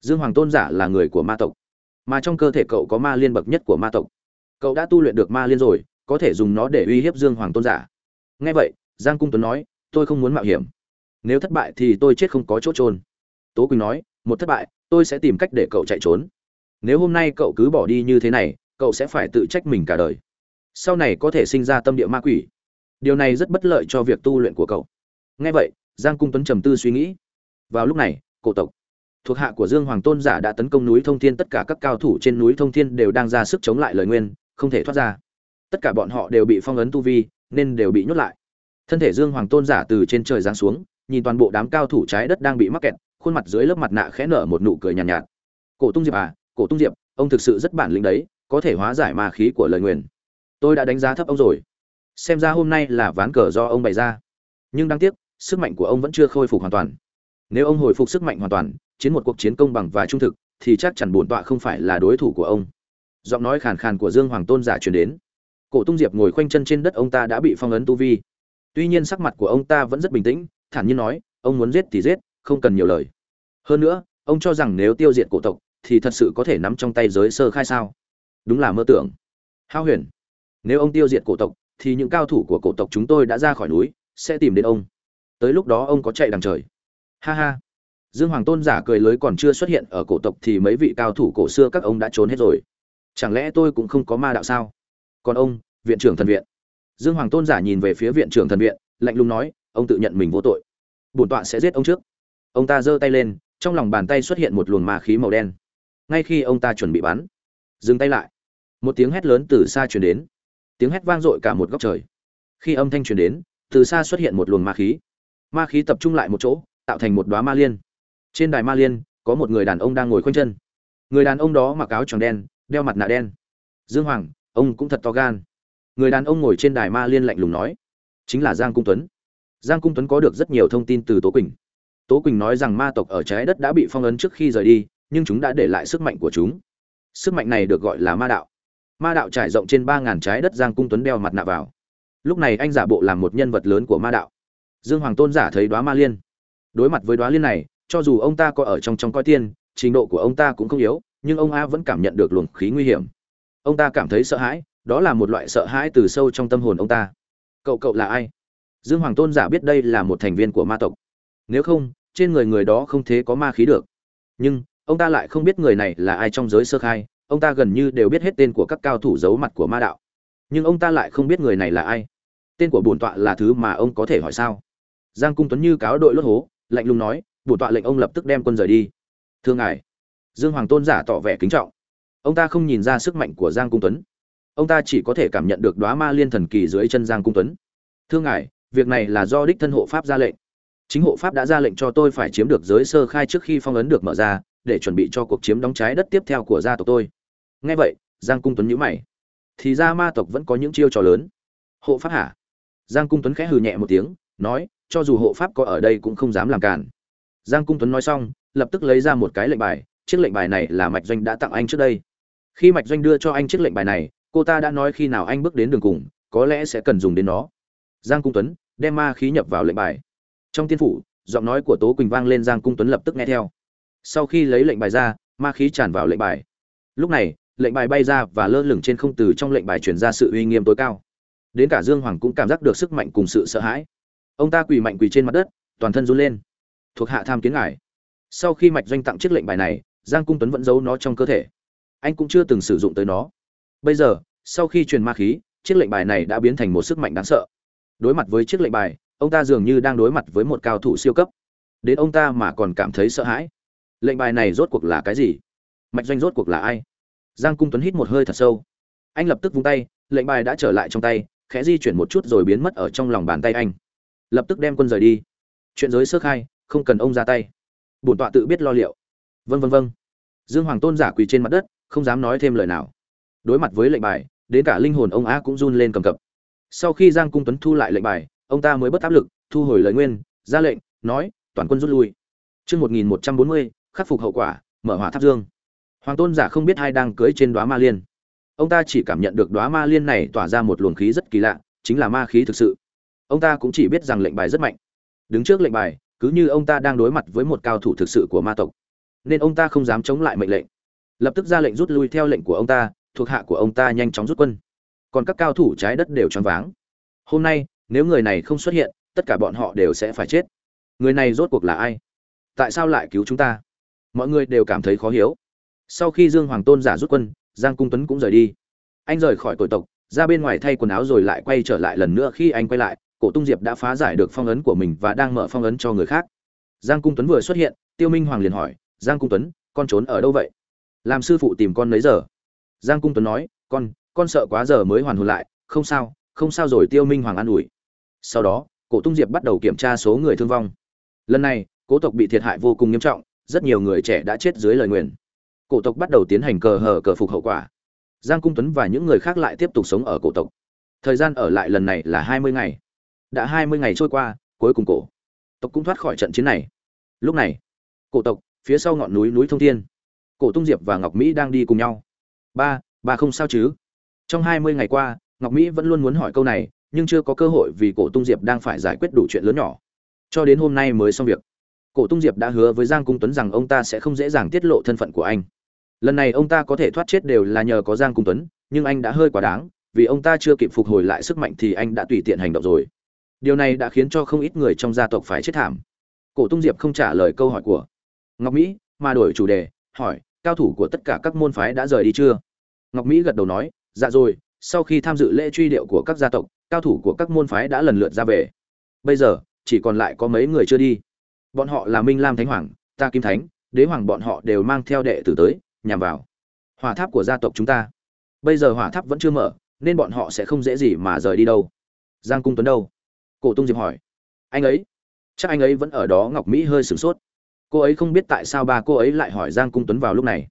dương hoàng tôn giả là người của ma tộc, mà trong cơ thể cậu có ma liên bậc nhất của ma tộc. Cậu đã tu luyện được ma liên rồi, có thể dùng nó để uy hiếp dương hoàng tôn giả. Nghe vậy, giang cung tuấn nói, tôi không muốn mạo hiểm. Nếu thất bại thì tôi chết không có chỗ trôn tố quỳnh nói, một thất bại, tôi sẽ tìm cách để cậu chạy trốn. Nếu hôm nay cậu cứ bỏ đi như thế này, cậu sẽ phải tự trách mình cả đời. Sau này có thể sinh ra tâm địa ma quỷ. Điều này rất bất lợi cho việc tu luyện của cậu. Nghe vậy, giang cung tuấn trầm tư suy nghĩ. Vào lúc này, cổ tộc thuộc hạ của dương hoàng tôn giả đã tấn công núi thông thiên tất cả các cao thủ trên núi thông thiên đều đang ra sức chống lại lời nguyên không thể thoát ra. Tất cả bọn họ đều bị phong ấn tu vi nên đều bị nhốt lại. Thân thể dương hoàng tôn giả từ trên trời giáng xuống nhìn toàn bộ đám cao thủ trái đất đang bị mắc kẹt khuôn mặt dưới lớp mặt nạ khẽ nở một nụ cười nhàn nhạt, nhạt. Cổ tung diệp à cổ tung diệp ông thực sự rất bản lĩnh đấy có thể hóa giải ma khí của lời nguyền tôi đã đánh giá thấp ông rồi. Xem ra hôm nay là ván cờ do ông bày ra. Nhưng đáng tiếc sức mạnh của ông vẫn chưa khôi phục hoàn toàn. Nếu ông hồi phục sức mạnh hoàn toàn chiến một cuộc chiến công bằng và trung thực, thì chắc chắn bổn tọa không phải là đối thủ của ông. Giọng nói khàn khàn của dương hoàng tôn giả truyền đến. Cổ tung diệp ngồi khoanh chân trên đất ông ta đã bị phong ấn tu vi. Tuy nhiên sắc mặt của ông ta vẫn rất bình tĩnh, thản nhiên nói, ông muốn giết thì giết, không cần nhiều lời. Hơn nữa, ông cho rằng nếu tiêu diệt cổ tộc, thì thật sự có thể nắm trong tay giới sơ khai sao? Đúng là mơ tưởng. Hao huyền. Nếu ông tiêu diệt cổ tộc, thì những cao thủ của cổ tộc chúng tôi đã ra khỏi núi, sẽ tìm đến ông. Tới lúc đó ông có chạy đằng trời. Ha ha dương hoàng tôn giả cười lưới còn chưa xuất hiện ở cổ tộc thì mấy vị cao thủ cổ xưa các ông đã trốn hết rồi. Chẳng lẽ tôi cũng không có ma đạo sao? Còn ông, viện trưởng thần viện. Dương hoàng tôn giả nhìn về phía viện trưởng thần viện, lạnh lùng nói, ông tự nhận mình vô tội. Bổn tọa sẽ giết ông trước. Ông ta giơ tay lên, trong lòng bàn tay xuất hiện một luồng ma khí màu đen. Ngay khi ông ta chuẩn bị bắn, dừng tay lại, một tiếng hét lớn từ xa truyền đến. Tiếng hét vang dội cả một góc trời. Khi âm thanh truyền đến, từ xa xuất hiện một luồng ma khí. Ma khí tập trung lại một chỗ, tạo thành một đóa ma liên trên đài ma liên, có một người đàn ông đang ngồi khoanh chân. Người đàn ông đó mặc áo tròn đen, đeo mặt nạ đen. Dương hoàng, ông cũng thật to gan. Người đàn ông ngồi trên đài ma liên lạnh lùng nói, chính là giang cung tuấn. Giang cung tuấn có được rất nhiều thông tin từ tố quỳnh. Tố quỳnh nói rằng ma tộc ở trái đất đã bị phong ấn trước khi rời đi, nhưng chúng đã để lại sức mạnh của chúng. Sức mạnh này được gọi là ma đạo. Ma đạo trải rộng trên ba ngàn trái đất, giang cung tuấn đeo mặt nạ vào. Lúc này anh giả bộ làm một nhân vật lớn của ma đạo. Dương hoàng tôn giả thấy đoá ma liên. Đối mặt với đoá liên này cho dù ông ta có ở trong trong coi tiên, trình độ của ông ta cũng không yếu, nhưng ông a vẫn cảm nhận được luồng khí nguy hiểm. Ông ta cảm thấy sợ hãi, đó là một loại sợ hãi từ sâu trong tâm hồn ông ta. Cậu cậu là ai? Dương hoàng tôn giả biết đây là một thành viên của ma tộc. Nếu không, trên người người đó không thế có ma khí được. Nhưng, ông ta lại không biết người này là ai trong giới sơ khai, ông ta gần như đều biết hết tên của các cao thủ giấu mặt của ma đạo. Nhưng ông ta lại không biết người này là ai. Tên của bổn tọa là thứ mà ông có thể hỏi sao? Giang cung tuấn như cáo đội lốt hố, lạnh lùng nói bổ tọa lệnh ông lập tức đem quân rời đi. Thưa ngài, dương hoàng tôn giả tỏ vẻ kính trọng. Ông ta không nhìn ra sức mạnh của giang cung tuấn. Ông ta chỉ có thể cảm nhận được đoá ma liên thần kỳ dưới chân giang cung tuấn. Thưa ngài, việc này là do đích thân hộ pháp ra lệnh. Chính hộ pháp đã ra lệnh cho tôi phải chiếm được giới sơ khai trước khi phong ấn được mở ra, để chuẩn bị cho cuộc chiếm đóng trái đất tiếp theo của gia tộc tôi. Nghe vậy, giang cung tuấn nhíu mày. Thì ra ma tộc vẫn có những chiêu trò lớn. Hộ pháp hả? Giang cung tuấn khẽ hừ nhẹ một tiếng, nói, cho dù hộ pháp có ở đây cũng không dám làm cản giang cung tuấn nói xong, lập tức lấy ra một cái lệnh bài, chiếc lệnh bài này là mạch doanh đã tặng anh trước đây. Khi mạch doanh đưa cho anh chiếc lệnh bài này, cô ta đã nói khi nào anh bước đến đường cùng, có lẽ sẽ cần dùng đến nó. Giang cung tuấn đem ma khí nhập vào lệnh bài. Trong tiên phủ, giọng nói của tố quỳnh vang lên, giang cung tuấn lập tức nghe theo. Sau khi lấy lệnh bài ra, ma khí tràn vào lệnh bài. Lúc này, lệnh bài bay ra và lơ lửng trên không từ trong lệnh bài truyền ra sự uy nghiêm tối cao. Đến cả dương hoàng cũng cảm giác được sức mạnh cùng sự sợ hãi. Ông ta quỳ mạnh quỳ trên mặt đất, toàn thân run lên thuộc hạ tham kiến ngài. Sau khi mạch doanh tặng chiếc lệnh bài này, giang cung tuấn vẫn giấu nó trong cơ thể. Anh cũng chưa từng sử dụng tới nó. Bây giờ, sau khi truyền ma khí, chiếc lệnh bài này đã biến thành một sức mạnh đáng sợ. Đối mặt với chiếc lệnh bài, ông ta dường như đang đối mặt với một cao thủ siêu cấp. Đến ông ta mà còn cảm thấy sợ hãi. Lệnh bài này rốt cuộc là cái gì? Mạch doanh rốt cuộc là ai? Giang cung tuấn hít một hơi thật sâu. Anh lập tức vung tay, lệnh bài đã trở lại trong tay, khẽ di chuyển một chút rồi biến mất ở trong lòng bàn tay anh. Lập tức đem quân rời đi. Chuyện giới sơ khai không cần ông ra tay. Bổn tọa tự biết lo liệu. Vân vân vân dương hoàng tôn giả quỳ trên mặt đất, không dám nói thêm lời nào. Đối mặt với lệnh bài, đến cả linh hồn ông á cũng run lên cầm cập. Sau khi giang cung tuấn thu lại lệnh bài, ông ta mới bất áp lực, thu hồi lời nguyên, ra lệnh, nói, toàn quân rút lui. Chương một nghìn một trăm bốn mươi, khắc phục hậu quả, mở hỏa tháp dương. Hoàng tôn giả không biết ai đang cưới trên đoá ma liên. Ông ta chỉ cảm nhận được đoá ma liên này tỏa ra một luồng khí rất kỳ lạ, chính là ma khí thực sự. Ông ta cũng chỉ biết rằng lệnh bài rất mạnh. Đứng trước lệnh bài cứ như ông ta đang đối mặt với một cao thủ thực sự của ma tộc, nên ông ta không dám chống lại mệnh lệnh. Lập tức ra lệnh rút lui theo lệnh của ông ta, thuộc hạ của ông ta nhanh chóng rút quân. Còn các cao thủ trái đất đều choáng váng. Hôm nay, nếu người này không xuất hiện, tất cả bọn họ đều sẽ phải chết. Người này rốt cuộc là ai? Tại sao lại cứu chúng ta? Mọi người đều cảm thấy khó hiểu. Sau khi dương hoàng tôn giả rút quân, giang cung tuấn cũng rời đi. Anh rời khỏi tội tộc, ra bên ngoài thay quần áo rồi lại quay trở lại lần nữa khi anh quay lại cổ tung diệp đã phá giải được phong ấn của mình và đang mở phong ấn cho người khác. Giang cung tuấn vừa xuất hiện, tiêu minh hoàng liền hỏi, giang cung tuấn, con trốn ở đâu vậy? Làm sư phụ tìm con mấy giờ? Giang cung tuấn nói, con con sợ quá giờ mới hoàn hồn lại, không sao không sao rồi tiêu minh hoàng an ủi. Sau đó, cổ tung diệp bắt đầu kiểm tra số người thương vong. Lần này, cố tộc bị thiệt hại vô cùng nghiêm trọng, rất nhiều người trẻ đã chết dưới lời nguyền. Cổ tộc bắt đầu tiến hành cờ hờ cờ phục hậu quả. Giang cung tuấn và những người khác lại tiếp tục sống ở cổ tộc. Thời gian ở lại lần này là hai mươi ngày đã hai mươi ngày trôi qua, cuối cùng cổ tộc cũng thoát khỏi trận chiến này. Lúc này, cổ tộc, phía sau ngọn núi núi thông thiên, cổ tung diệp và ngọc mỹ đang đi cùng nhau. Ba ba không sao chứ? Trong hai mươi ngày qua, ngọc mỹ vẫn luôn muốn hỏi câu này, nhưng chưa có cơ hội vì cổ tung diệp đang phải giải quyết đủ chuyện lớn nhỏ. Cho đến hôm nay mới xong việc. Cổ tung diệp đã hứa với giang cung tuấn rằng ông ta sẽ không dễ dàng tiết lộ thân phận của anh. Lần này ông ta có thể thoát chết đều là nhờ có giang cung tuấn, nhưng anh đã hơi quá đáng, vì ông ta chưa kịp phục hồi lại sức mạnh thì anh đã tùy tiện hành động rồi điều này đã khiến cho không ít người trong gia tộc phải chết thảm. Cổ tung diệp không trả lời câu hỏi của ngọc mỹ, mà đổi chủ đề, hỏi, cao thủ của tất cả các môn phái đã rời đi chưa? Ngọc mỹ gật đầu nói dạ rồi, sau khi tham dự lễ truy điệu của các gia tộc, cao thủ của các môn phái đã lần lượt ra về. Bây giờ, chỉ còn lại có mấy người chưa đi. Bọn họ là minh lam thánh hoàng, ta kim thánh, đế hoàng bọn họ đều mang theo đệ tử tới, nhằm vào hỏa tháp của gia tộc chúng ta. Bây giờ hỏa tháp vẫn chưa mở, nên bọn họ sẽ không dễ gì mà rời đi đâu. Giang cung tuấn đâu? Cổ tung diệp hỏi. Anh ấy? Chắc anh ấy vẫn ở đó ngọc mỹ hơi sửng sốt. Cô ấy không biết tại sao ba cô ấy lại hỏi giang cung tuấn vào lúc này.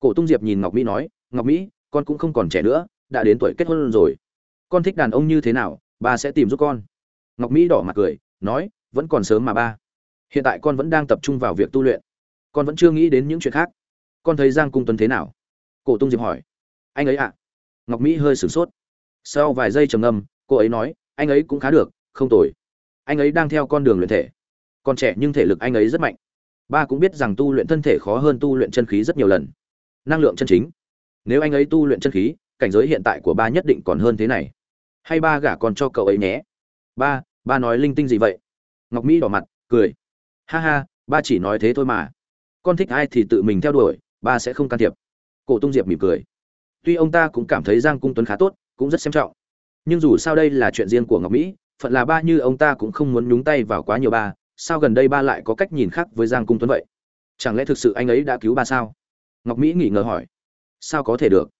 Cổ tung diệp nhìn ngọc mỹ nói, ngọc mỹ, con cũng không còn trẻ nữa, đã đến tuổi kết hôn rồi. Con thích đàn ông như thế nào, ba sẽ tìm giúp con. Ngọc mỹ đỏ mặt cười, nói, vẫn còn sớm mà ba. Hiện tại con vẫn đang tập trung vào việc tu luyện. Con vẫn chưa nghĩ đến những chuyện khác. Con thấy giang cung tuấn thế nào? Cổ tung diệp hỏi. Anh ấy ạ. Ngọc mỹ hơi sửng sốt. Sau vài giây trầm ngâm, cô ấy nói, anh ấy cũng khá được không tồi. Anh ấy đang theo con đường luyện thể. Còn trẻ nhưng thể lực anh ấy rất mạnh. Ba cũng biết rằng tu luyện thân thể khó hơn tu luyện chân khí rất nhiều lần. Năng lượng chân chính. Nếu anh ấy tu luyện chân khí, cảnh giới hiện tại của ba nhất định còn hơn thế này. Hay ba gả còn cho cậu ấy nhé. Ba ba nói linh tinh gì vậy? Ngọc mỹ đỏ mặt, cười. Ha ha, ba chỉ nói thế thôi mà. Con thích ai thì tự mình theo đuổi, ba sẽ không can thiệp. Cổ tung diệp mỉm cười. Tuy ông ta cũng cảm thấy giang cung tuấn khá tốt, cũng rất xem trọng. Nhưng dù sao đây là chuyện riêng của ngọc mỹ phận là ba như ông ta cũng không muốn nhúng tay vào quá nhiều ba, sao gần đây ba lại có cách nhìn khác với giang cung tuấn vậy? Chẳng lẽ thực sự anh ấy đã cứu ba sao? Ngọc mỹ nghỉ ngờ hỏi. Sao có thể được?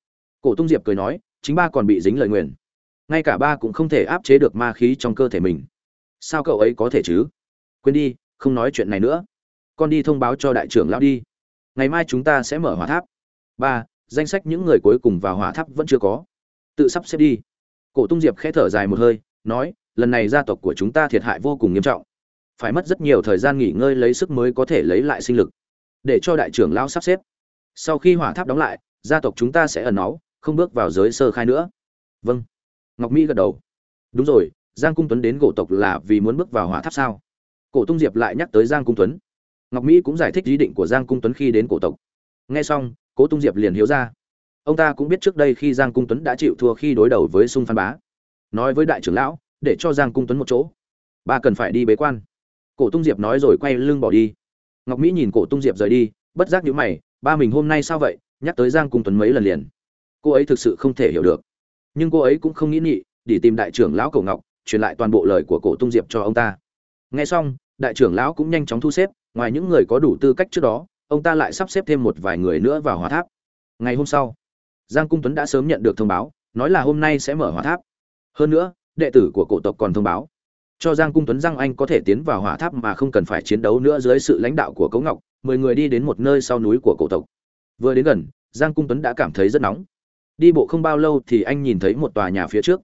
Cổ tung diệp cười nói, chính ba còn bị dính lời nguyền. Ngay cả ba cũng không thể áp chế được ma khí trong cơ thể mình. Sao cậu ấy có thể chứ? Quên đi, không nói chuyện này nữa. Con đi thông báo cho đại trưởng lão đi. Ngày mai chúng ta sẽ mở hỏa tháp. Ba, danh sách những người cuối cùng vào hỏa tháp vẫn chưa có. Tự sắp xếp đi. Cổ tung diệp khẽ thở dài một hơi, nói lần này gia tộc của chúng ta thiệt hại vô cùng nghiêm trọng. Phải mất rất nhiều thời gian nghỉ ngơi lấy sức mới có thể lấy lại sinh lực. Để cho đại trưởng lão sắp xếp. Sau khi hỏa tháp đóng lại, gia tộc chúng ta sẽ ẩn náu, không bước vào giới sơ khai nữa. Vâng. Ngọc mỹ gật đầu. Đúng rồi, giang cung tuấn đến cổ tộc là vì muốn bước vào hỏa tháp sao? Cổ tung diệp lại nhắc tới giang cung tuấn. Ngọc mỹ cũng giải thích ý định của giang cung tuấn khi đến cổ tộc. Nghe xong cố tung diệp liền hiếu ra. Ông ta cũng biết trước đây khi giang cung tuấn đã chịu thua khi đối đầu với sung phan bá. Nói với đại trưởng lão để cho giang cung tuấn một chỗ. Ba cần phải đi bế quan. Cổ tung diệp nói rồi quay lưng bỏ đi. Ngọc mỹ nhìn cổ tung diệp rời đi, bất giác nhíu mày, ba mình hôm nay sao vậy? Nhắc tới giang cung tuấn mấy lần liền. Cô ấy thực sự không thể hiểu được. Nhưng cô ấy cũng không nghĩ nghị để tìm đại trưởng lão cổ ngọc, truyền lại toàn bộ lời của cổ tung diệp cho ông ta. Nghe xong, đại trưởng lão cũng nhanh chóng thu xếp, ngoài những người có đủ tư cách trước đó, ông ta lại sắp xếp thêm một vài người nữa vào hỏa tháp. Ngày hôm sau, giang cung tuấn đã sớm nhận được thông báo, nói là hôm nay sẽ mở hỏa tháp. Hơn nữa đệ tử của cổ tộc còn thông báo. Cho giang cung tuấn giang anh có thể tiến vào hỏa tháp mà không cần phải chiến đấu nữa dưới sự lãnh đạo của cấu ngọc, mười người đi đến một nơi sau núi của cổ tộc. Vừa đến gần, giang cung tuấn đã cảm thấy rất nóng. Đi bộ không bao lâu thì anh nhìn thấy một tòa nhà phía trước.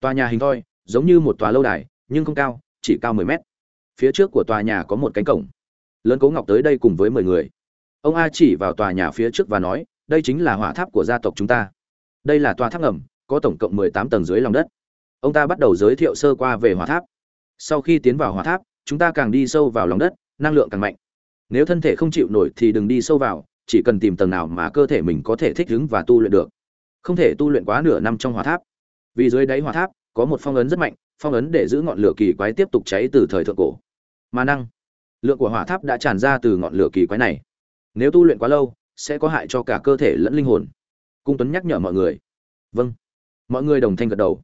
Tòa nhà hình thoi, giống như một tòa lâu đài, nhưng không cao, chỉ cao mười mét. Phía trước của tòa nhà có một cánh cổng. Lớn cố ngọc tới đây cùng với mười người. Ông a chỉ vào tòa nhà phía trước và nói, đây chính là hỏa tháp của gia tộc chúng ta. Đây là tòa tháp ngầm, có tổng cộng mười tám tầng dưới lòng đất ông ta bắt đầu giới thiệu sơ qua về hỏa tháp. Sau khi tiến vào hỏa tháp, chúng ta càng đi sâu vào lòng đất, năng lượng càng mạnh. Nếu thân thể không chịu nổi thì đừng đi sâu vào, chỉ cần tìm tầng nào mà cơ thể mình có thể thích ứng và tu luyện được. Không thể tu luyện quá nửa năm trong hỏa tháp. Vì dưới đáy hỏa tháp, có một phong ấn rất mạnh, phong ấn để giữ ngọn lửa kỳ quái tiếp tục cháy từ thời thượng cổ. Mà năng. Lượng của hỏa tháp đã tràn ra từ ngọn lửa kỳ quái này. Nếu tu luyện quá lâu, sẽ có hại cho cả cơ thể lẫn linh hồn. Cung tuấn nhắc nhở mọi người. Vâng. Mọi người đồng thanh gật đầu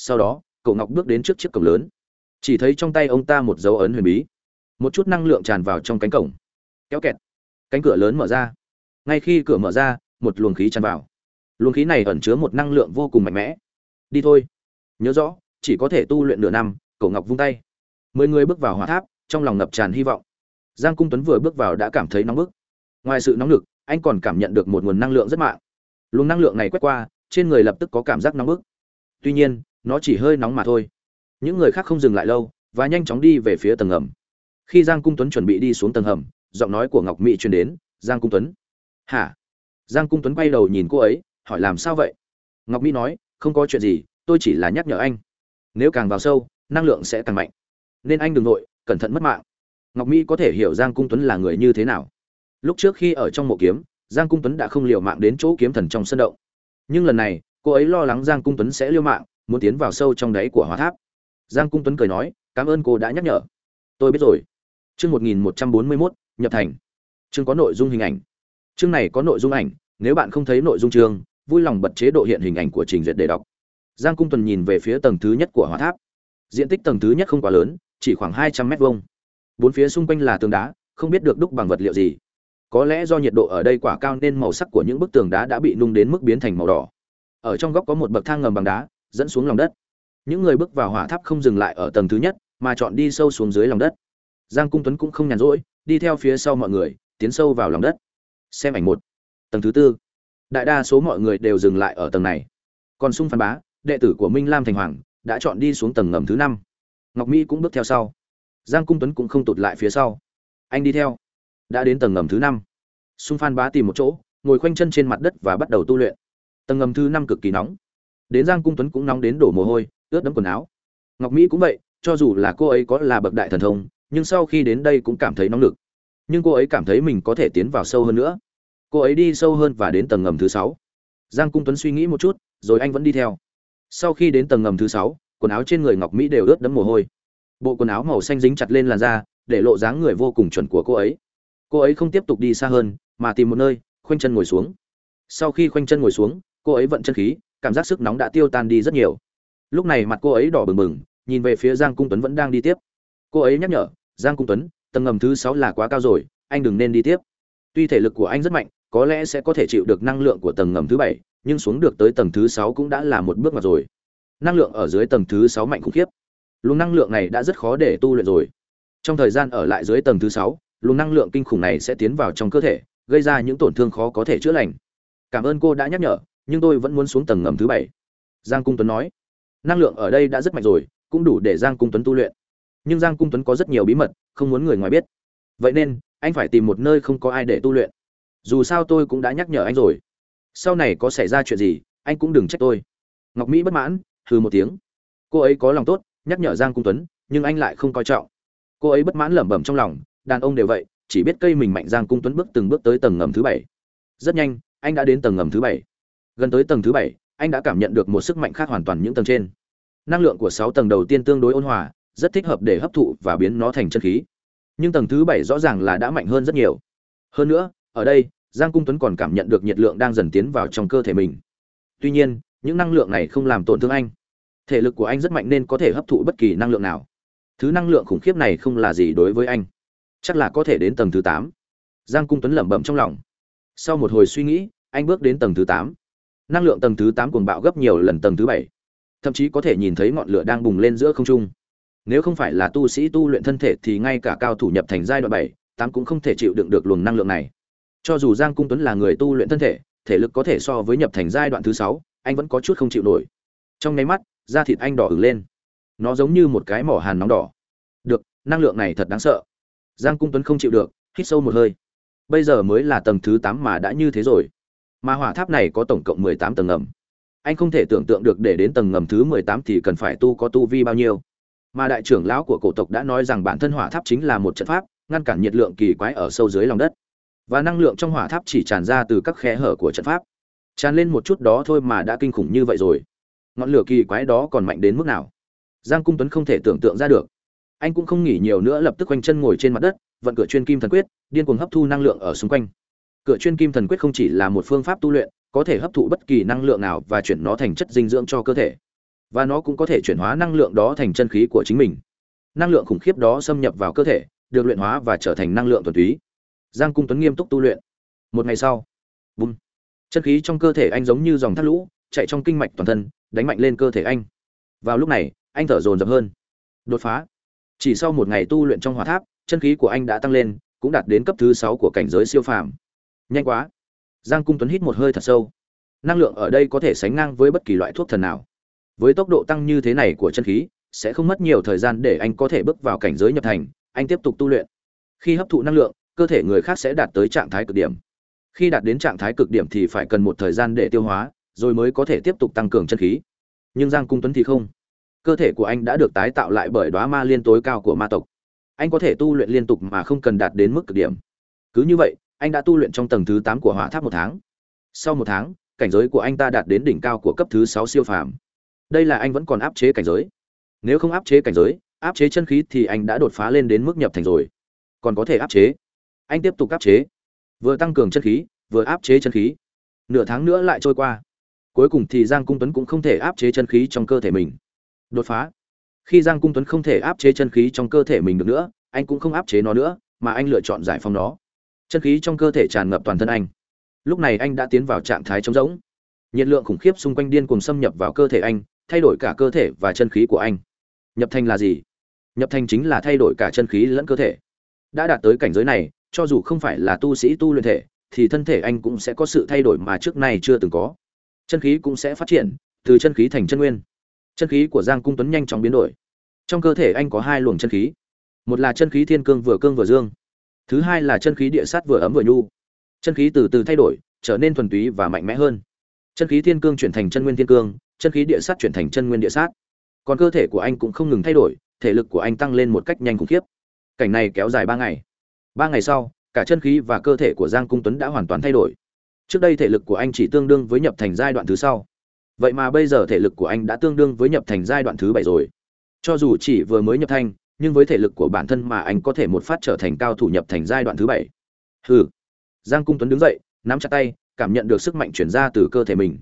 sau đó, cậu ngọc bước đến trước chiếc cổng lớn. Chỉ thấy trong tay ông ta một dấu ấn huyền bí. Một chút năng lượng tràn vào trong cánh cổng. Kéo kẹt. Cánh cửa lớn mở ra. Ngay khi cửa mở ra, một luồng khí tràn vào. Luồng khí này ẩn chứa một năng lượng vô cùng mạnh mẽ. Đi thôi. Nhớ rõ, chỉ có thể tu luyện nửa năm, cậu ngọc vung tay. Mười người bước vào hỏa tháp, trong lòng ngập tràn hy vọng. Giang cung tuấn vừa bước vào đã cảm thấy nóng bức. Ngoài sự nóng lực anh còn cảm nhận được một nguồn năng lượng rất mạng. Luồng năng lượng này quét qua, trên người lập tức có cảm giác nóng bức. Tuy nhiên nó chỉ hơi nóng mà thôi. Những người khác không dừng lại lâu, và nhanh chóng đi về phía tầng hầm. Khi giang cung tuấn chuẩn bị đi xuống tầng hầm, giọng nói của ngọc mỹ truyền đến, giang cung tuấn. Hả? Giang cung tuấn quay đầu nhìn cô ấy, hỏi làm sao vậy? Ngọc mỹ nói, không có chuyện gì, tôi chỉ là nhắc nhở anh. Nếu càng vào sâu, năng lượng sẽ càng mạnh. Nên anh đừng nội cẩn thận mất mạng. Ngọc mỹ có thể hiểu giang cung tuấn là người như thế nào. Lúc trước khi ở trong mộ kiếm, giang cung tuấn đã không liều mạng đến chỗ kiếm thần trong sân động. Nhưng lần này, cô ấy lo lắng giang cung tuấn sẽ liều mạng muốn tiến vào sâu trong đáy của hóa tháp. Giang cung tuấn cười nói, cảm ơn cô đã nhắc nhở. Tôi biết rồi. Chương một nghìn một trăm bốn mươi mốt, nhập thành. Chương có nội dung hình ảnh. Chương này có nội dung ảnh, nếu bạn không thấy nội dung chương, vui lòng bật chế độ hiện hình ảnh của trình duyệt để đọc. Giang cung tuần nhìn về phía tầng thứ nhất của hóa tháp. Diện tích tầng thứ nhất không quá lớn, chỉ khoảng hai trăm mét vuông. Bốn phía xung quanh là tường đá, không biết được đúc bằng vật liệu gì. Có lẽ do nhiệt độ ở đây quả cao nên màu sắc của những bức tường đá đã bị nung đến mức biến thành màu đỏ. Ở trong góc có một bậc thang ngầm bằng đá dẫn xuống lòng đất. Những người bước vào hỏa tháp không dừng lại ở tầng thứ nhất, mà chọn đi sâu xuống dưới lòng đất. Giang cung tuấn cũng không nhàn rỗi, đi theo phía sau mọi người, tiến sâu vào lòng đất. Xem ảnh một. Tầng thứ tư. Đại đa số mọi người đều dừng lại ở tầng này. Còn sung phan bá, đệ tử của minh lam thành hoàng, đã chọn đi xuống tầng ngầm thứ năm. Ngọc mỹ cũng bước theo sau. Giang cung tuấn cũng không tụt lại phía sau. Anh đi theo. Đã đến tầng ngầm thứ năm. Sung phan bá tìm một chỗ, ngồi khoanh chân trên mặt đất và bắt đầu tu luyện. Tầng ngầm thứ năm cực kỳ nóng đến giang cung tuấn cũng nóng đến đổ mồ hôi, ướt đẫm quần áo. Ngọc mỹ cũng vậy, cho dù là cô ấy có là bậc đại thần thông, nhưng sau khi đến đây cũng cảm thấy nóng lực nhưng cô ấy cảm thấy mình có thể tiến vào sâu hơn nữa. Cô ấy đi sâu hơn và đến tầng ngầm thứ sáu. Giang cung tuấn suy nghĩ một chút, rồi anh vẫn đi theo. Sau khi đến tầng ngầm thứ sáu, quần áo trên người ngọc mỹ đều ướt đẫm mồ hôi. Bộ quần áo màu xanh dính chặt lên làn da, để lộ dáng người vô cùng chuẩn của cô ấy. Cô ấy không tiếp tục đi xa hơn, mà tìm một nơi, khoanh chân ngồi xuống. Sau khi khoanh chân ngồi xuống, cô ấy vận chân khí cảm giác sức nóng đã tiêu tan đi rất nhiều. Lúc này mặt cô ấy đỏ bừng bừng, nhìn về phía giang cung tuấn vẫn đang đi tiếp. Cô ấy nhắc nhở, giang cung tuấn, tầng ngầm thứ sáu là quá cao rồi, anh đừng nên đi tiếp. Tuy thể lực của anh rất mạnh, có lẽ sẽ có thể chịu được năng lượng của tầng ngầm thứ bảy, nhưng xuống được tới tầng thứ sáu cũng đã là một bước ngoặt rồi. Năng lượng ở dưới tầng thứ sáu mạnh khủng khiếp. Luồng năng lượng này đã rất khó để tu luyện rồi. Trong thời gian ở lại dưới tầng thứ sáu, luồng năng lượng kinh khủng này sẽ tiến vào trong cơ thể, gây ra những tổn thương khó có thể chữa lành. Cảm ơn cô đã nhắc nhở nhưng tôi vẫn muốn xuống tầng ngầm thứ bảy. Giang cung tuấn nói, năng lượng ở đây đã rất mạnh rồi, cũng đủ để giang cung tuấn tu luyện. Nhưng giang cung tuấn có rất nhiều bí mật, không muốn người ngoài biết. Vậy nên, anh phải tìm một nơi không có ai để tu luyện. Dù sao tôi cũng đã nhắc nhở anh rồi. Sau này có xảy ra chuyện gì, anh cũng đừng trách tôi. Ngọc mỹ bất mãn, hừ một tiếng. Cô ấy có lòng tốt, nhắc nhở giang cung tuấn, nhưng anh lại không coi trọng. Cô ấy bất mãn lẩm bẩm trong lòng, đàn ông đều vậy, chỉ biết cây mình mạnh giang cung tuấn bước từng bước tới tầng ngầm thứ bảy. Rất nhanh, anh đã đến tầng ngầm thứ bảy gần tới tầng thứ bảy, anh đã cảm nhận được một sức mạnh khác hoàn toàn những tầng trên. Năng lượng của sáu tầng đầu tiên tương đối ôn hòa, rất thích hợp để hấp thụ và biến nó thành chân khí. Nhưng tầng thứ bảy rõ ràng là đã mạnh hơn rất nhiều. Hơn nữa, ở đây, giang cung tuấn còn cảm nhận được nhiệt lượng đang dần tiến vào trong cơ thể mình. Tuy nhiên, những năng lượng này không làm tổn thương anh. Thể lực của anh rất mạnh nên có thể hấp thụ bất kỳ năng lượng nào. Thứ năng lượng khủng khiếp này không là gì đối với anh. Chắc là có thể đến tầng thứ tám. Giang cung tuấn lẩm bẩm trong lòng. Sau một hồi suy nghĩ, anh bước đến tầng thứ tám năng lượng tầng thứ tám cuồng bạo gấp nhiều lần tầng thứ bảy. Thậm chí có thể nhìn thấy ngọn lửa đang bùng lên giữa không trung. Nếu không phải là tu sĩ tu luyện thân thể thì ngay cả cao thủ nhập thành giai đoạn bảy, tám cũng không thể chịu đựng được luồng năng lượng này. Cho dù giang cung tuấn là người tu luyện thân thể thể lực có thể so với nhập thành giai đoạn thứ sáu, anh vẫn có chút không chịu nổi. Trong nháy mắt, da thịt anh đỏ ửng lên. Nó giống như một cái mỏ hàn nóng đỏ. Được, năng lượng này thật đáng sợ. Giang cung tuấn không chịu được, hít sâu một hơi. Bây giờ mới là tầng thứ tám mà đã như thế rồi mà hỏa tháp này có tổng cộng mười tám tầng ngầm. Anh không thể tưởng tượng được để đến tầng ngầm thứ mười tám thì cần phải tu có tu vi bao nhiêu. Mà đại trưởng lão của cổ tộc đã nói rằng bản thân hỏa tháp chính là một trận pháp, ngăn cản nhiệt lượng kỳ quái ở sâu dưới lòng đất. Và năng lượng trong hỏa tháp chỉ tràn ra từ các khe hở của trận pháp. Tràn lên một chút đó thôi mà đã kinh khủng như vậy rồi. Ngọn lửa kỳ quái đó còn mạnh đến mức nào? Giang cung tuấn không thể tưởng tượng ra được. Anh cũng không nghỉ nhiều nữa, lập tức quanh chân ngồi trên mặt đất, vận cửa chuyên kim thần quyết, điên cuồng hấp thu năng lượng ở xung quanh cửa chuyên kim thần quyết không chỉ là một phương pháp tu luyện, có thể hấp thụ bất kỳ năng lượng nào và chuyển nó thành chất dinh dưỡng cho cơ thể. Và nó cũng có thể chuyển hóa năng lượng đó thành chân khí của chính mình. Năng lượng khủng khiếp đó xâm nhập vào cơ thể, được luyện hóa và trở thành năng lượng thuần túy. Giang cung tuấn nghiêm túc tu luyện. Một ngày sau, bùm, chân khí trong cơ thể anh giống như dòng thác lũ, chạy trong kinh mạch toàn thân, đánh mạnh lên cơ thể anh. Vào lúc này, anh thở dồn dập hơn. Đột phá. Chỉ sau một ngày tu luyện trong hỏa tháp, chân khí của anh đã tăng lên, cũng đạt đến cấp thứ sáu của cảnh giới siêu phàm nhanh quá. Giang cung tuấn hít một hơi thật sâu. Năng lượng ở đây có thể sánh ngang với bất kỳ loại thuốc thần nào. Với tốc độ tăng như thế này của chân khí, sẽ không mất nhiều thời gian để anh có thể bước vào cảnh giới nhập thành, anh tiếp tục tu luyện. Khi hấp thụ năng lượng, cơ thể người khác sẽ đạt tới trạng thái cực điểm. Khi đạt đến trạng thái cực điểm thì phải cần một thời gian để tiêu hóa, rồi mới có thể tiếp tục tăng cường chân khí. Nhưng giang cung tuấn thì không. Cơ thể của anh đã được tái tạo lại bởi đóa ma liên tối cao của ma tộc. Anh có thể tu luyện liên tục mà không cần đạt đến mức cực điểm. Cứ như vậy anh đã tu luyện trong tầng thứ tám của hỏa tháp một tháng. Sau một tháng, cảnh giới của anh ta đạt đến đỉnh cao của cấp thứ sáu siêu phàm. Đây là anh vẫn còn áp chế cảnh giới. Nếu không áp chế cảnh giới, áp chế chân khí thì anh đã đột phá lên đến mức nhập thành rồi. Còn có thể áp chế. Anh tiếp tục áp chế. Vừa tăng cường chân khí, vừa áp chế chân khí. Nửa tháng nữa lại trôi qua. Cuối cùng thì giang cung tuấn cũng không thể áp chế chân khí trong cơ thể mình. Đột phá. Khi giang cung tuấn không thể áp chế chân khí trong cơ thể mình được nữa, anh cũng không áp chế nó nữa, mà anh lựa chọn giải phóng nó chân khí trong cơ thể tràn ngập toàn thân anh. Lúc này anh đã tiến vào trạng thái trống rỗng. Nhiệt lượng khủng khiếp xung quanh điên cùng xâm nhập vào cơ thể anh, thay đổi cả cơ thể và chân khí của anh. Nhập thành là gì? Nhập thành chính là thay đổi cả chân khí lẫn cơ thể. Đã đạt tới cảnh giới này, cho dù không phải là tu sĩ tu luyện thể, thì thân thể anh cũng sẽ có sự thay đổi mà trước nay chưa từng có. Chân khí cũng sẽ phát triển, từ chân khí thành chân nguyên. Chân khí của giang cung tuấn nhanh chóng biến đổi. Trong cơ thể anh có hai luồng chân khí. Một là chân khí thiên cương vừa cương vừa dương thứ hai là chân khí địa sát vừa ấm vừa nhu. Chân khí từ từ thay đổi, trở nên thuần túy và mạnh mẽ hơn. Chân khí thiên cương chuyển thành chân nguyên thiên cương, chân khí địa sát chuyển thành chân nguyên địa sát. Còn cơ thể của anh cũng không ngừng thay đổi, thể lực của anh tăng lên một cách nhanh khủng khiếp. Cảnh này kéo dài ba ngày. Ba ngày sau, cả chân khí và cơ thể của giang cung tuấn đã hoàn toàn thay đổi. Trước đây thể lực của anh chỉ tương đương với nhập thành giai đoạn thứ sau. Vậy mà bây giờ thể lực của anh đã tương đương với nhập thành giai đoạn thứ bảy rồi. Cho dù chỉ vừa mới nhập thành nhưng với thể lực của bản thân mà anh có thể một phát trở thành cao thủ nhập thành giai đoạn thứ bảy hừ giang cung tuấn đứng dậy nắm chặt tay cảm nhận được sức mạnh chuyển ra từ cơ thể mình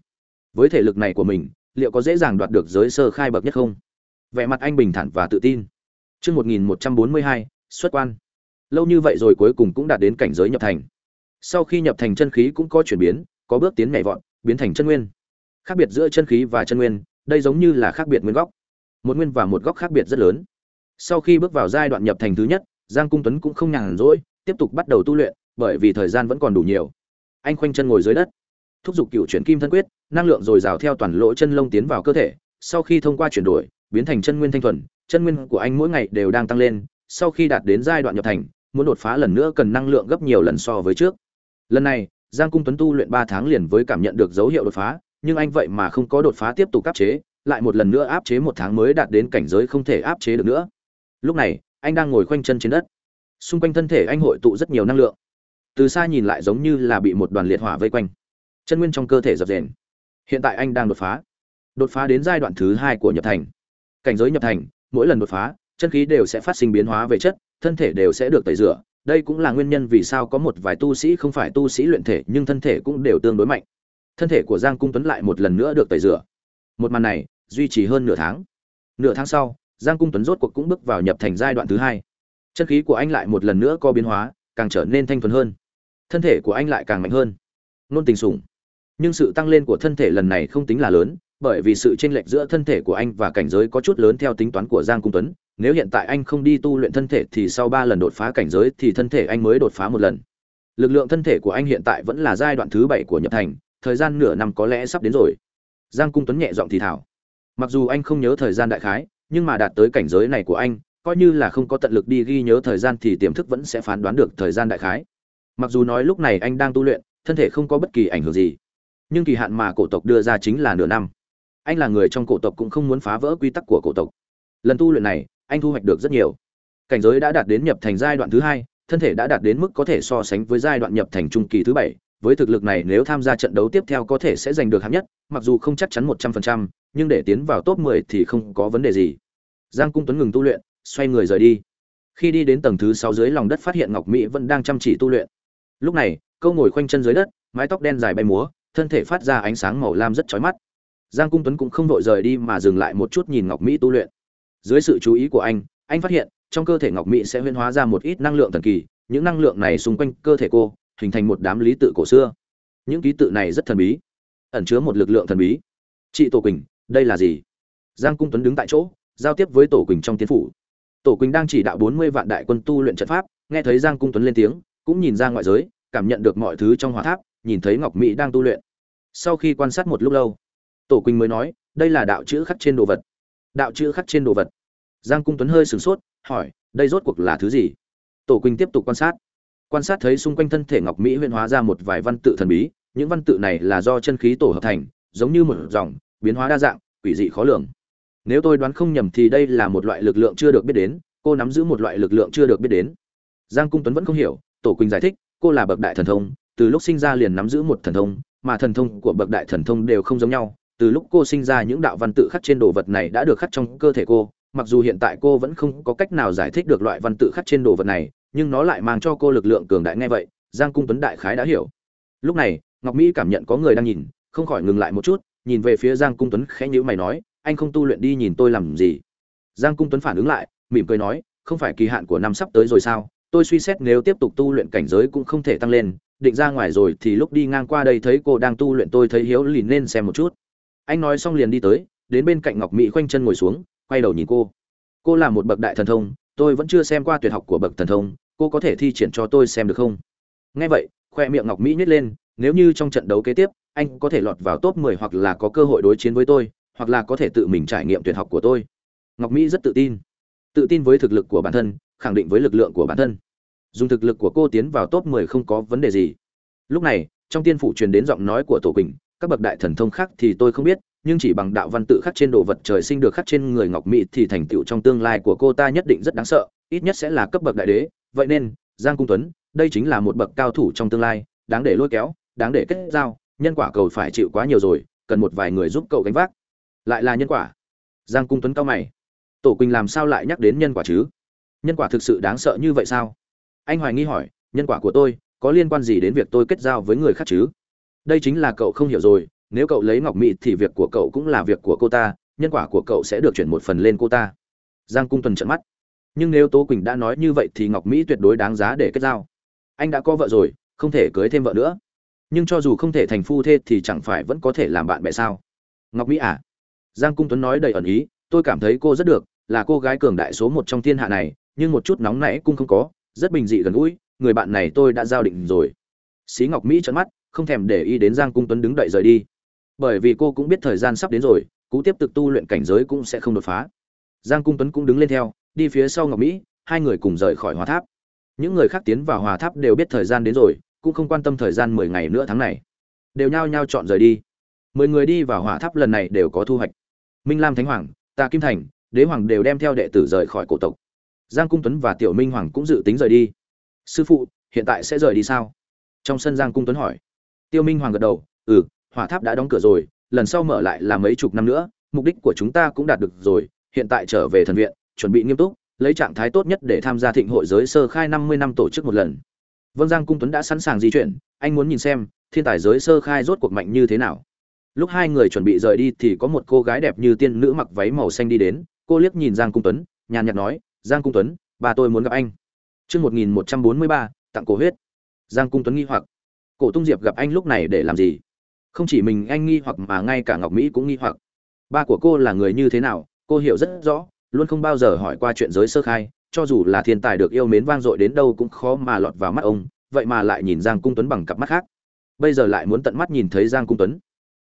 với thể lực này của mình liệu có dễ dàng đoạt được giới sơ khai bậc nhất không vẻ mặt anh bình thản và tự tin Trước 1142, xuất quan. Lâu như vậy rồi cuối cùng cũng đạt đến cảnh giới nhập thành. Sau khi nhập thành chân khí cũng có chuyển biến, có bước tiến nhảy vọt, biến thành chân nguyên. Khác biệt giữa chân khí và chân nguyên, đây giống như là khác biệt nguyên góc. Một nguyên và một góc khác biệt rất lớn. Sau khi bước vào giai đoạn nhập thành thứ nhất, Giang Cung Tuấn cũng không nhàn rỗi, tiếp tục bắt đầu tu luyện, bởi vì thời gian vẫn còn đủ nhiều. Anh khoanh chân ngồi dưới đất, thúc giục cựu chuyển kim thân quyết, năng lượng dồi dào theo toàn lỗ chân lông tiến vào cơ thể, sau khi thông qua chuyển đổi, biến thành chân nguyên thanh thuần, chân nguyên của anh mỗi ngày đều đang tăng lên, sau khi đạt đến giai đoạn nhập thành, muốn đột phá lần nữa cần năng lượng gấp nhiều lần so với trước. Lần này, Giang Cung Tuấn tu luyện 3 tháng liền với cảm nhận được dấu hiệu đột phá, nhưng anh vậy mà không có đột phá tiếp tục áp chế, lại một lần nữa áp chế một tháng mới đạt đến cảnh giới không thể áp chế được nữa. Lúc này, anh đang ngồi khoanh chân trên đất. Xung quanh thân thể anh hội tụ rất nhiều năng lượng. Từ xa nhìn lại giống như là bị một đoàn liệt hỏa vây quanh. Chân nguyên trong cơ thể dập dềnh. Hiện tại anh đang đột phá. Đột phá đến giai đoạn thứ hai của nhập thành. Cảnh giới nhập thành, mỗi lần đột phá, chân khí đều sẽ phát sinh biến hóa về chất, thân thể đều sẽ được tẩy rửa. Đây cũng là nguyên nhân vì sao có một vài tu sĩ không phải tu sĩ luyện thể, nhưng thân thể cũng đều tương đối mạnh. Thân thể của Giang Cung Tuấn lại một lần nữa được tẩy rửa. Một màn này duy trì hơn nửa tháng. Nửa tháng sau, Giang Cung Tuấn rốt cuộc cũng bước vào nhập thành giai đoạn thứ hai. Chân khí của anh lại một lần nữa có biến hóa, càng trở nên thanh thuần hơn. Thân thể của anh lại càng mạnh hơn. Nôn tình sủng. Nhưng sự tăng lên của thân thể lần này không tính là lớn, bởi vì sự chênh lệch giữa thân thể của anh và cảnh giới có chút lớn theo tính toán của Giang Cung Tuấn, nếu hiện tại anh không đi tu luyện thân thể thì sau 3 lần đột phá cảnh giới thì thân thể anh mới đột phá một lần. Lực lượng thân thể của anh hiện tại vẫn là giai đoạn thứ 7 của nhập thành, thời gian nửa năm có lẽ sắp đến rồi. Giang Cung Tuấn nhẹ giọng thì thào. Mặc dù anh không nhớ thời gian đại khái, nhưng mà đạt tới cảnh giới này của anh, coi như là không có tận lực đi ghi nhớ thời gian thì tiềm thức vẫn sẽ phán đoán được thời gian đại khái. Mặc dù nói lúc này anh đang tu luyện, thân thể không có bất kỳ ảnh hưởng gì, nhưng kỳ hạn mà cổ tộc đưa ra chính là nửa năm. Anh là người trong cổ tộc cũng không muốn phá vỡ quy tắc của cổ tộc. Lần tu luyện này anh thu hoạch được rất nhiều. Cảnh giới đã đạt đến nhập thành giai đoạn thứ hai thân thể đã đạt đến mức có thể so sánh với giai đoạn nhập thành trung kỳ thứ bảy với thực lực này nếu tham gia trận đấu tiếp theo có thể sẽ giành được hạng nhất, mặc dù không chắc chắn một trăm phần trăm, nhưng để tiến vào top mười thì không có vấn đề gì. Giang cung tuấn ngừng tu luyện, xoay người rời đi. Khi đi đến tầng thứ sáu dưới lòng đất phát hiện ngọc mỹ vẫn đang chăm chỉ tu luyện. Lúc này, câu ngồi khoanh chân dưới đất, mái tóc đen dài bay múa, thân thể phát ra ánh sáng màu lam rất chói mắt. Giang cung tuấn cũng không vội rời đi mà dừng lại một chút nhìn ngọc mỹ tu luyện. Dưới sự chú ý của anh anh phát hiện trong cơ thể ngọc mỹ sẽ huyễn hóa ra một ít năng lượng thần kỳ, những năng lượng này xung quanh cơ thể cô hình thành một đám lý tự cổ xưa. Những ký tự này rất thần bí, ẩn chứa một lực lượng thần bí. Chị tổ quỳnh, đây là gì? Giang cung tuấn đứng tại chỗ, giao tiếp với tổ quỳnh trong tiến phủ. Tổ quỳnh đang chỉ đạo bốn mươi vạn đại quân tu luyện trận pháp, nghe thấy giang cung tuấn lên tiếng, cũng nhìn ra ngoại giới, cảm nhận được mọi thứ trong hỏa tháp, nhìn thấy ngọc mỹ đang tu luyện. Sau khi quan sát một lúc lâu, tổ quỳnh mới nói, đây là đạo chữ khắc trên đồ vật. Đạo chữ khắc trên đồ vật. Giang cung tuấn hơi sửng sốt, hỏi, đây rốt cuộc là thứ gì? Tổ quỳnh tiếp tục quan sát quan sát thấy xung quanh thân thể ngọc mỹ huyễn hóa ra một vài văn tự thần bí, những văn tự này là do chân khí tổ hợp thành, giống như một dòng, biến hóa đa dạng, quỷ dị khó lường. Nếu tôi đoán không nhầm thì đây là một loại lực lượng chưa được biết đến, cô nắm giữ một loại lực lượng chưa được biết đến. Giang cung tuấn vẫn không hiểu, tổ quỳnh giải thích, cô là bậc đại thần thông, từ lúc sinh ra liền nắm giữ một thần thông, mà thần thông của bậc đại thần thông đều không giống nhau. Từ lúc cô sinh ra những đạo văn tự khắc trên đồ vật này đã được khắc trong cơ thể cô, mặc dù hiện tại cô vẫn không có cách nào giải thích được loại văn tự khắc trên đồ vật này nhưng nó lại mang cho cô lực lượng cường đại ngay vậy, giang cung tuấn đại khái đã hiểu. Lúc này, ngọc mỹ cảm nhận có người đang nhìn, không khỏi ngừng lại một chút, nhìn về phía giang cung tuấn khẽ nhữ mày nói, anh không tu luyện đi nhìn tôi làm gì? Giang cung tuấn phản ứng lại, mỉm cười nói, không phải kỳ hạn của năm sắp tới rồi sao? Tôi suy xét nếu tiếp tục tu luyện cảnh giới cũng không thể tăng lên, định ra ngoài rồi thì lúc đi ngang qua đây thấy cô đang tu luyện tôi thấy hiếu lìn nên xem một chút. Anh nói xong liền đi tới, đến bên cạnh ngọc mỹ khoanh chân ngồi xuống, quay đầu nhìn cô. Cô là một bậc đại thần thông, tôi vẫn chưa xem qua tuyệt học của bậc thần thông cô có thể thi triển cho tôi xem được không? Nghe vậy, khoe miệng ngọc mỹ nhét lên, nếu như trong trận đấu kế tiếp, anh có thể lọt vào top 10 hoặc là có cơ hội đối chiến với tôi, hoặc là có thể tự mình trải nghiệm tuyệt học của tôi. Ngọc mỹ rất tự tin. Tự tin với thực lực của bản thân, khẳng định với lực lượng của bản thân. Dùng thực lực của cô tiến vào top 10 không có vấn đề gì. Lúc này, trong tiên phủ truyền đến giọng nói của tổ quỳnh, các bậc đại thần thông khác thì tôi không biết, nhưng chỉ bằng đạo văn tự khắc trên đồ vật trời sinh được khắc trên người ngọc mỹ thì thành tựu trong tương lai của cô ta nhất định rất đáng sợ, ít nhất sẽ là cấp bậc đại đế vậy nên, giang cung tuấn, đây chính là một bậc cao thủ trong tương lai, đáng để lôi kéo, đáng để kết giao, nhân quả cầu phải chịu quá nhiều rồi, cần một vài người giúp cậu gánh vác. Lại là nhân quả. Giang cung tuấn cao mày. Tổ quỳnh làm sao lại nhắc đến nhân quả chứ? Nhân quả thực sự đáng sợ như vậy sao? Anh hoài nghi hỏi, nhân quả của tôi, có liên quan gì đến việc tôi kết giao với người khác chứ? Đây chính là cậu không hiểu rồi, nếu cậu lấy ngọc Mị thì việc của cậu cũng là việc của cô ta, nhân quả của cậu sẽ được chuyển một phần lên cô ta. Giang cung tuần trận mắt nhưng nếu tố quỳnh đã nói như vậy thì ngọc mỹ tuyệt đối đáng giá để kết giao. Anh đã có vợ rồi, không thể cưới thêm vợ nữa. Nhưng cho dù không thể thành phu thê thì chẳng phải vẫn có thể làm bạn bè sao? Ngọc mỹ à? Giang cung tuấn nói đầy ẩn ý, tôi cảm thấy cô rất được, là cô gái cường đại số một trong thiên hạ này, nhưng một chút nóng nảy cũng không có, rất bình dị gần gũi, người bạn này tôi đã giao định rồi. Xí ngọc mỹ trợn mắt, không thèm để ý đến giang cung tuấn đứng đậy rời đi. Bởi vì cô cũng biết thời gian sắp đến rồi, cú tiếp tục tu luyện cảnh giới cũng sẽ không đột phá. Giang cung tuấn cũng đứng lên theo đi phía sau ngọc mỹ, hai người cùng rời khỏi hòa tháp. Những người khác tiến vào hòa tháp đều biết thời gian đến rồi, cũng không quan tâm thời gian mười ngày nữa tháng này. Đều nhao nhao chọn rời đi. Mười người đi vào hỏa tháp lần này đều có thu hoạch. Minh lam thánh hoàng tạ kim thành, đế hoàng đều đem theo đệ tử rời khỏi cổ tộc. Giang cung tuấn và tiểu minh hoàng cũng dự tính rời đi. Sư phụ, hiện tại sẽ rời đi sao? Trong sân giang cung tuấn hỏi. Tiêu minh hoàng gật đầu ừ hỏa tháp đã đóng cửa rồi, lần sau mở lại là mấy chục năm nữa, mục đích của chúng ta cũng đạt được rồi, hiện tại trở về thần viện chuẩn bị nghiêm túc lấy trạng thái tốt nhất để tham gia thịnh hội giới sơ khai năm mươi năm tổ chức một lần vâng giang cung tuấn đã sẵn sàng di chuyển anh muốn nhìn xem thiên tài giới sơ khai rốt cuộc mạnh như thế nào lúc hai người chuẩn bị rời đi thì có một cô gái đẹp như tiên nữ mặc váy màu xanh đi đến cô liếc nhìn giang cung tuấn nhàn nhạt nói giang cung tuấn bà tôi muốn gặp anh Chương 1143, tặng cổ huyết. Giang Cung Tuấn nghi hoặc, Cổ Tung Diệp gặp anh lúc này để làm gì? Không chỉ mình anh nghi hoặc mà ngay cả Ngọc Mỹ cũng nghi hoặc. Ba của cô là người như thế nào, cô hiểu rất rõ, luôn không bao giờ hỏi qua chuyện giới sơ khai, cho dù là thiên tài được yêu mến vang dội đến đâu cũng khó mà lọt vào mắt ông, vậy mà lại nhìn Giang Cung Tuấn bằng cặp mắt khác. Bây giờ lại muốn tận mắt nhìn thấy Giang Cung Tuấn.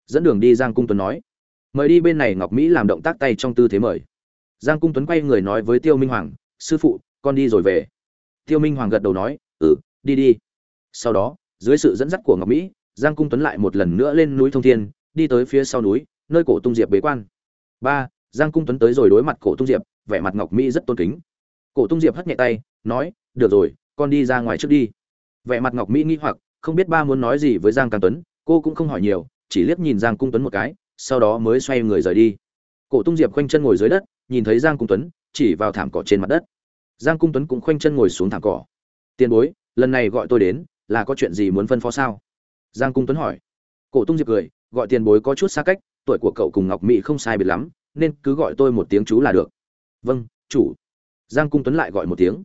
Dẫn đường đi Giang Cung Tuấn nói, mời đi bên này Ngọc Mỹ làm động tác tay trong tư thế mời. Giang Cung Tuấn quay người nói với Tiêu Minh Hoàng, sư phụ, con đi rồi về tiêu minh hoàng gật đầu nói ừ đi đi sau đó dưới sự dẫn dắt của ngọc mỹ giang cung tuấn lại một lần nữa lên núi thông thiên đi tới phía sau núi nơi cổ tung diệp bế quan ba giang cung tuấn tới rồi đối mặt cổ tung diệp, vẻ mặt ngọc mỹ rất tôn kính. Cổ tung diệp hất nhẹ tay, nói, được rồi, con đi ra ngoài trước đi. Vẻ mặt ngọc mỹ nghĩ hoặc, không biết ba muốn nói gì với giang càng tuấn, cô cũng không hỏi nhiều, chỉ liếc nhìn giang cung tuấn một cái, sau đó mới xoay người rời đi. Cổ tung diệp khoanh chân ngồi dưới đất, nhìn thấy giang cung tuấn, chỉ vào thảm cỏ trên mặt đất. Giang cung tuấn cũng khoanh chân ngồi xuống thảm cỏ. Tiền bối, lần này gọi tôi đến, là có chuyện gì muốn phân phó sao? Giang cung tuấn hỏi. Cổ tung diệp cười, gọi tiền bối có chút xa cách, tuổi của cậu cùng ngọc mỹ không sai biệt lắm nên cứ gọi tôi một tiếng chú là được. Vâng chủ. Giang cung tuấn lại gọi một tiếng.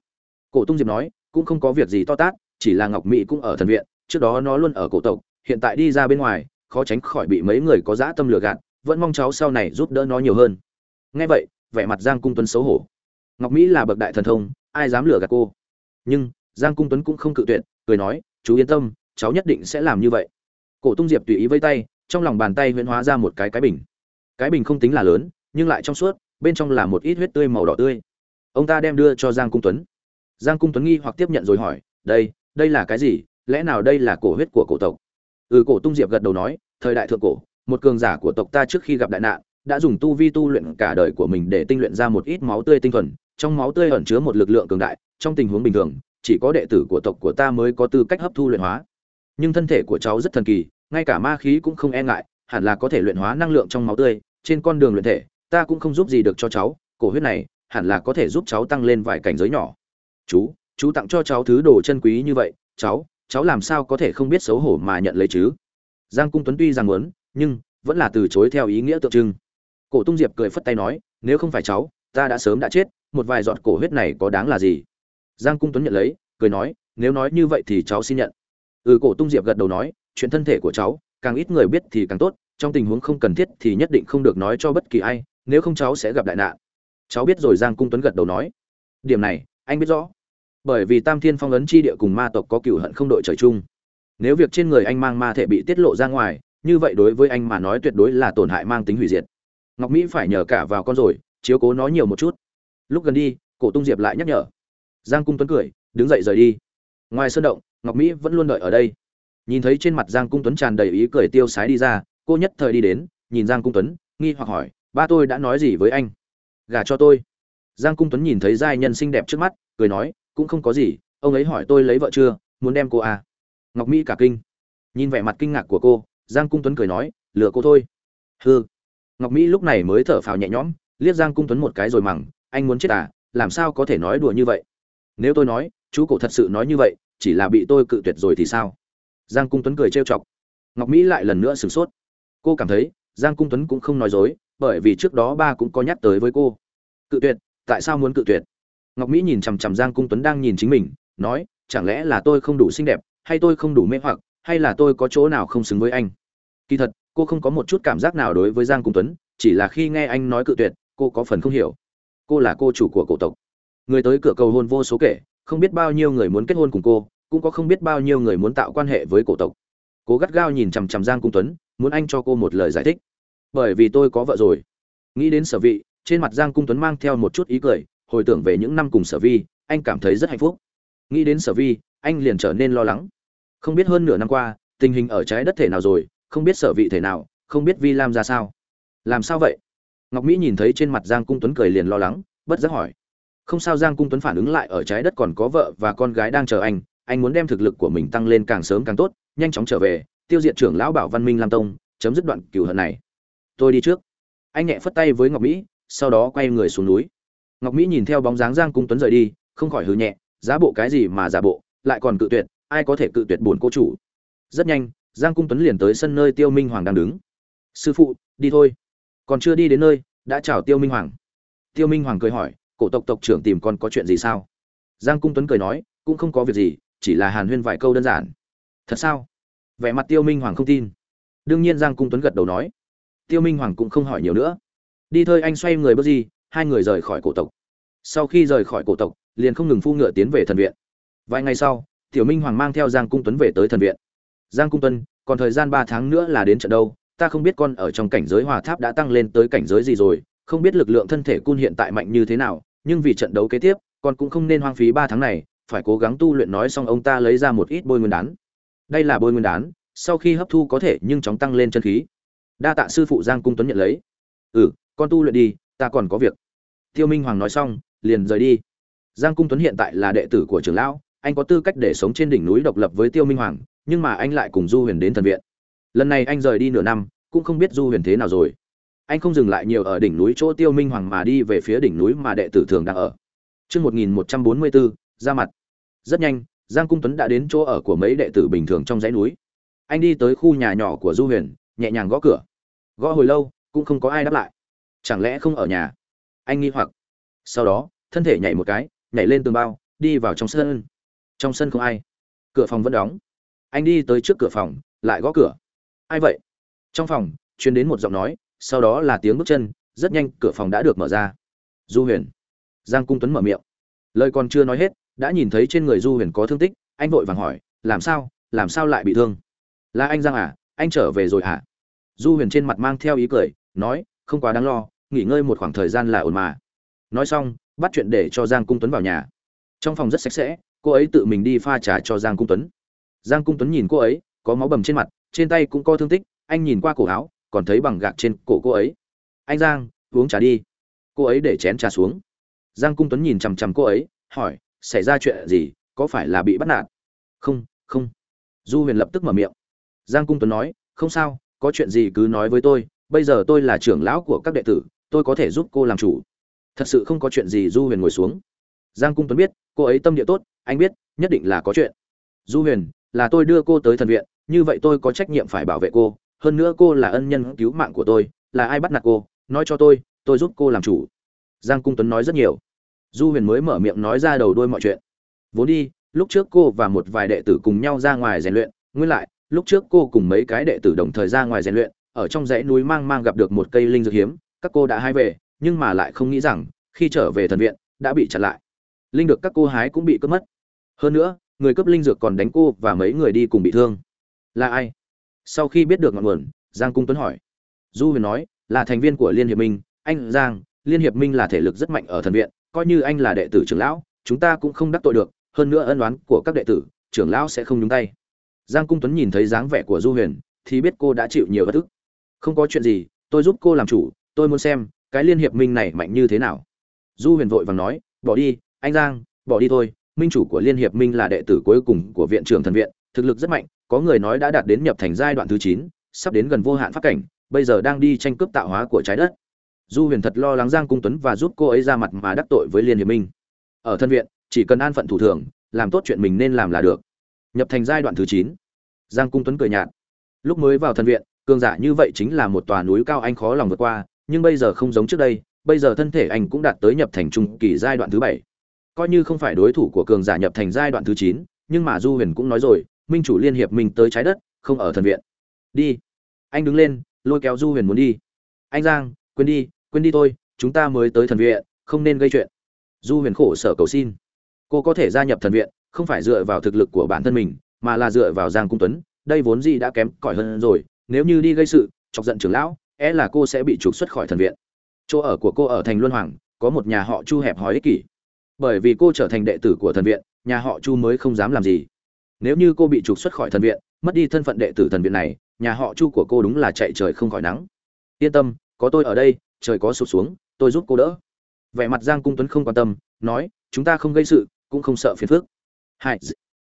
Cổ tung diệp nói, cũng không có việc gì to tát, chỉ là ngọc mỹ cũng ở thần viện, trước đó nó luôn ở cổ tộc, hiện tại đi ra bên ngoài, khó tránh khỏi bị mấy người có dã tâm lừa gạt, vẫn mong cháu sau này giúp đỡ nó nhiều hơn. Nghe vậy, vẻ mặt giang cung tuấn xấu hổ. Ngọc mỹ là bậc đại thần thông, ai dám lừa gạt cô? Nhưng, giang cung tuấn cũng không cự tuyệt, cười nói, chú yên tâm, cháu nhất định sẽ làm như vậy. Cổ tung diệp tùy ý vây tay, trong lòng bàn tay huyễn hóa ra một cái cái bình. Cái bình không tính là lớn nhưng lại trong suốt, bên trong là một ít huyết tươi màu đỏ tươi. Ông ta đem đưa cho giang cung tuấn. Giang cung tuấn nghi hoặc tiếp nhận rồi hỏi, đây đây là cái gì? Lẽ nào đây là cổ huyết của cổ tộc? Ừ cổ tung diệp gật đầu nói, thời đại thượng cổ, một cường giả của tộc ta trước khi gặp đại nạn, đã dùng tu vi tu luyện cả đời của mình để tinh luyện ra một ít máu tươi tinh thuần. Trong máu tươi ẩn chứa một lực lượng cường đại, trong tình huống bình thường, chỉ có đệ tử của tộc của ta mới có tư cách hấp thu luyện hóa. Nhưng thân thể của cháu rất thần kỳ, ngay cả ma khí cũng không e ngại, hẳn là có thể luyện hóa năng lượng trong máu tươi, trên con đường luyện thể ta cũng không giúp gì được cho cháu, cổ huyết này, hẳn là có thể giúp cháu tăng lên vài cảnh giới nhỏ. Chú chú tặng cho cháu thứ đồ chân quý như vậy, cháu cháu làm sao có thể không biết xấu hổ mà nhận lấy chứ? Giang cung tuấn tuy rằng muốn, nhưng vẫn là từ chối theo ý nghĩa tượng trưng. Cổ tung diệp cười phất tay nói, nếu không phải cháu, ta đã sớm đã chết, một vài giọt cổ huyết này có đáng là gì? Giang cung tuấn nhận lấy, cười nói, nếu nói như vậy thì cháu xin nhận. Ừ cổ tung diệp gật đầu nói, chuyện thân thể của cháu, càng ít người biết thì càng tốt, trong tình huống không cần thiết thì nhất định không được nói cho bất kỳ ai nếu không cháu sẽ gặp đại nạn. Cháu biết rồi, giang cung tuấn gật đầu nói. Điểm này, anh biết rõ. Bởi vì tam thiên phong ấn chi địa cùng ma tộc có cựu hận không đội trời chung. Nếu việc trên người anh mang ma thể bị tiết lộ ra ngoài, như vậy đối với anh mà nói tuyệt đối là tổn hại mang tính hủy diệt. Ngọc mỹ phải nhờ cả vào con rồi, chiếu cố nó nhiều một chút. Lúc gần đi, cổ tung diệp lại nhắc nhở. Giang cung tuấn cười, đứng dậy rời đi. Ngoài sơn động, ngọc mỹ vẫn luôn đợi ở đây. Nhìn thấy trên mặt giang cung tuấn tràn đầy ý cười tiêu sái đi ra, cô nhất thời đi đến, nhìn giang cung tuấn, nghi hoặc hỏi ba tôi đã nói gì với anh? Gả cho tôi. Giang cung tuấn nhìn thấy giai nhân xinh đẹp trước mắt, cười nói, cũng không có gì, ông ấy hỏi tôi lấy vợ chưa, muốn đem cô à? Ngọc mỹ cả kinh. Nhìn vẻ mặt kinh ngạc của cô, giang cung tuấn cười nói, lừa cô thôi. Hư ngọc mỹ lúc này mới thở phào nhẹ nhõm, liếc giang cung tuấn một cái rồi mắng, anh muốn chết à làm sao có thể nói đùa như vậy? Nếu tôi nói, chú cổ thật sự nói như vậy, chỉ là bị tôi cự tuyệt rồi thì sao? Giang cung tuấn cười trêu chọc. Ngọc mỹ lại lần nữa sửng sốt. Cô cảm thấy, giang cung tuấn cũng không nói dối bởi vì trước đó ba cũng có nhắc tới với cô. Cự tuyệt, tại sao muốn cự tuyệt? Ngọc mỹ nhìn chằm chằm giang cung tuấn đang nhìn chính mình, nói, chẳng lẽ là tôi không đủ xinh đẹp, hay tôi không đủ mê hoặc, hay là tôi có chỗ nào không xứng với anh? Kỳ thật, cô không có một chút cảm giác nào đối với giang cung tuấn, chỉ là khi nghe anh nói cự tuyệt, cô có phần không hiểu. Cô là cô chủ của cổ tộc. Người tới cửa cầu hôn vô số kể, không biết bao nhiêu người muốn kết hôn cùng cô, cũng có không biết bao nhiêu người muốn tạo quan hệ với cổ tộc. Cô gắt gao nhìn chằm chằm giang cung tuấn, muốn anh cho cô một lời giải thích bởi vì tôi có vợ rồi. Nghĩ đến sở vị, trên mặt giang cung tuấn mang theo một chút ý cười, hồi tưởng về những năm cùng sở vi, anh cảm thấy rất hạnh phúc. Nghĩ đến sở vi, anh liền trở nên lo lắng. Không biết hơn nửa năm qua, tình hình ở trái đất thể nào rồi, không biết sở vị thể nào, không biết vi lam ra sao. Làm sao vậy? Ngọc mỹ nhìn thấy trên mặt giang cung tuấn cười liền lo lắng, bất giác hỏi. Không sao giang cung tuấn phản ứng lại ở trái đất còn có vợ và con gái đang chờ anh anh muốn đem thực lực của mình tăng lên càng sớm càng tốt, nhanh chóng trở về, tiêu diệt trưởng lão bảo văn minh lam tông, chấm dứt đoạn cửu hận này tôi đi trước. Anh nhẹ phất tay với ngọc mỹ, sau đó quay người xuống núi. Ngọc mỹ nhìn theo bóng dáng giang cung tuấn rời đi, không khỏi hừ nhẹ giá bộ cái gì mà giả bộ, lại còn cự tuyệt, ai có thể cự tuyệt buồn cô chủ. Rất nhanh, giang cung tuấn liền tới sân nơi tiêu minh hoàng đang đứng. Sư phụ, đi thôi. Còn chưa đi đến nơi, đã chào tiêu minh hoàng. Tiêu minh hoàng cười hỏi, cổ tộc tộc trưởng tìm con có chuyện gì sao? Giang cung tuấn cười nói, cũng không có việc gì, chỉ là hàn huyên vài câu đơn giản. Thật sao? Vẻ mặt tiêu minh hoàng không tin. Đương nhiên giang cung tuấn gật đầu nói tiêu minh hoàng cũng không hỏi nhiều nữa. Đi thôi, anh xoay người bước gì, hai người rời khỏi cổ tộc. Sau khi rời khỏi cổ tộc, liền không ngừng phu ngựa tiến về thần viện. Vài ngày sau, tiểu minh hoàng mang theo giang cung tuấn về tới thần viện. Giang cung tuấn, còn thời gian ba tháng nữa là đến trận đâu, ta không biết con ở trong cảnh giới hòa tháp đã tăng lên tới cảnh giới gì rồi, không biết lực lượng thân thể cun hiện tại mạnh như thế nào, nhưng vì trận đấu kế tiếp, con cũng không nên hoang phí ba tháng này, phải cố gắng tu luyện nói xong ông ta lấy ra một ít bôi nguyên đán. Đây là bôi nguyên đán, sau khi hấp thu có thể nhưng chóng tăng lên chân khí đa tạ sư phụ giang cung tuấn nhận lấy. Ừ con tu luyện đi ta còn có việc. Tiêu minh hoàng nói xong liền rời đi. Giang cung tuấn hiện tại là đệ tử của trưởng lão anh có tư cách để sống trên đỉnh núi độc lập với tiêu minh hoàng nhưng mà anh lại cùng du huyền đến thần viện. Lần này anh rời đi nửa năm cũng không biết du huyền thế nào rồi. Anh không dừng lại nhiều ở đỉnh núi chỗ tiêu minh hoàng mà đi về phía đỉnh núi mà đệ tử thường đang ở. Trước 1144, ra mặt. Rất nhanh, Giang Cung Tuấn đã đến chỗ ở của mấy đệ tử bình thường trong dãy núi. Anh đi tới khu nhà nhỏ của Du Huyền, nhẹ nhàng gõ cửa. Gõ hồi lâu, cũng không có ai đáp lại. Chẳng lẽ không ở nhà? Anh nghi hoặc. Sau đó, thân thể nhảy một cái, nhảy lên tường bao, đi vào trong sân. Trong sân không ai. Cửa phòng vẫn đóng. Anh đi tới trước cửa phòng, lại gõ cửa. Ai vậy? Trong phòng, truyền đến một giọng nói, sau đó là tiếng bước chân, rất nhanh cửa phòng đã được mở ra. Du Huyền. Giang Cung Tuấn mở miệng. Lời còn chưa nói hết, đã nhìn thấy trên người Du Huyền có thương tích, anh vội vàng hỏi, làm sao, làm sao lại bị thương? Là anh Giang à, anh trở về rồi à? Du Huyền trên mặt mang theo ý cười, nói, không quá đáng lo, nghỉ ngơi một khoảng thời gian là ổn mà. Nói xong, bắt chuyện để cho Giang Cung Tuấn vào nhà. Trong phòng rất sạch sẽ, cô ấy tự mình đi pha trà cho Giang Cung Tuấn. Giang Cung Tuấn nhìn cô ấy, có máu bầm trên mặt, trên tay cũng có thương tích, anh nhìn qua cổ áo, còn thấy bằng gạc trên cổ cô ấy. Anh Giang, uống trà đi. Cô ấy để chén trà xuống. Giang Cung Tuấn nhìn chằm chằm cô ấy, hỏi, xảy ra chuyện gì, có phải là bị bắt nạt? Không, không. Du Huyền lập tức mở miệng. Giang Cung Tuấn nói, không sao, có chuyện gì cứ nói với tôi, bây giờ tôi là trưởng lão của các đệ tử, tôi có thể giúp cô làm chủ. Thật sự không có chuyện gì, Du Huyền ngồi xuống. Giang Cung Tuấn biết, cô ấy tâm địa tốt, anh biết, nhất định là có chuyện. Du Huyền, là tôi đưa cô tới thần viện, như vậy tôi có trách nhiệm phải bảo vệ cô, hơn nữa cô là ân nhân cứu mạng của tôi, là ai bắt nạt cô, nói cho tôi, tôi giúp cô làm chủ. Giang Cung Tuấn nói rất nhiều du huyền mới mở miệng nói ra đầu đuôi mọi chuyện vốn đi lúc trước cô và một vài đệ tử cùng nhau ra ngoài rèn luyện nguyên lại lúc trước cô cùng mấy cái đệ tử đồng thời ra ngoài rèn luyện, ở trong dãy núi mang mang gặp được một cây linh dược hiếm, các cô đã hai về, nhưng mà lại không nghĩ rằng, khi trở về thần viện, đã bị chặn lại. Linh được các cô hái cũng bị cướp mất. Hơn nữa, người cướp linh dược còn đánh cô và mấy người đi cùng bị thương. Là ai? Sau khi biết được ngọn nguồn, giang cung tuấn hỏi. Du huyền nói, là thành viên của liên hiệp minh, anh giang, liên hiệp minh là thể lực rất mạnh ở thần viện, coi như anh là đệ tử trưởng lão, chúng ta cũng không đắc tội được, hơn nữa ân oán của các đệ tử, trưởng lão sẽ không nhúng tay giang cung tuấn nhìn thấy dáng vẻ của du huyền, thì biết cô đã chịu nhiều bất ức. Không có chuyện gì, tôi giúp cô làm chủ, tôi muốn xem, cái liên hiệp minh này mạnh như thế nào. Du huyền vội vàng nói, bỏ đi, anh giang, bỏ đi thôi. Minh chủ của liên hiệp minh là đệ tử cuối cùng của viện trưởng thần viện, thực lực rất mạnh, có người nói đã đạt đến nhập thành giai đoạn thứ chín, sắp đến gần vô hạn phát cảnh, bây giờ đang đi tranh cướp tạo hóa của trái đất. Du huyền thật lo lắng giang cung tuấn và giúp cô ấy ra mặt mà đắc tội với liên hiệp minh. Ở thân viện, chỉ cần an phận thủ thường, làm tốt chuyện mình nên làm là được nhập thành giai đoạn thứ chín. Giang cung tuấn cười nhạt. Lúc mới vào thần viện, cường giả như vậy chính là một tòa núi cao anh khó lòng vượt qua, nhưng bây giờ không giống trước đây, bây giờ thân thể anh cũng đạt tới nhập thành trung kỳ giai đoạn thứ bảy. Coi như không phải đối thủ của cường giả nhập thành giai đoạn thứ chín, nhưng mà du huyền cũng nói rồi, minh chủ liên hiệp mình tới trái đất, không ở thần viện. Đi. Anh đứng lên, lôi kéo du huyền muốn đi. Anh giang, quên đi quên đi thôi, chúng ta mới tới thần viện, không nên gây chuyện. Du huyền khổ sở cầu xin. Cô có thể gia nhập thần viện không phải dựa vào thực lực của bản thân mình, mà là dựa vào giang cung tuấn, đây vốn gì đã kém cỏi hơn rồi, nếu như đi gây sự, chọc giận trưởng lão é e là cô sẽ bị trục xuất khỏi thần viện. Chỗ ở của cô ở thành luân hoàng, có một nhà họ chu hẹp hòi ích kỷ. Bởi vì cô trở thành đệ tử của thần viện, nhà họ chu mới không dám làm gì. Nếu như cô bị trục xuất khỏi thần viện, mất đi thân phận đệ tử thần viện này, nhà họ chu của cô đúng là chạy trời không khỏi nắng. Yên tâm, có tôi ở đây, trời có sụp xuống, tôi giúp cô đỡ. Vẻ mặt giang cung tuấn không quan tâm, nói, chúng ta không gây sự, cũng không sợ phiền phức. Hại.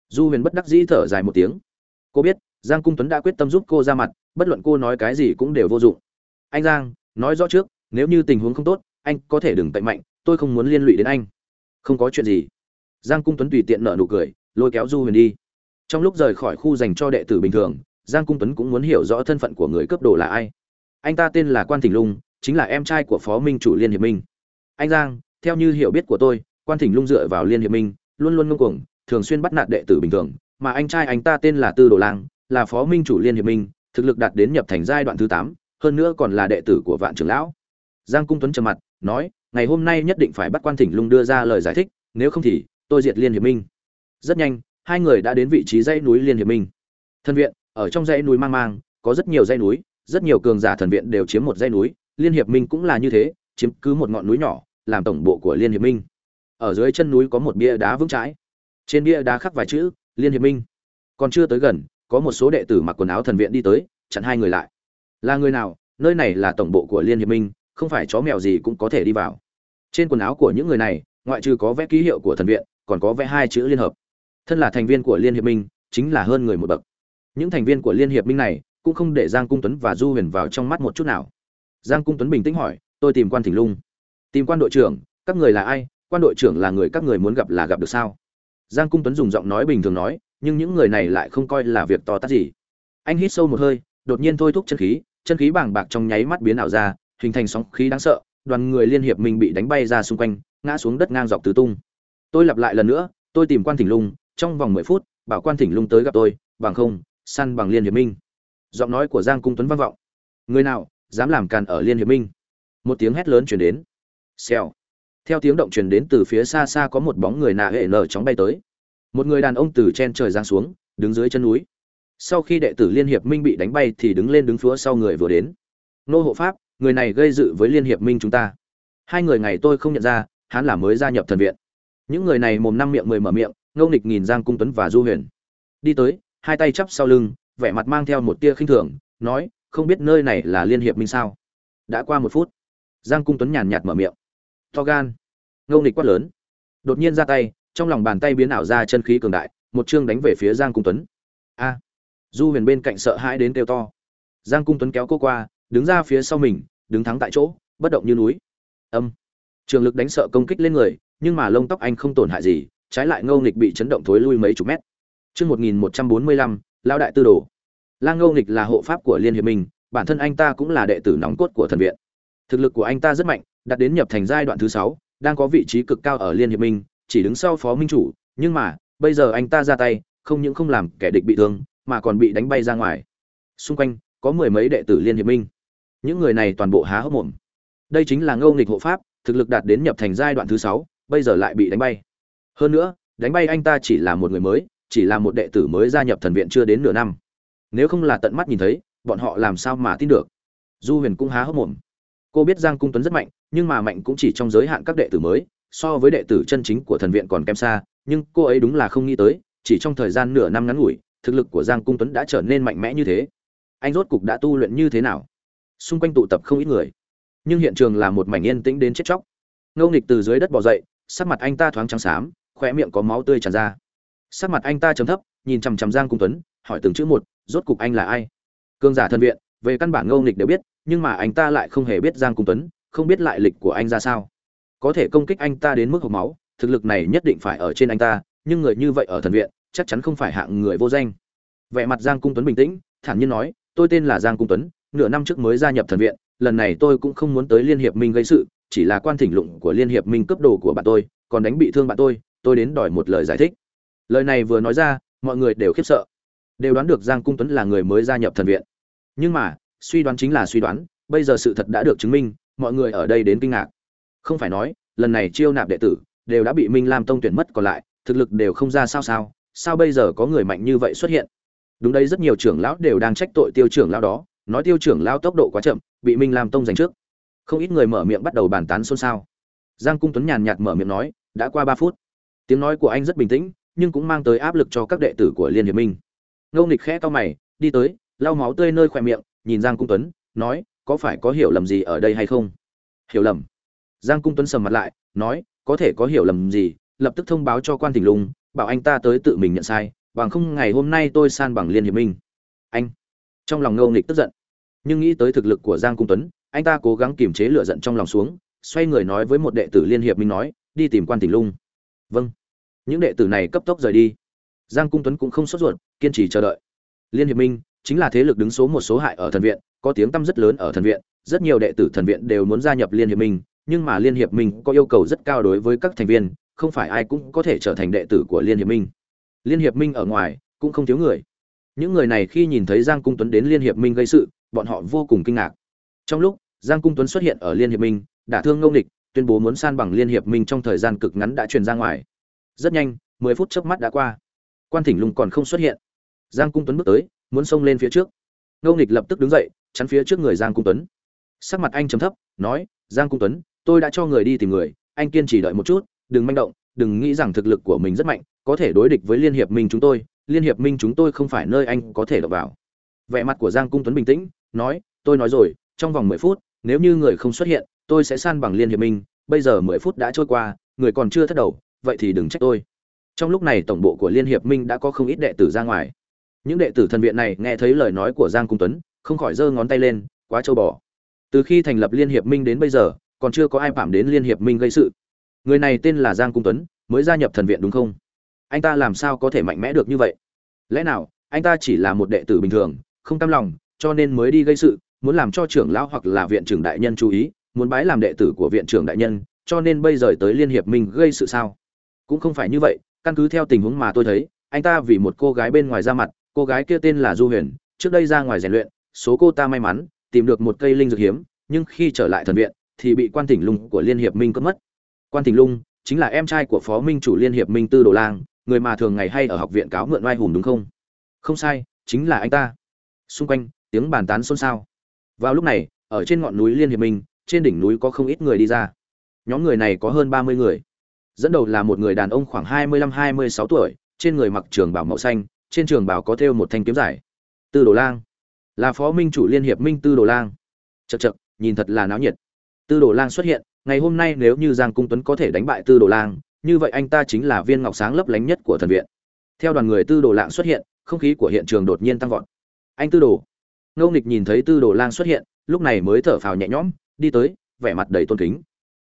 du huyền bất đắc dĩ thở dài một tiếng. Cô biết, giang cung tuấn đã quyết tâm giúp cô ra mặt, bất luận cô nói cái gì cũng đều vô dụng. Anh giang, nói rõ trước, nếu như tình huống không tốt, anh có thể đừng tệ mạnh, tôi không muốn liên lụy đến anh. Không có chuyện gì. Giang cung tuấn tùy tiện nở nụ cười, lôi kéo du huyền đi. Trong lúc rời khỏi khu dành cho đệ tử bình thường, giang cung tuấn cũng muốn hiểu rõ thân phận của người cướp đồ là ai. Anh ta tên là quan thỉnh lung, chính là em trai của phó minh chủ liên hiệp minh. Anh giang, theo như hiểu biết của tôi, quan thỉnh lung dựa vào liên hiệp minh, luôn luôn ngông cuồng thường xuyên bắt nạt đệ tử bình thường, mà anh trai anh ta tên là tư đồ lang, là phó minh chủ liên hiệp minh, thực lực đạt đến nhập thành giai đoạn thứ tám, hơn nữa còn là đệ tử của vạn trưởng lão. Giang cung tuấn trầm mặt, nói, ngày hôm nay nhất định phải bắt quan thỉnh lung đưa ra lời giải thích, nếu không thì tôi diệt liên hiệp minh. Rất nhanh, hai người đã đến vị trí dãy núi liên hiệp minh. Thân viện, ở trong dãy núi mang mang, có rất nhiều dãy núi, rất nhiều cường giả thần viện đều chiếm một dãy núi, liên hiệp minh cũng là như thế, chiếm cứ một ngọn núi nhỏ, làm tổng bộ của liên hiệp minh. Ở dưới chân núi có một bia đá vững chãi trên bia đá khắc vài chữ, liên hiệp minh. Còn chưa tới gần, có một số đệ tử mặc quần áo thần viện đi tới, chặn hai người lại. Là người nào? Nơi này là tổng bộ của liên hiệp minh, không phải chó mèo gì cũng có thể đi vào. Trên quần áo của những người này, ngoại trừ có vẽ ký hiệu của thần viện, còn có vẽ hai chữ liên hợp. Thân là thành viên của liên hiệp minh, chính là hơn người một bậc. Những thành viên của liên hiệp minh này, cũng không để giang cung tuấn và du huyền vào trong mắt một chút nào. Giang cung tuấn bình tĩnh hỏi, tôi tìm quan thỉnh lung. Tìm quan đội trưởng, các người là ai? Quan đội trưởng là người các người muốn gặp là gặp được sao? Giang cung tuấn dùng giọng nói bình thường nói, nhưng những người này lại không coi là việc to tát gì. Anh hít sâu một hơi, đột nhiên thôi thúc chân khí chân khí bàng bạc trong nháy mắt biến ảo ra, hình thành sóng khí đáng sợ, đoàn người liên hiệp mình bị đánh bay ra xung quanh, ngã xuống đất ngang dọc tứ tung. Tôi lặp lại lần nữa, tôi tìm quan thỉnh lung, trong vòng mười phút, bảo quan thỉnh lung tới gặp tôi, bằng không, săn bằng liên hiệp minh. Giọng nói của giang cung tuấn vang vọng. Người nào, dám làm càn ở liên hiệp minh? Một tiếng hét lớn chuyển đến. Xèo theo tiếng động truyền đến từ phía xa xa có một bóng người nạ hệ nở chóng bay tới. Một người đàn ông từ trên trời giáng xuống, đứng dưới chân núi. Sau khi đệ tử liên hiệp minh bị đánh bay thì đứng lên đứng phía sau người vừa đến. Nô hộ pháp, người này gây dự với liên hiệp minh chúng ta. Hai người ngày tôi không nhận ra, hắn là mới gia nhập thần viện. Những người này mồm năm miệng mười mở miệng ngâu nghịch nhìn giang cung tuấn và du huyền. Đi tới, hai tay chắp sau lưng, vẻ mặt mang theo một tia khinh thường, nói, không biết nơi này là liên hiệp minh sao? Đã qua một phút, giang cung tuấn nhàn nhạt mở miệng. To gan ngâu nghịch quát lớn đột nhiên ra tay trong lòng bàn tay biến ảo ra chân khí cường đại một chương đánh về phía giang cung tuấn a du huyền bên cạnh sợ hãi đến kêu to giang cung tuấn kéo cô qua đứng ra phía sau mình đứng thắng tại chỗ bất động như núi âm trường lực đánh sợ công kích lên người nhưng mà lông tóc anh không tổn hại gì trái lại ngâu nghịch bị chấn động thối lui mấy chục mét Chương 1145, lão đại tư đồ. Lang Ngô Nghịch là hộ pháp của Liên hiệp Minh, bản thân anh ta cũng là đệ tử nóng cốt của thần viện. Thực lực của anh ta rất mạnh, đạt đến nhập thành giai đoạn thứ sáu đang có vị trí cực cao ở Liên hiệp Minh, chỉ đứng sau phó minh chủ, nhưng mà, bây giờ anh ta ra tay, không những không làm kẻ địch bị thương, mà còn bị đánh bay ra ngoài. Xung quanh có mười mấy đệ tử Liên hiệp Minh. Những người này toàn bộ há hốc mồm. Đây chính là ngâu Nghịch hộ pháp, thực lực đạt đến nhập thành giai đoạn thứ sáu, bây giờ lại bị đánh bay. Hơn nữa, đánh bay anh ta chỉ là một người mới, chỉ là một đệ tử mới gia nhập thần viện chưa đến nửa năm nếu không là tận mắt nhìn thấy bọn họ làm sao mà tin được du huyền cũng há hốc mồm cô biết giang cung tuấn rất mạnh nhưng mà mạnh cũng chỉ trong giới hạn các đệ tử mới, so với đệ tử chân chính của thần viện còn kém xa, nhưng cô ấy đúng là không nghĩ tới, chỉ trong thời gian nửa năm ngắn ngủi, thực lực của giang cung tuấn đã trở nên mạnh mẽ như thế. Anh rốt cục đã tu luyện như thế nào? Xung quanh tụ tập không ít người, nhưng hiện trường là một mảnh yên tĩnh đến chết chóc. Ngô nghịch từ dưới đất bò dậy, sắc mặt anh ta thoáng trắng xám khoe miệng có máu tươi tràn ra. Sắc mặt anh ta trầm thấp, nhìn chằm chằm giang cung tuấn, hỏi từng chữ một, rốt cục anh là ai? Cương giả thân viện, về căn bản ngâu nghịch đều biết, nhưng mà anh ta lại không hề biết giang cung tuấn không biết lại lịch của anh ra sao. Có thể công kích anh ta đến mức hộc máu, thực lực này nhất định phải ở trên anh ta, nhưng người như vậy ở thần viện, chắc chắn không phải hạng người vô danh. Vẻ mặt giang cung tuấn bình tĩnh, thản nhiên nói, tôi tên là giang cung tuấn, nửa năm trước mới gia nhập thần viện, lần này tôi cũng không muốn tới liên hiệp minh gây sự, chỉ là quan thỉnh lụng của liên hiệp minh cấp đồ của bạn tôi, còn đánh bị thương bạn tôi tôi đến đòi một lời giải thích. Lời này vừa nói ra, mọi người đều khiếp sợ. Đều đoán được giang cung tuấn là người mới gia nhập thần viện. Nhưng mà, suy đoán chính là suy đoán, bây giờ sự thật đã được chứng minh mọi người ở đây đến kinh ngạc. Không phải nói, lần này chiêu nạp đệ tử đều đã bị minh lam tông tuyển mất còn lại, thực lực đều không ra sao sao sao bây giờ có người mạnh như vậy xuất hiện? Đúng đấy, rất nhiều trưởng lão đều đang trách tội tiêu trưởng lão đó, nói tiêu trưởng lão tốc độ quá chậm, bị minh lam tông giành trước. Không ít người mở miệng bắt đầu bàn tán xôn xao. Giang cung tuấn nhàn nhạt mở miệng nói, đã qua ba phút. Tiếng nói của anh rất bình tĩnh, nhưng cũng mang tới áp lực cho các đệ tử của liên hiệp minh. Ngô nghịch khẽ to mày, đi tới, lau máu tươi nơi khỏe miệng, nhìn giang cung tuấn, nói có phải có hiểu lầm gì ở đây hay không? Hiểu lầm. Giang cung tuấn sầm mặt lại, nói, có thể có hiểu lầm gì, lập tức thông báo cho quan tỉnh lùng bảo anh ta tới tự mình nhận sai, bằng không ngày hôm nay tôi san bằng liên hiệp minh. Anh. Trong lòng ngô nghịch tức giận. Nhưng nghĩ tới thực lực của giang cung tuấn, anh ta cố gắng kiềm chế lửa giận trong lòng xuống, xoay người nói với một đệ tử liên hiệp minh nói, đi tìm quan tỉnh lung. Vâng. Những đệ tử này cấp tốc rời đi. Giang cung tuấn cũng không sốt ruột, kiên trì chờ đợi. Liên hiệp minh chính là thế lực đứng số một số hại ở thần viện, có tiếng tăm rất lớn ở thần viện, rất nhiều đệ tử thần viện đều muốn gia nhập liên hiệp minh, nhưng mà liên hiệp minh có yêu cầu rất cao đối với các thành viên, không phải ai cũng có thể trở thành đệ tử của liên hiệp minh. Liên hiệp minh ở ngoài cũng không thiếu người. Những người này khi nhìn thấy giang cung tuấn đến liên hiệp minh gây sự, bọn họ vô cùng kinh ngạc. Trong lúc giang cung tuấn xuất hiện ở liên hiệp minh, đả thương ngông địch tuyên bố muốn san bằng liên hiệp minh trong thời gian cực ngắn đã truyền ra ngoài. Rất nhanh, mười phút chớp mắt đã qua. Quan thỉnh lùng còn không xuất hiện. Giang cung tuấn bước tới muốn xông lên phía trước. Ngô nghịch lập tức đứng dậy, chắn phía trước người giang cung tuấn. Sắc mặt anh chấm thấp, nói, giang cung tuấn, tôi đã cho người đi tìm người, anh kiên trì đợi một chút, đừng manh động, đừng nghĩ rằng thực lực của mình rất mạnh, có thể đối địch với liên hiệp minh chúng tôi, liên hiệp minh chúng tôi không phải nơi anh có thể đọc vào. Vẻ mặt của giang cung tuấn bình tĩnh, nói, tôi nói rồi, trong vòng mười phút, nếu như người không xuất hiện, tôi sẽ san bằng liên hiệp minh, bây giờ mười phút đã trôi qua, người còn chưa thất đầu, vậy thì đừng trách tôi. Trong lúc này tổng bộ của liên hiệp minh đã có không ít đệ tử ra ngoài những đệ tử thần viện này nghe thấy lời nói của giang cung tuấn, không khỏi giơ ngón tay lên, quá châu bò. Từ khi thành lập liên hiệp minh đến bây giờ, còn chưa có ai phạm đến liên hiệp minh gây sự. Người này tên là giang cung tuấn, mới gia nhập thần viện đúng không? Anh ta làm sao có thể mạnh mẽ được như vậy? Lẽ nào, anh ta chỉ là một đệ tử bình thường, không cam lòng, cho nên mới đi gây sự, muốn làm cho trưởng lão hoặc là viện trưởng đại nhân chú ý, muốn bái làm đệ tử của viện trưởng đại nhân, cho nên bây giờ tới liên hiệp minh gây sự sao? Cũng không phải như vậy, căn cứ theo tình huống mà tôi thấy, anh ta vì một cô gái bên ngoài ra mặt cô gái kia tên là du huyền, trước đây ra ngoài rèn luyện, số cô ta may mắn, tìm được một cây linh dược hiếm, nhưng khi trở lại thần viện, thì bị quan tỉnh lung của liên hiệp minh cướp mất. Quan tỉnh lung chính là em trai của phó minh chủ liên hiệp minh tư đồ lang, người mà thường ngày hay ở học viện cáo mượn oai hùng đúng không? Không sai, chính là anh ta. Xung quanh, tiếng bàn tán xôn xao. Vào lúc này, ở trên ngọn núi liên hiệp minh, trên đỉnh núi có không ít người đi ra. Nhóm người này có hơn ba mươi người. Dẫn đầu là một người đàn ông khoảng hai mươi lăm hai mươi sáu tuổi, trên người mặc trường bảo màu xanh trên trường bảo có thêu một thanh kiếm dài tư đồ lang. Là phó minh chủ liên hiệp minh tư đồ lang. Chật chật nhìn thật là náo nhiệt. Tư đồ lang xuất hiện, ngày hôm nay nếu như giang cung tuấn có thể đánh bại tư đồ lang, như vậy anh ta chính là viên ngọc sáng lấp lánh nhất của thần viện. Theo đoàn người tư đồ lạng xuất hiện, không khí của hiện trường đột nhiên tăng vọt. Anh tư đồ. Ngô nghịch nhìn thấy tư đồ lang xuất hiện, lúc này mới thở phào nhẹ nhõm, đi tới, vẻ mặt đầy tôn kính.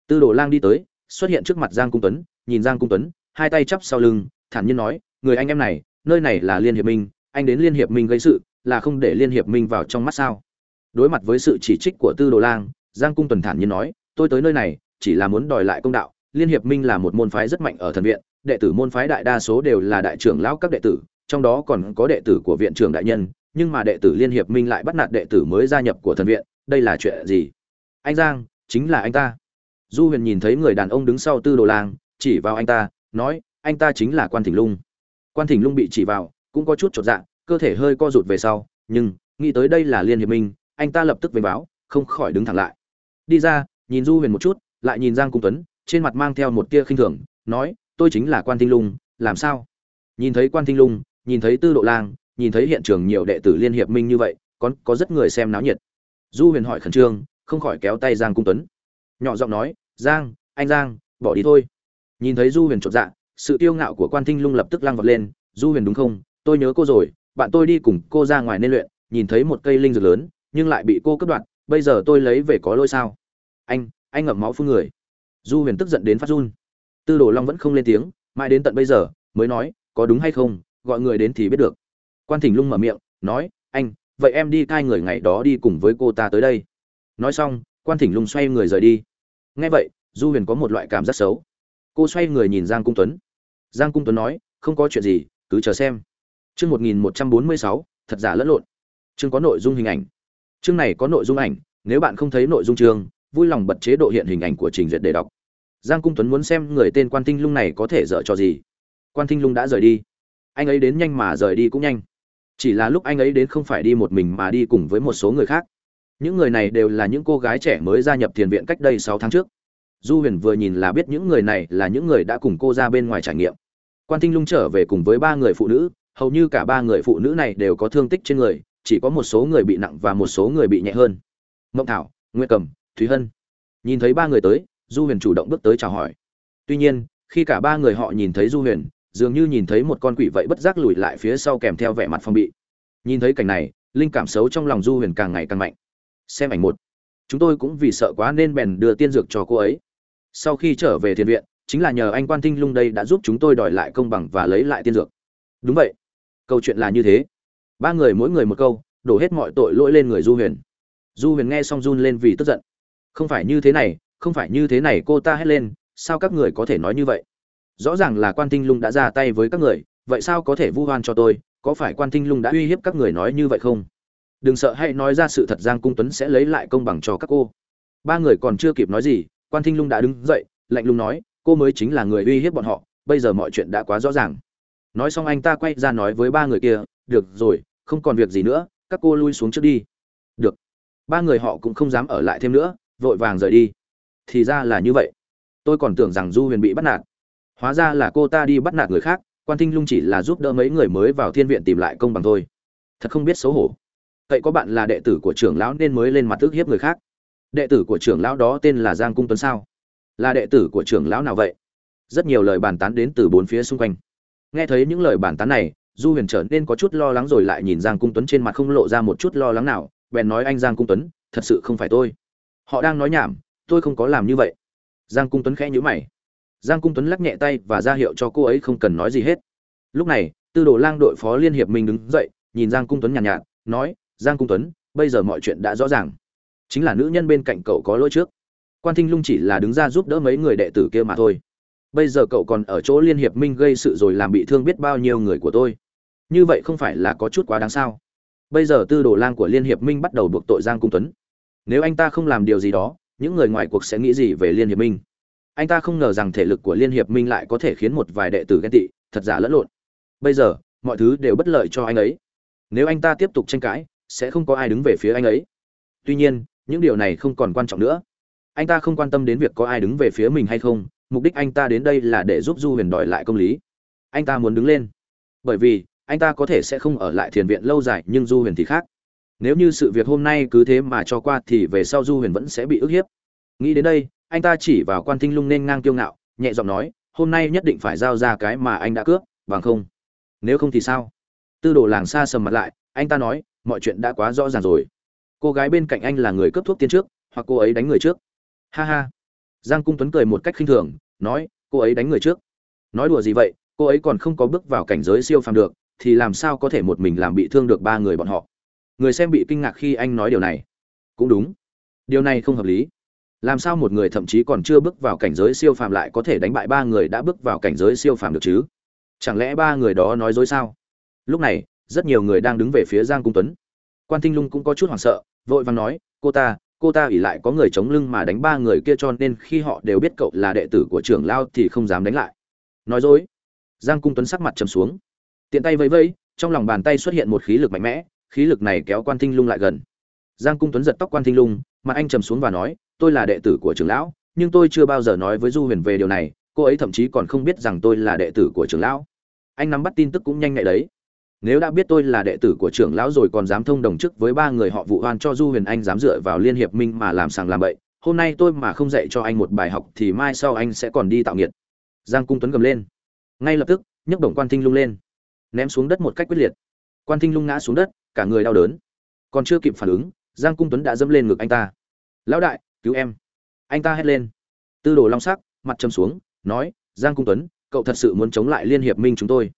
Tư đồ lang đi tới, xuất hiện trước mặt giang cung tuấn, nhìn giang cung tuấn, hai tay chắp sau lưng, thản nhiên nói, người anh em này nơi này là liên hiệp minh, anh đến liên hiệp minh gây sự, là không để liên hiệp minh vào trong mắt sao? Đối mặt với sự chỉ trích của tư đồ lang, giang cung tuần thản nhiên nói, tôi tới nơi này, chỉ là muốn đòi lại công đạo. Liên hiệp minh là một môn phái rất mạnh ở thần viện, đệ tử môn phái đại đa số đều là đại trưởng lão các đệ tử, trong đó còn có đệ tử của viện trưởng đại nhân, nhưng mà đệ tử liên hiệp minh lại bắt nạt đệ tử mới gia nhập của thần viện. Đây là chuyện gì? Anh giang, chính là anh ta. Du huyền nhìn thấy người đàn ông đứng sau tư đồ lang, chỉ vào anh ta, nói, anh ta chính là quan thỉnh lung quan thỉnh lung bị chỉ vào, cũng có chút chột dạ cơ thể hơi co rụt về sau, nhưng, nghĩ tới đây là liên hiệp minh, anh ta lập tức vênh báo, không khỏi đứng thẳng lại. Đi ra, nhìn du huyền một chút, lại nhìn giang cung tuấn, trên mặt mang theo một tia khinh thường, nói, tôi chính là quan thinh lung, làm sao? Nhìn thấy quan thinh lung, nhìn thấy tư độ lang, nhìn thấy hiện trường nhiều đệ tử liên hiệp minh như vậy, còn có rất người xem náo nhiệt. Du huyền hỏi khẩn trương, không khỏi kéo tay giang cung tuấn. Nhỏ giọng nói, giang, anh giang, bỏ đi thôi. Nhìn thấy du huyền chột dạ sự tiêu ngạo của quan thinh lung lập tức lăng vọt lên, du huyền đúng không? Tôi nhớ cô rồi, bạn tôi đi cùng cô ra ngoài nên luyện, nhìn thấy một cây linh dược lớn, nhưng lại bị cô cướp đoạt, bây giờ tôi lấy về có lỗi sao? Anh anh ngậm máu phun người. Du huyền tức giận đến phát run. Tư đồ long vẫn không lên tiếng, mãi đến tận bây giờ, mới nói, có đúng hay không? Gọi người đến thì biết được. Quan thỉnh lung mở miệng, nói, anh, vậy em đi cai người ngày đó đi cùng với cô ta tới đây. Nói xong, quan thỉnh lung xoay người rời đi. Nghe vậy, du huyền có một loại cảm giác xấu. Cô xoay người nhìn giang cung tuấn giang cung tuấn nói, không có chuyện gì, cứ chờ xem. Chương một nghìn một trăm bốn mươi sáu, thật giả lẫn lộn. Chương có nội dung hình ảnh. Chương này có nội dung ảnh, nếu bạn không thấy nội dung chương, vui lòng bật chế độ hiện hình ảnh của trình duyệt để đọc. Giang cung tuấn muốn xem người tên quan tinh lung này có thể dở cho gì. Quan tinh lung đã rời đi. Anh ấy đến nhanh mà rời đi cũng nhanh. Chỉ là lúc anh ấy đến không phải đi một mình mà đi cùng với một số người khác. Những người này đều là những cô gái trẻ mới gia nhập thiền viện cách đây sáu tháng trước du huyền vừa nhìn là biết những người này là những người đã cùng cô ra bên ngoài trải nghiệm. Quan Thinh lung trở về cùng với ba người phụ nữ, hầu như cả ba người phụ nữ này đều có thương tích trên người, chỉ có một số người bị nặng và một số người bị nhẹ hơn. Mộng thảo nguyễn cầm, thúy hân. Nhìn thấy ba người tới, du huyền chủ động bước tới chào hỏi. Tuy nhiên, khi cả ba người họ nhìn thấy du huyền, dường như nhìn thấy một con quỷ vậy bất giác lùi lại phía sau kèm theo vẻ mặt phong bị. Nhìn thấy cảnh này, linh cảm xấu trong lòng du huyền càng ngày càng mạnh. Xem ảnh một. Chúng tôi cũng vì sợ quá nên bèn đưa tiên dược cho cô ấy sau khi trở về thiền viện, chính là nhờ anh quan tinh lung đây đã giúp chúng tôi đòi lại công bằng và lấy lại tiên dược. Đúng vậy. Câu chuyện là như thế. Ba người mỗi người một câu, đổ hết mọi tội lỗi lên người du huyền. Du huyền nghe xong run lên vì tức giận. Không phải như thế này, không phải như thế này, cô ta hét lên, sao các người có thể nói như vậy? Rõ ràng là quan tinh lung đã ra tay với các người, vậy sao có thể vu oan cho tôi? Có phải quan tinh lung đã uy hiếp các người nói như vậy không? Đừng sợ, hãy nói ra sự thật, giang cung tuấn sẽ lấy lại công bằng cho các cô. Ba người còn chưa kịp nói gì quan Thinh lung đã đứng dậy, lạnh lùng nói, cô mới chính là người uy hiếp bọn họ, bây giờ mọi chuyện đã quá rõ ràng. Nói xong anh ta quay ra nói với ba người kia, được rồi, không còn việc gì nữa, các cô lui xuống trước đi. Được. Ba người họ cũng không dám ở lại thêm nữa, vội vàng rời đi. Thì ra là như vậy. Tôi còn tưởng rằng du huyền bị bắt nạt. Hóa ra là cô ta đi bắt nạt người khác, quan Thinh lung chỉ là giúp đỡ mấy người mới vào thiên viện tìm lại công bằng thôi. Thật không biết xấu hổ. Cậy có bạn là đệ tử của trưởng lão nên mới lên mặt tức hiếp người khác đệ tử của trưởng lão đó tên là giang cung tuấn sao? Là đệ tử của trưởng lão nào vậy? Rất nhiều lời bàn tán đến từ bốn phía xung quanh. Nghe thấy những lời bàn tán này du huyền trở nên có chút lo lắng rồi lại nhìn giang cung tuấn trên mặt không lộ ra một chút lo lắng nào bèn nói anh giang cung tuấn thật sự không phải tôi. Họ đang nói nhảm tôi không có làm như vậy. Giang cung tuấn khẽ nhíu mày. Giang cung tuấn lắc nhẹ tay và ra hiệu cho cô ấy không cần nói gì hết. Lúc này tư đồ lang đội phó liên hiệp minh đứng dậy nhìn giang cung tuấn nhàn nhạt, nhạt nói giang cung tuấn bây giờ mọi chuyện đã rõ ràng chính là nữ nhân bên cạnh cậu có lỗi trước. Quan thinh lung chỉ là đứng ra giúp đỡ mấy người đệ tử kia mà thôi. Bây giờ cậu còn ở chỗ liên hiệp minh gây sự rồi làm bị thương biết bao nhiêu người của tôi. Như vậy không phải là có chút quá đáng sao? Bây giờ tư đồ lang của liên hiệp minh bắt đầu buộc tội giang cung tuấn. Nếu anh ta không làm điều gì đó, những người ngoài cuộc sẽ nghĩ gì về liên hiệp minh? Anh ta không ngờ rằng thể lực của liên hiệp minh lại có thể khiến một vài đệ tử ghen tị, thật giả lẫn lộn. Bây giờ, mọi thứ đều bất lợi cho anh ấy. Nếu anh ta tiếp tục tranh cãi, sẽ không có ai đứng về phía anh ấy. Tuy nhiên những điều này không còn quan trọng nữa. Anh ta không quan tâm đến việc có ai đứng về phía mình hay không, mục đích anh ta đến đây là để giúp du huyền đòi lại công lý. Anh ta muốn đứng lên. Bởi vì, anh ta có thể sẽ không ở lại thiền viện lâu dài, nhưng du huyền thì khác. Nếu như sự việc hôm nay cứ thế mà cho qua thì về sau du huyền vẫn sẽ bị ức hiếp. Nghĩ đến đây, anh ta chỉ vào quan thinh lung nên ngang kiêu ngạo, nhẹ giọng nói, hôm nay nhất định phải giao ra cái mà anh đã cướp, bằng không, nếu không thì sao? Tư đồ làng xa sầm mặt lại, anh ta nói, mọi chuyện đã quá rõ ràng rồi cô gái bên cạnh anh là người cướp thuốc tiên trước, hoặc cô ấy đánh người trước. Ha ha. Giang cung tuấn cười một cách khinh thường, nói, cô ấy đánh người trước. Nói đùa gì vậy, cô ấy còn không có bước vào cảnh giới siêu phàm được, thì làm sao có thể một mình làm bị thương được ba người bọn họ? Người xem bị kinh ngạc khi anh nói điều này. Cũng đúng. Điều này không hợp lý. Làm sao một người thậm chí còn chưa bước vào cảnh giới siêu phàm lại có thể đánh bại ba người đã bước vào cảnh giới siêu phàm được chứ? Chẳng lẽ ba người đó nói dối sao? Lúc này, rất nhiều người đang đứng về phía giang cung tuấn quan tinh lung cũng có chút hoảng sợ, vội vàng nói, cô ta cô ta ỉ lại có người chống lưng mà đánh ba người kia cho nên khi họ đều biết cậu là đệ tử của trưởng lao thì không dám đánh lại. Nói dối, giang cung tuấn sắc mặt trầm xuống. Tiện tay vẫy vẫy, trong lòng bàn tay xuất hiện một khí lực mạnh mẽ, khí lực này kéo quan tinh lung lại gần. Giang cung tuấn giật tóc quan tinh lung, mặt anh trầm xuống và nói, tôi là đệ tử của trưởng lão, nhưng tôi chưa bao giờ nói với du huyền về điều này, cô ấy thậm chí còn không biết rằng tôi là đệ tử của trưởng lão. Anh nắm bắt tin tức cũng nhanh nhạy đấy nếu đã biết tôi là đệ tử của trưởng lão rồi còn dám thông đồng chức với ba người họ vụ oan cho du huyền anh dám dựa vào liên hiệp minh mà làm sàng làm bậy, hôm nay tôi mà không dạy cho anh một bài học thì mai sau anh sẽ còn đi tạo nghiệt. Giang cung tuấn gầm lên. Ngay lập tức, nhấc đồng quan thinh lung lên. Ném xuống đất một cách quyết liệt. Quan thinh lung ngã xuống đất, cả người đau đớn. Còn chưa kịp phản ứng, giang cung tuấn đã dẫm lên ngực anh ta. Lão đại, cứu em. Anh ta hét lên. Tư đồ long sắc, mặt châm xuống, nói, giang cung tuấn, cậu thật sự muốn chống lại liên hiệp minh chúng tôi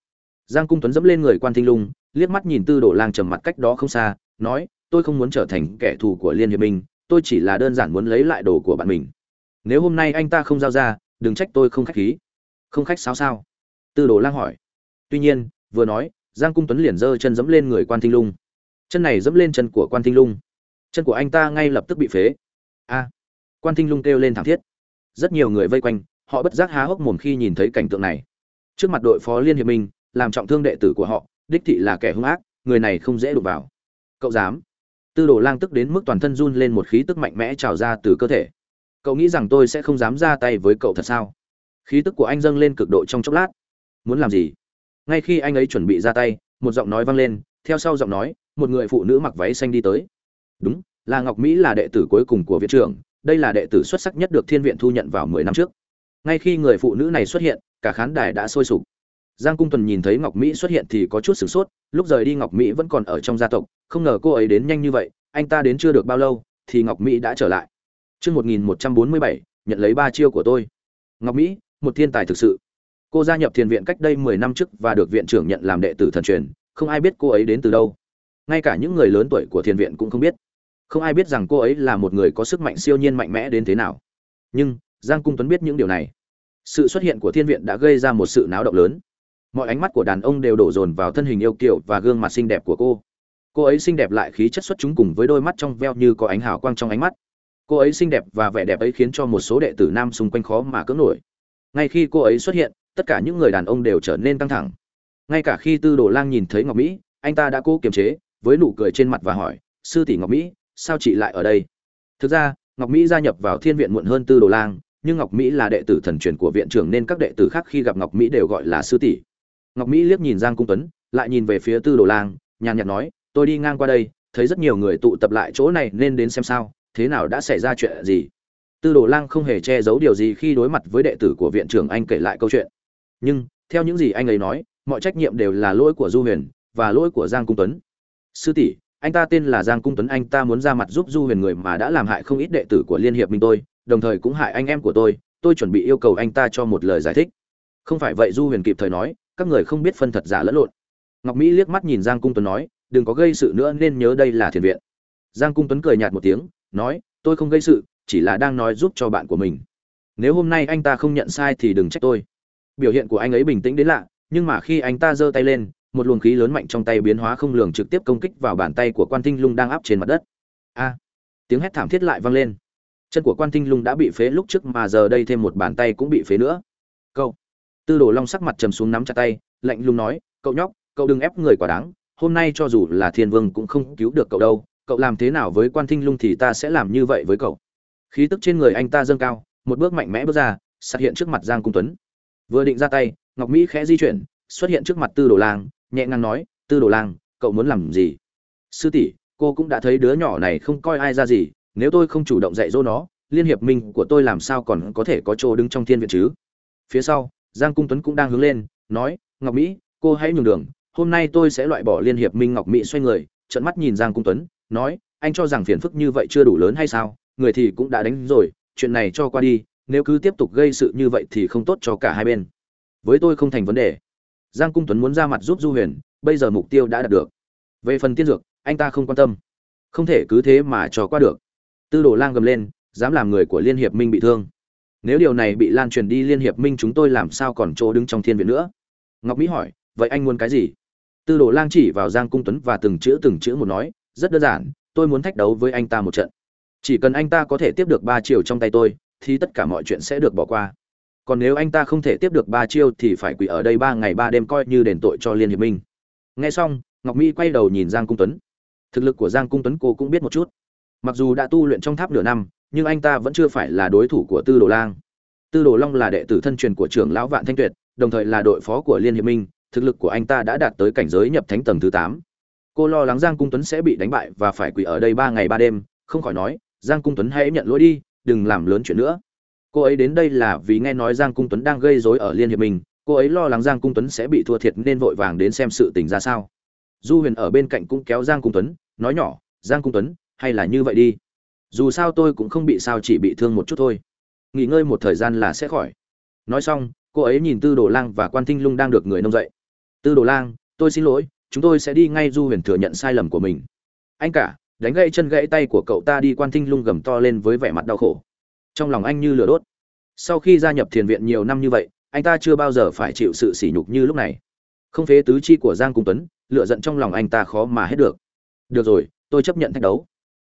giang cung tuấn dẫm lên người quan thinh lung, liếc mắt nhìn tư đồ lang trầm mặt cách đó không xa, nói, tôi không muốn trở thành kẻ thù của liên hiệp minh, tôi chỉ là đơn giản muốn lấy lại đồ của bạn mình. Nếu hôm nay anh ta không giao ra, đừng trách tôi không khách khí. Không khách sao sao? Tư đồ lang hỏi. Tuy nhiên, vừa nói, giang cung tuấn liền giơ chân dẫm lên người quan thinh lung. Chân này dẫm lên chân của quan thinh lung. Chân của anh ta ngay lập tức bị phế. A! Quan thinh lung kêu lên thảm thiết. Rất nhiều người vây quanh, họ bất giác há hốc mồm khi nhìn thấy cảnh tượng này. Trước mặt đội phó liên hiệp minh làm trọng thương đệ tử của họ, đích thị là kẻ hung ác, người này không dễ đụng vào. Cậu dám. Tư đồ lang tức đến mức toàn thân run lên một khí tức mạnh mẽ trào ra từ cơ thể. Cậu nghĩ rằng tôi sẽ không dám ra tay với cậu thật sao? Khí tức của anh dâng lên cực độ trong chốc lát. Muốn làm gì? Ngay khi anh ấy chuẩn bị ra tay, một giọng nói vang lên, theo sau giọng nói, một người phụ nữ mặc váy xanh đi tới. Đúng, là ngọc mỹ là đệ tử cuối cùng của viện trưởng, đây là đệ tử xuất sắc nhất được thiên viện thu nhận vào mười năm trước. Ngay khi người phụ nữ này xuất hiện, cả khán đài đã sôi sục giang cung tuần nhìn thấy ngọc mỹ xuất hiện thì có chút sửng sốt lúc rời đi ngọc mỹ vẫn còn ở trong gia tộc không ngờ cô ấy đến nhanh như vậy anh ta đến chưa được bao lâu thì ngọc mỹ đã trở lại Chương 1147, nhận lấy ba chiêu của tôi. Ngọc Mỹ, một thiên tài thực sự. Cô gia nhập Thiền viện cách đây 10 năm trước và được viện trưởng nhận làm đệ tử thần truyền, không ai biết cô ấy đến từ đâu. Ngay cả những người lớn tuổi của Thiền viện cũng không biết. Không ai biết rằng cô ấy là một người có sức mạnh siêu nhiên mạnh mẽ đến thế nào. Nhưng, Giang Cung Tuấn biết những điều này. Sự xuất hiện của Thiên viện đã gây ra một sự náo động lớn. Mọi ánh mắt của đàn ông đều đổ dồn vào thân hình yêu kiều và gương mặt xinh đẹp của cô. Cô ấy xinh đẹp lại khí chất xuất chúng cùng với đôi mắt trong veo như có ánh hào quang trong ánh mắt. Cô ấy xinh đẹp và vẻ đẹp ấy khiến cho một số đệ tử nam xung quanh khó mà cưỡng nổi. Ngay khi cô ấy xuất hiện, tất cả những người đàn ông đều trở nên căng thẳng. Ngay cả khi tư đồ lang nhìn thấy ngọc mỹ, anh ta đã cố kiềm chế, với nụ cười trên mặt và hỏi, sư tỷ ngọc mỹ, sao chị lại ở đây? Thực ra, ngọc mỹ gia nhập vào thiên viện muộn hơn tư đồ lang, nhưng ngọc mỹ là đệ tử thần truyền của viện trưởng nên các đệ tử khác khi gặp ngọc mỹ đều gọi là sư tỷ ngọc mỹ liếc nhìn giang cung tuấn, lại nhìn về phía tư đồ lang, nhàn nhạt nói, tôi đi ngang qua đây, thấy rất nhiều người tụ tập lại chỗ này nên đến xem sao, thế nào đã xảy ra chuyện gì? Tư đồ lang không hề che giấu điều gì khi đối mặt với đệ tử của viện trưởng anh kể lại câu chuyện. Nhưng, theo những gì anh ấy nói, mọi trách nhiệm đều là lỗi của du huyền và lỗi của giang cung tuấn. Sư tỷ, anh ta tên là giang cung tuấn, anh ta muốn ra mặt giúp du huyền người mà đã làm hại không ít đệ tử của liên hiệp minh tôi, đồng thời cũng hại anh em của tôi tôi chuẩn bị yêu cầu anh ta cho một lời giải thích. Không phải vậy, du huyền kịp thời nói các người không biết phân thật giả lẫn lộn. Ngọc mỹ liếc mắt nhìn giang cung tuấn nói, đừng có gây sự nữa nên nhớ đây là thiền viện. Giang cung tuấn cười nhạt một tiếng, nói, tôi không gây sự, chỉ là đang nói giúp cho bạn của mình. Nếu hôm nay anh ta không nhận sai thì đừng trách tôi. Biểu hiện của anh ấy bình tĩnh đến lạ, nhưng mà khi anh ta giơ tay lên, một luồng khí lớn mạnh trong tay biến hóa không lường trực tiếp công kích vào bàn tay của quan tinh lung đang áp trên mặt đất. A! Tiếng hét thảm thiết lại vang lên. Chân của quan tinh lung đã bị phế, lúc trước mà giờ đây thêm một bàn tay cũng bị phế nữa. Cậu tư đồ long sắc mặt trầm xuống nắm chặt tay, lạnh lùng nói, cậu nhóc, cậu đừng ép người quá đáng, hôm nay cho dù là thiên vương cũng không cứu được cậu đâu, cậu làm thế nào với quan thinh lung thì ta sẽ làm như vậy với cậu. Khí tức trên người anh ta dâng cao, một bước mạnh mẽ bước ra, xuất hiện trước mặt giang cung tuấn. Vừa định ra tay, ngọc mỹ khẽ di chuyển, xuất hiện trước mặt tư đồ lang, nhẹ nhàng nói, tư đồ lang, cậu muốn làm gì? Sư tỷ, cô cũng đã thấy đứa nhỏ này không coi ai ra gì, nếu tôi không chủ động dạy dỗ nó, liên hiệp minh của tôi làm sao còn có thể có chỗ đứng trong thiên viện chứ? Phía sau giang cung tuấn cũng đang hướng lên, nói, ngọc mỹ, cô hãy nhường đường, hôm nay tôi sẽ loại bỏ liên hiệp minh ngọc mỹ xoay người. Trợn mắt nhìn giang cung tuấn, nói, anh cho rằng phiền phức như vậy chưa đủ lớn hay sao? Người thì cũng đã đánh rồi, chuyện này cho qua đi, nếu cứ tiếp tục gây sự như vậy thì không tốt cho cả hai bên. Với tôi không thành vấn đề. Giang cung tuấn muốn ra mặt giúp du huyền, bây giờ mục tiêu đã đạt được. Về phần tiên dược, anh ta không quan tâm. Không thể cứ thế mà cho qua được. Tư đồ lang gầm lên, dám làm người của liên hiệp minh bị thương nếu điều này bị lan truyền đi liên hiệp minh chúng tôi làm sao còn chỗ đứng trong thiên viện nữa? Ngọc mỹ hỏi, vậy anh muốn cái gì? Tư đồ lang chỉ vào giang cung tuấn và từng chữ từng chữ một nói, rất đơn giản, tôi muốn thách đấu với anh ta một trận. Chỉ cần anh ta có thể tiếp được ba chiều trong tay tôi, thì tất cả mọi chuyện sẽ được bỏ qua. Còn nếu anh ta không thể tiếp được ba chiêu thì phải quỳ ở đây ba ngày ba đêm coi như đền tội cho liên hiệp minh. Nghe xong, ngọc mỹ quay đầu nhìn giang cung tuấn. Thực lực của giang cung tuấn cô cũng biết một chút mặc dù đã tu luyện trong tháp nửa năm, nhưng anh ta vẫn chưa phải là đối thủ của tư đồ lang. Tư đồ long là đệ tử thân truyền của trưởng lão vạn thanh tuyệt, đồng thời là đội phó của liên hiệp minh, thực lực của anh ta đã đạt tới cảnh giới nhập thánh tầng thứ tám. Cô lo lắng giang cung tuấn sẽ bị đánh bại và phải quỳ ở đây ba ngày ba đêm, không khỏi nói, giang cung tuấn hãy nhận lỗi đi, đừng làm lớn chuyện nữa. Cô ấy đến đây là vì nghe nói giang cung tuấn đang gây rối ở liên hiệp minh, cô ấy lo lắng giang cung tuấn sẽ bị thua thiệt nên vội vàng đến xem sự tình ra sao. Du huyền ở bên cạnh cũng kéo giang cung tuấn, nói nhỏ, giang cung tuấn hay là như vậy đi. Dù sao tôi cũng không bị sao chỉ bị thương một chút thôi. Nghỉ ngơi một thời gian là sẽ khỏi. Nói xong, cô ấy nhìn tư đồ lang và quan Thinh lung đang được người nông dậy. Tư đồ lang, tôi xin lỗi, chúng tôi sẽ đi ngay du huyền thừa nhận sai lầm của mình. Anh cả, đánh gãy chân gãy tay của cậu ta đi, quan Thinh lung gầm to lên với vẻ mặt đau khổ. Trong lòng anh như lửa đốt. Sau khi gia nhập thiền viện nhiều năm như vậy, anh ta chưa bao giờ phải chịu sự sỉ nhục như lúc này. Không phế tứ chi của giang cung tuấn lựa giận trong lòng anh ta khó mà hết được. Được rồi, tôi chấp nhận thách đấu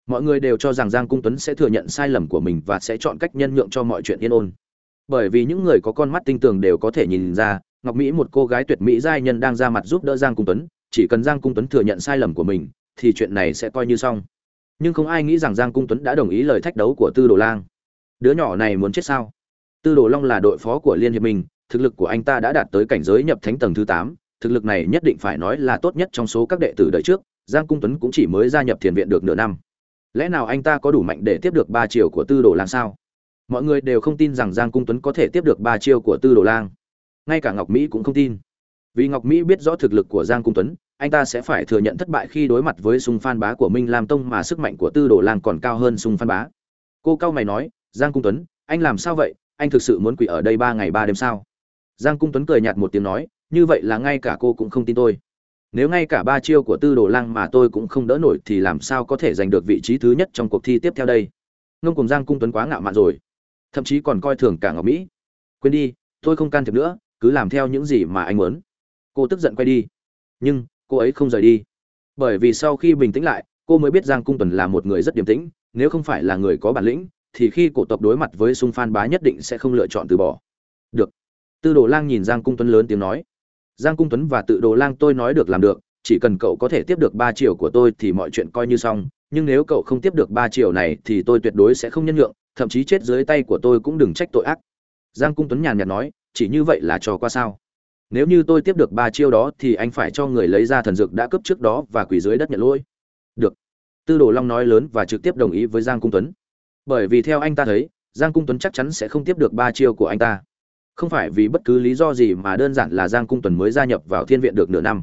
mọi người đều cho rằng giang cung tuấn sẽ thừa nhận sai lầm của mình và sẽ chọn cách nhân nhượng cho mọi chuyện yên ổn. Bởi vì những người có con mắt tinh tường đều có thể nhìn ra, ngọc mỹ một cô gái tuyệt mỹ giai nhân đang ra mặt giúp đỡ giang cung tuấn, chỉ cần giang cung tuấn thừa nhận sai lầm của mình, thì chuyện này sẽ coi như xong. Nhưng không ai nghĩ rằng giang cung tuấn đã đồng ý lời thách đấu của tư đồ lang. Đứa nhỏ này muốn chết sao? Tư đồ long là đội phó của liên hiệp minh, thực lực của anh ta đã đạt tới cảnh giới nhập thánh tầng thứ tám, thực lực này nhất định phải nói là tốt nhất trong số các đệ tử đời trước, giang cung tuấn cũng chỉ mới gia nhập thiền viện được nửa năm lẽ nào anh ta có đủ mạnh để tiếp được ba chiều của tư đồ lang sao? Mọi người đều không tin rằng giang cung tuấn có thể tiếp được ba chiêu của tư đồ lang. Ngay cả ngọc mỹ cũng không tin. Vì ngọc mỹ biết rõ thực lực của giang cung tuấn, anh ta sẽ phải thừa nhận thất bại khi đối mặt với Sùng phan bá của minh lam tông mà sức mạnh của tư đồ lang còn cao hơn Sùng phan bá. Cô cao mày nói, giang cung tuấn, anh làm sao vậy? Anh thực sự muốn quỷ ở đây ba ngày ba đêm sao? Giang cung tuấn cười nhạt một tiếng nói, như vậy là ngay cả cô cũng không tin tôi nếu ngay cả ba chiêu của tư đồ lang mà tôi cũng không đỡ nổi thì làm sao có thể giành được vị trí thứ nhất trong cuộc thi tiếp theo đây? Ngông cùng giang cung tuấn quá ngạo mạn rồi. Thậm chí còn coi thường cả ngọc mỹ. Quên đi, tôi không can thiệp nữa, cứ làm theo những gì mà anh muốn. Cô tức giận quay đi. Nhưng, cô ấy không rời đi. Bởi vì sau khi bình tĩnh lại, cô mới biết giang cung tuấn là một người rất điềm tĩnh, nếu không phải là người có bản lĩnh, thì khi cổ tộc đối mặt với sung phan bá nhất định sẽ không lựa chọn từ bỏ. Được. Tư đồ lang nhìn giang cung tuấn lớn tiếng nói giang cung tuấn và tự đồ lang tôi nói được làm được, chỉ cần cậu có thể tiếp được ba triệu của tôi thì mọi chuyện coi như xong, nhưng nếu cậu không tiếp được ba triệu này thì tôi tuyệt đối sẽ không nhân nhượng, thậm chí chết dưới tay của tôi cũng đừng trách tội ác. Giang cung tuấn nhàn nhạt nói, chỉ như vậy là trò qua sao? Nếu như tôi tiếp được ba chiêu đó thì anh phải cho người lấy ra thần dược đã cướp trước đó và quỳ dưới đất nhận lỗi. Được. Tư đồ long nói lớn và trực tiếp đồng ý với giang cung tuấn. Bởi vì theo anh ta thấy, giang cung tuấn chắc chắn sẽ không tiếp được ba chiêu của anh ta không phải vì bất cứ lý do gì mà đơn giản là giang cung tuấn mới gia nhập vào thiên viện được nửa năm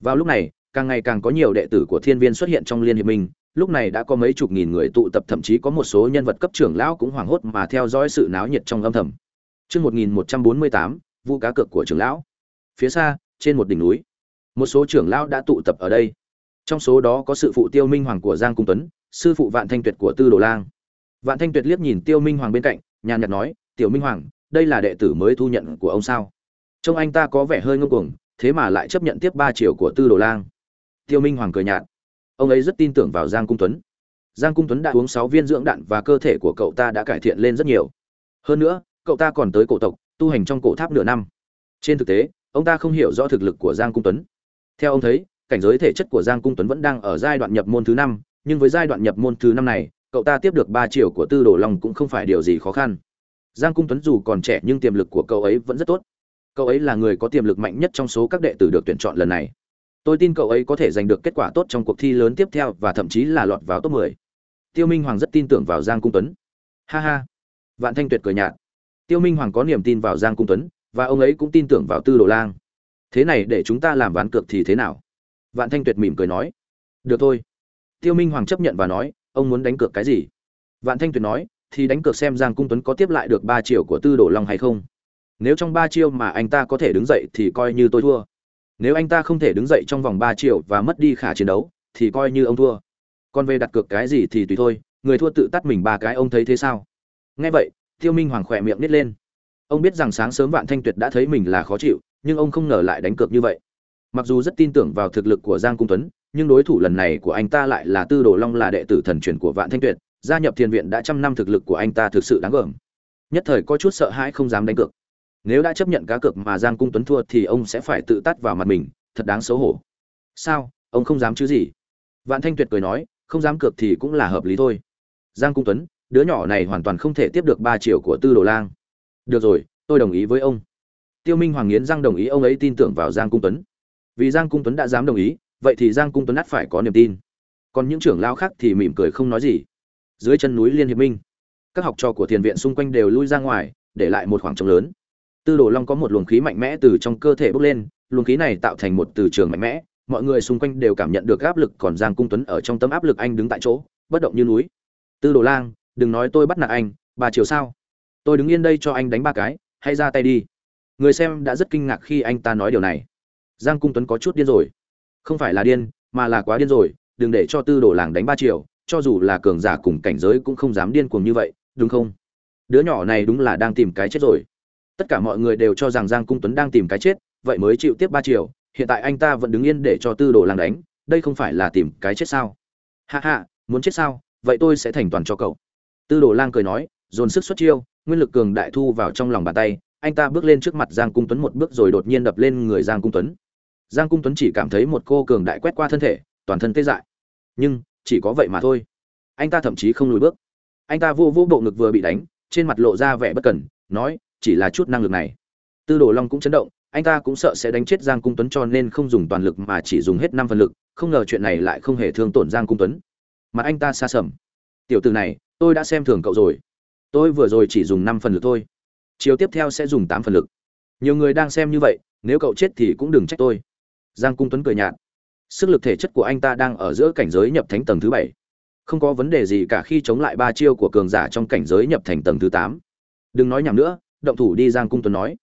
vào lúc này càng ngày càng có nhiều đệ tử của thiên viên xuất hiện trong liên hiệp minh lúc này đã có mấy chục nghìn người tụ tập thậm chí có một số nhân vật cấp trưởng lão cũng hoảng hốt mà theo dõi sự náo nhiệt trong âm thầm Trước 1148, vụ cá cược của trưởng lão. Phía xa, trên một đỉnh núi, một số trưởng lão đã tụ tập ở đây. Trong số đó có sự phụ Tiêu Minh Hoàng của Giang Cung Tuấn, sư phụ Vạn Thanh Tuyệt của Tư Đồ Lang. Vạn Thanh Tuyệt liếc nhìn Tiêu Minh Hoàng bên cạnh, nhàn nhạt nói, "Tiểu Minh Hoàng, đây là đệ tử mới thu nhận của ông sao?" Trông anh ta có vẻ hơi ngông cuồng, thế mà lại chấp nhận tiếp ba triệu của Tư Đồ Lang. Tiêu Minh Hoàng cười nhạt. Ông ấy rất tin tưởng vào Giang Cung Tuấn. Giang Cung Tuấn đã uống sáu viên dưỡng đạn và cơ thể của cậu ta đã cải thiện lên rất nhiều. Hơn nữa, cậu ta còn tới cổ tộc tu hành trong cổ tháp nửa năm trên thực tế ông ta không hiểu rõ thực lực của giang cung tuấn theo ông thấy cảnh giới thể chất của giang cung tuấn vẫn đang ở giai đoạn nhập môn thứ năm nhưng với giai đoạn nhập môn thứ năm này cậu ta tiếp được ba triệu của tư đồ long cũng không phải điều gì khó khăn giang cung tuấn dù còn trẻ nhưng tiềm lực của cậu ấy vẫn rất tốt. Cậu ấy là người có tiềm lực mạnh nhất trong số các đệ tử được tuyển chọn lần này. Tôi tin cậu ấy có thể giành được kết quả tốt trong cuộc thi lớn tiếp theo và thậm chí là lọt vào top 10. tiêu minh hoàng rất tin tưởng vào giang cung tuấn. Ha ha. Vạn thanh tuyệt cười nhạt. Tiêu minh hoàng có niềm tin vào giang cung tuấn, và ông ấy cũng tin tưởng vào tư đồ lang. Thế này để chúng ta làm ván cược thì thế nào? Vạn thanh tuyệt mỉm cười nói. Được thôi. Tiêu minh hoàng chấp nhận và nói, ông muốn đánh cược cái gì? Vạn thanh tuyệt nói thì đánh cược xem giang cung tuấn có tiếp lại được ba triệu của tư đồ long hay không. Nếu trong ba chiêu mà anh ta có thể đứng dậy thì coi như tôi thua. Nếu anh ta không thể đứng dậy trong vòng ba triệu và mất đi khả chiến đấu, thì coi như ông thua. Còn về đặt cược cái gì thì tùy thôi, người thua tự tắt mình ba cái ông thấy thế sao? Nghe vậy, tiêu minh hoàng khỏe miệng nít lên. Ông biết rằng sáng sớm vạn thanh tuyệt đã thấy mình là khó chịu, nhưng ông không ngờ lại đánh cược như vậy. Mặc dù rất tin tưởng vào thực lực của giang cung tuấn, nhưng đối thủ lần này của anh ta lại là tư đồ long là đệ tử thần truyền của vạn thanh tuyệt gia nhập thiền viện đã trăm năm thực lực của anh ta thực sự đáng gờm. Nhất thời có chút sợ hãi không dám đánh cược. Nếu đã chấp nhận cá cược mà giang cung tuấn thua thì ông sẽ phải tự tắt vào mặt mình, thật đáng xấu hổ. Sao? Ông không dám chứ gì? Vạn thanh tuyệt cười nói, không dám cược thì cũng là hợp lý thôi. Giang cung tuấn, đứa nhỏ này hoàn toàn không thể tiếp được ba triệu của tư đồ lang. Được rồi, tôi đồng ý với ông. Tiêu minh hoàng nghiến giang đồng ý ông ấy tin tưởng vào giang cung tuấn. Vì giang cung tuấn đã dám đồng ý, vậy thì giang cung tuấn ắt phải có niềm tin. Còn những trưởng lao khác thì mỉm cười không nói gì dưới chân núi liên hiệp minh. Các học trò của thiền viện xung quanh đều lui ra ngoài, để lại một khoảng trống lớn. Tư đồ long có một luồng khí mạnh mẽ từ trong cơ thể bốc lên, luồng khí này tạo thành một từ trường mạnh mẽ, mọi người xung quanh đều cảm nhận được áp lực còn giang cung tuấn ở trong tấm áp lực anh đứng tại chỗ, bất động như núi. Tư đồ lang, đừng nói tôi bắt nạt anh, bà chiều sao? Tôi đứng yên đây cho anh đánh ba cái hay ra tay đi. Người xem đã rất kinh ngạc khi anh ta nói điều này. Giang cung tuấn có chút điên rồi. Không phải là điên, mà là quá điên rồi, đừng để cho tư đồ làng đánh ba triệu cho dù là cường giả cùng cảnh giới cũng không dám điên cuồng như vậy đúng không? Đứa nhỏ này đúng là đang tìm cái chết rồi. Tất cả mọi người đều cho rằng giang cung tuấn đang tìm cái chết vậy mới chịu tiếp ba triệu hiện tại anh ta vẫn đứng yên để cho tư đồ làng đánh đây không phải là tìm cái chết sao? Hạ hạ muốn chết sao? Vậy tôi sẽ thành toàn cho cậu. Tư Đồ Lang cười nói, dồn sức xuất chiêu, nguyên lực cường đại thu vào trong lòng bàn tay, anh ta bước lên trước mặt Giang Cung Tuấn một bước rồi đột nhiên đập lên người Giang Cung Tuấn. Giang Cung Tuấn chỉ cảm thấy một cô cường đại quét qua thân thể, toàn thân tê dại. Nhưng, chỉ có vậy mà thôi. Anh ta thậm chí không lùi bước. Anh ta vô vô bộ ngực vừa bị đánh, trên mặt lộ ra vẻ bất cẩn, nói, chỉ là chút năng lực này. Tư Đồ Long cũng chấn động, anh ta cũng sợ sẽ đánh chết Giang Cung Tuấn cho nên không dùng toàn lực mà chỉ dùng hết năm phần lực, không ngờ chuyện này lại không hề thương tổn Giang Cung Tuấn. Mà anh ta xa sầm. Tiểu tử này, tôi đã xem thường cậu rồi tôi vừa rồi chỉ dùng năm phần lực thôi chiều tiếp theo sẽ dùng tám phần lực nhiều người đang xem như vậy nếu cậu chết thì cũng đừng trách tôi giang cung tuấn cười nhạt sức lực thể chất của anh ta đang ở giữa cảnh giới nhập thánh tầng thứ bảy. Không có vấn đề gì cả khi chống lại ba chiêu của cường giả trong cảnh giới nhập thành tầng thứ tám. Đừng nói nhảm nữa, động thủ đi, giang cung tuấn nói.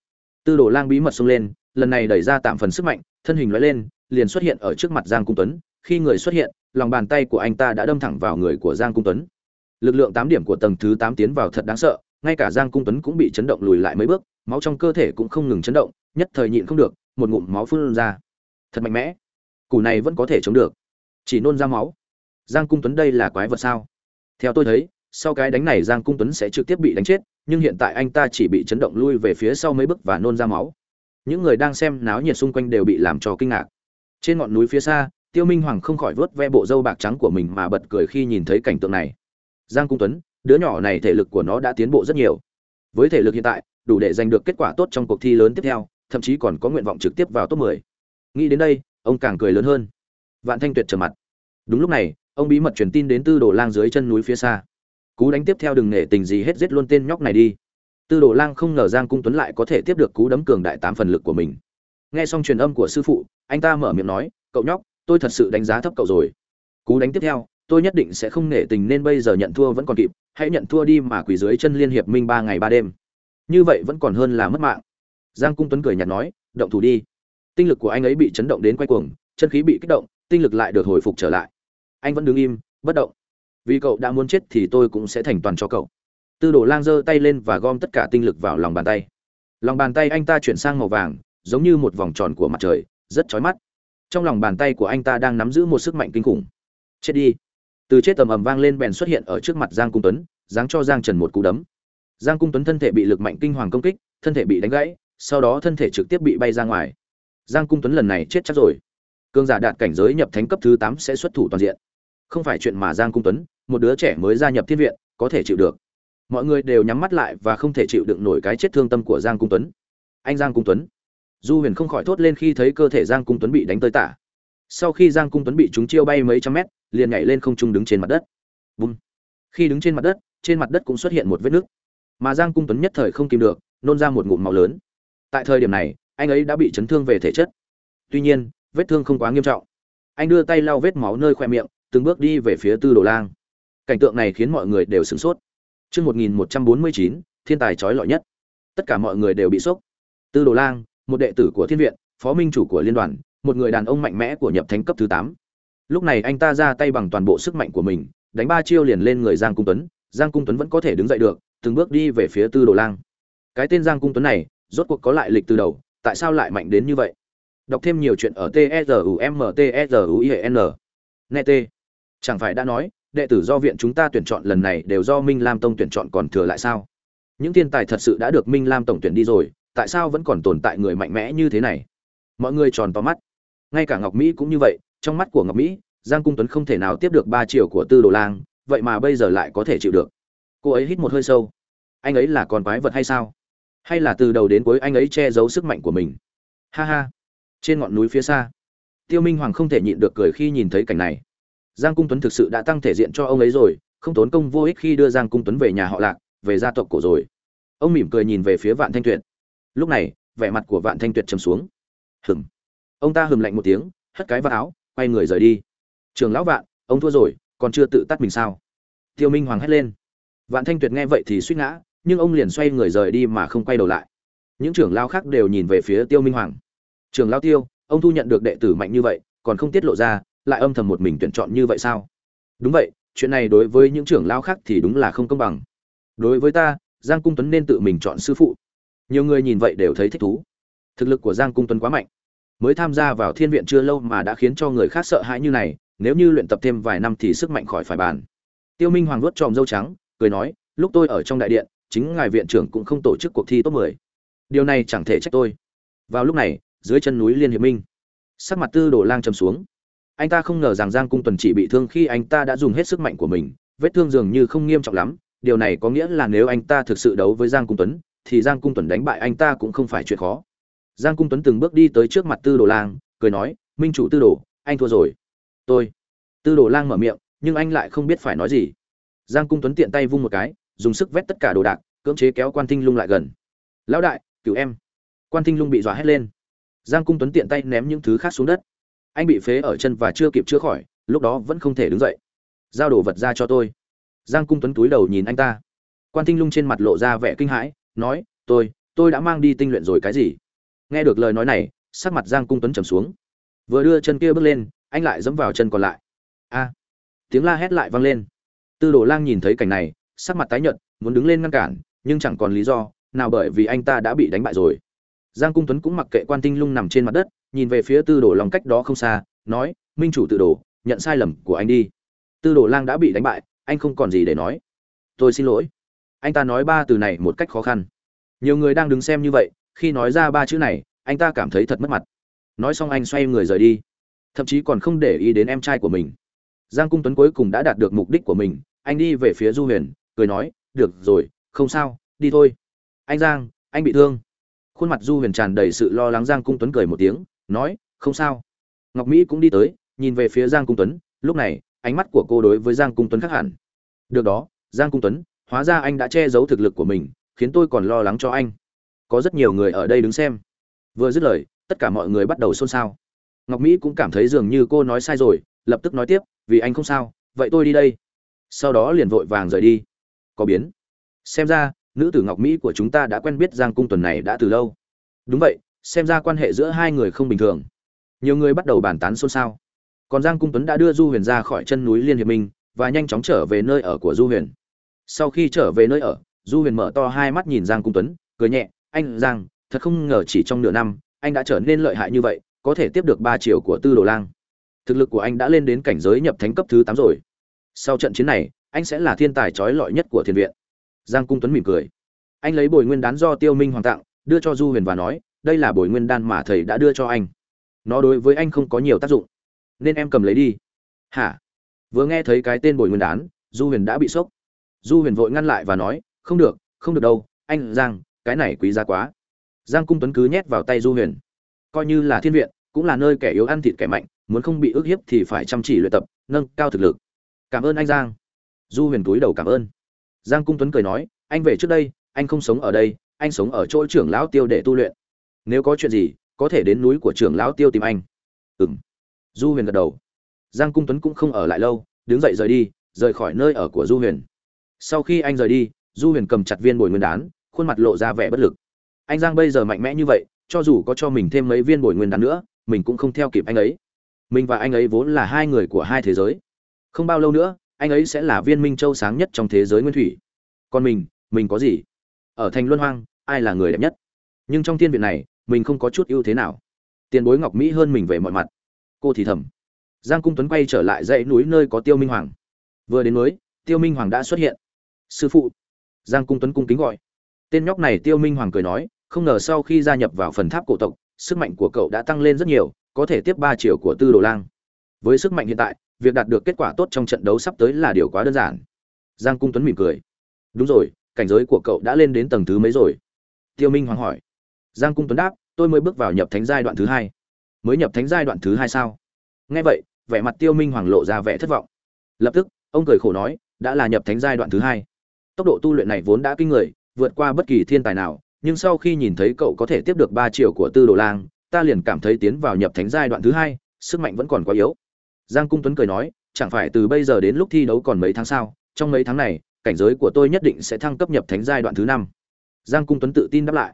Tư đồ lang bí mật xông lên, lần này đẩy ra tạm phần sức mạnh, thân hình nói lên, liền xuất hiện ở trước mặt giang cung tuấn. Khi người xuất hiện, lòng bàn tay của anh ta đã đâm thẳng vào người của giang cung tuấn. Lực lượng tám điểm của tầng thứ tám tiến vào thật đáng sợ, ngay cả giang cung tuấn cũng bị chấn động lùi lại mấy bước, máu trong cơ thể cũng không ngừng chấn động, nhất thời nhịn không được, một ngụm máu phun ra. Thật mạnh mẽ củ này vẫn có thể chống được. Chỉ nôn ra máu. Giang cung tuấn đây là quái vật sao? Theo tôi thấy, sau cái đánh này giang cung tuấn sẽ trực tiếp bị đánh chết, nhưng hiện tại anh ta chỉ bị chấn động lui về phía sau mấy bước và nôn ra máu. Những người đang xem náo nhiệt xung quanh đều bị làm cho kinh ngạc. Trên ngọn núi phía xa, tiêu minh hoàng không khỏi vớt ve bộ râu bạc trắng của mình mà bật cười khi nhìn thấy cảnh tượng này. Giang cung tuấn, đứa nhỏ này thể lực của nó đã tiến bộ rất nhiều. Với thể lực hiện tại, đủ để giành được kết quả tốt trong cuộc thi lớn tiếp theo, thậm chí còn có nguyện vọng trực tiếp vào top 10. nghĩ đến đây ông càng cười lớn hơn. Vạn thanh tuyệt trở mặt. Đúng lúc này, ông bí mật truyền tin đến tư đồ lang dưới chân núi phía xa. Cú đánh tiếp theo đừng nể tình gì hết giết luôn tên nhóc này đi. Tư đồ lang không ngờ giang cung tuấn lại có thể tiếp được cú đấm cường đại tám phần lực của mình. Nghe xong truyền âm của sư phụ, anh ta mở miệng nói, cậu nhóc, tôi thật sự đánh giá thấp cậu rồi. Cú đánh tiếp theo, tôi nhất định sẽ không nể tình nên bây giờ nhận thua vẫn còn kịp, hãy nhận thua đi mà quỳ dưới chân liên hiệp minh ba ngày ba đêm. Như vậy vẫn còn hơn là mất mạng. Giang cung tuấn cười nhạt nói, động thủ đi tinh lực của anh ấy bị chấn động đến quay cuồng, chân khí bị kích động, tinh lực lại được hồi phục trở lại. Anh vẫn đứng im, bất động. Vì cậu đã muốn chết thì tôi cũng sẽ thành toàn cho cậu. Tư đồ lang giơ tay lên và gom tất cả tinh lực vào lòng bàn tay. Lòng bàn tay anh ta chuyển sang màu vàng, giống như một vòng tròn của mặt trời, rất chói mắt. Trong lòng bàn tay của anh ta đang nắm giữ một sức mạnh kinh khủng. Chết đi. Từ chết tầm ầm vang lên bèn xuất hiện ở trước mặt giang cung tuấn, giáng cho giang trần một cú đấm. Giang cung tuấn thân thể bị lực mạnh kinh hoàng công kích, thân thể bị đánh gãy, sau đó thân thể trực tiếp bị bay ra ngoài giang cung tuấn lần này chết chắc rồi. Cương giả đạt cảnh giới nhập thánh cấp thứ tám sẽ xuất thủ toàn diện. Không phải chuyện mà giang cung tuấn, một đứa trẻ mới gia nhập thiên viện, có thể chịu được. Mọi người đều nhắm mắt lại và không thể chịu đựng nổi cái chết thương tâm của giang cung tuấn. Anh giang cung tuấn. Du huyền không khỏi thốt lên khi thấy cơ thể giang cung tuấn bị đánh tơi tả. Sau khi giang cung tuấn bị chúng chiêu bay mấy trăm mét, liền nhảy lên không trung đứng trên mặt đất. Bùm. khi đứng trên mặt đất, trên mặt đất cũng xuất hiện một vết nứt. Mà giang cung tuấn nhất thời không kìm được, nôn ra một ngụm máu lớn. Tại thời điểm này anh ấy đã bị chấn thương về thể chất tuy nhiên vết thương không quá nghiêm trọng anh đưa tay lau vết máu nơi khoe miệng từng bước đi về phía tư đồ lang cảnh tượng này khiến mọi người đều sửng sốt Trước 1149, thiên tài trói lọi nhất. Tất cả mọi người đều bị sốc. Tư đồ lang, một đệ tử của thiên viện, phó minh chủ của liên đoàn, một người đàn ông mạnh mẽ của nhập thánh cấp thứ tám. Lúc này anh ta ra tay bằng toàn bộ sức mạnh của mình, đánh ba chiêu liền lên người Giang Cung Tuấn, Giang Cung Tuấn vẫn có thể đứng dậy được, từng bước đi về phía Tư Đồ Lang. Cái tên Giang Cung Tuấn này, rốt cuộc có lại lịch từ đầu, tại sao lại mạnh đến như vậy? Đọc thêm nhiều chuyện ở T E U M T E U N. Net. Chẳng phải đã nói, đệ tử do viện chúng ta tuyển chọn lần này đều do Minh Lam Tông tuyển chọn còn thừa lại sao? Những thiên tài thật sự đã được Minh Lam Tổng tuyển đi rồi, tại sao vẫn còn tồn tại người mạnh mẽ như thế này? Mọi người tròn to mắt. Ngay cả Ngọc Mỹ cũng như vậy, trong mắt của Ngọc Mỹ, Giang Cung Tuấn không thể nào tiếp được ba triệu của Tư Đồ Lang, vậy mà bây giờ lại có thể chịu được. Cô ấy hít một hơi sâu. Anh ấy là con quái vật hay sao? Hay là từ đầu đến cuối anh ấy che giấu sức mạnh của mình? Ha ha. Trên ngọn núi phía xa, Tiêu Minh Hoàng không thể nhịn được cười khi nhìn thấy cảnh này. Giang Cung Tuấn thực sự đã tăng thể diện cho ông ấy rồi, không tốn công vô ích khi đưa Giang Cung Tuấn về nhà họ Lạc, về gia tộc cổ rồi. Ông mỉm cười nhìn về phía Vạn Thanh Tuyệt. Lúc này, vẻ mặt của Vạn Thanh Tuyệt trầm xuống. Hừm. Ông ta hừm lạnh một tiếng, hất cái vào áo, quay người rời đi. Trường lão Vạn, ông thua rồi, còn chưa tự tắt mình sao? Tiêu Minh Hoàng hét lên. Vạn Thanh Tuyệt nghe vậy thì suýt ngã, nhưng ông liền xoay người rời đi mà không quay đầu lại. Những trưởng lao khác đều nhìn về phía Tiêu Minh Hoàng. trưởng lao Tiêu, ông thu nhận được đệ tử mạnh như vậy, còn không tiết lộ ra, lại âm thầm một mình tuyển chọn như vậy sao? Đúng vậy chuyện này đối với những trưởng lao khác thì đúng là không công bằng. Đối với ta giang cung tuấn nên tự mình chọn sư phụ. Nhiều người nhìn vậy đều thấy thích thú. Thực lực của giang cung tuấn quá mạnh. Mới tham gia vào thiên viện chưa lâu mà đã khiến cho người khác sợ hãi như này nếu như luyện tập thêm vài năm thì sức mạnh khỏi phải bàn. Tiêu minh hoàng vuốt tròm râu trắng cười nói lúc tôi ở trong đại điện chính ngài viện trưởng cũng không tổ chức cuộc thi top 10. điều này chẳng thể trách tôi. Vào lúc này, dưới chân núi liên hiệp minh, sắc mặt tư đồ lang trầm xuống. Anh ta không ngờ rằng giang cung tuần chỉ bị thương khi anh ta đã dùng hết sức mạnh của mình, vết thương dường như không nghiêm trọng lắm. Điều này có nghĩa là nếu anh ta thực sự đấu với giang cung tuấn, thì giang cung tuấn đánh bại anh ta cũng không phải chuyện khó. Giang cung tuấn từng bước đi tới trước mặt tư đồ lang, cười nói, minh chủ tư đồ, anh thua rồi. Tôi. Tư đồ lang mở miệng, nhưng anh lại không biết phải nói gì. Giang cung tuấn tiện tay vung một cái dùng sức vét tất cả đồ đạc, cưỡng chế kéo quan thinh lung lại gần. Lão đại, cứu em. Quan thinh lung bị dọa hét lên. Giang cung tuấn tiện tay ném những thứ khác xuống đất. Anh bị phế ở chân và chưa kịp chữa khỏi, lúc đó vẫn không thể đứng dậy. Giao đồ vật ra cho tôi. Giang cung tuấn túi đầu nhìn anh ta. Quan thinh lung trên mặt lộ ra vẻ kinh hãi, nói, tôi tôi đã mang đi tinh luyện rồi cái gì? Nghe được lời nói này, sắc mặt giang cung tuấn trầm xuống. Vừa đưa chân kia bước lên, anh lại dẫm vào chân còn lại. A! Tiếng la hét lại vang lên. Tư đồ lang nhìn thấy cảnh này sắc mặt tái nhợt, muốn đứng lên ngăn cản, nhưng chẳng còn lý do, nào bởi vì anh ta đã bị đánh bại rồi. Giang cung tuấn cũng mặc kệ quan tinh lung nằm trên mặt đất, nhìn về phía tư đồ long cách đó không xa, nói, minh chủ tự đồ, nhận sai lầm của anh đi. Tư đồ lang đã bị đánh bại, anh không còn gì để nói. Tôi xin lỗi. Anh ta nói ba từ này một cách khó khăn. Nhiều người đang đứng xem như vậy, khi nói ra ba chữ này, anh ta cảm thấy thật mất mặt. Nói xong anh xoay người rời đi. Thậm chí còn không để ý đến em trai của mình. Giang cung tuấn cuối cùng đã đạt được mục đích của mình, anh đi về phía du huyền cười nói, được rồi, không sao, đi thôi. Anh giang, anh bị thương. Khuôn mặt du huyền tràn đầy sự lo lắng giang cung tuấn cười một tiếng, nói, không sao. Ngọc mỹ cũng đi tới, nhìn về phía giang cung tuấn, lúc này, ánh mắt của cô đối với giang cung tuấn khác hẳn. Được đó, giang cung tuấn, hóa ra anh đã che giấu thực lực của mình, khiến tôi còn lo lắng cho anh. Có rất nhiều người ở đây đứng xem. Vừa dứt lời, tất cả mọi người bắt đầu xôn xao. Ngọc mỹ cũng cảm thấy dường như cô nói sai rồi, lập tức nói tiếp, vì anh không sao, vậy tôi đi đây. Sau đó liền vội vàng rời đi có biến. Xem ra, nữ tử ngọc mỹ của chúng ta đã quen biết giang cung tuần này đã từ lâu. Đúng vậy, xem ra quan hệ giữa hai người không bình thường. Nhiều người bắt đầu bàn tán xôn xao. Còn giang cung tuấn đã đưa du huyền ra khỏi chân núi liên hiệp minh và nhanh chóng trở về nơi ở của du huyền. Sau khi trở về nơi ở, du huyền mở to hai mắt nhìn giang cung tuấn, cười nhẹ, anh giang, thật không ngờ chỉ trong nửa năm, anh đã trở nên lợi hại như vậy, có thể tiếp được ba triệu của tư đồ lang. Thực lực của anh đã lên đến cảnh giới nhập thánh cấp thứ tám rồi. Sau trận chiến này anh sẽ là thiên tài trói lọi nhất của thiên viện. Giang cung tuấn mỉm cười. Anh lấy bồi nguyên đán do tiêu minh hoàng tặng, đưa cho du huyền và nói, đây là bồi nguyên đan mà thầy đã đưa cho anh. Nó đối với anh không có nhiều tác dụng. Nên em cầm lấy đi. Hả? Vừa nghe thấy cái tên bồi nguyên đán, du huyền đã bị sốc. Du huyền vội ngăn lại và nói, không được không được đâu, anh, giang, cái này quý giá quá. Giang cung tuấn cứ nhét vào tay du huyền. Coi như là thiên viện, cũng là nơi kẻ yếu ăn thịt kẻ mạnh, muốn không bị ức hiếp thì phải chăm chỉ luyện tập, nâng cao thực lực. Cảm ơn anh, giang du huyền túi đầu cảm ơn. Giang cung tuấn cười nói, anh về trước đây, anh không sống ở đây, anh sống ở chỗ trưởng lão tiêu để tu luyện. Nếu có chuyện gì, có thể đến núi của trưởng lão tiêu tìm anh. Ừng du huyền gật đầu. Giang cung tuấn cũng không ở lại lâu, đứng dậy rời đi, rời khỏi nơi ở của du huyền. Sau khi anh rời đi, du huyền cầm chặt viên bồi nguyên đán, khuôn mặt lộ ra vẻ bất lực. Anh giang bây giờ mạnh mẽ như vậy, cho dù có cho mình thêm mấy viên bồi nguyên đán nữa, mình cũng không theo kịp anh ấy. Mình và anh ấy vốn là hai người của hai thế giới. Không bao lâu nữa anh ấy sẽ là viên minh châu sáng nhất trong thế giới nguyên thủy. Còn mình mình có gì? Ở thành luân hoang, ai là người đẹp nhất? Nhưng trong thiên viện này, mình không có chút ưu thế nào. Tiền bối ngọc mỹ hơn mình về mọi mặt. Cô thì thầm. Giang cung tuấn quay trở lại dãy núi nơi có tiêu minh hoàng. Vừa đến núi tiêu minh hoàng đã xuất hiện. Sư phụ. Giang cung tuấn cung kính gọi. Tên nhóc này tiêu minh hoàng cười nói, không ngờ sau khi gia nhập vào phần tháp cổ tộc, sức mạnh của cậu đã tăng lên rất nhiều, có thể tiếp ba triệu của tư đồ lang. Với sức mạnh hiện tại việc đạt được kết quả tốt trong trận đấu sắp tới là điều quá đơn giản. Giang cung tuấn mỉm cười. Đúng rồi, cảnh giới của cậu đã lên đến tầng thứ mấy rồi? Tiêu minh hoàng hỏi. Giang cung tuấn đáp, tôi mới bước vào nhập thánh giai đoạn thứ hai. Mới nhập thánh giai đoạn thứ hai sao? Nghe vậy, vẻ mặt tiêu minh hoàng lộ ra vẻ thất vọng. Lập tức, ông cười khổ nói, đã là nhập thánh giai đoạn thứ hai. Tốc độ tu luyện này vốn đã kinh người, vượt qua bất kỳ thiên tài nào, nhưng sau khi nhìn thấy cậu có thể tiếp được ba triệu của tư đồ lang, ta liền cảm thấy tiến vào nhập thánh giai đoạn thứ hai, sức mạnh vẫn còn quá yếu giang cung tuấn cười nói chẳng phải từ bây giờ đến lúc thi đấu còn mấy tháng sao trong mấy tháng này cảnh giới của tôi nhất định sẽ thăng cấp nhập thánh giai đoạn thứ năm giang cung tuấn tự tin đáp lại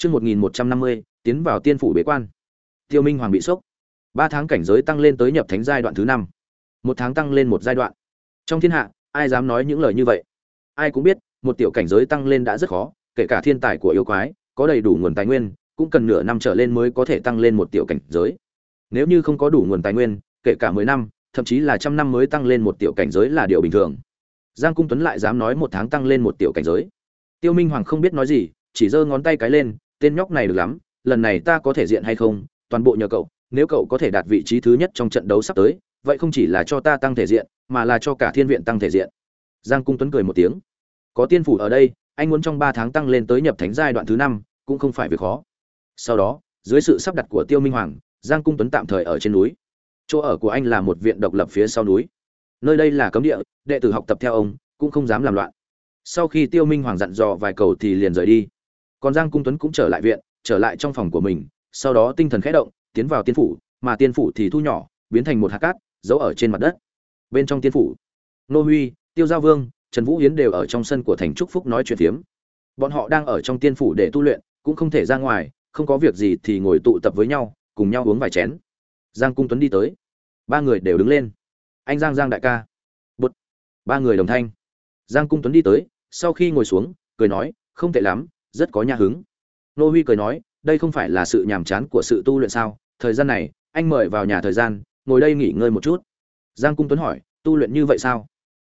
Chương 1150, tiến vào tiên phủ bế quan. Tiêu Minh Hoàng bị sốc. Ba tháng cảnh giới tăng lên tới nhập thánh giai đoạn thứ năm, Một tháng tăng lên một giai đoạn. Trong thiên hạ, ai dám nói những lời như vậy? Ai cũng biết, một tiểu cảnh giới tăng lên đã rất khó, kể cả thiên tài của yêu quái, có đầy đủ nguồn tài nguyên, cũng cần nửa năm trở lên mới có thể tăng lên một tiểu cảnh giới. Nếu như không có đủ nguồn tài nguyên, kể cả 10 năm, thậm chí là trăm năm mới tăng lên một tiểu cảnh giới là điều bình thường. Giang Cung Tuấn lại dám nói một tháng tăng lên một tiểu cảnh giới. Tiêu Minh Hoàng không biết nói gì, chỉ giơ ngón tay cái lên, tên nhóc này được lắm lần này ta có thể diện hay không toàn bộ nhờ cậu nếu cậu có thể đạt vị trí thứ nhất trong trận đấu sắp tới vậy không chỉ là cho ta tăng thể diện mà là cho cả thiên viện tăng thể diện giang cung tuấn cười một tiếng có tiên phủ ở đây anh muốn trong ba tháng tăng lên tới nhập thánh giai đoạn thứ năm cũng không phải việc khó sau đó dưới sự sắp đặt của tiêu minh hoàng giang cung tuấn tạm thời ở trên núi chỗ ở của anh là một viện độc lập phía sau núi. Nơi đây là cấm địa, đệ tử học tập theo ông, cũng không dám làm loạn. Sau khi tiêu minh hoàng dặn dò vài cầu thì liền rời đi. Còn giang cung tuấn cũng trở lại viện, trở lại trong phòng của mình, sau đó tinh thần khẽ động, tiến vào tiên phủ, mà tiên phủ thì thu nhỏ, biến thành một hạt cát, giấu ở trên mặt đất. Bên trong tiên phủ, nô huy, tiêu gia vương, trần vũ hiến đều ở trong sân của thành trúc phúc nói chuyện phiếm. Bọn họ đang ở trong tiên phủ để tu luyện, cũng không thể ra ngoài, không có việc gì thì ngồi tụ tập với nhau, cùng nhau uống vài chén giang cung tuấn đi tới. Ba người đều đứng lên. Anh giang giang đại ca. Bụt. ba người đồng thanh. Giang cung tuấn đi tới, sau khi ngồi xuống, cười nói, không tệ lắm, rất có nha hứng. Nô huy cười nói, đây không phải là sự nhàm chán của sự tu luyện sao? Thời gian này, anh mời vào nhà thời gian, ngồi đây nghỉ ngơi một chút. Giang cung tuấn hỏi, tu luyện như vậy sao?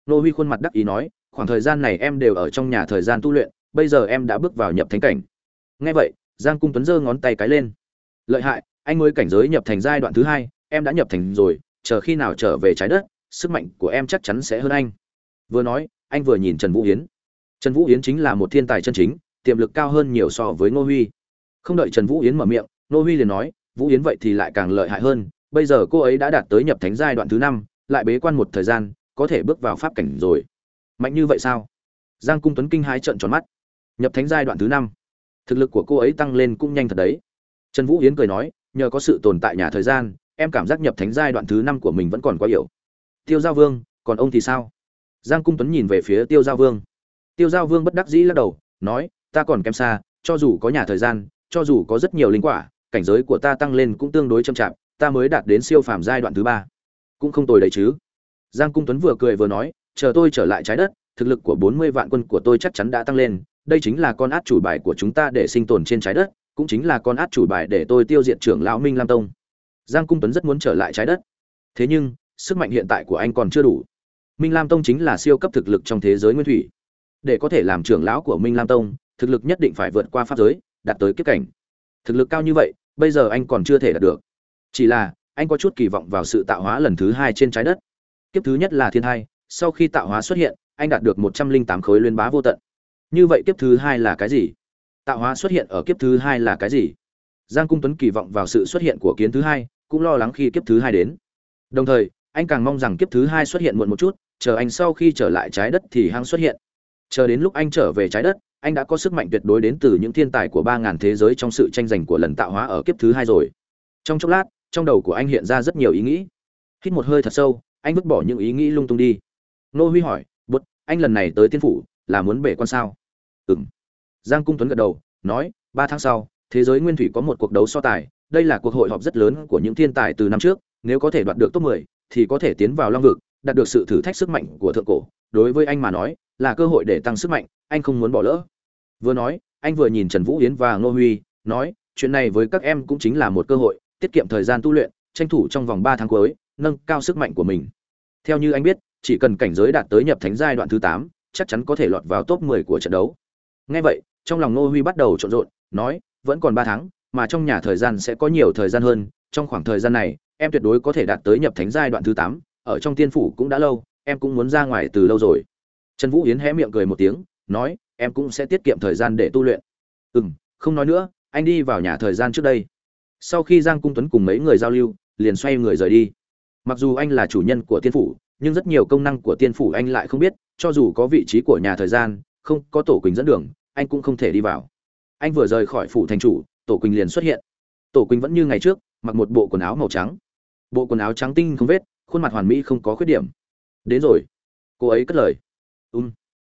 Nô huy khuôn mặt đắc ý nói, khoảng thời gian này em đều ở trong nhà thời gian tu luyện, bây giờ em đã bước vào nhập thánh cảnh. Nghe vậy, giang cung tuấn giơ ngón tay cái lên. Lợi hại anh mới cảnh giới nhập thành giai đoạn thứ hai em đã nhập thành rồi chờ khi nào trở về trái đất sức mạnh của em chắc chắn sẽ hơn anh vừa nói anh vừa nhìn trần vũ hiến trần vũ hiến chính là một thiên tài chân chính tiềm lực cao hơn nhiều so với Ngô Huy. Không đợi Trần Vũ Yến mở miệng, Ngô Huy liền nói, Vũ Yến vậy thì lại càng lợi hại hơn, bây giờ cô ấy đã đạt tới nhập thánh giai đoạn thứ năm, lại bế quan một thời gian, có thể bước vào pháp cảnh rồi. Mạnh như vậy sao? Giang Cung Tuấn kinh hai trợn tròn mắt. nhập thánh giai đoạn thứ năm thực lực của cô ấy tăng lên cũng nhanh thật đấy trần vũ hiến cười nói nhờ có sự tồn tại nhà thời gian, em cảm giác nhập thánh giai đoạn thứ năm của mình vẫn còn quá hiểu tiêu giao vương, còn ông thì sao? Giang cung tuấn nhìn về phía tiêu giao vương. Tiêu giao vương bất đắc dĩ lắc đầu, nói, ta còn kém xa, cho dù có nhà thời gian, cho dù có rất nhiều linh quả, cảnh giới của ta tăng lên cũng tương đối chậm chạp, ta mới đạt đến siêu phàm giai đoạn thứ ba. Cũng không tồi đấy chứ. Giang cung tuấn vừa cười vừa nói, chờ tôi trở lại trái đất, thực lực của bốn mươi vạn quân của tôi chắc chắn đã tăng lên, đây chính là con át chủ bài của chúng ta để sinh tồn trên trái đất cũng chính là con át chủ bài để tôi tiêu diệt trưởng lão minh lam tông. Giang cung tuấn rất muốn trở lại trái đất. Thế nhưng, sức mạnh hiện tại của anh còn chưa đủ. Minh lam tông chính là siêu cấp thực lực trong thế giới nguyên thủy. Để có thể làm trưởng lão của minh lam tông, thực lực nhất định phải vượt qua pháp giới, đạt tới kiếp cảnh. Thực lực cao như vậy, bây giờ anh còn chưa thể đạt được. Chỉ là, anh có chút kỳ vọng vào sự tạo hóa lần thứ hai trên trái đất. Kiếp thứ nhất là thiên hai sau khi tạo hóa xuất hiện, anh đạt được một trăm linh tám khối liên bá vô tận. Như vậy kiếp thứ hai là cái gì? Tạo hóa xuất hiện ở kiếp thứ hai là cái gì? Giang cung tuấn kỳ vọng vào sự xuất hiện của kiến thứ hai, cũng lo lắng khi kiếp thứ hai đến. Đồng thời, anh càng mong rằng kiếp thứ hai xuất hiện muộn một chút, chờ anh sau khi trở lại trái đất thì hang xuất hiện. Chờ đến lúc anh trở về trái đất, anh đã có sức mạnh tuyệt đối đến từ những thiên tài của ba ngàn thế giới trong sự tranh giành của lần tạo hóa ở kiếp thứ hai rồi. Trong chốc lát, trong đầu của anh hiện ra rất nhiều ý nghĩ. Hít một hơi thật sâu, anh vứt bỏ những ý nghĩ lung tung đi. Nô huy hỏi bút anh lần này tới tiên phủ là muốn bể con sao? Ừng giang cung tuấn gật đầu nói ba tháng sau thế giới nguyên thủy có một cuộc đấu so tài đây là cuộc hội họp rất lớn của những thiên tài từ năm trước nếu có thể đoạt được top 10, thì có thể tiến vào long vực đạt được sự thử thách sức mạnh của thượng cổ. Đối với anh mà nói là cơ hội để tăng sức mạnh anh không muốn bỏ lỡ. Vừa nói anh vừa nhìn trần vũ yến và ngô huy nói chuyện này với các em cũng chính là một cơ hội tiết kiệm thời gian tu luyện tranh thủ trong vòng ba tháng cuối nâng cao sức mạnh của mình. Theo như anh biết chỉ cần cảnh giới đạt tới nhập thánh giai đoạn thứ tám chắc chắn có thể lọt vào top 10 của trận đấu ngay vậy, trong lòng ngô huy bắt đầu trộn rộn, nói, vẫn còn ba tháng, mà trong nhà thời gian sẽ có nhiều thời gian hơn. Trong khoảng thời gian này, em tuyệt đối có thể đạt tới nhập thánh giai đoạn thứ tám, ở trong tiên phủ cũng đã lâu, em cũng muốn ra ngoài từ lâu rồi. Trần vũ yến hé miệng cười một tiếng, nói, em cũng sẽ tiết kiệm thời gian để tu luyện. Ừm, không nói nữa, anh đi vào nhà thời gian trước đây. Sau khi giang cung tuấn cùng mấy người giao lưu, liền xoay người rời đi. Mặc dù anh là chủ nhân của tiên phủ, nhưng rất nhiều công năng của tiên phủ anh lại không biết, cho dù có vị trí của nhà thời gian, không có tổ quỳnh dẫn đường anh cũng không thể đi vào. Anh vừa rời khỏi phủ thành chủ, tổ quỳnh liền xuất hiện. Tổ quỳnh vẫn như ngày trước, mặc một bộ quần áo màu trắng. Bộ quần áo trắng tinh không vết, khuôn mặt hoàn mỹ không có khuyết điểm. Đến rồi. Cô ấy cất lời. Ùm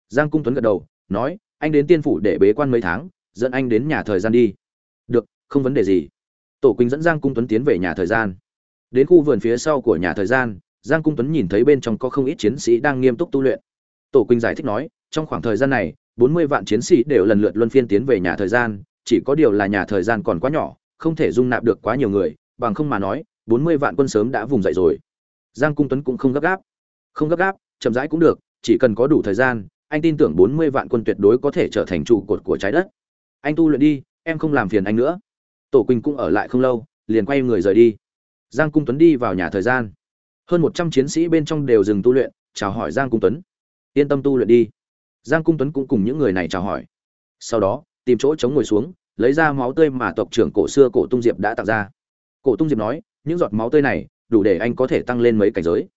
giang cung tuấn gật đầu, nói, anh đến tiên phủ để bế quan mấy tháng, dẫn anh đến nhà thời gian đi. Được, không vấn đề gì. Tổ quỳnh dẫn giang cung tuấn tiến về nhà thời gian. Đến khu vườn phía sau của nhà thời gian, giang cung tuấn nhìn thấy bên trong có không ít chiến sĩ đang nghiêm túc tu luyện. Tổ quỳnh giải thích nói, trong khoảng thời gian này bốn mươi vạn chiến sĩ đều lần lượt luân phiên tiến về nhà thời gian, chỉ có điều là nhà thời gian còn quá nhỏ, không thể dung nạp được quá nhiều người, bằng không mà nói, bốn mươi vạn quân sớm đã vùng dậy rồi. Giang cung tuấn cũng không gấp gáp. Không gấp gáp, chậm rãi cũng được, chỉ cần có đủ thời gian, anh tin tưởng bốn mươi vạn quân tuyệt đối có thể trở thành trụ cột của trái đất. Anh tu luyện đi, em không làm phiền anh nữa. Tổ quỳnh cũng ở lại không lâu, liền quay người rời đi. Giang cung tuấn đi vào nhà thời gian. Hơn một trăm chiến sĩ bên trong đều dừng tu luyện, chào hỏi giang cung tuấn. Yên tâm tu luyện đi giang cung tuấn cũng cùng những người này chào hỏi. Sau đó, tìm chỗ chống ngồi xuống, lấy ra máu tươi mà tộc trưởng cổ xưa cổ tung diệp đã tạo ra. Cổ tung diệp nói, những giọt máu tươi này đủ để anh có thể tăng lên mấy cảnh giới.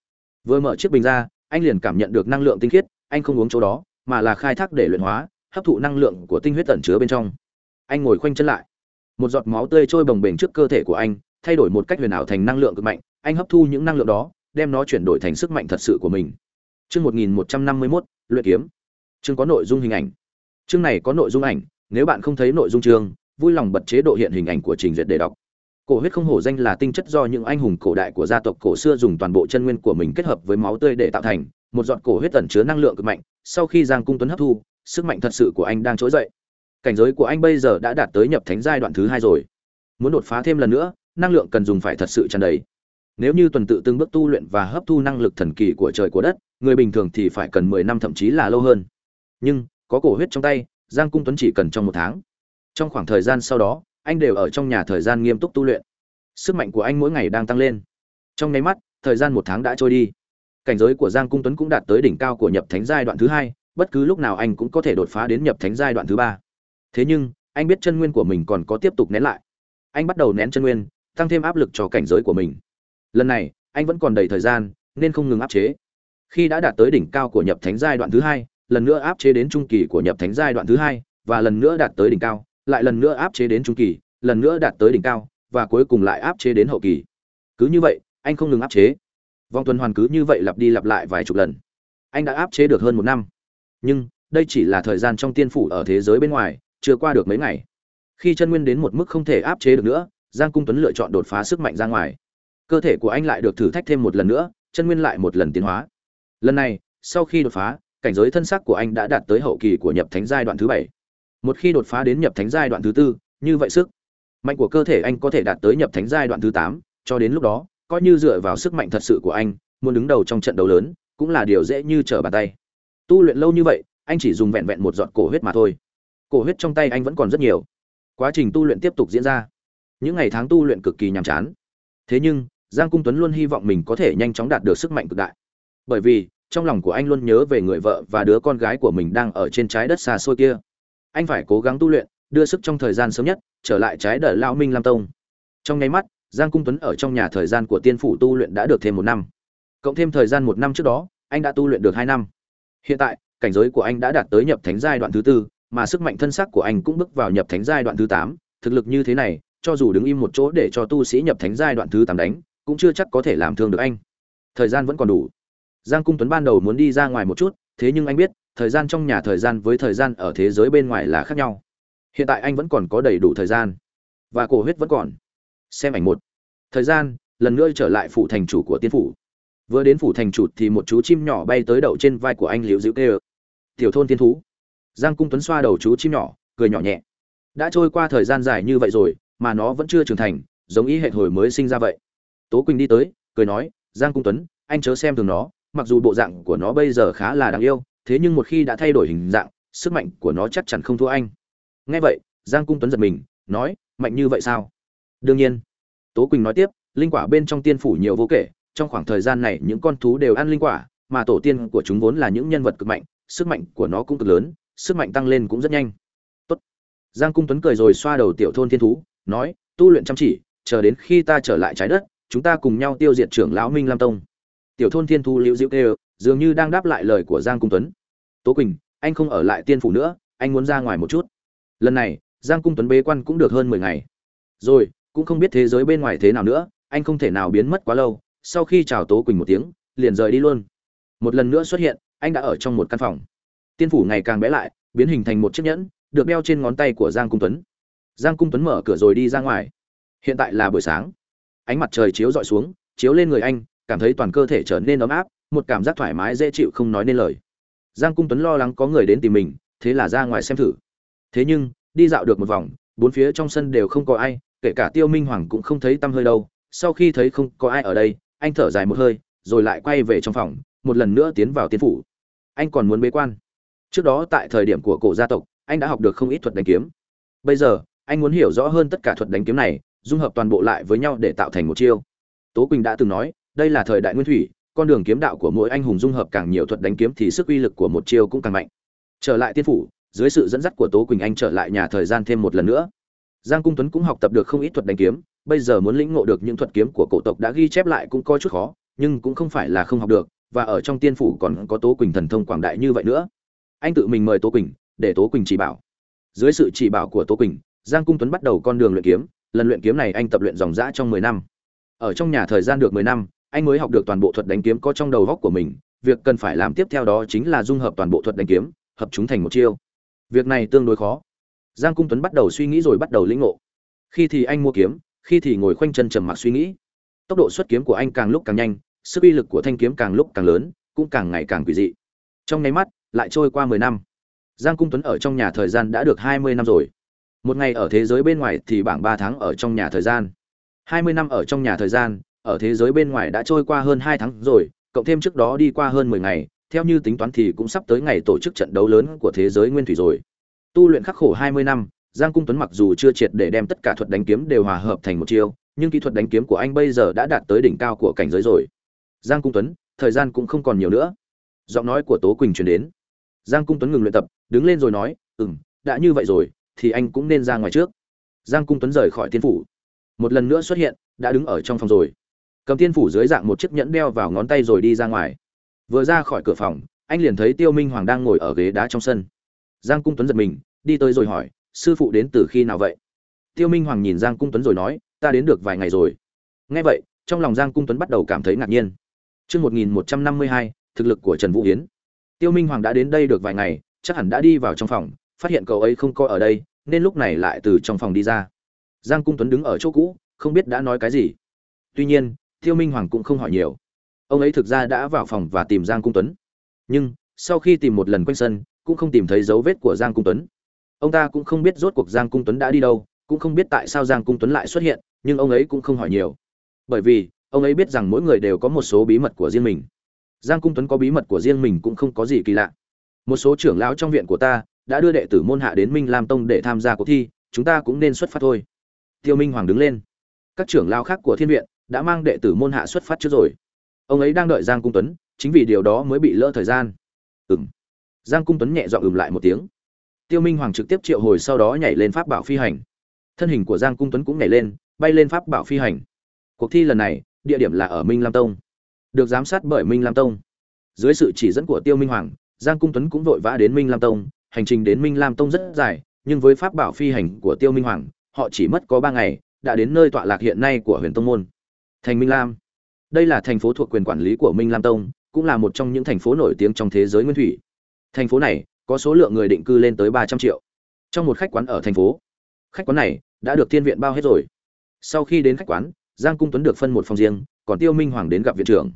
Vừa mở chiếc bình ra, anh liền cảm nhận được năng lượng tinh khiết, anh không uống chỗ đó, mà là khai thác để luyện hóa, hấp thụ năng lượng của tinh huyết tẩn chứa bên trong. Anh ngồi khoanh chân lại. Một giọt máu tươi trôi bồng bềnh trước cơ thể của anh, thay đổi một cách huyền ảo thành năng lượng cực mạnh, anh hấp thu những năng lượng đó, đem nó chuyển đổi thành sức mạnh thật sự của mình. Trước một nghìn một trăm năm mươi luyện kiếm chương có nội dung hình ảnh. Chương này có nội dung ảnh, nếu bạn không thấy nội dung chương, vui lòng bật chế độ hiện hình ảnh của trình duyệt để đọc. Cổ huyết không hổ danh là tinh chất do những anh hùng cổ đại của gia tộc cổ xưa dùng toàn bộ chân nguyên của mình kết hợp với máu tươi để tạo thành, một giọt cổ huyết tẩn chứa năng lượng cực mạnh, sau khi giang cung tuấn hấp thu, sức mạnh thật sự của anh đang trỗi dậy. Cảnh giới của anh bây giờ đã đạt tới nhập thánh giai đoạn thứ hai rồi. Muốn đột phá thêm lần nữa, năng lượng cần dùng phải thật sự tràn đầy. Nếu như tuần tự từng bước tu luyện và hấp thu năng lực thần kỳ của trời của đất, người bình thường thì phải cần mười năm thậm chí là lâu hơn nhưng có cổ huyết trong tay, giang cung tuấn chỉ cần trong một tháng. Trong khoảng thời gian sau đó, anh đều ở trong nhà thời gian nghiêm túc tu luyện. Sức mạnh của anh mỗi ngày đang tăng lên. Trong nháy mắt, thời gian một tháng đã trôi đi. Cảnh giới của giang cung tuấn cũng đạt tới đỉnh cao của nhập thánh giai đoạn thứ hai, bất cứ lúc nào anh cũng có thể đột phá đến nhập thánh giai đoạn thứ ba. Thế nhưng, anh biết chân nguyên của mình còn có tiếp tục nén lại. Anh bắt đầu nén chân nguyên, tăng thêm áp lực cho cảnh giới của mình. Lần này, anh vẫn còn đầy thời gian, nên không ngừng áp chế. Khi đã đạt tới đỉnh cao của nhập thánh giai đoạn thứ hai lần nữa áp chế đến trung kỳ của nhập thánh giai đoạn thứ hai, và lần nữa đạt tới đỉnh cao, lại lần nữa áp chế đến trung kỳ, lần nữa đạt tới đỉnh cao, và cuối cùng lại áp chế đến hậu kỳ. Cứ như vậy, anh không ngừng áp chế. Vòng tuần hoàn cứ như vậy lặp đi lặp lại vài chục lần. Anh đã áp chế được hơn một năm. Nhưng, đây chỉ là thời gian trong tiên phủ ở thế giới bên ngoài, chưa qua được mấy ngày. Khi chân nguyên đến một mức không thể áp chế được nữa, giang cung tuấn lựa chọn đột phá sức mạnh ra ngoài. Cơ thể của anh lại được thử thách thêm một lần nữa, chân nguyên lại một lần tiến hóa. Lần này, sau khi đột phá cảnh giới thân xác của anh đã đạt tới hậu kỳ của nhập thánh giai đoạn thứ bảy. Một khi đột phá đến nhập thánh giai đoạn thứ tư, như vậy sức mạnh của cơ thể anh có thể đạt tới nhập thánh giai đoạn thứ tám, cho đến lúc đó, coi như dựa vào sức mạnh thật sự của anh, muốn đứng đầu trong trận đấu lớn, cũng là điều dễ như trở bàn tay. Tu luyện lâu như vậy, anh chỉ dùng vẹn vẹn một giọt cổ huyết mà thôi. Cổ huyết trong tay anh vẫn còn rất nhiều. Quá trình tu luyện tiếp tục diễn ra. Những ngày tháng tu luyện cực kỳ nhàm chán. Thế nhưng, giang cung tuấn luôn hy vọng mình có thể nhanh chóng đạt được sức mạnh cực đại. Bởi vì trong lòng của anh luôn nhớ về người vợ và đứa con gái của mình đang ở trên trái đất xa xôi kia. Anh phải cố gắng tu luyện, đưa sức trong thời gian sớm nhất, trở lại trái đất lao minh lam tông. Trong nháy mắt, giang cung tuấn ở trong nhà thời gian của tiên phủ tu luyện đã được thêm một năm. Cộng thêm thời gian một năm trước đó, anh đã tu luyện được hai năm. Hiện tại, cảnh giới của anh đã đạt tới nhập thánh giai đoạn thứ tư, mà sức mạnh thân sắc của anh cũng bước vào nhập thánh giai đoạn thứ tám. Thực lực như thế này, cho dù đứng im một chỗ để cho tu sĩ nhập thánh giai đoạn thứ tám đánh, cũng chưa chắc có thể làm thương được anh. Thời gian vẫn còn đủ giang cung tuấn ban đầu muốn đi ra ngoài một chút, thế nhưng anh biết, thời gian trong nhà thời gian với thời gian ở thế giới bên ngoài là khác nhau. Hiện tại anh vẫn còn có đầy đủ thời gian. Và cổ huyết vẫn còn. Xem ảnh một. Thời gian, lần nữa trở lại phủ thành chủ của tiên phủ. Vừa đến phủ thành chủ thì một chú chim nhỏ bay tới đậu trên vai của anh liễu dịu kêu tiểu thôn tiên thú. Giang cung tuấn xoa đầu chú chim nhỏ, cười nhỏ nhẹ. Đã trôi qua thời gian dài như vậy rồi, mà nó vẫn chưa trưởng thành, giống ý hệ hồi mới sinh ra vậy. Tố quỳnh đi tới, cười nói, giang cung tuấn, anh chớ xem thường nó mặc dù bộ dạng của nó bây giờ khá là đáng yêu, thế nhưng một khi đã thay đổi hình dạng, sức mạnh của nó chắc chắn không thua anh. Nghe vậy, giang cung tuấn giật mình, nói, mạnh như vậy sao? Đương nhiên. Tố quỳnh nói tiếp, linh quả bên trong tiên phủ nhiều vô kể, trong khoảng thời gian này những con thú đều ăn linh quả, mà tổ tiên của chúng vốn là những nhân vật cực mạnh, sức mạnh của nó cũng cực lớn, sức mạnh tăng lên cũng rất nhanh. Tốt. giang cung tuấn cười rồi xoa đầu tiểu thôn thiên thú, nói, tu luyện chăm chỉ, chờ đến khi ta trở lại trái đất, chúng ta cùng nhau tiêu diệt trưởng lão minh lam tông tiểu thôn thiên Thu liễu diễu kêu, dường như đang đáp lại lời của giang cung tuấn. Tố quỳnh, anh không ở lại tiên phủ nữa, anh muốn ra ngoài một chút. Lần này, giang cung tuấn bế quan cũng được hơn mười ngày. Rồi, cũng không biết thế giới bên ngoài thế nào nữa, anh không thể nào biến mất quá lâu. Sau khi chào tố quỳnh một tiếng, liền rời đi luôn. Một lần nữa xuất hiện, anh đã ở trong một căn phòng. Tiên phủ ngày càng bé lại, biến hình thành một chiếc nhẫn, được đeo trên ngón tay của giang cung tuấn. Giang cung tuấn mở cửa rồi đi ra ngoài. Hiện tại là buổi sáng. Ánh mặt trời chiếu rọi xuống, chiếu lên người anh cảm thấy toàn cơ thể trở nên ấm áp, một cảm giác thoải mái dễ chịu không nói nên lời. Giang cung tuấn lo lắng có người đến tìm mình, thế là ra ngoài xem thử. Thế nhưng, đi dạo được một vòng, bốn phía trong sân đều không có ai, kể cả tiêu minh hoàng cũng không thấy tăm hơi đâu. Sau khi thấy không có ai ở đây, anh thở dài một hơi, rồi lại quay về trong phòng, một lần nữa tiến vào tiên phủ. Anh còn muốn bế quan. Trước đó tại thời điểm của cổ gia tộc, anh đã học được không ít thuật đánh kiếm. Bây giờ, anh muốn hiểu rõ hơn tất cả thuật đánh kiếm này, dung hợp toàn bộ lại với nhau để tạo thành một chiêu. Tố quỳnh đã từng nói đây là thời đại nguyên thủy, con đường kiếm đạo của mỗi anh hùng dung hợp càng nhiều thuật đánh kiếm thì sức uy lực của một chiêu cũng càng mạnh. Trở lại tiên phủ, dưới sự dẫn dắt của tố quỳnh anh trở lại nhà thời gian thêm một lần nữa. Giang cung tuấn cũng học tập được không ít thuật đánh kiếm, bây giờ muốn lĩnh ngộ được những thuật kiếm của cổ tộc đã ghi chép lại cũng có chút khó, nhưng cũng không phải là không học được, và ở trong tiên phủ còn có tố quỳnh thần thông quảng đại như vậy nữa. Anh tự mình mời tố quỳnh, để tố quỳnh chỉ bảo. Dưới sự chỉ bảo của tố quỳnh, giang cung tuấn bắt đầu con đường luyện kiếm, lần luyện kiếm này anh tập luyện dòng dã trong mười năm. Ở trong nhà thời gian được mười năm anh mới học được toàn bộ thuật đánh kiếm có trong đầu góc của mình, việc cần phải làm tiếp theo đó chính là dung hợp toàn bộ thuật đánh kiếm, hợp chúng thành một chiêu. Việc này tương đối khó. Giang cung tuấn bắt đầu suy nghĩ rồi bắt đầu lĩnh ngộ. Khi thì anh mua kiếm, khi thì ngồi khoanh chân trầm mặc suy nghĩ. Tốc độ xuất kiếm của anh càng lúc càng nhanh, sức uy lực của thanh kiếm càng lúc càng lớn, cũng càng ngày càng quỷ dị. Trong nháy mắt, lại trôi qua mười năm. Giang cung tuấn ở trong nhà thời gian đã được hai mươi năm rồi. Một ngày ở thế giới bên ngoài thì bảng ba tháng ở trong nhà thời gian. Hai mươi năm ở trong nhà thời gian ở thế giới bên ngoài đã trôi qua hơn hai tháng rồi cộng thêm trước đó đi qua hơn mười ngày theo như tính toán thì cũng sắp tới ngày tổ chức trận đấu lớn của thế giới nguyên thủy rồi. Tu luyện khắc khổ hai mươi năm giang cung tuấn mặc dù chưa triệt để đem tất cả thuật đánh kiếm đều hòa hợp thành một chiêu nhưng kỹ thuật đánh kiếm của anh bây giờ đã đạt tới đỉnh cao của cảnh giới rồi. Giang cung tuấn thời gian cũng không còn nhiều nữa. Giọng nói của tố quỳnh truyền đến. Giang cung tuấn ngừng luyện tập đứng lên rồi nói ừm, đã như vậy rồi thì anh cũng nên ra ngoài trước. Giang cung tuấn rời khỏi tiên phủ. Một lần nữa xuất hiện đã đứng ở trong phòng rồi cầm tiên phủ dưới dạng một chiếc nhẫn đeo vào ngón tay rồi đi ra ngoài. Vừa ra khỏi cửa phòng, anh liền thấy tiêu minh hoàng đang ngồi ở ghế đá trong sân. Giang cung tuấn giật mình, đi tới rồi hỏi, sư phụ đến từ khi nào vậy? Tiêu minh hoàng nhìn giang cung tuấn rồi nói, ta đến được vài ngày rồi. Nghe vậy, trong lòng giang cung tuấn bắt đầu cảm thấy ngạc nhiên. Chương một nghìn một trăm năm mươi hai, thực lực của trần vũ hiến tiêu minh hoàng đã đến đây được vài ngày, chắc hẳn đã đi vào trong phòng, phát hiện cậu ấy không coi ở đây, nên lúc này lại từ trong phòng đi ra. Giang cung tuấn đứng ở chỗ cũ, không biết đã nói cái gì. Tuy nhiên tiêu minh hoàng cũng không hỏi nhiều. Ông ấy thực ra đã vào phòng và tìm giang cung tuấn. Nhưng, sau khi tìm một lần quanh sân, cũng không tìm thấy dấu vết của giang cung tuấn. Ông ta cũng không biết rốt cuộc giang cung tuấn đã đi đâu, cũng không biết tại sao giang cung tuấn lại xuất hiện, nhưng ông ấy cũng không hỏi nhiều. Bởi vì, ông ấy biết rằng mỗi người đều có một số bí mật của riêng mình. Giang cung tuấn có bí mật của riêng mình cũng không có gì kỳ lạ. Một số trưởng lão trong viện của ta đã đưa đệ tử môn hạ đến minh lam tông để tham gia cuộc thi, chúng ta cũng nên xuất phát thôi. Tiêu minh hoàng đứng lên. Các trưởng lão khác của thiên viện đã mang đệ tử môn hạ xuất phát trước rồi. Ông ấy đang đợi giang cung tuấn, chính vì điều đó mới bị lỡ thời gian. Ừm. Giang cung tuấn nhẹ dọn ừng lại một tiếng. Tiêu minh hoàng trực tiếp triệu hồi sau đó nhảy lên pháp bảo phi hành. Thân hình của giang cung tuấn cũng nhảy lên, bay lên pháp bảo phi hành. Cuộc thi lần này, địa điểm là ở minh lam tông. Được giám sát bởi minh lam tông. Dưới sự chỉ dẫn của tiêu minh hoàng, giang cung tuấn cũng vội vã đến minh lam tông. Hành trình đến minh lam tông rất dài, nhưng với pháp bảo phi hành của tiêu minh hoàng, họ chỉ mất có ba ngày, đã đến nơi tọa lạc hiện nay của huyền tông môn thành minh lam. Đây là thành phố thuộc quyền quản lý của minh lam tông, cũng là một trong những thành phố nổi tiếng trong thế giới nguyên thủy. Thành phố này, có số lượng người định cư lên tới ba trăm triệu. Trong một khách quán ở thành phố, khách quán này đã được thiên viện bao hết rồi. Sau khi đến khách quán, giang cung tuấn được phân một phòng riêng, còn tiêu minh hoàng đến gặp viện trưởng.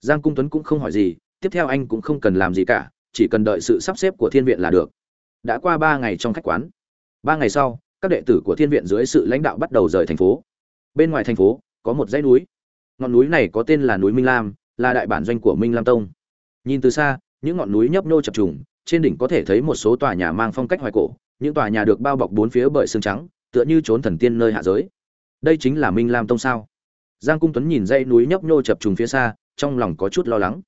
Giang cung tuấn cũng không hỏi gì, tiếp theo anh cũng không cần làm gì cả, chỉ cần đợi sự sắp xếp của thiên viện là được. Đã qua ba ngày trong khách quán. Ba ngày sau, các đệ tử của thiên viện dưới sự lãnh đạo bắt đầu rời thành phố. Bên ngoài thành phố có một dãy núi. Ngọn núi này có tên là núi minh lam, là đại bản doanh của minh lam tông. Nhìn từ xa, những ngọn núi nhấp nhô chập trùng, trên đỉnh có thể thấy một số tòa nhà mang phong cách hoài cổ, những tòa nhà được bao bọc bốn phía bởi xương trắng, tựa như trốn thần tiên nơi hạ giới. Đây chính là minh lam tông sao? Giang cung tuấn nhìn dãy núi nhấp nhô chập trùng phía xa, trong lòng có chút lo lắng.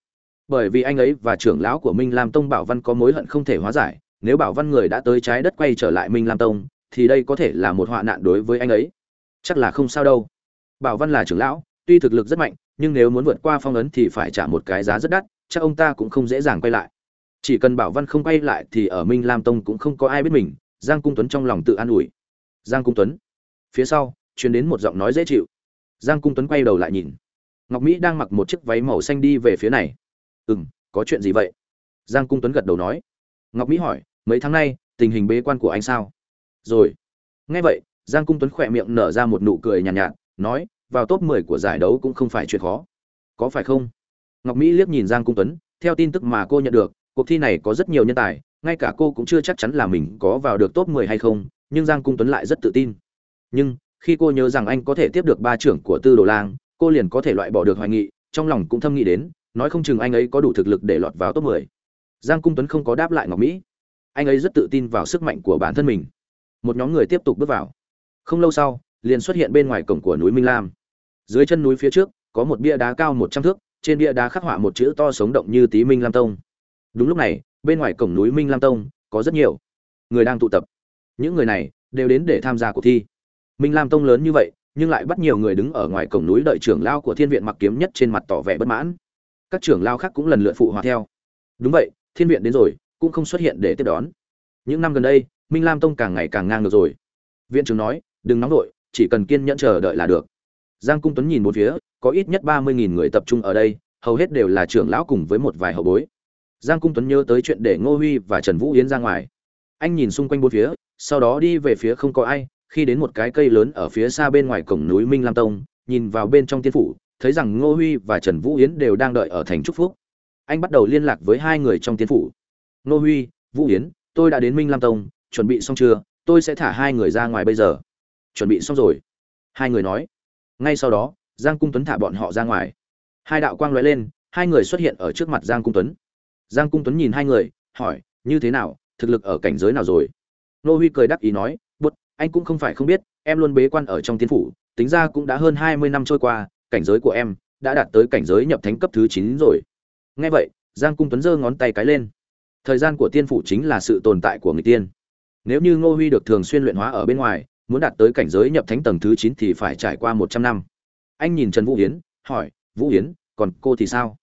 Bởi vì anh ấy và trưởng lão của minh lam tông bảo văn có mối hận không thể hóa giải, nếu bảo văn người đã tới trái đất quay trở lại minh lam tông, thì đây có thể là một họa nạn đối với anh ấy. Chắc là không sao đâu bảo văn là trưởng lão tuy thực lực rất mạnh nhưng nếu muốn vượt qua phong ấn thì phải trả một cái giá rất đắt chắc ông ta cũng không dễ dàng quay lại. Chỉ cần bảo văn không quay lại thì ở minh lam tông cũng không có ai biết mình giang cung tuấn trong lòng tự an ủi. Giang cung tuấn. Phía sau truyền đến một giọng nói dễ chịu. Giang cung tuấn quay đầu lại nhìn. Ngọc mỹ đang mặc một chiếc váy màu xanh đi về phía này. Ừ m có chuyện gì vậy? Giang cung tuấn gật đầu nói. Ngọc mỹ hỏi mấy tháng nay tình hình bế quan của anh sao? Rồi. Nghe vậy giang cung tuấn khỏe miệng nở ra một nụ cười nhàn nhạt, nhạt nói vào top mười của giải đấu cũng không phải chuyện khó có phải không ngọc mỹ liếc nhìn giang cung tuấn theo tin tức mà cô nhận được cuộc thi này có rất nhiều nhân tài ngay cả cô cũng chưa chắc chắn là mình có vào được top mười hay không nhưng giang cung tuấn lại rất tự tin nhưng khi cô nhớ rằng anh có thể tiếp được ba trưởng của tư đồ lang cô liền có thể loại bỏ được hoài nghị trong lòng cũng thâm nghĩ đến nói không chừng anh ấy có đủ thực lực để lọt vào top 10. Giang Cung Tuấn không có đáp lại Ngọc Mỹ. Anh ấy rất tự tin vào sức mạnh của bản thân mình. Một nhóm người tiếp tục bước vào. Không lâu sau, liền xuất hiện bên ngoài cổng của núi Minh Lam. Dưới chân núi phía trước, có một bia đá cao 100 thước, trên bia đá khắc họa một chữ to sống động như tí Minh Lam Tông. Đúng lúc này, bên ngoài cổng núi Minh Lam Tông, có rất nhiều người đang tụ tập. Những người này đều đến để tham gia cuộc thi. Minh Lam Tông lớn như vậy, nhưng lại bắt nhiều người đứng ở ngoài cổng núi đợi trưởng lao của Thiên viện mặc kiếm nhất trên mặt tỏ vẻ bất mãn các trưởng lao khác cũng lần lượt phụ hòa theo đúng vậy thiên viện đến rồi cũng không xuất hiện để tiếp đón những năm gần đây minh lam tông càng ngày càng ngang ngược rồi viện trưởng nói đừng nóng vội chỉ cần kiên nhẫn chờ đợi là được giang cung tuấn nhìn một phía có ít nhất ba mươi nghìn người tập trung ở đây hầu hết đều là trưởng lão cùng với một vài hậu bối giang cung tuấn nhớ tới chuyện để ngô huy và trần vũ yến ra ngoài anh nhìn xung quanh bốn phía sau đó đi về phía không có ai khi đến một cái cây lớn ở phía xa bên ngoài cổng núi minh lam tông nhìn vào bên trong tiên phủ thấy rằng Ngô Huy và Trần Vũ Yến đều đang đợi ở thành Trúc Phúc. Anh bắt đầu liên lạc với hai người trong tiên phủ. Ngô Huy, Vũ Yến, tôi đã đến Minh Lam Tông, chuẩn bị xong chưa? Tôi sẽ thả hai người ra ngoài bây giờ. Chuẩn bị xong rồi. Hai người nói. Ngay sau đó, Giang Cung Tuấn thả bọn họ ra ngoài. Hai đạo quang lóe lên, hai người xuất hiện ở trước mặt Giang Cung Tuấn. Giang Cung Tuấn nhìn hai người, hỏi, như thế nào, thực lực ở cảnh giới nào rồi? Ngô Huy cười đắc ý nói, bút anh cũng không phải không biết, em luôn bế quan ở trong tiên phủ, tính ra cũng đã hơn hai mươi năm trôi qua, cảnh giới của em đã đạt tới cảnh giới nhập thánh cấp thứ chín rồi nghe vậy giang cung tuấn giơ ngón tay cái lên thời gian của tiên phủ chính là sự tồn tại của người tiên nếu như ngô huy được thường xuyên luyện hóa ở bên ngoài muốn đạt tới cảnh giới nhập thánh tầng thứ chín thì phải trải qua một trăm năm. Anh nhìn trần vũ hiến, hỏi, vũ hiến, còn cô thì sao?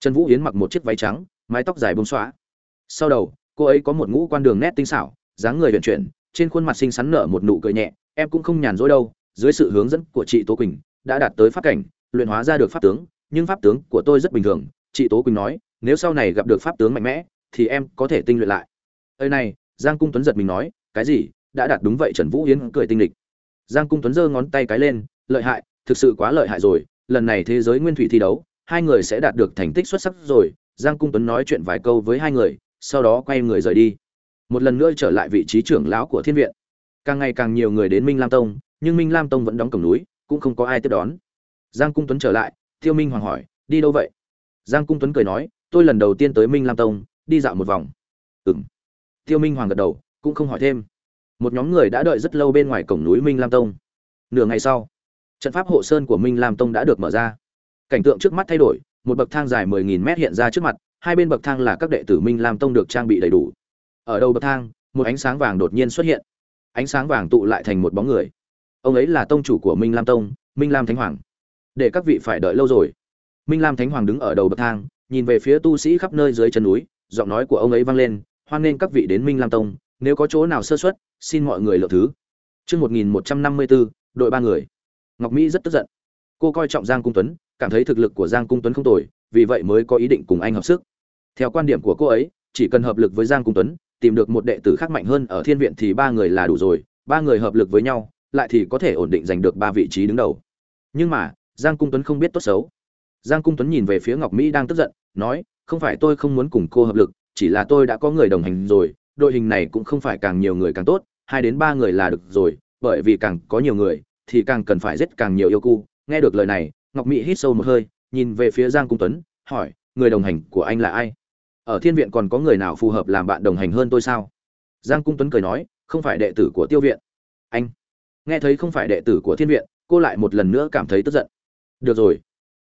Trần vũ hiến mặc một chiếc váy trắng, mái tóc dài bông xóa sau đầu, cô ấy có một ngũ quan đường nét tinh xảo, dáng người vận chuyển, trên khuôn mặt xinh xắn nở một nụ cười nhẹ, em cũng không nhàn rỗi đâu, dưới sự hướng dẫn của chị tố quỳnh, đã đạt tới pháp cảnh, luyện hóa ra được pháp tướng, nhưng pháp tướng của tôi rất bình thường, chị tố quỳnh nói, nếu sau này gặp được pháp tướng mạnh mẽ, thì em có thể tinh luyện lại. Ơi này, giang cung tuấn giật mình nói, cái gì? Đã đạt đúng vậy trần vũ yến cười tinh lịch. Giang cung tuấn giơ ngón tay cái lên, lợi hại, thực sự quá lợi hại rồi, lần này thế giới nguyên thủy thi đấu, hai người sẽ đạt được thành tích xuất sắc rồi. Giang cung tuấn nói chuyện vài câu với hai người, sau đó quay người rời đi. Một lần nữa trở lại vị trí trưởng lão của thiên viện. Càng ngày càng nhiều người đến minh lam tông, nhưng minh lam tông vẫn đóng cổng núi, cũng không có ai tiếp đón. Giang cung tuấn trở lại, tiêu minh hoàng hỏi, đi đâu vậy? Giang cung tuấn cười nói, tôi lần đầu tiên tới minh lam tông, đi dạo một vòng. Ừng tiêu minh hoàng gật đầu, cũng không hỏi thêm một nhóm người đã đợi rất lâu bên ngoài cổng núi minh lam tông. Nửa ngày sau, trận pháp hộ sơn của minh lam tông đã được mở ra. Cảnh tượng trước mắt thay đổi, một bậc thang dài 10.000 mét hiện ra trước mặt, hai bên bậc thang là các đệ tử minh lam tông được trang bị đầy đủ. Ở đầu bậc thang, một ánh sáng vàng đột nhiên xuất hiện. Ánh sáng vàng tụ lại thành một bóng người. Ông ấy là tông chủ của minh lam tông, minh lam thánh hoàng. Để các vị phải đợi lâu rồi. Minh lam thánh hoàng đứng ở đầu bậc thang, nhìn về phía tu sĩ khắp nơi dưới chân núi, giọng nói của ông ấy vang lên, hoan nghênh các vị đến minh lam tông, nếu có chỗ nào sơ xuất xin mọi người lượng thứ Trước 1154, đội ba người. Ngọc Mỹ rất tức giận. Cô coi trọng Giang Cung Tuấn, cảm thấy thực lực của Giang Cung Tuấn không tồi, vì vậy mới có ý định cùng anh hợp sức. Theo quan điểm của cô ấy, chỉ cần hợp lực với Giang Cung Tuấn, tìm được một đệ tử khác mạnh hơn ở thiên viện thì ba người là đủ rồi, ba người hợp lực với nhau, lại thì có thể ổn định giành được ba vị trí đứng đầu. Nhưng mà, Giang Cung Tuấn không biết tốt xấu. Giang Cung Tuấn nhìn về phía Ngọc Mỹ đang tức giận, nói, không phải tôi không muốn cùng cô hợp lực, chỉ là tôi đã có người đồng hành rồi, đội hình này cũng không phải càng nhiều người càng tốt, hai đến ba người là được rồi, bởi vì càng có nhiều người thì càng cần phải giết càng nhiều yêu cu. Nghe được lời này, Ngọc Mỹ hít sâu một hơi, nhìn về phía Giang Cung Tuấn, hỏi, người đồng hành của anh là ai? Ở thiên viện còn có người nào phù hợp làm bạn đồng hành hơn tôi sao? Giang Cung Tuấn cười nói, không phải đệ tử của Tiêu viện. Anh. Nghe thấy không phải đệ tử của thiên viện, cô lại một lần nữa cảm thấy tức giận. Được rồi.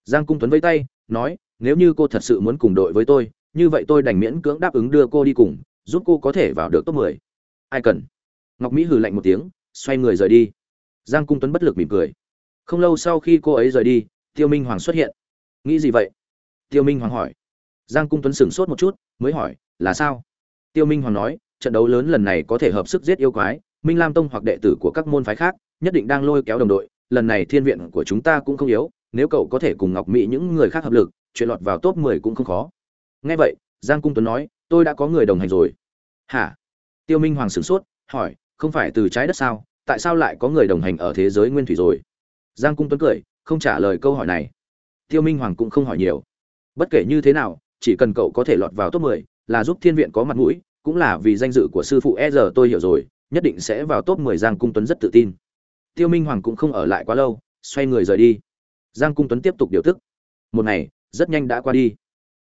Giang Cung Tuấn vẫy tay, nói, nếu như cô thật sự muốn cùng đội với tôi, như vậy tôi đành miễn cưỡng đáp ứng đưa cô đi cùng, giúp cô có thể vào được top 10. Ai cần? Ngọc Mỹ hừ lạnh một tiếng, xoay người rời đi. Giang Cung Tuấn bất lực mỉm cười. Không lâu sau khi cô ấy rời đi, Tiêu Minh Hoàng xuất hiện. Nghĩ gì vậy? Tiêu Minh Hoàng hỏi. Giang Cung Tuấn sững sốt một chút, mới hỏi, là sao? Tiêu Minh Hoàng nói, trận đấu lớn lần này có thể hợp sức giết yêu quái, Minh Lam Tông hoặc đệ tử của các môn phái khác, nhất định đang lôi kéo đồng đội, lần này thiên viện của chúng ta cũng không yếu, nếu cậu có thể cùng Ngọc Mỹ những người khác hợp lực, chuyện lọt vào top 10 cũng không khó. Nghe vậy, Giang Cung Tuấn nói, tôi đã có người đồng hành rồi. Hả? Tiêu Minh Hoàng sửng sốt, hỏi, không phải từ trái đất sao, tại sao lại có người đồng hành ở thế giới nguyên thủy rồi? Giang Cung Tuấn cười, không trả lời câu hỏi này. Tiêu Minh Hoàng cũng không hỏi nhiều. Bất kể như thế nào, chỉ cần cậu có thể lọt vào top 10, là giúp thiên viện có mặt mũi, cũng là vì danh dự của sư phụ e giờ tôi hiểu rồi, nhất định sẽ vào top 10 Giang Cung Tuấn rất tự tin. Tiêu Minh Hoàng cũng không ở lại quá lâu, xoay người rời đi. Giang Cung Tuấn tiếp tục điều tức. Một ngày, rất nhanh đã qua đi.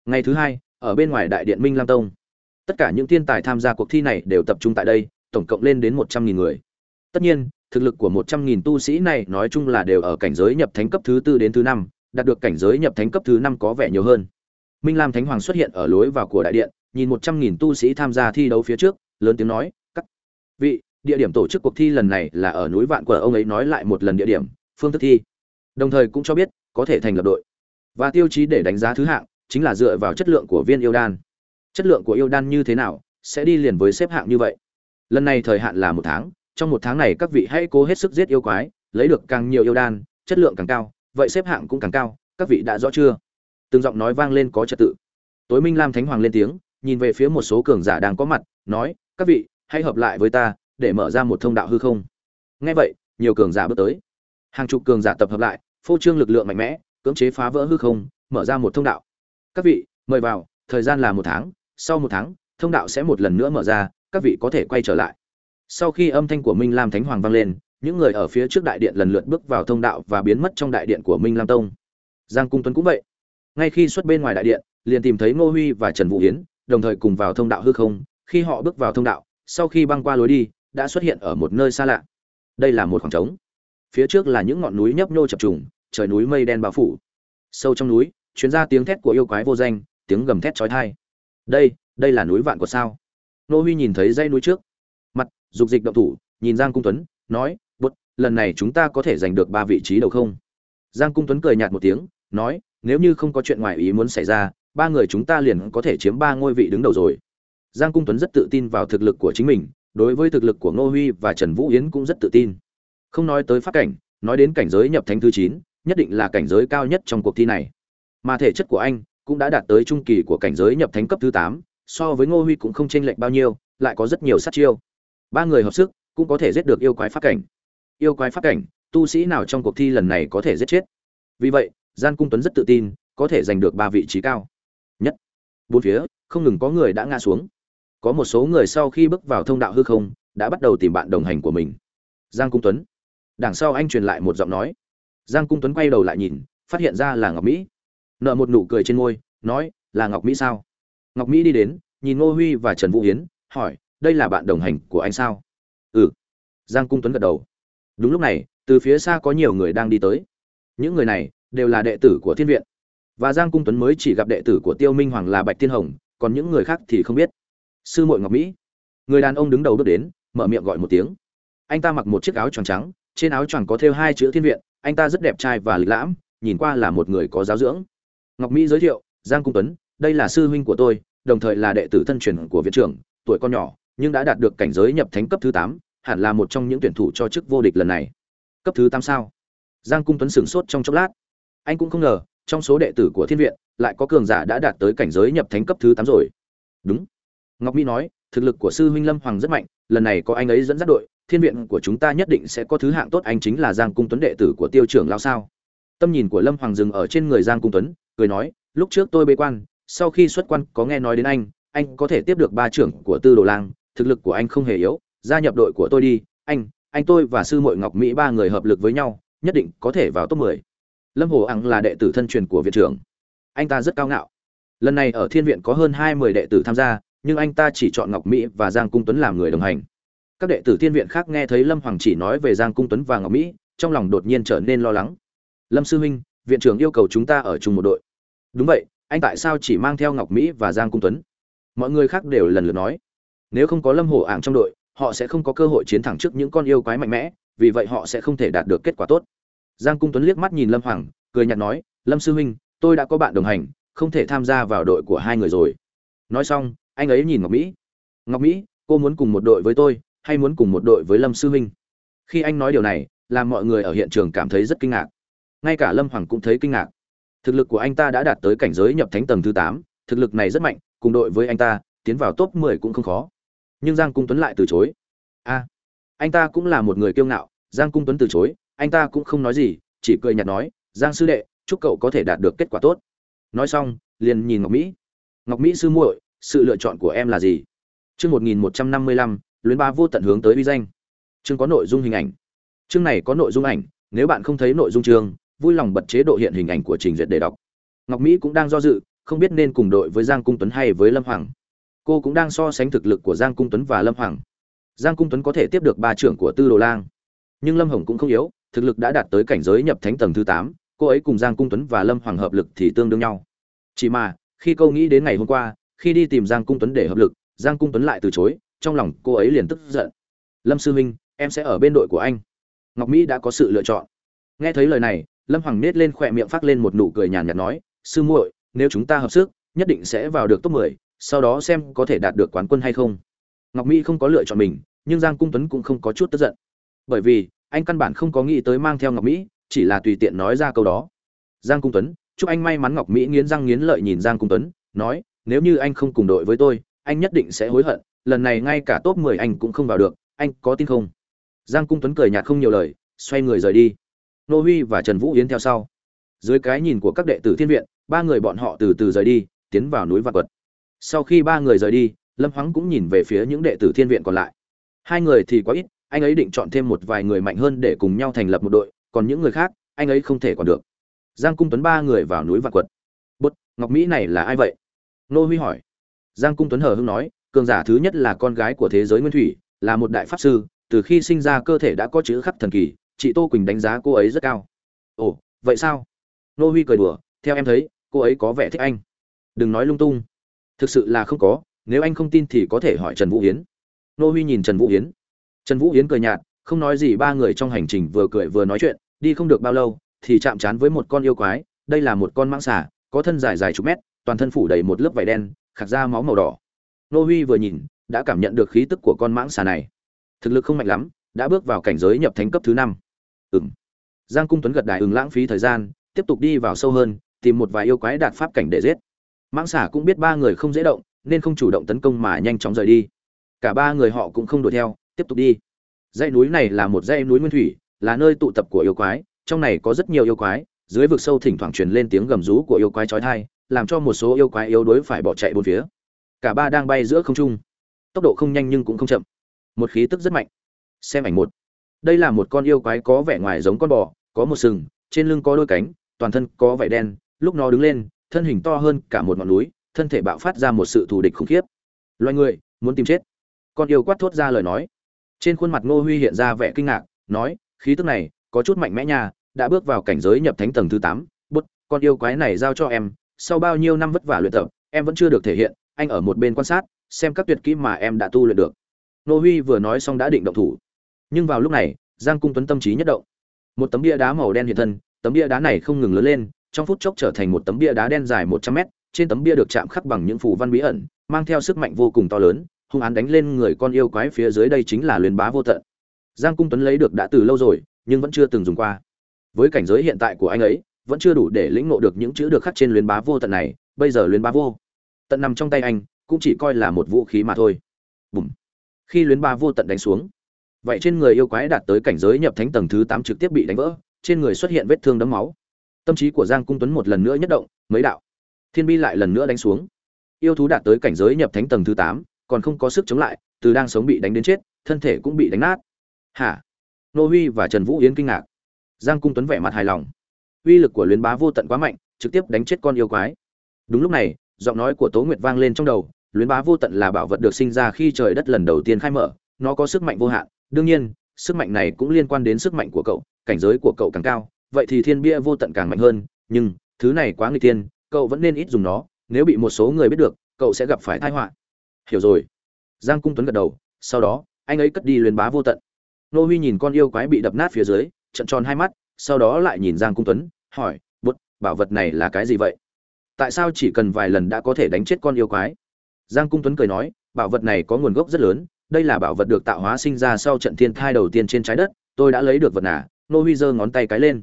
Ngày thứ hai, ở bên ngoài đại điện Minh Lam Tông, tất cả những thiên tài tham gia cuộc thi này đều tập trung tại đây, tổng cộng lên đến 100.000 người. Tất nhiên, thực lực của 100.000 tu sĩ này nói chung là đều ở cảnh giới nhập thánh cấp thứ tư đến thứ năm, đạt được cảnh giới nhập thánh cấp thứ năm có vẻ nhiều hơn. Minh Lam Thánh Hoàng xuất hiện ở lối vào của đại điện, nhìn 100.000 tu sĩ tham gia thi đấu phía trước, lớn tiếng nói, "Các vị, địa điểm tổ chức cuộc thi lần này là ở núi Vạn của ông ấy nói lại một lần địa điểm, phương thức thi. Đồng thời cũng cho biết, có thể thành lập đội. Và tiêu chí để đánh giá thứ hạng chính là dựa vào chất lượng của viên yêu đan. Chất lượng của yêu đan như thế nào, sẽ đi liền với xếp hạng như vậy. Lần này thời hạn là một tháng, trong một tháng này các vị hãy cố hết sức giết yêu quái, lấy được càng nhiều yêu đan, chất lượng càng cao, vậy xếp hạng cũng càng cao, các vị đã rõ chưa? Từng giọng nói vang lên có trật tự. Tối Minh Lam Thánh Hoàng lên tiếng, nhìn về phía một số cường giả đang có mặt, nói: "Các vị, hãy hợp lại với ta, để mở ra một thông đạo hư không." Nghe vậy, nhiều cường giả bước tới. Hàng chục cường giả tập hợp lại, phô trương lực lượng mạnh mẽ, cưỡng chế phá vỡ hư không, mở ra một thông đạo. "Các vị, mời vào, thời gian là một tháng, sau một tháng, thông đạo sẽ một lần nữa mở ra, các vị có thể quay trở lại." Sau khi âm thanh của Minh Lam Thánh Hoàng vang lên, những người ở phía trước đại điện lần lượt bước vào thông đạo và biến mất trong đại điện của Minh Lam Tông. Giang Cung Tuấn cũng vậy. Ngay khi xuất bên ngoài đại điện, liền tìm thấy Ngô Huy và Trần Vũ Hiến, đồng thời cùng vào thông đạo hư không, khi họ bước vào thông đạo, sau khi băng qua lối đi, đã xuất hiện ở một nơi xa lạ. Đây là một khoảng trống. Phía trước là những ngọn núi nhấp nhô chập trùng, trời núi mây đen bao phủ. Sâu trong núi, chuyến ra tiếng thét của yêu quái vô danh, tiếng gầm thét chói tai. Đây, đây là núi vạn của sao? Nô Huy nhìn thấy dãy núi trước, mặt, dục dịch động thủ, nhìn Giang Cung Tuấn, nói, bút lần này chúng ta có thể giành được ba vị trí đầu không?" Giang Cung Tuấn cười nhạt một tiếng, nói, nếu như không có chuyện ngoài ý muốn xảy ra, ba người chúng ta liền có thể chiếm ba ngôi vị đứng đầu rồi. Giang Cung Tuấn rất tự tin vào thực lực của chính mình, đối với thực lực của ngô huy và trần vũ yến cũng rất tự tin không nói tới phát cảnh nói đến cảnh giới nhập thánh thứ chín nhất định là cảnh giới cao nhất trong cuộc thi này mà thể chất của anh cũng đã đạt tới trung kỳ của cảnh giới nhập thánh cấp thứ tám, so với ngô huy cũng không chênh lệch bao nhiêu, lại có rất nhiều sát chiêu. Ba người hợp sức cũng có thể giết được yêu quái pháp cảnh. Yêu quái pháp cảnh, tu sĩ nào trong cuộc thi lần này có thể giết chết? Vì vậy, gian cung tuấn rất tự tin, có thể giành được ba vị trí cao. Nhất. Bốn phía, không ngừng có người đã ngã xuống. Có một số người sau khi bước vào thông đạo hư không, đã bắt đầu tìm bạn đồng hành của mình. Giang cung tuấn. Đằng sau anh truyền lại một giọng nói. Giang cung tuấn quay đầu lại nhìn, phát hiện ra là ngọc mỹ nợ một nụ cười trên môi, nói, là ngọc mỹ sao? Ngọc mỹ đi đến, nhìn ngô huy và trần vũ hiến, hỏi, đây là bạn đồng hành của anh sao? Ừ. Giang cung tuấn gật đầu. Đúng lúc này, từ phía xa có nhiều người đang đi tới. Những người này đều là đệ tử của thiên viện. Và giang cung tuấn mới chỉ gặp đệ tử của tiêu minh hoàng là bạch thiên hồng, còn những người khác thì không biết. Sư muội ngọc mỹ. Người đàn ông đứng đầu bước đến, mở miệng gọi một tiếng. Anh ta mặc một chiếc áo tròn trắng, trên áo tròn có thêu hai chữ thiên viện, anh ta rất đẹp trai và lịch lãm, nhìn qua là một người có giáo dưỡng ngọc mỹ giới thiệu, giang cung tuấn, đây là sư huynh của tôi, đồng thời là đệ tử thân truyền của viện trưởng, tuổi con nhỏ, nhưng đã đạt được cảnh giới nhập thánh cấp thứ tám, hẳn là một trong những tuyển thủ cho chức vô địch lần này. Cấp thứ tám sao? Giang cung tuấn sửng sốt trong chốc lát. Anh cũng không ngờ, trong số đệ tử của thiên viện, lại có cường giả đã đạt tới cảnh giới nhập thánh cấp thứ tám rồi. Đúng. Ngọc mỹ nói, thực lực của sư huynh lâm hoàng rất mạnh, lần này có anh ấy dẫn dắt đội, thiên viện của chúng ta nhất định sẽ có thứ hạng tốt, anh chính là giang cung tuấn đệ tử của tiêu trưởng lao sao? Tâm nhìn của lâm hoàng dừng ở trên người giang cung tuấn, cười nói, lúc trước tôi bế quan, sau khi xuất quan có nghe nói đến anh anh có thể tiếp được ba trưởng của tư đồ lang, thực lực của anh không hề yếu, gia nhập đội của tôi đi, anh anh tôi và sư muội ngọc mỹ ba người hợp lực với nhau, nhất định có thể vào top 10. lâm hồ ẳng là đệ tử thân truyền của viện trưởng. Anh ta rất cao ngạo. Lần này ở thiên viện có hơn hai mươi đệ tử tham gia, nhưng anh ta chỉ chọn ngọc mỹ và giang cung tuấn làm người đồng hành. Các đệ tử thiên viện khác nghe thấy lâm hoàng chỉ nói về giang cung tuấn và ngọc mỹ, trong lòng đột nhiên trở nên lo lắng lâm sư huynh viện trưởng yêu cầu chúng ta ở chung một đội. Đúng vậy, anh tại sao chỉ mang theo ngọc mỹ và giang cung tuấn? Mọi người khác đều lần lượt nói. Nếu không có lâm Hổ ảng trong đội, họ sẽ không có cơ hội chiến thẳng trước những con yêu quái mạnh mẽ, vì vậy họ sẽ không thể đạt được kết quả tốt. Giang cung tuấn liếc mắt nhìn lâm hoàng, cười nhạt nói, lâm sư huynh tôi đã có bạn đồng hành, không thể tham gia vào đội của hai người rồi. Nói xong, anh ấy nhìn ngọc mỹ. Ngọc mỹ, cô muốn cùng một đội với tôi, hay muốn cùng một đội với lâm sư huynh khi anh nói điều này, làm mọi người ở hiện trường cảm thấy rất kinh ngạc ngay cả lâm hoàng cũng thấy kinh ngạc. Thực lực của anh ta đã đạt tới cảnh giới nhập thánh tầng thứ tám, thực lực này rất mạnh, cùng đội với anh ta, tiến vào top mười cũng không khó. Nhưng giang cung tuấn lại từ chối. A anh ta cũng là một người kiêu ngạo, giang cung tuấn từ chối, anh ta cũng không nói gì, chỉ cười nhạt nói, giang sư đệ, chúc cậu có thể đạt được kết quả tốt. Nói xong, liền nhìn ngọc mỹ. Ngọc mỹ sư muội, sự lựa chọn của em là gì? Chương một nghìn một trăm năm mươi lăm, luyến ba vô tận hướng tới uy danh. Chương có nội dung hình ảnh. Chương này có nội dung ảnh, nếu bạn không thấy nội dung chương vui lòng bật chế độ hiện hình ảnh của trình duyệt để đọc. Ngọc mỹ cũng đang do dự, không biết nên cùng đội với giang cung tuấn hay với lâm hoàng. Cô cũng đang so sánh thực lực của giang cung tuấn và lâm hoàng. Giang cung tuấn có thể tiếp được ba trưởng của tư đồ lang. Nhưng lâm hồng cũng không yếu, thực lực đã đạt tới cảnh giới nhập thánh tầng thứ tám, cô ấy cùng giang cung tuấn và lâm hoàng hợp lực thì tương đương nhau. Chỉ mà, khi cô nghĩ đến ngày hôm qua, khi đi tìm giang cung tuấn để hợp lực, giang cung tuấn lại từ chối, trong lòng cô ấy liền tức giận. Lâm sư huynh, em sẽ ở bên đội của anh. Ngọc mỹ đã có sự lựa chọn. Nghe thấy lời này lâm hoàng nết lên khỏe miệng phát lên một nụ cười nhàn nhạt nói sư muội nếu chúng ta hợp sức nhất định sẽ vào được top 10, sau đó xem có thể đạt được quán quân hay không. Ngọc mỹ không có lựa chọn mình nhưng giang cung tuấn cũng không có chút tức giận. Bởi vì anh căn bản không có nghĩ tới mang theo ngọc mỹ chỉ là tùy tiện nói ra câu đó. Giang cung tuấn chúc anh may mắn ngọc mỹ nghiến răng nghiến lợi nhìn giang cung tuấn nói nếu như anh không cùng đội với tôi anh nhất định sẽ hối hận lần này ngay cả top 10 anh cũng không vào được anh có tin không? Giang cung tuấn cười nhạt không nhiều lời xoay người rời đi nô huy và trần vũ yến theo sau. Dưới cái nhìn của các đệ tử thiên viện, ba người bọn họ từ từ rời đi, tiến vào núi vạn quật. Sau khi ba người rời đi, lâm hoắng cũng nhìn về phía những đệ tử thiên viện còn lại. Hai người thì quá ít, anh ấy định chọn thêm một vài người mạnh hơn để cùng nhau thành lập một đội, còn những người khác, anh ấy không thể còn được. Giang cung tuấn ba người vào núi vạn quật. Bút, ngọc mỹ này là ai vậy? Nô huy hỏi. Giang cung tuấn hờ hưng nói, cường giả thứ nhất là con gái của thế giới nguyên thủy, là một đại pháp sư, từ khi sinh ra cơ thể đã có chữ khắc thần kỳ chị tô quỳnh đánh giá cô ấy rất cao. Ồ, vậy sao? Nô huy cười đùa, theo em thấy, cô ấy có vẻ thích anh. Đừng nói lung tung. Thực sự là không có, nếu anh không tin thì có thể hỏi trần vũ hiến. Nô huy nhìn trần vũ hiến. Trần vũ hiến cười nhạt, không nói gì, ba người trong hành trình vừa cười vừa nói chuyện, đi không được bao lâu, thì chạm trán với một con yêu quái, đây là một con mãng xà, có thân dài dài chục mét, toàn thân phủ đầy một lớp vải đen, khạc ra máu màu đỏ. Nô huy vừa nhìn, đã cảm nhận được khí tức của con mãng xà này. Thực lực không mạnh lắm, đã bước vào cảnh giới nhập thánh cấp thứ năm ừng giang cung tuấn gật đài ứng lãng phí thời gian, tiếp tục đi vào sâu hơn, tìm một vài yêu quái đạt pháp cảnh để giết. Mãng Xả cũng biết ba người không dễ động, nên không chủ động tấn công mà nhanh chóng rời đi. Cả ba người họ cũng không đuổi theo, tiếp tục đi. Dãy núi này là một dãy núi nguyên thủy, là nơi tụ tập của yêu quái, trong này có rất nhiều yêu quái, dưới vực sâu thỉnh thoảng truyền lên tiếng gầm rú của yêu quái trói thai làm cho một số yêu quái yếu đuối phải bỏ chạy bốn phía. Cả ba đang bay giữa không trung. Tốc độ không nhanh nhưng cũng không chậm. Một khí tức rất mạnh. Xem ảnh một đây là một con yêu quái có vẻ ngoài giống con bò, có một sừng, trên lưng có đôi cánh, toàn thân có vẻ đen, lúc nó đứng lên, thân hình to hơn cả một ngọn núi, thân thể bạo phát ra một sự thù địch khủng khiếp. Loài người, muốn tìm chết. Con yêu quát thốt ra lời nói. Trên khuôn mặt ngô huy hiện ra vẻ kinh ngạc, nói, khí tức này, có chút mạnh mẽ nha, đã bước vào cảnh giới nhập thánh tầng thứ tám. Bút, con yêu quái này giao cho em, sau bao nhiêu năm vất vả luyện tập, em vẫn chưa được thể hiện, anh ở một bên quan sát, xem các tuyệt kỹ mà em đã tu luyện được. Nô huy vừa nói xong đã định động thủ nhưng vào lúc này, giang cung tuấn tâm trí nhất động. Một tấm bia đá màu đen hiện thân, tấm bia đá này không ngừng lớn lên, trong phút chốc trở thành một tấm bia đá đen dài một trăm mét, trên tấm bia được chạm khắc bằng những phù văn bí ẩn, mang theo sức mạnh vô cùng to lớn, hung án đánh lên người con yêu quái phía dưới đây chính là luyện bá vô tận. Giang cung tuấn lấy được đã từ lâu rồi, nhưng vẫn chưa từng dùng qua. Với cảnh giới hiện tại của anh ấy, vẫn chưa đủ để lĩnh ngộ được những chữ được khắc trên luyện bá vô tận này, bây giờ luyện bá vô tận nằm trong tay anh, cũng chỉ coi là một vũ khí mà thôi. Bùm. khi luyện bá vô tận đánh xuống vậy trên người yêu quái đạt tới cảnh giới nhập thánh tầng thứ tám trực tiếp bị đánh vỡ, trên người xuất hiện vết thương đấm máu. Tâm trí của giang cung tuấn một lần nữa nhất động, mấy đạo thiên bi lại lần nữa đánh xuống. Yêu thú đạt tới cảnh giới nhập thánh tầng thứ tám, còn không có sức chống lại, từ đang sống bị đánh đến chết, thân thể cũng bị đánh nát. Hả? Nô huy và trần vũ yến kinh ngạc. Giang cung tuấn vẻ mặt hài lòng. Uy lực của luyến bá vô tận quá mạnh, trực tiếp đánh chết con yêu quái. Đúng lúc này, giọng nói của tố nguyệt vang lên trong đầu luyến bá vô tận là bảo vật được sinh ra khi trời đất lần đầu tiên khai mở, nó có sức mạnh vô hạn đương nhiên, sức mạnh này cũng liên quan đến sức mạnh của cậu, cảnh giới của cậu càng cao, vậy thì thiên bia vô tận càng mạnh hơn, nhưng, thứ này quá nguy tiên cậu vẫn nên ít dùng nó, nếu bị một số người biết được, cậu sẽ gặp phải tai họa. Hiểu rồi. Giang cung tuấn gật đầu, sau đó, anh ấy cất đi luyến bá vô tận. Nô huy nhìn con yêu quái bị đập nát phía dưới trận tròn hai mắt, sau đó lại nhìn giang cung tuấn, hỏi, bút, bảo vật này là cái gì vậy? Tại sao chỉ cần vài lần đã có thể đánh chết con yêu quái? Giang cung tuấn cười nói, bảo vật này có nguồn gốc rất lớn đây là bảo vật được tạo hóa sinh ra sau trận thiên thai đầu tiên trên trái đất, tôi đã lấy được vật nà. nô huy giơ ngón tay cái lên.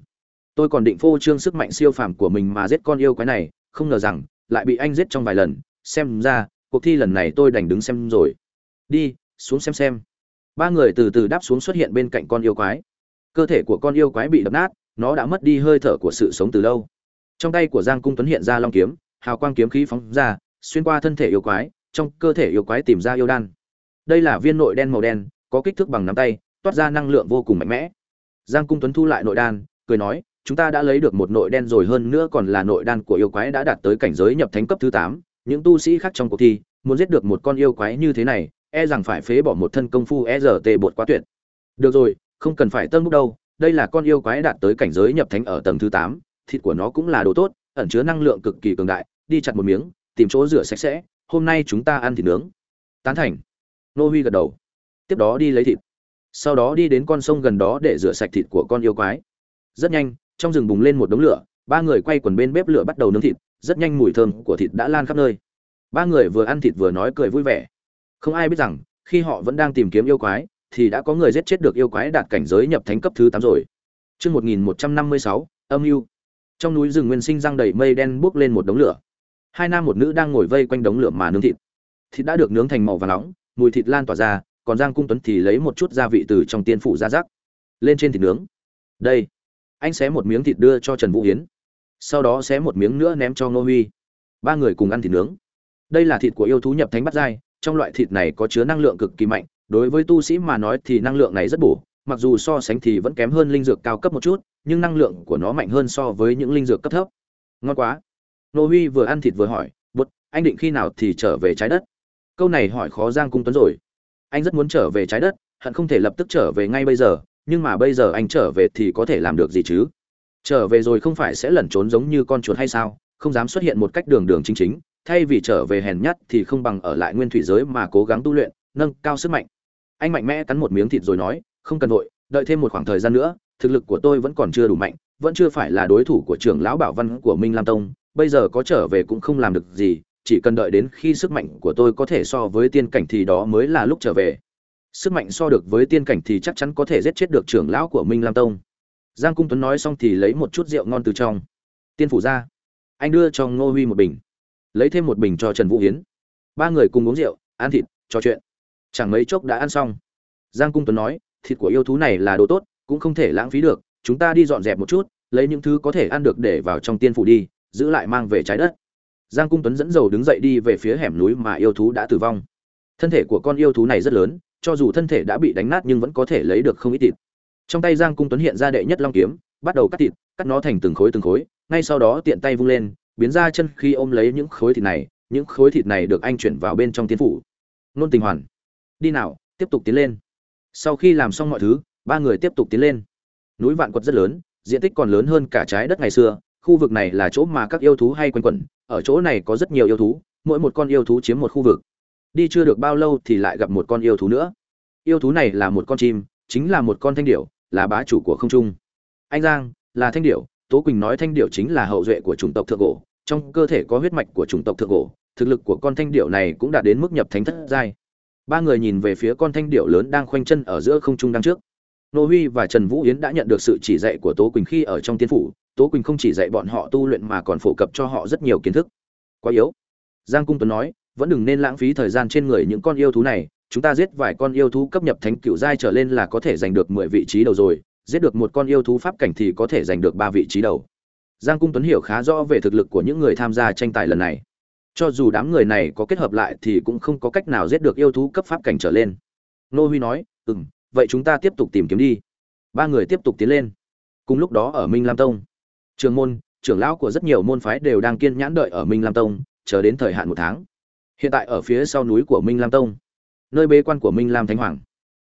Tôi còn định phô trương sức mạnh siêu phàm của mình mà giết con yêu quái này, không ngờ rằng, lại bị anh giết trong vài lần. Xem ra, cuộc thi lần này tôi đành đứng xem rồi. Đi, xuống xem xem. Ba người từ từ đáp xuống xuất hiện bên cạnh con yêu quái. Cơ thể của con yêu quái bị đập nát, nó đã mất đi hơi thở của sự sống từ lâu. Trong tay của giang cung tuấn hiện ra long kiếm, hào quang kiếm khí phóng ra, xuyên qua thân thể yêu quái, trong cơ thể yêu quái tìm ra yêu đan đây là viên nội đen màu đen, có kích thước bằng nắm tay, toát ra năng lượng vô cùng mạnh mẽ. Giang cung tuấn thu lại nội đan, cười nói, chúng ta đã lấy được một nội đen rồi, hơn nữa còn là nội đan của yêu quái đã đạt tới cảnh giới nhập thánh cấp thứ tám. Những tu sĩ khác trong cuộc thi, muốn giết được một con yêu quái như thế này e rằng phải phế bỏ một thân công phu e giờ tê bột quá tuyệt. Được rồi, không cần phải tân bút đâu, đây là con yêu quái đạt tới cảnh giới nhập thánh ở tầng thứ tám, thịt của nó cũng là đồ tốt, ẩn chứa năng lượng cực kỳ cường đại, đi chặt một miếng, tìm chỗ rửa sạch sẽ, hôm nay chúng ta ăn thịt nướng. Tán thành nô huy gật đầu tiếp đó đi lấy thịt sau đó đi đến con sông gần đó để rửa sạch thịt của con yêu quái rất nhanh trong rừng bùng lên một đống lửa ba người quay quần bên bếp lửa bắt đầu nướng thịt rất nhanh mùi thơm của thịt đã lan khắp nơi ba người vừa ăn thịt vừa nói cười vui vẻ không ai biết rằng khi họ vẫn đang tìm kiếm yêu quái thì đã có người giết chết được yêu quái đạt cảnh giới nhập thánh cấp thứ tám rồi Trước 1156, âm u. Trong núi rừng nguyên sinh răng đầy mây đen bốc lên một đống lửa. Hai nam một nữ đang ngồi vây quanh đống lửa mà nướng thịt. Thịt đã được nướng thành màu vàng nóng, mùi thịt lan tỏa ra, còn Giang Cung Tuấn thì lấy một chút gia vị từ trong tiên phủ ra rắc. Lên trên thịt nướng. Đây, anh xé một miếng thịt đưa cho Trần Vũ Hiến. Sau đó xé một miếng nữa ném cho Ngô Huy. Ba người cùng ăn thịt nướng. Đây là thịt của yêu thú nhập thánh bắt dai, trong loại thịt này có chứa năng lượng cực kỳ mạnh, đối với tu sĩ mà nói thì năng lượng này rất bổ, mặc dù so sánh thì vẫn kém hơn linh dược cao cấp một chút nhưng năng lượng của nó mạnh hơn so với những linh dược cấp thấp ngon quá nô huy vừa ăn thịt vừa hỏi bút anh định khi nào thì trở về trái đất câu này hỏi khó giang cung tuấn rồi. Anh rất muốn trở về trái đất, hận không thể lập tức trở về ngay bây giờ, nhưng mà bây giờ anh trở về thì có thể làm được gì chứ? Trở về rồi không phải sẽ lẩn trốn giống như con chuột hay sao? Không dám xuất hiện một cách đường đường chính chính, thay vì trở về hèn nhát thì không bằng ở lại nguyên thủy giới mà cố gắng tu luyện, nâng cao sức mạnh. Anh mạnh mẽ cắn một miếng thịt rồi nói, không cần vội, đợi thêm một khoảng thời gian nữa, thực lực của tôi vẫn còn chưa đủ mạnh, vẫn chưa phải là đối thủ của trưởng lão bảo văn của minh lam tông, bây giờ có trở về cũng không làm được gì chỉ cần đợi đến khi sức mạnh của tôi có thể so với tiên cảnh thì đó mới là lúc trở về. Sức mạnh so được với tiên cảnh thì chắc chắn có thể giết chết được trưởng lão của minh lam tông. Giang cung tuấn nói xong thì lấy một chút rượu ngon từ trong. Tiên phủ ra. Anh đưa cho ngô huy một bình. Lấy thêm một bình cho trần vũ hiến. Ba người cùng uống rượu, ăn thịt, trò chuyện. Chẳng mấy chốc đã ăn xong. Giang cung tuấn nói, thịt của yêu thú này là đồ tốt, cũng không thể lãng phí được. Chúng ta đi dọn dẹp một chút, lấy những thứ có thể ăn được để vào trong tiên phủ đi, giữ lại mang về trái đất giang cung tuấn dẫn dầu đứng dậy đi về phía hẻm núi mà yêu thú đã tử vong. Thân thể của con yêu thú này rất lớn, cho dù thân thể đã bị đánh nát nhưng vẫn có thể lấy được không ít thịt. Trong tay giang cung tuấn hiện ra đệ nhất long kiếm, bắt đầu cắt thịt, cắt nó thành từng khối từng khối, ngay sau đó tiện tay vung lên, biến ra chân khi ôm lấy những khối thịt này, những khối thịt này được anh chuyển vào bên trong tiến phủ. Nôn tình hoàn. Đi nào, tiếp tục tiến lên. Sau khi làm xong mọi thứ, ba người tiếp tục tiến lên. Núi vạn quật rất lớn, diện tích còn lớn hơn cả trái đất ngày xưa khu vực này là chỗ mà các yêu thú hay quanh quẩn, ở chỗ này có rất nhiều yêu thú, mỗi một con yêu thú chiếm một khu vực. Đi chưa được bao lâu thì lại gặp một con yêu thú nữa. Yêu thú này là một con chim, chính là một con thanh điểu, là bá chủ của không trung. Anh giang, là thanh điểu, tố quỳnh nói thanh điểu chính là hậu duệ của chủng tộc thượng cổ. Trong cơ thể có huyết mạch của chủng tộc thượng cổ, thực lực của con thanh điểu này cũng đạt đến mức nhập thánh thất giai. Ba người nhìn về phía con thanh điểu lớn đang khoanh chân ở giữa không trung đằng trước nô huy và trần vũ yến đã nhận được sự chỉ dạy của tố quỳnh khi ở trong tiên phủ. Tố quỳnh không chỉ dạy bọn họ tu luyện mà còn phổ cập cho họ rất nhiều kiến thức. Quá yếu. Giang cung tuấn nói, vẫn đừng nên lãng phí thời gian trên người những con yêu thú này. Chúng ta giết vài con yêu thú cấp nhập thánh cựu giai trở lên là có thể giành được mười vị trí đầu rồi. Giết được một con yêu thú pháp cảnh thì có thể giành được ba vị trí đầu. Giang cung tuấn hiểu khá rõ về thực lực của những người tham gia tranh tài lần này. Cho dù đám người này có kết hợp lại thì cũng không có cách nào giết được yêu thú cấp pháp cảnh trở lên. Nô huy nói ừ m vậy chúng ta tiếp tục tìm kiếm đi. Ba người tiếp tục tiến lên. Cùng lúc đó ở minh lam tông trường môn, trưởng lão của rất nhiều môn phái đều đang kiên nhãn đợi ở minh lam tông, chờ đến thời hạn một tháng. Hiện tại ở phía sau núi của minh lam tông, nơi bế quan của minh lam thánh hoàng,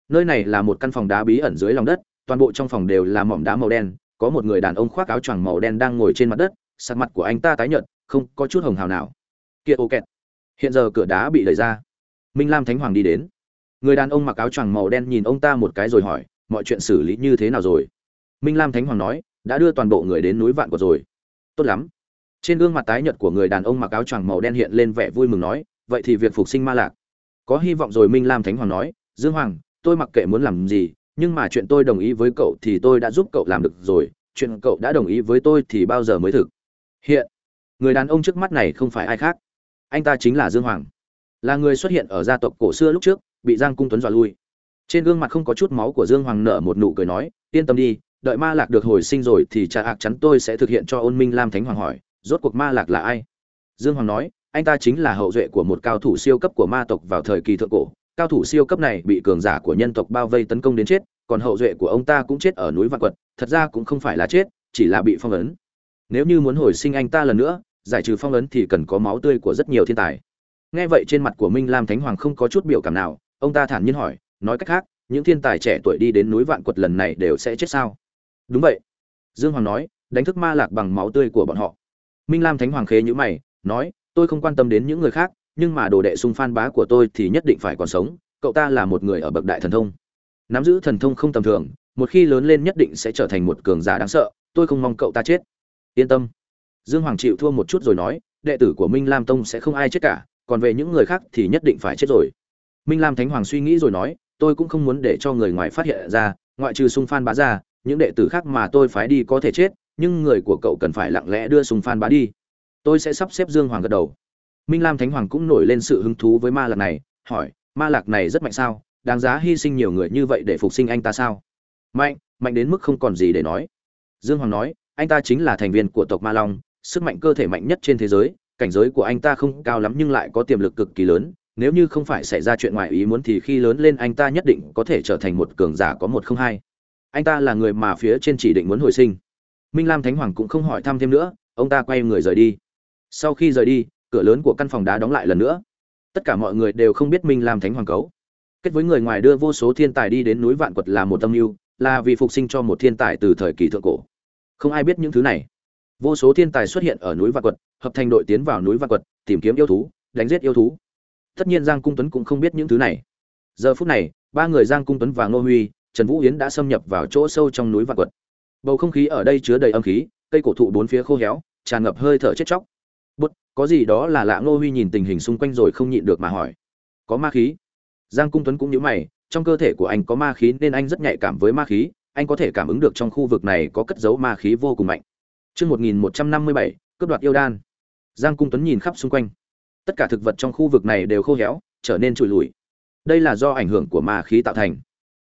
nơi này là một căn phòng đá bí ẩn dưới lòng đất, toàn bộ trong phòng đều là mỏm đá màu đen, có một người đàn ông khoác áo choàng màu đen đang ngồi trên mặt đất, sắc mặt của anh ta tái nhợt, không có chút hồng hào nào. Kiệt ô kẹt. Hiện giờ cửa đá bị đẩy ra. Minh lam thánh hoàng đi đến người đàn ông mặc áo choàng màu đen nhìn ông ta một cái rồi hỏi, mọi chuyện xử lý như thế nào rồi? Minh lam thánh hoàng nói, đã đưa toàn bộ người đến núi vạn của rồi. Tốt lắm. Trên gương mặt tái nhợt của người đàn ông mặc áo choàng màu đen hiện lên vẻ vui mừng nói, vậy thì việc phục sinh ma lạc. Có hy vọng rồi minh lam thánh hoàng nói, dương hoàng, tôi mặc kệ muốn làm gì, nhưng mà chuyện tôi đồng ý với cậu thì tôi đã giúp cậu làm được rồi, chuyện cậu đã đồng ý với tôi thì bao giờ mới thực? Hiện, người đàn ông trước mắt này không phải ai khác. Anh ta chính là dương hoàng. Là người xuất hiện ở gia tộc cổ xưa lúc trước bị giang cung tuấn dọa lui. Trên gương mặt không có chút máu của dương hoàng nở một nụ cười nói, yên tâm đi, đợi ma lạc được hồi sinh rồi thì cha ạc chắn tôi sẽ thực hiện cho ôn minh lam thánh hoàng hỏi, rốt cuộc ma lạc là ai? Dương hoàng nói, anh ta chính là hậu duệ của một cao thủ siêu cấp của ma tộc vào thời kỳ thượng cổ. Cao thủ siêu cấp này bị cường giả của nhân tộc bao vây tấn công đến chết, còn hậu duệ của ông ta cũng chết ở núi vạn quật, thật ra cũng không phải là chết, chỉ là bị phong ấn. Nếu như muốn hồi sinh anh ta lần nữa, giải trừ phong ấn thì cần có máu tươi của rất nhiều thiên tài. Nghe vậy trên mặt của minh lam thánh hoàng không có chút biểu cảm nào ông ta thản nhiên hỏi, nói cách khác, những thiên tài trẻ tuổi đi đến núi vạn quật lần này đều sẽ chết sao? Đúng vậy. Dương hoàng nói, đánh thức ma lạc bằng máu tươi của bọn họ. Minh lam thánh hoàng khế nhữ mày, nói, tôi không quan tâm đến những người khác, nhưng mà đồ đệ sung phan bá của tôi thì nhất định phải còn sống, cậu ta là một người ở bậc đại thần thông. Nắm giữ thần thông không tầm thường, một khi lớn lên nhất định sẽ trở thành một cường giả đáng sợ, tôi không mong cậu ta chết. Yên tâm. Dương hoàng chịu thua một chút rồi nói, đệ tử của minh lam tông sẽ không ai chết cả, còn về những người khác thì nhất định phải chết rồi minh lam thánh hoàng suy nghĩ rồi nói, tôi cũng không muốn để cho người ngoài phát hiện ra, ngoại trừ sung phan bá ra, những đệ tử khác mà tôi phái đi có thể chết, nhưng người của cậu cần phải lặng lẽ đưa sung phan bá đi. Tôi sẽ sắp xếp dương hoàng gật đầu. Minh lam thánh hoàng cũng nổi lên sự hứng thú với ma lạc này, hỏi, ma lạc này rất mạnh sao? Đáng giá hy sinh nhiều người như vậy để phục sinh anh ta sao? Mạnh mạnh đến mức không còn gì để nói. Dương hoàng nói, anh ta chính là thành viên của tộc ma long, sức mạnh cơ thể mạnh nhất trên thế giới, cảnh giới của anh ta không cao lắm nhưng lại có tiềm lực cực kỳ lớn nếu như không phải xảy ra chuyện ngoài ý muốn thì khi lớn lên anh ta nhất định có thể trở thành một cường giả có một không hai. Anh ta là người mà phía trên chỉ định muốn hồi sinh. Minh lam thánh hoàng cũng không hỏi thăm thêm nữa, ông ta quay người rời đi. Sau khi rời đi, cửa lớn của căn phòng đá đóng lại lần nữa. Tất cả mọi người đều không biết minh lam thánh hoàng cấu. Kết với người ngoài đưa vô số thiên tài đi đến núi vạn quật là một tâm mưu, là vì phục sinh cho một thiên tài từ thời kỳ thượng cổ. Không ai biết những thứ này. Vô số thiên tài xuất hiện ở núi vạn quật, hợp thành đội tiến vào núi vạn quật, tìm kiếm yêu thú, đánh giết yêu thú tất nhiên giang cung tuấn cũng không biết những thứ này. Giờ phút này ba người giang cung tuấn và ngô huy trần vũ yến đã xâm nhập vào chỗ sâu trong núi vạn quật. Bầu không khí ở đây chứa đầy âm khí cây cổ thụ bốn phía khô héo tràn ngập hơi thở chết chóc. Bút có gì đó là lạ? Ngô huy nhìn tình hình xung quanh rồi không nhịn được mà hỏi. Có ma khí. Giang cung tuấn cũng nhớ mày trong cơ thể của anh có ma khí nên anh rất nhạy cảm với ma khí anh có thể cảm ứng được trong khu vực này có cất giấu ma khí vô cùng mạnh. Trước 1157, cướp đoạt yêu đan. Giang Cung Tuấn nhìn khắp xung quanh. Tất cả thực vật trong khu vực này đều khô héo, trở nên trụi lùi. Đây là do ảnh hưởng của ma khí tạo thành.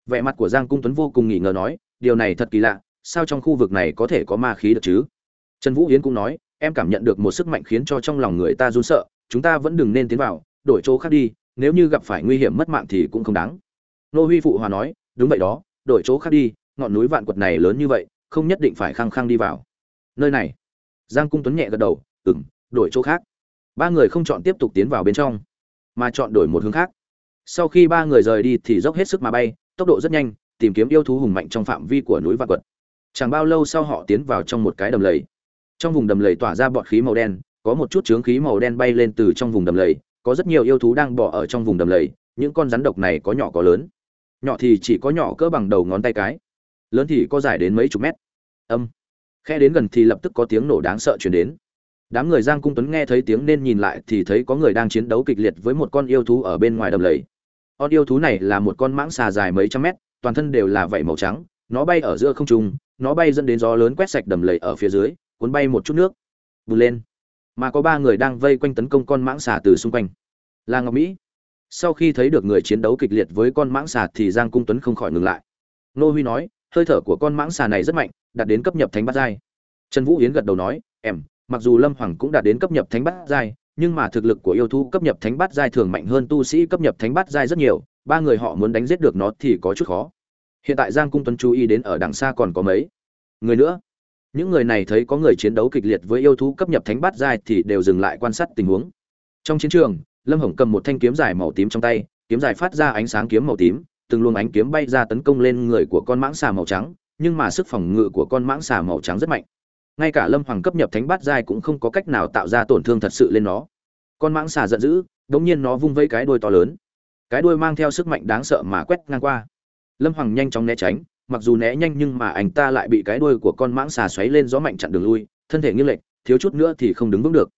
Vẻ mặt của Giang Cung Tuấn vô cùng nghi ngờ nói, điều này thật kỳ lạ, sao trong khu vực này có thể có ma khí được chứ? Trần Vũ Yến cũng nói, em cảm nhận được một sức mạnh khiến cho trong lòng người ta run sợ, chúng ta vẫn đừng nên tiến vào, đổi chỗ khác đi, nếu như gặp phải nguy hiểm mất mạng thì cũng không đáng. Nô Huy phụ hòa nói, đúng vậy đó, đổi chỗ khác đi, ngọn núi vạn quật này lớn như vậy, không nhất định phải khăng khăng đi vào. Nơi này. Giang Cung Tuấn nhẹ gật đầu, ừng đổi chỗ khác. Ba người không chọn tiếp tục tiến vào bên trong, mà chọn đổi một hướng khác. Sau khi ba người rời đi thì dốc hết sức mà bay, tốc độ rất nhanh, tìm kiếm yêu thú hùng mạnh trong phạm vi của núi vạn quật. Chẳng bao lâu sau họ tiến vào trong một cái đầm lầy. Trong vùng đầm lầy tỏa ra bọt khí màu đen, có một chút trướng khí màu đen bay lên từ trong vùng đầm lầy, có rất nhiều yêu thú đang bò ở trong vùng đầm lầy, những con rắn độc này có nhỏ có lớn. Nhỏ thì chỉ có nhỏ cỡ bằng đầu ngón tay cái, lớn thì có dài đến mấy chục mét. Âm. Khe đến gần thì lập tức có tiếng nổ đáng sợ truyền đến. Đám người Giang Cung Tuấn nghe thấy tiếng nên nhìn lại thì thấy có người đang chiến đấu kịch liệt với một con yêu thú ở bên ngoài đầm lầy. Con yêu thú này là một con mãng xà dài mấy trăm mét, toàn thân đều là vảy màu trắng, nó bay ở giữa không trung, nó bay dẫn đến gió lớn quét sạch đầm lầy ở phía dưới, cuốn bay một chút nước. Bùn lên. Mà có ba người đang vây quanh tấn công con mãng xà từ xung quanh. Là Ngọc Mỹ. Sau khi thấy được người chiến đấu kịch liệt với con mãng xà thì Giang Cung Tuấn không khỏi ngừng lại. Nô Huy nói, hơi thở của con mãng xà này rất mạnh, đạt đến cấp nhập thánh bát giai. Trần Vũ Yến gật đầu nói, "Em, mặc dù Lâm Hoàng cũng đã đến cấp nhập thánh bát giai, nhưng mà thực lực của yêu thú cấp nhập thánh bát giai thường mạnh hơn tu sĩ cấp nhập thánh bát giai rất nhiều, ba người họ muốn đánh giết được nó thì có chút khó." Hiện tại Giang Cung Tuấn chú ý đến ở đằng xa còn có mấy người nữa. Những người này thấy có người chiến đấu kịch liệt với yêu thú cấp nhập thánh bát giai thì đều dừng lại quan sát tình huống. Trong chiến trường, Lâm Hồng cầm một thanh kiếm dài màu tím trong tay, kiếm dài phát ra ánh sáng kiếm màu tím, từng luồng ánh kiếm bay ra tấn công lên người của con mãng xà màu trắng, nhưng mà sức phòng ngự của con mãng xà màu trắng rất mạnh. Ngay cả Lâm Hoàng cấp nhập thánh bát giai cũng không có cách nào tạo ra tổn thương thật sự lên nó. Con mãng xà giận dữ, đống nhiên nó vung vây cái đuôi to lớn. Cái đuôi mang theo sức mạnh đáng sợ mà quét ngang qua. Lâm Hoàng nhanh chóng né tránh, mặc dù né nhanh nhưng mà anh ta lại bị cái đuôi của con mãng xà xoáy lên gió mạnh chặn đường lui, thân thể nghiêng lệch, thiếu chút nữa thì không đứng vững được.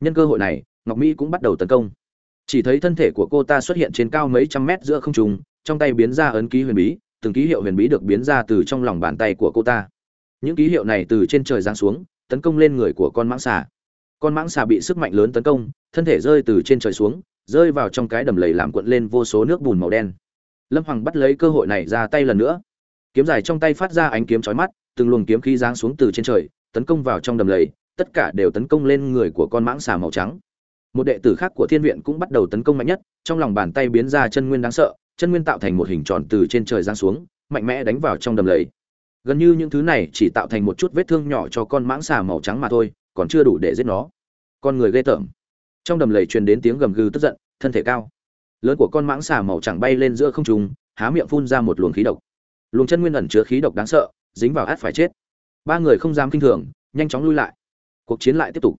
Nhân cơ hội này, Ngọc Mỹ cũng bắt đầu tấn công. Chỉ thấy thân thể của cô ta xuất hiện trên cao mấy trăm mét giữa không trung, trong tay biến ra ấn ký huyền bí, từng ký hiệu huyền bí được biến ra từ trong lòng bàn tay của cô ta. Những ký hiệu này từ trên trời giáng xuống, tấn công lên người của con mãng xà. Con mãng xà bị sức mạnh lớn tấn công, thân thể rơi từ trên trời xuống, rơi vào trong cái đầm lầy làm cuộn lên vô số nước bùn màu đen. Lâm Hoàng bắt lấy cơ hội này ra tay lần nữa. Kiếm dài trong tay phát ra ánh kiếm chói mắt, từng luồng kiếm khí giáng xuống từ trên trời, tấn công vào trong đầm lầy, tất cả đều tấn công lên người của con mãng xà màu trắng. Một đệ tử khác của Thiên viện cũng bắt đầu tấn công mạnh nhất, trong lòng bàn tay biến ra chân nguyên đáng sợ, chân nguyên tạo thành một hình tròn từ trên trời giáng xuống, mạnh mẽ đánh vào trong đầm lầy. Gần như những thứ này chỉ tạo thành một chút vết thương nhỏ cho con mãng xà màu trắng mà thôi, còn chưa đủ để giết nó. Con người ghê tởm. Trong đầm lầy truyền đến tiếng gầm gừ tức giận, thân thể cao lớn của con mãng xà màu trắng bay lên giữa không trung, há miệng phun ra một luồng khí độc. Luồng chân nguyên ẩn chứa khí độc đáng sợ, dính vào át phải chết. Ba người không dám kinh thường, nhanh chóng lui lại. Cuộc chiến lại tiếp tục.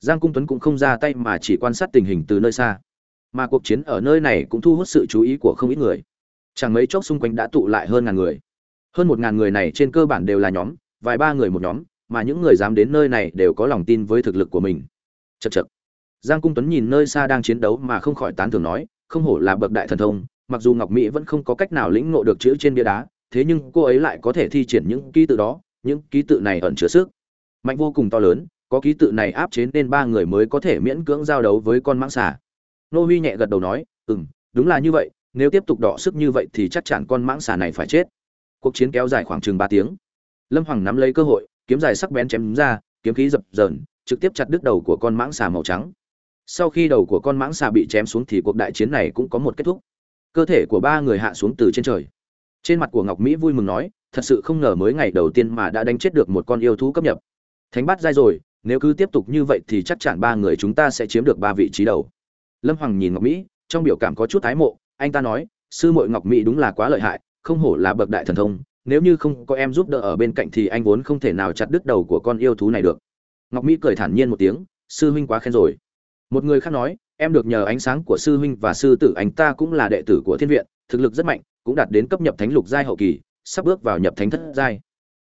Giang Cung Tuấn cũng không ra tay mà chỉ quan sát tình hình từ nơi xa mà cuộc chiến ở nơi này cũng thu hút sự chú ý của không ít người chẳng mấy chốc xung quanh đã tụ lại hơn ngàn người hơn một ngàn người này trên cơ bản đều là nhóm, vài ba người một nhóm, mà những người dám đến nơi này đều có lòng tin với thực lực của mình. Chật chật giang cung tuấn nhìn nơi xa đang chiến đấu mà không khỏi tán thưởng nói, không hổ là bậc đại thần thông, mặc dù ngọc mỹ vẫn không có cách nào lĩnh ngộ được chữ trên bia đá, thế nhưng cô ấy lại có thể thi triển những ký tự đó, những ký tự này ẩn chứa sức. Mạnh vô cùng to lớn, có ký tự này áp chế nên ba người mới có thể miễn cưỡng giao đấu với con mãng xà. Nô huy nhẹ gật đầu nói ừ m đúng là như vậy, nếu tiếp tục đọ sức như vậy thì chắc chắn con mãng xà này phải chết cuộc chiến kéo dài khoảng chừng ba tiếng. Lâm hoàng nắm lấy cơ hội, kiếm dài sắc bén chém ra, kiếm khí dập dờn, trực tiếp chặt đứt đầu của con mãng xà màu trắng. Sau khi đầu của con mãng xà bị chém xuống thì cuộc đại chiến này cũng có một kết thúc. Cơ thể của ba người hạ xuống từ trên trời. Trên mặt của ngọc mỹ vui mừng nói, thật sự không ngờ mới ngày đầu tiên mà đã đánh chết được một con yêu thú cấp nhập. Thánh bát dai rồi, nếu cứ tiếp tục như vậy thì chắc chắn ba người chúng ta sẽ chiếm được ba vị trí đầu. Lâm hoàng nhìn ngọc mỹ, trong biểu cảm có chút thái mộ, anh ta nói, sư muội ngọc mỹ đúng là quá lợi hại không hổ là bậc đại thần thông, nếu như không có em giúp đỡ ở bên cạnh thì anh vốn không thể nào chặt đứt đầu của con yêu thú này được. Ngọc mỹ cười thản nhiên một tiếng, sư huynh quá khen rồi. Một người khác nói, em được nhờ ánh sáng của sư huynh và sư tử anh ta cũng là đệ tử của thiên viện, thực lực rất mạnh, cũng đạt đến cấp nhập thánh lục giai hậu kỳ, sắp bước vào nhập thánh thất giai.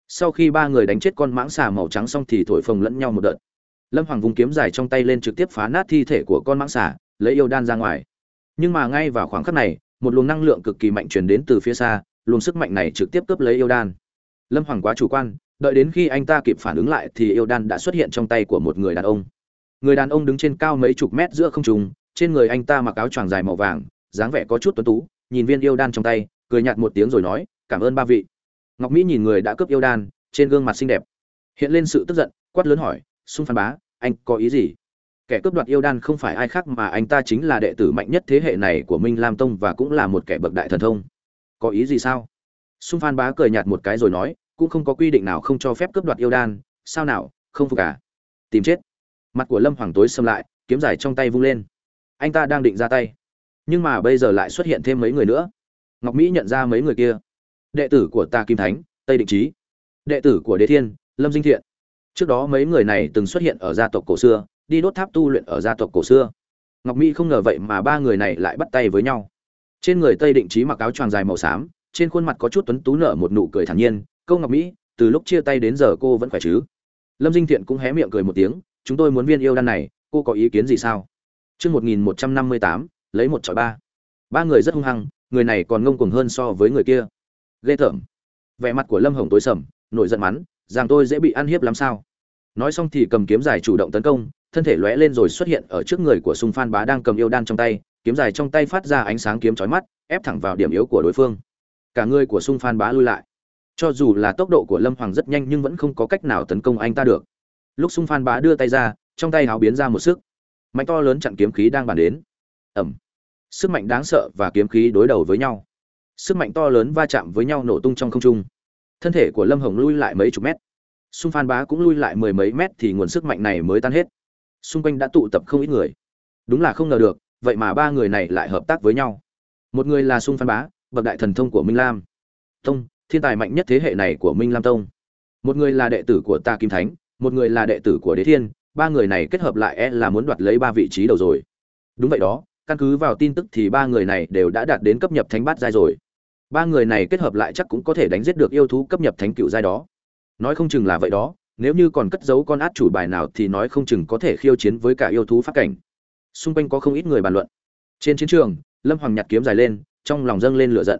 Sau khi ba người đánh chết con mãng xà màu trắng xong thì thổi phồng lẫn nhau một đợt. Lâm hoàng vùng kiếm dài trong tay lên trực tiếp phá nát thi thể của con mãng xà, lấy yêu đan ra ngoài. Nhưng mà ngay vào khoảng khắc này, một luồng năng lượng cực kỳ mạnh truyền đến từ phía xa luồng sức mạnh này trực tiếp cướp lấy yêu đan. Lâm hoàng quá chủ quan, đợi đến khi anh ta kịp phản ứng lại thì yêu đan đã xuất hiện trong tay của một người đàn ông. Người đàn ông đứng trên cao mấy chục mét giữa không trung, trên người anh ta mặc áo choàng dài màu vàng, dáng vẻ có chút tuấn tú, nhìn viên yêu đan trong tay, cười nhạt một tiếng rồi nói, cảm ơn ba vị. Ngọc mỹ nhìn người đã cướp yêu đan, trên gương mặt xinh đẹp, hiện lên sự tức giận, quát lớn hỏi, xung phan bá, anh có ý gì? Kẻ cướp đoạt yêu đan không phải ai khác mà anh ta chính là đệ tử mạnh nhất thế hệ này của minh lam tông và cũng là một kẻ bậc đại thần thông có ý gì sao? Xung phan bá cười nhạt một cái rồi nói, cũng không có quy định nào không cho phép cướp đoạt yêu đan, sao nào, không phục à? Tìm chết. Mặt của lâm hoàng tối xâm lại, kiếm dài trong tay vung lên. Anh ta đang định ra tay. Nhưng mà bây giờ lại xuất hiện thêm mấy người nữa. Ngọc mỹ nhận ra mấy người kia. Đệ tử của ta kim thánh, tây định trí đệ tử của đế thiên, lâm dinh thiện. Trước đó mấy người này từng xuất hiện ở gia tộc cổ xưa, đi đốt tháp tu luyện ở gia tộc cổ xưa. Ngọc mỹ không ngờ vậy mà ba người này lại bắt tay với nhau trên người tây định trí mặc áo choàng dài màu xám trên khuôn mặt có chút tuấn tú nở một nụ cười thản nhiên câu ngọc mỹ từ lúc chia tay đến giờ cô vẫn khỏe chứ lâm dinh thiện cũng hé miệng cười một tiếng chúng tôi muốn viên yêu đan này cô có ý kiến gì sao Chương 1158, lấy một chọi ba. Ba người rất hung hăng, người này còn ngông cuồng hơn so với người kia. Ghê tởm. Vẻ mặt của Lâm Hồng tối sầm, nổi giận mắn, rằng tôi dễ bị ăn hiếp làm sao? Nói xong thì cầm kiếm dài chủ động tấn công, thân thể lóe lên rồi xuất hiện ở trước người của Sung Phan Bá đang cầm yêu đan trong tay, kiếm dài trong tay phát ra ánh sáng kiếm chói mắt, ép thẳng vào điểm yếu của đối phương. Cả người của Sung Phan Bá lui lại. Cho dù là tốc độ của Lâm Hoàng rất nhanh nhưng vẫn không có cách nào tấn công anh ta được. Lúc Sung Phan Bá đưa tay ra, trong tay háo biến ra một sức mạnh to lớn chặn kiếm khí đang bàn đến ầm! sức mạnh đáng sợ và kiếm khí đối đầu với nhau sức mạnh to lớn va chạm với nhau nổ tung trong không trung thân thể của lâm hồng lui lại mấy chục mét Sung phan bá cũng lui lại mười mấy mét thì nguồn sức mạnh này mới tan hết xung quanh đã tụ tập không ít người đúng là không ngờ được vậy mà ba người này lại hợp tác với nhau. Một người là sung phan bá, bậc đại thần thông của minh lam. Tông, thiên tài mạnh nhất thế hệ này của minh lam tông. Một người là đệ tử của ta kim thánh, một người là đệ tử của đế thiên, ba người này kết hợp lại e là muốn đoạt lấy ba vị trí đầu rồi. Đúng vậy đó, căn cứ vào tin tức thì ba người này đều đã đạt đến cấp nhập thánh bát giai rồi. Ba người này kết hợp lại chắc cũng có thể đánh giết được yêu thú cấp nhập thánh cựu giai đó. Nói không chừng là vậy đó, nếu như còn cất giấu con át chủ bài nào thì nói không chừng có thể khiêu chiến với cả yêu thú phát cảnh xung quanh có không ít người bàn luận. Trên chiến trường, lâm hoàng nhặt kiếm dài lên, trong lòng dâng lên lửa giận.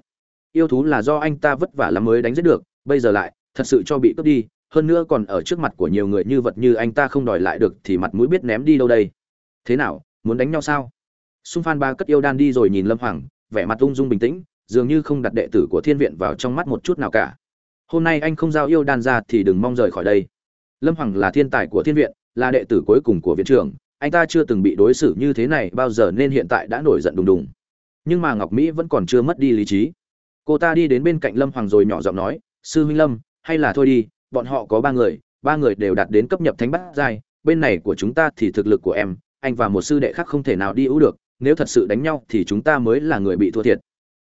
Yêu thú là do anh ta vất vả lắm mới đánh giết được, bây giờ lại, thật sự cho bị cướp đi, hơn nữa còn ở trước mặt của nhiều người như vật như anh ta không đòi lại được thì mặt mũi biết ném đi đâu đây. Thế nào, muốn đánh nhau sao? Xung phan ba cất yêu đan đi rồi nhìn lâm hoàng, vẻ mặt ung dung bình tĩnh, dường như không đặt đệ tử của thiên viện vào trong mắt một chút nào cả. Hôm nay anh không giao yêu đan ra thì đừng mong rời khỏi đây. Lâm hoàng là thiên tài của thiên viện, là đệ tử cuối cùng của viện trưởng anh ta chưa từng bị đối xử như thế này bao giờ nên hiện tại đã nổi giận đùng đùng. Nhưng mà ngọc mỹ vẫn còn chưa mất đi lý trí. Cô ta đi đến bên cạnh lâm hoàng rồi nhỏ giọng nói, sư huynh lâm, hay là thôi đi, bọn họ có ba người ba người đều đạt đến cấp nhập thánh bát giai, bên này của chúng ta thì thực lực của em, anh và một sư đệ khác không thể nào đi ưu được, nếu thật sự đánh nhau thì chúng ta mới là người bị thua thiệt.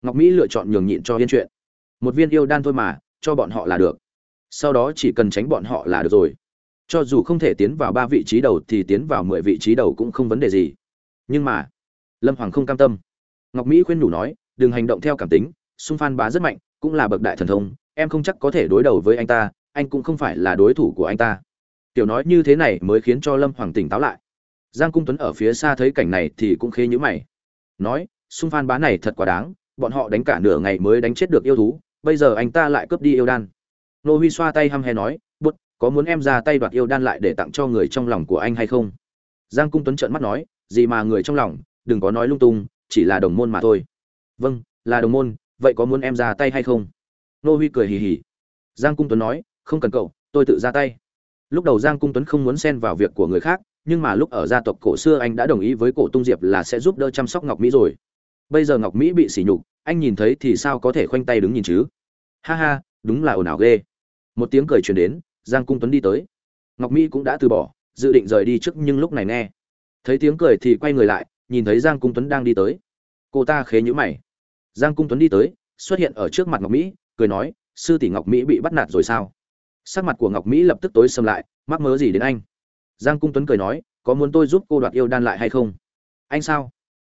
Ngọc mỹ lựa chọn nhường nhịn cho yên chuyện. Một viên yêu đan thôi mà, cho bọn họ là được. Sau đó chỉ cần tránh bọn họ là được rồi cho dù không thể tiến vào ba vị trí đầu thì tiến vào mười vị trí đầu cũng không vấn đề gì. Nhưng mà, lâm hoàng không cam tâm. Ngọc mỹ khuyên nhủ nói, đừng hành động theo cảm tính, xung phan bá rất mạnh, cũng là bậc đại thần thông, em không chắc có thể đối đầu với anh ta, anh cũng không phải là đối thủ của anh ta. Tiểu nói như thế này mới khiến cho lâm hoàng tỉnh táo lại. Giang cung tuấn ở phía xa thấy cảnh này thì cũng khê nhữ mày. Nói, xung phan bá này thật quá đáng, bọn họ đánh cả nửa ngày mới đánh chết được yêu thú, bây giờ anh ta lại cướp đi yêu đan. Nô huy xoa tay hăm hè nói có muốn em ra tay đoạt yêu đan lại để tặng cho người trong lòng của anh hay không? Giang cung tuấn trợn mắt nói, gì mà người trong lòng, đừng có nói lung tung, chỉ là đồng môn mà thôi. Vâng là đồng môn, vậy có muốn em ra tay hay không? Nô huy cười hì hì. Giang cung tuấn nói, không cần cậu, tôi tự ra tay. Lúc đầu giang cung tuấn không muốn xen vào việc của người khác, nhưng mà lúc ở gia tộc cổ xưa anh đã đồng ý với cổ tung diệp là sẽ giúp đỡ chăm sóc ngọc mỹ rồi. Bây giờ ngọc mỹ bị sỉ nhục, anh nhìn thấy thì sao có thể khoanh tay đứng nhìn chứ? Ha ha, đúng là ồn ào ghê. Một tiếng cười truyền đến giang cung tuấn đi tới. Ngọc mỹ cũng đã từ bỏ, dự định rời đi trước nhưng lúc này nghe. Thấy tiếng cười thì quay người lại, nhìn thấy giang cung tuấn đang đi tới. Cô ta khế nhữ mày. Giang cung tuấn đi tới, xuất hiện ở trước mặt ngọc mỹ, cười nói, sư tỷ ngọc mỹ bị bắt nạt rồi sao? Sắc mặt của ngọc mỹ lập tức tối xâm lại, mắc mớ gì đến anh? Giang cung tuấn cười nói, có muốn tôi giúp cô đoạt yêu đan lại hay không? Anh sao?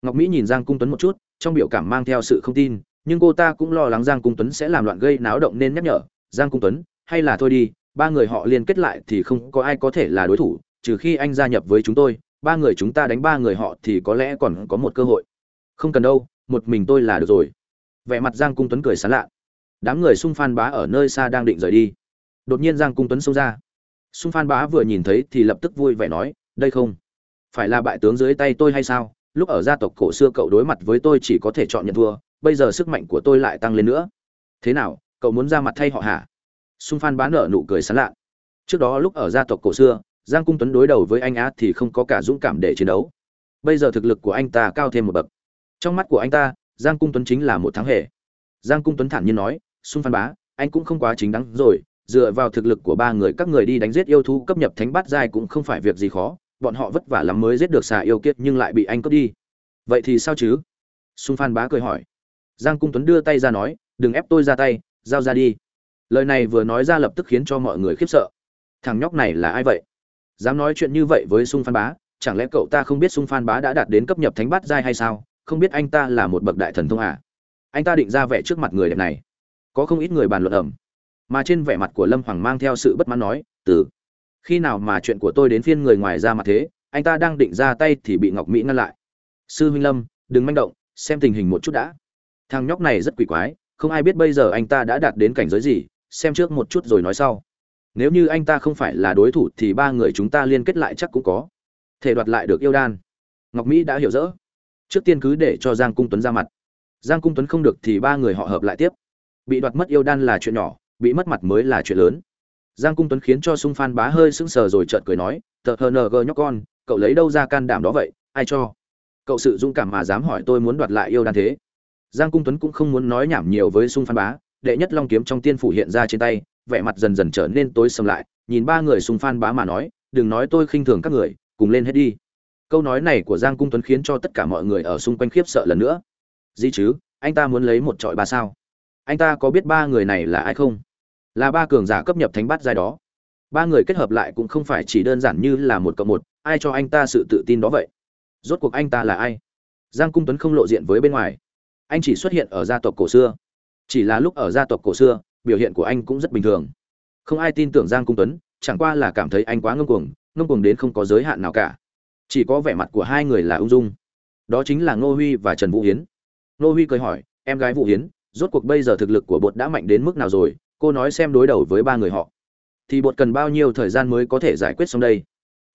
Ngọc mỹ nhìn giang cung tuấn một chút, trong biểu cảm mang theo sự không tin, nhưng cô ta cũng lo lắng giang cung tuấn sẽ làm loạn gây náo động nên nhắc nhở, giang cung tuấn, hay là thôi đi ba người họ liên kết lại thì không có ai có thể là đối thủ, trừ khi anh gia nhập với chúng tôi, ba người chúng ta đánh ba người họ thì có lẽ còn có một cơ hội. Không cần đâu, một mình tôi là được rồi. Vẻ mặt giang cung tuấn cười sán lạ. Đám người xung phan bá ở nơi xa đang định rời đi. Đột nhiên giang cung tuấn xông ra. Xung phan bá vừa nhìn thấy thì lập tức vui vẻ nói, đây không? Phải là bại tướng dưới tay tôi hay sao? Lúc ở gia tộc cổ xưa cậu đối mặt với tôi chỉ có thể chọn nhận thua, bây giờ sức mạnh của tôi lại tăng lên nữa. Thế nào, cậu muốn ra mặt thay họ hả? Xung phan bá nở nụ cười sán lạ. Trước đó lúc ở gia tộc cổ xưa, giang cung tuấn đối đầu với anh á thì không có cả dũng cảm để chiến đấu. Bây giờ thực lực của anh ta cao thêm một bậc. Trong mắt của anh ta, giang cung tuấn chính là một thắng hệ. Giang cung tuấn thản nhiên nói, xung phan bá, anh cũng không quá chính đáng. rồi. Dựa vào thực lực của ba người, các người đi đánh giết yêu thú, cấp nhập thánh bát giai cũng không phải việc gì khó. Bọn họ vất vả lắm mới giết được xà yêu kiếp nhưng lại bị anh cướp đi. Vậy thì sao chứ? Xung phan bá cười hỏi. Giang cung tuấn đưa tay ra nói, đừng ép tôi ra tay, giao ra đi lời này vừa nói ra lập tức khiến cho mọi người khiếp sợ. Thằng nhóc này là ai vậy? Dám nói chuyện như vậy với sung phan bá, chẳng lẽ cậu ta không biết sung phan bá đã đạt đến cấp nhập thánh bát giai hay sao? Không biết anh ta là một bậc đại thần thông à? Anh ta định ra vẻ trước mặt người đẹp này. Có không ít người bàn luận ẩm mà trên vẻ mặt của lâm hoàng mang theo sự bất mãn nói, từ, khi nào mà chuyện của tôi đến phiên người ngoài ra mặt thế? Anh ta đang định ra tay thì bị ngọc mỹ ngăn lại. Sư huynh lâm, đừng manh động, xem tình hình một chút đã. Thằng nhóc này rất quỷ quái, không ai biết bây giờ anh ta đã đạt đến cảnh giới gì xem trước một chút rồi nói sau. Nếu như anh ta không phải là đối thủ thì ba người chúng ta liên kết lại chắc cũng có. Thể đoạt lại được yêu đan. Ngọc mỹ đã hiểu rõ. Trước tiên cứ để cho giang cung tuấn ra mặt. Giang cung tuấn không được thì ba người họ hợp lại tiếp. Bị đoạt mất yêu đan là chuyện nhỏ, bị mất mặt mới là chuyện lớn. Giang cung tuấn khiến cho sung phan bá hơi sững sờ rồi chợt cười nói, tờ hờ nờ gờ nhóc con, cậu lấy đâu ra can đảm đó vậy? Ai cho? Cậu sự dũng cảm mà dám hỏi tôi muốn đoạt lại yêu đan thế? Giang cung tuấn cũng không muốn nói nhảm nhiều với sung phan bá đệ nhất long kiếm trong tiên phủ hiện ra trên tay, vẻ mặt dần dần trở nên tối sầm lại, nhìn ba người xung phan bá mà nói, đừng nói tôi khinh thường các người, cùng lên hết đi. Câu nói này của giang cung tuấn khiến cho tất cả mọi người ở xung quanh khiếp sợ lần nữa. Gì chứ, anh ta muốn lấy một trọi ba sao? Anh ta có biết ba người này là ai không? Là ba cường giả cấp nhập thánh bát giai đó. Ba người kết hợp lại cũng không phải chỉ đơn giản như là một cộng một, ai cho anh ta sự tự tin đó vậy? Rốt cuộc anh ta là ai? Giang cung tuấn không lộ diện với bên ngoài. Anh chỉ xuất hiện ở gia tộc cổ xưa chỉ là lúc ở gia tộc cổ xưa, biểu hiện của anh cũng rất bình thường. Không ai tin tưởng giang cung tuấn, chẳng qua là cảm thấy anh quá ngông cuồng ngông cuồng đến không có giới hạn nào cả. Chỉ có vẻ mặt của hai người là ung dung. Đó chính là ngô huy và trần vũ hiến. Ngô huy cười hỏi, em gái vũ hiến, rốt cuộc bây giờ thực lực của bột đã mạnh đến mức nào rồi? Cô nói xem đối đầu với ba người họ. Thì bột cần bao nhiêu thời gian mới có thể giải quyết xong đây?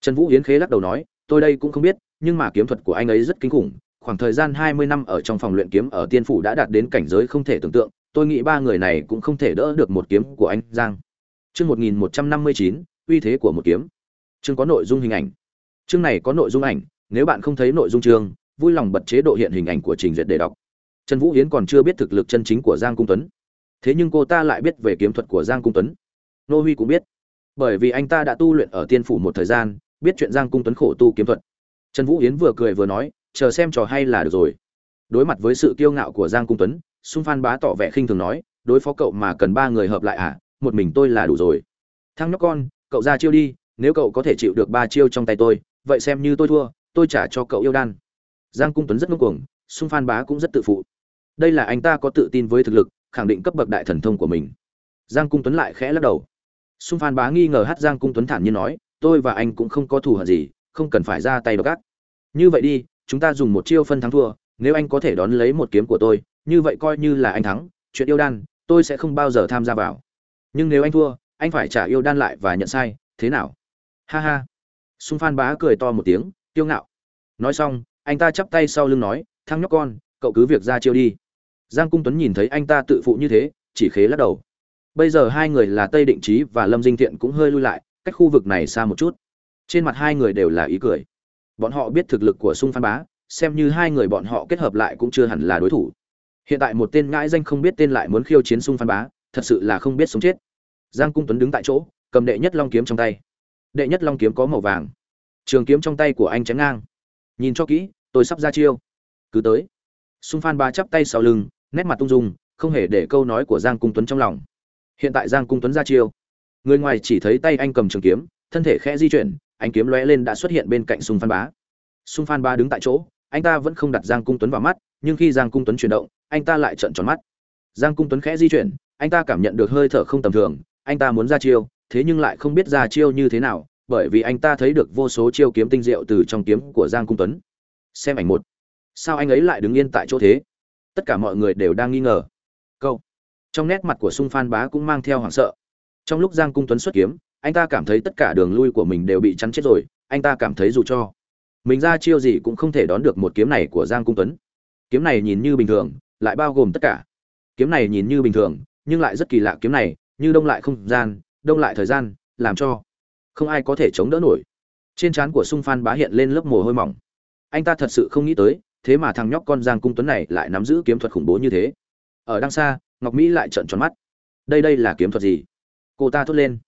Trần vũ hiến khế lắc đầu nói, tôi đây cũng không biết, nhưng mà kiếm thuật của anh ấy rất kinh khủng. Khoảng thời gian hai mươi năm ở trong phòng luyện kiếm ở tiên phủ đã đạt đến cảnh giới không thể tưởng tượng tôi nghĩ ba người này cũng không thể đỡ được một kiếm của anh giang. Chương một nghìn một trăm năm mươi chín, uy thế của một kiếm. Chương có nội dung hình ảnh. Chương này có nội dung ảnh, nếu bạn không thấy nội dung chương, vui lòng bật chế độ hiện hình ảnh của trình duyệt để đọc. Trần vũ hiến còn chưa biết thực lực chân chính của giang cung tuấn. Thế nhưng cô ta lại biết về kiếm thuật của giang cung tuấn. Nô huy cũng biết. Bởi vì anh ta đã tu luyện ở tiên phủ một thời gian, biết chuyện giang cung tuấn khổ tu kiếm thuật. Trần vũ hiến vừa cười vừa nói, chờ xem trò hay là được rồi. Đối mặt với sự kiêu ngạo của giang cung tuấn xung phan bá tỏ vẻ khinh thường nói, đối phó cậu mà cần ba người hợp lại à? Một mình tôi là đủ rồi. Thằng nhóc con, cậu ra chiêu đi, nếu cậu có thể chịu được ba chiêu trong tay tôi, vậy xem như tôi thua, tôi trả cho cậu yêu đan. Giang cung tuấn rất ngông cuồng xung phan bá cũng rất tự phụ. Đây là anh ta có tự tin với thực lực, khẳng định cấp bậc đại thần thông của mình. Giang cung tuấn lại khẽ lắc đầu. Xung phan bá nghi ngờ hát giang cung tuấn thản nhiên nói, tôi và anh cũng không có thù hận gì, không cần phải ra tay đ gác như vậy đi, chúng ta dùng một chiêu phân thắng thua, nếu anh có thể đón lấy một kiếm của tôi như vậy coi như là anh thắng, chuyện yêu đan, tôi sẽ không bao giờ tham gia vào. Nhưng nếu anh thua, anh phải trả yêu đan lại và nhận sai, thế nào? Ha ha. Xung phan bá cười to một tiếng, kiêu ngạo. Nói xong, anh ta chắp tay sau lưng nói thăng nhóc con, cậu cứ việc ra chiêu đi. Giang cung tuấn nhìn thấy anh ta tự phụ như thế, chỉ khế lắc đầu. Bây giờ hai người là tây định trí và lâm dinh thiện cũng hơi lui lại, cách khu vực này xa một chút. Trên mặt hai người đều là ý cười. Bọn họ biết thực lực của sung phan bá, xem như hai người bọn họ kết hợp lại cũng chưa hẳn là đối thủ hiện tại một tên ngãi danh không biết tên lại muốn khiêu chiến sung phan bá, thật sự là không biết sống chết. Giang cung tuấn đứng tại chỗ, cầm đệ nhất long kiếm trong tay. Đệ nhất long kiếm có màu vàng. Trường kiếm trong tay của anh chém ngang. Nhìn cho kỹ, tôi sắp ra chiêu. Cứ tới. Sung phan bá chắp tay sau lưng, nét mặt tung dung, không hề để câu nói của giang cung tuấn trong lòng. Hiện tại giang cung tuấn ra chiêu. Người ngoài chỉ thấy tay anh cầm trường kiếm, thân thể khẽ di chuyển anh kiếm lóe lên đã xuất hiện bên cạnh sung phan bá. Sung phan bá đứng tại chỗ, anh ta vẫn không đặt giang cung tuấn vào mắt, nhưng khi giang cung tuấn chuyển động anh ta lại trợn tròn mắt. Giang cung tuấn khẽ di chuyển, anh ta cảm nhận được hơi thở không tầm thường, anh ta muốn ra chiêu, thế nhưng lại không biết ra chiêu như thế nào, bởi vì anh ta thấy được vô số chiêu kiếm tinh diệu từ trong kiếm của giang cung tuấn. Xem ảnh một. Sao anh ấy lại đứng yên tại chỗ thế? Tất cả mọi người đều đang nghi ngờ. Câu. Trong nét mặt của sung phan bá cũng mang theo hoảng sợ. Trong lúc giang cung tuấn xuất kiếm, anh ta cảm thấy tất cả đường lui của mình đều bị chắn chết rồi, anh ta cảm thấy dù cho mình ra chiêu gì cũng không thể đón được một kiếm này của giang cung tuấn. Kiếm này nhìn như bình thường lại bao gồm tất cả. Kiếm này nhìn như bình thường, nhưng lại rất kỳ lạ kiếm này, như đông lại không gian, đông lại thời gian, làm cho không ai có thể chống đỡ nổi. Trên trán của sung phan bá hiện lên lớp mồ hôi mỏng. Anh ta thật sự không nghĩ tới, thế mà thằng nhóc con giang cung tuấn này lại nắm giữ kiếm thuật khủng bố như thế. Ở đằng xa, ngọc mỹ lại trợn tròn mắt. Đây đây là kiếm thuật gì? Cô ta thốt lên.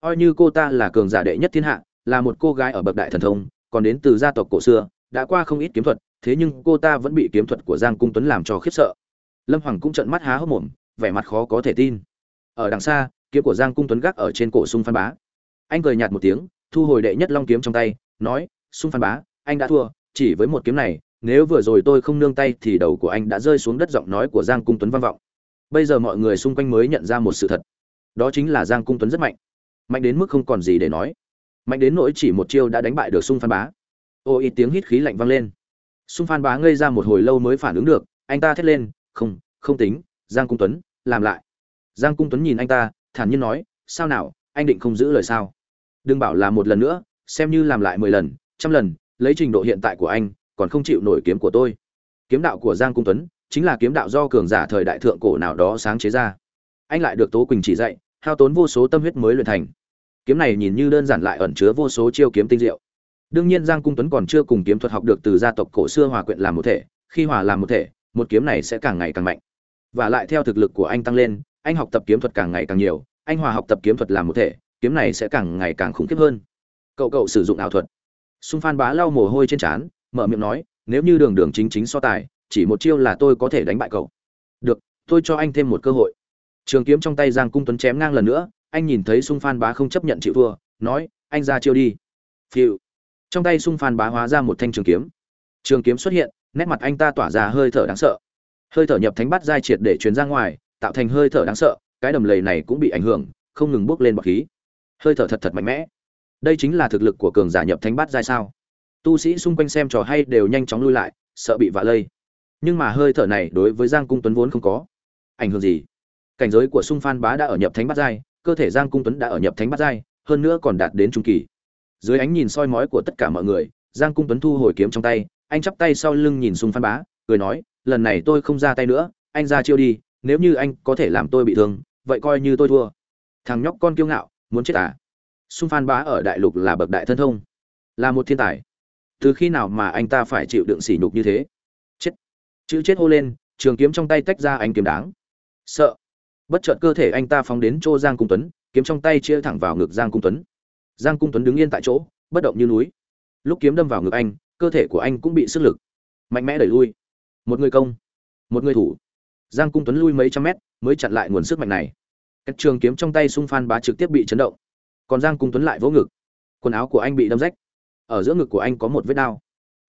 Coi như cô ta là cường giả đệ nhất thiên hạ, là một cô gái ở bậc đại thần thông, còn đến từ gia tộc cổ xưa, đã qua không ít kiếm thuật, thế nhưng cô ta vẫn bị kiếm thuật của giang cung tuấn làm cho khiếp sợ lâm hoàng cũng trợn mắt há hốc mồm, vẻ mặt khó có thể tin. Ở đằng xa, kiếm của giang cung tuấn gác ở trên cổ sung phan bá. Anh cười nhạt một tiếng, thu hồi đệ nhất long kiếm trong tay, nói, sung phan bá, anh đã thua, chỉ với một kiếm này, nếu vừa rồi tôi không nương tay thì đầu của anh đã rơi xuống đất giọng nói của giang cung tuấn vang vọng. Bây giờ mọi người xung quanh mới nhận ra một sự thật. Đó chính là giang cung tuấn rất mạnh. Mạnh đến mức không còn gì để nói. Mạnh đến nỗi chỉ một chiêu đã đánh bại được sung phan bá. Ô ít tiếng hít khí lạnh vang lên. Sung phan bá ngây ra một hồi lâu mới phản ứng được, anh ta thét lên không không tính, giang cung tuấn, làm lại. Giang cung tuấn nhìn anh ta, thản nhiên nói, sao nào, anh định không giữ lời sao? Đừng bảo là một lần nữa, xem như làm lại mười lần, trăm lần, lấy trình độ hiện tại của anh, còn không chịu nổi kiếm của tôi. Kiếm đạo của giang cung tuấn chính là kiếm đạo do cường giả thời đại thượng cổ nào đó sáng chế ra. Anh lại được tố quỳnh chỉ dạy, hao tốn vô số tâm huyết mới luyện thành. Kiếm này nhìn như đơn giản lại ẩn chứa vô số chiêu kiếm tinh diệu. Đương nhiên giang cung tuấn còn chưa cùng kiếm thuật học được từ gia tộc cổ xưa hòa quyện làm một thể, khi hòa làm một thể một kiếm này sẽ càng ngày càng mạnh. Và lại theo thực lực của anh tăng lên, anh học tập kiếm thuật càng ngày càng nhiều, anh hòa học tập kiếm thuật làm một thể, kiếm này sẽ càng ngày càng khủng khiếp hơn. Cậu cậu sử dụng ảo thuật. Xung phan bá lau mồ hôi trên trán, mở miệng nói, nếu như đường đường chính chính so tài, chỉ một chiêu là tôi có thể đánh bại cậu. Được, tôi cho anh thêm một cơ hội. Trường kiếm trong tay giang cung tuấn chém ngang lần nữa, anh nhìn thấy sung phan bá không chấp nhận chịu thua, nói, anh ra chiêu đi. Phiêu. Trong tay sung phan bá hóa ra một thanh trường kiếm. Trường kiếm xuất hiện nét mặt anh ta tỏa ra hơi thở đáng sợ. Hơi thở nhập thánh bắt giai triệt để truyền ra ngoài, tạo thành hơi thở đáng sợ, cái đầm lầy này cũng bị ảnh hưởng, không ngừng bốc lên bọc khí. Hơi thở thật thật mạnh mẽ. Đây chính là thực lực của cường giả nhập thánh bát giai sao? Tu sĩ xung quanh xem trò hay đều nhanh chóng lui lại, sợ bị vạ lây. Nhưng mà hơi thở này đối với giang cung tuấn vốn không có. Ảnh hưởng gì? Cảnh giới của sung phan bá đã ở nhập thánh bát giai, cơ thể giang cung tuấn đã ở nhập thánh bát giai, hơn nữa còn đạt đến trung kỳ. Dưới ánh nhìn soi mói của tất cả mọi người, giang cung tuấn thu hồi kiếm trong tay anh chắp tay sau lưng nhìn sung phan bá, cười nói, lần này tôi không ra tay nữa, anh ra chiêu đi, nếu như anh có thể làm tôi bị thương, vậy coi như tôi thua. Thằng nhóc con kiêu ngạo, muốn chết à? Sung phan bá ở đại lục là bậc đại thân thông, là một thiên tài. Từ khi nào mà anh ta phải chịu đựng sỉ nhục như thế? Chết. Chữ chết hô lên, trường kiếm trong tay tách ra anh kiếm đáng. Sợ. Bất chợt cơ thể anh ta phóng đến chỗ giang cung tuấn, kiếm trong tay chia thẳng vào ngực giang cung tuấn. Giang cung tuấn đứng yên tại chỗ, bất động như núi. Lúc kiếm đâm vào ngực anh cơ thể của anh cũng bị sức lực mạnh mẽ đẩy lui. Một người công một người thủ. Giang cung tuấn lui mấy trăm mét mới chặn lại nguồn sức mạnh này. Cách trường kiếm trong tay sung phan bá trực tiếp bị chấn động. Còn giang cung tuấn lại vỗ ngực. Quần áo của anh bị đâm rách. Ở giữa ngực của anh có một vết đao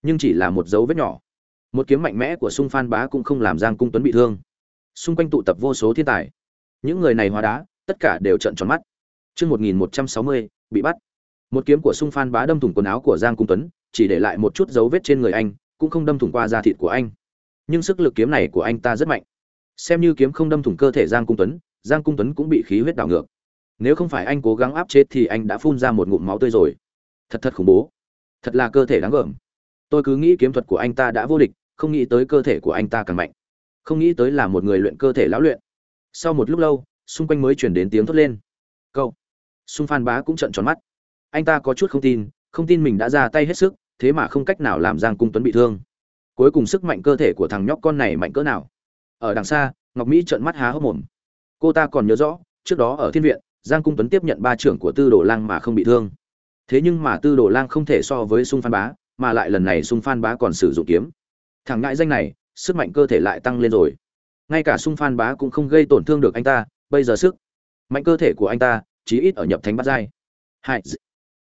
nhưng chỉ là một dấu vết nhỏ. Một kiếm mạnh mẽ của sung phan bá cũng không làm giang cung tuấn bị thương. Xung quanh tụ tập vô số thiên tài. Những người này hóa đá tất cả đều trợn tròn mắt. Chương 1160, bị bắt. Một kiếm của Sung Phan Bá đâm thủng quần áo của Giang Cung Tuấn, chỉ để lại một chút dấu vết trên người anh, cũng không đâm thủng qua da thịt của anh. Nhưng sức lực kiếm này của anh ta rất mạnh. Xem như kiếm không đâm thủng cơ thể Giang Cung Tuấn, Giang Cung Tuấn cũng bị khí huyết đảo ngược. Nếu không phải anh cố gắng áp chế thì anh đã phun ra một ngụm máu tươi rồi. Thật thật khủng bố. Thật là cơ thể đáng gờm. Tôi cứ nghĩ kiếm thuật của anh ta đã vô địch, không nghĩ tới cơ thể của anh ta càng mạnh. Không nghĩ tới là một người luyện cơ thể lão luyện. Sau một lúc lâu, xung quanh mới truyền đến tiếng thốt lên. Câu Sung Phan Bá cũng trợn tròn mắt. Anh ta có chút không tin, không tin mình đã ra tay hết sức, thế mà không cách nào làm Giang Cung Tuấn bị thương. Cuối cùng sức mạnh cơ thể của thằng nhóc con này mạnh cỡ nào? Ở đằng xa, Ngọc Mỹ trợn mắt há hốc mồm. Cô ta còn nhớ rõ, trước đó ở thiên viện, Giang Cung Tuấn tiếp nhận ba trưởng của Tư Đồ Lang mà không bị thương. Thế nhưng mà Tư Đồ Lang không thể so với Sung Phan Bá, mà lại lần này Sung Phan Bá còn sử dụng kiếm. Thằng ngại danh này, sức mạnh cơ thể lại tăng lên rồi. Ngay cả Sung Phan Bá cũng không gây tổn thương được anh ta, bây giờ sức mạnh cơ thể của anh ta chí ít ở nhập thánh bát giai. hại!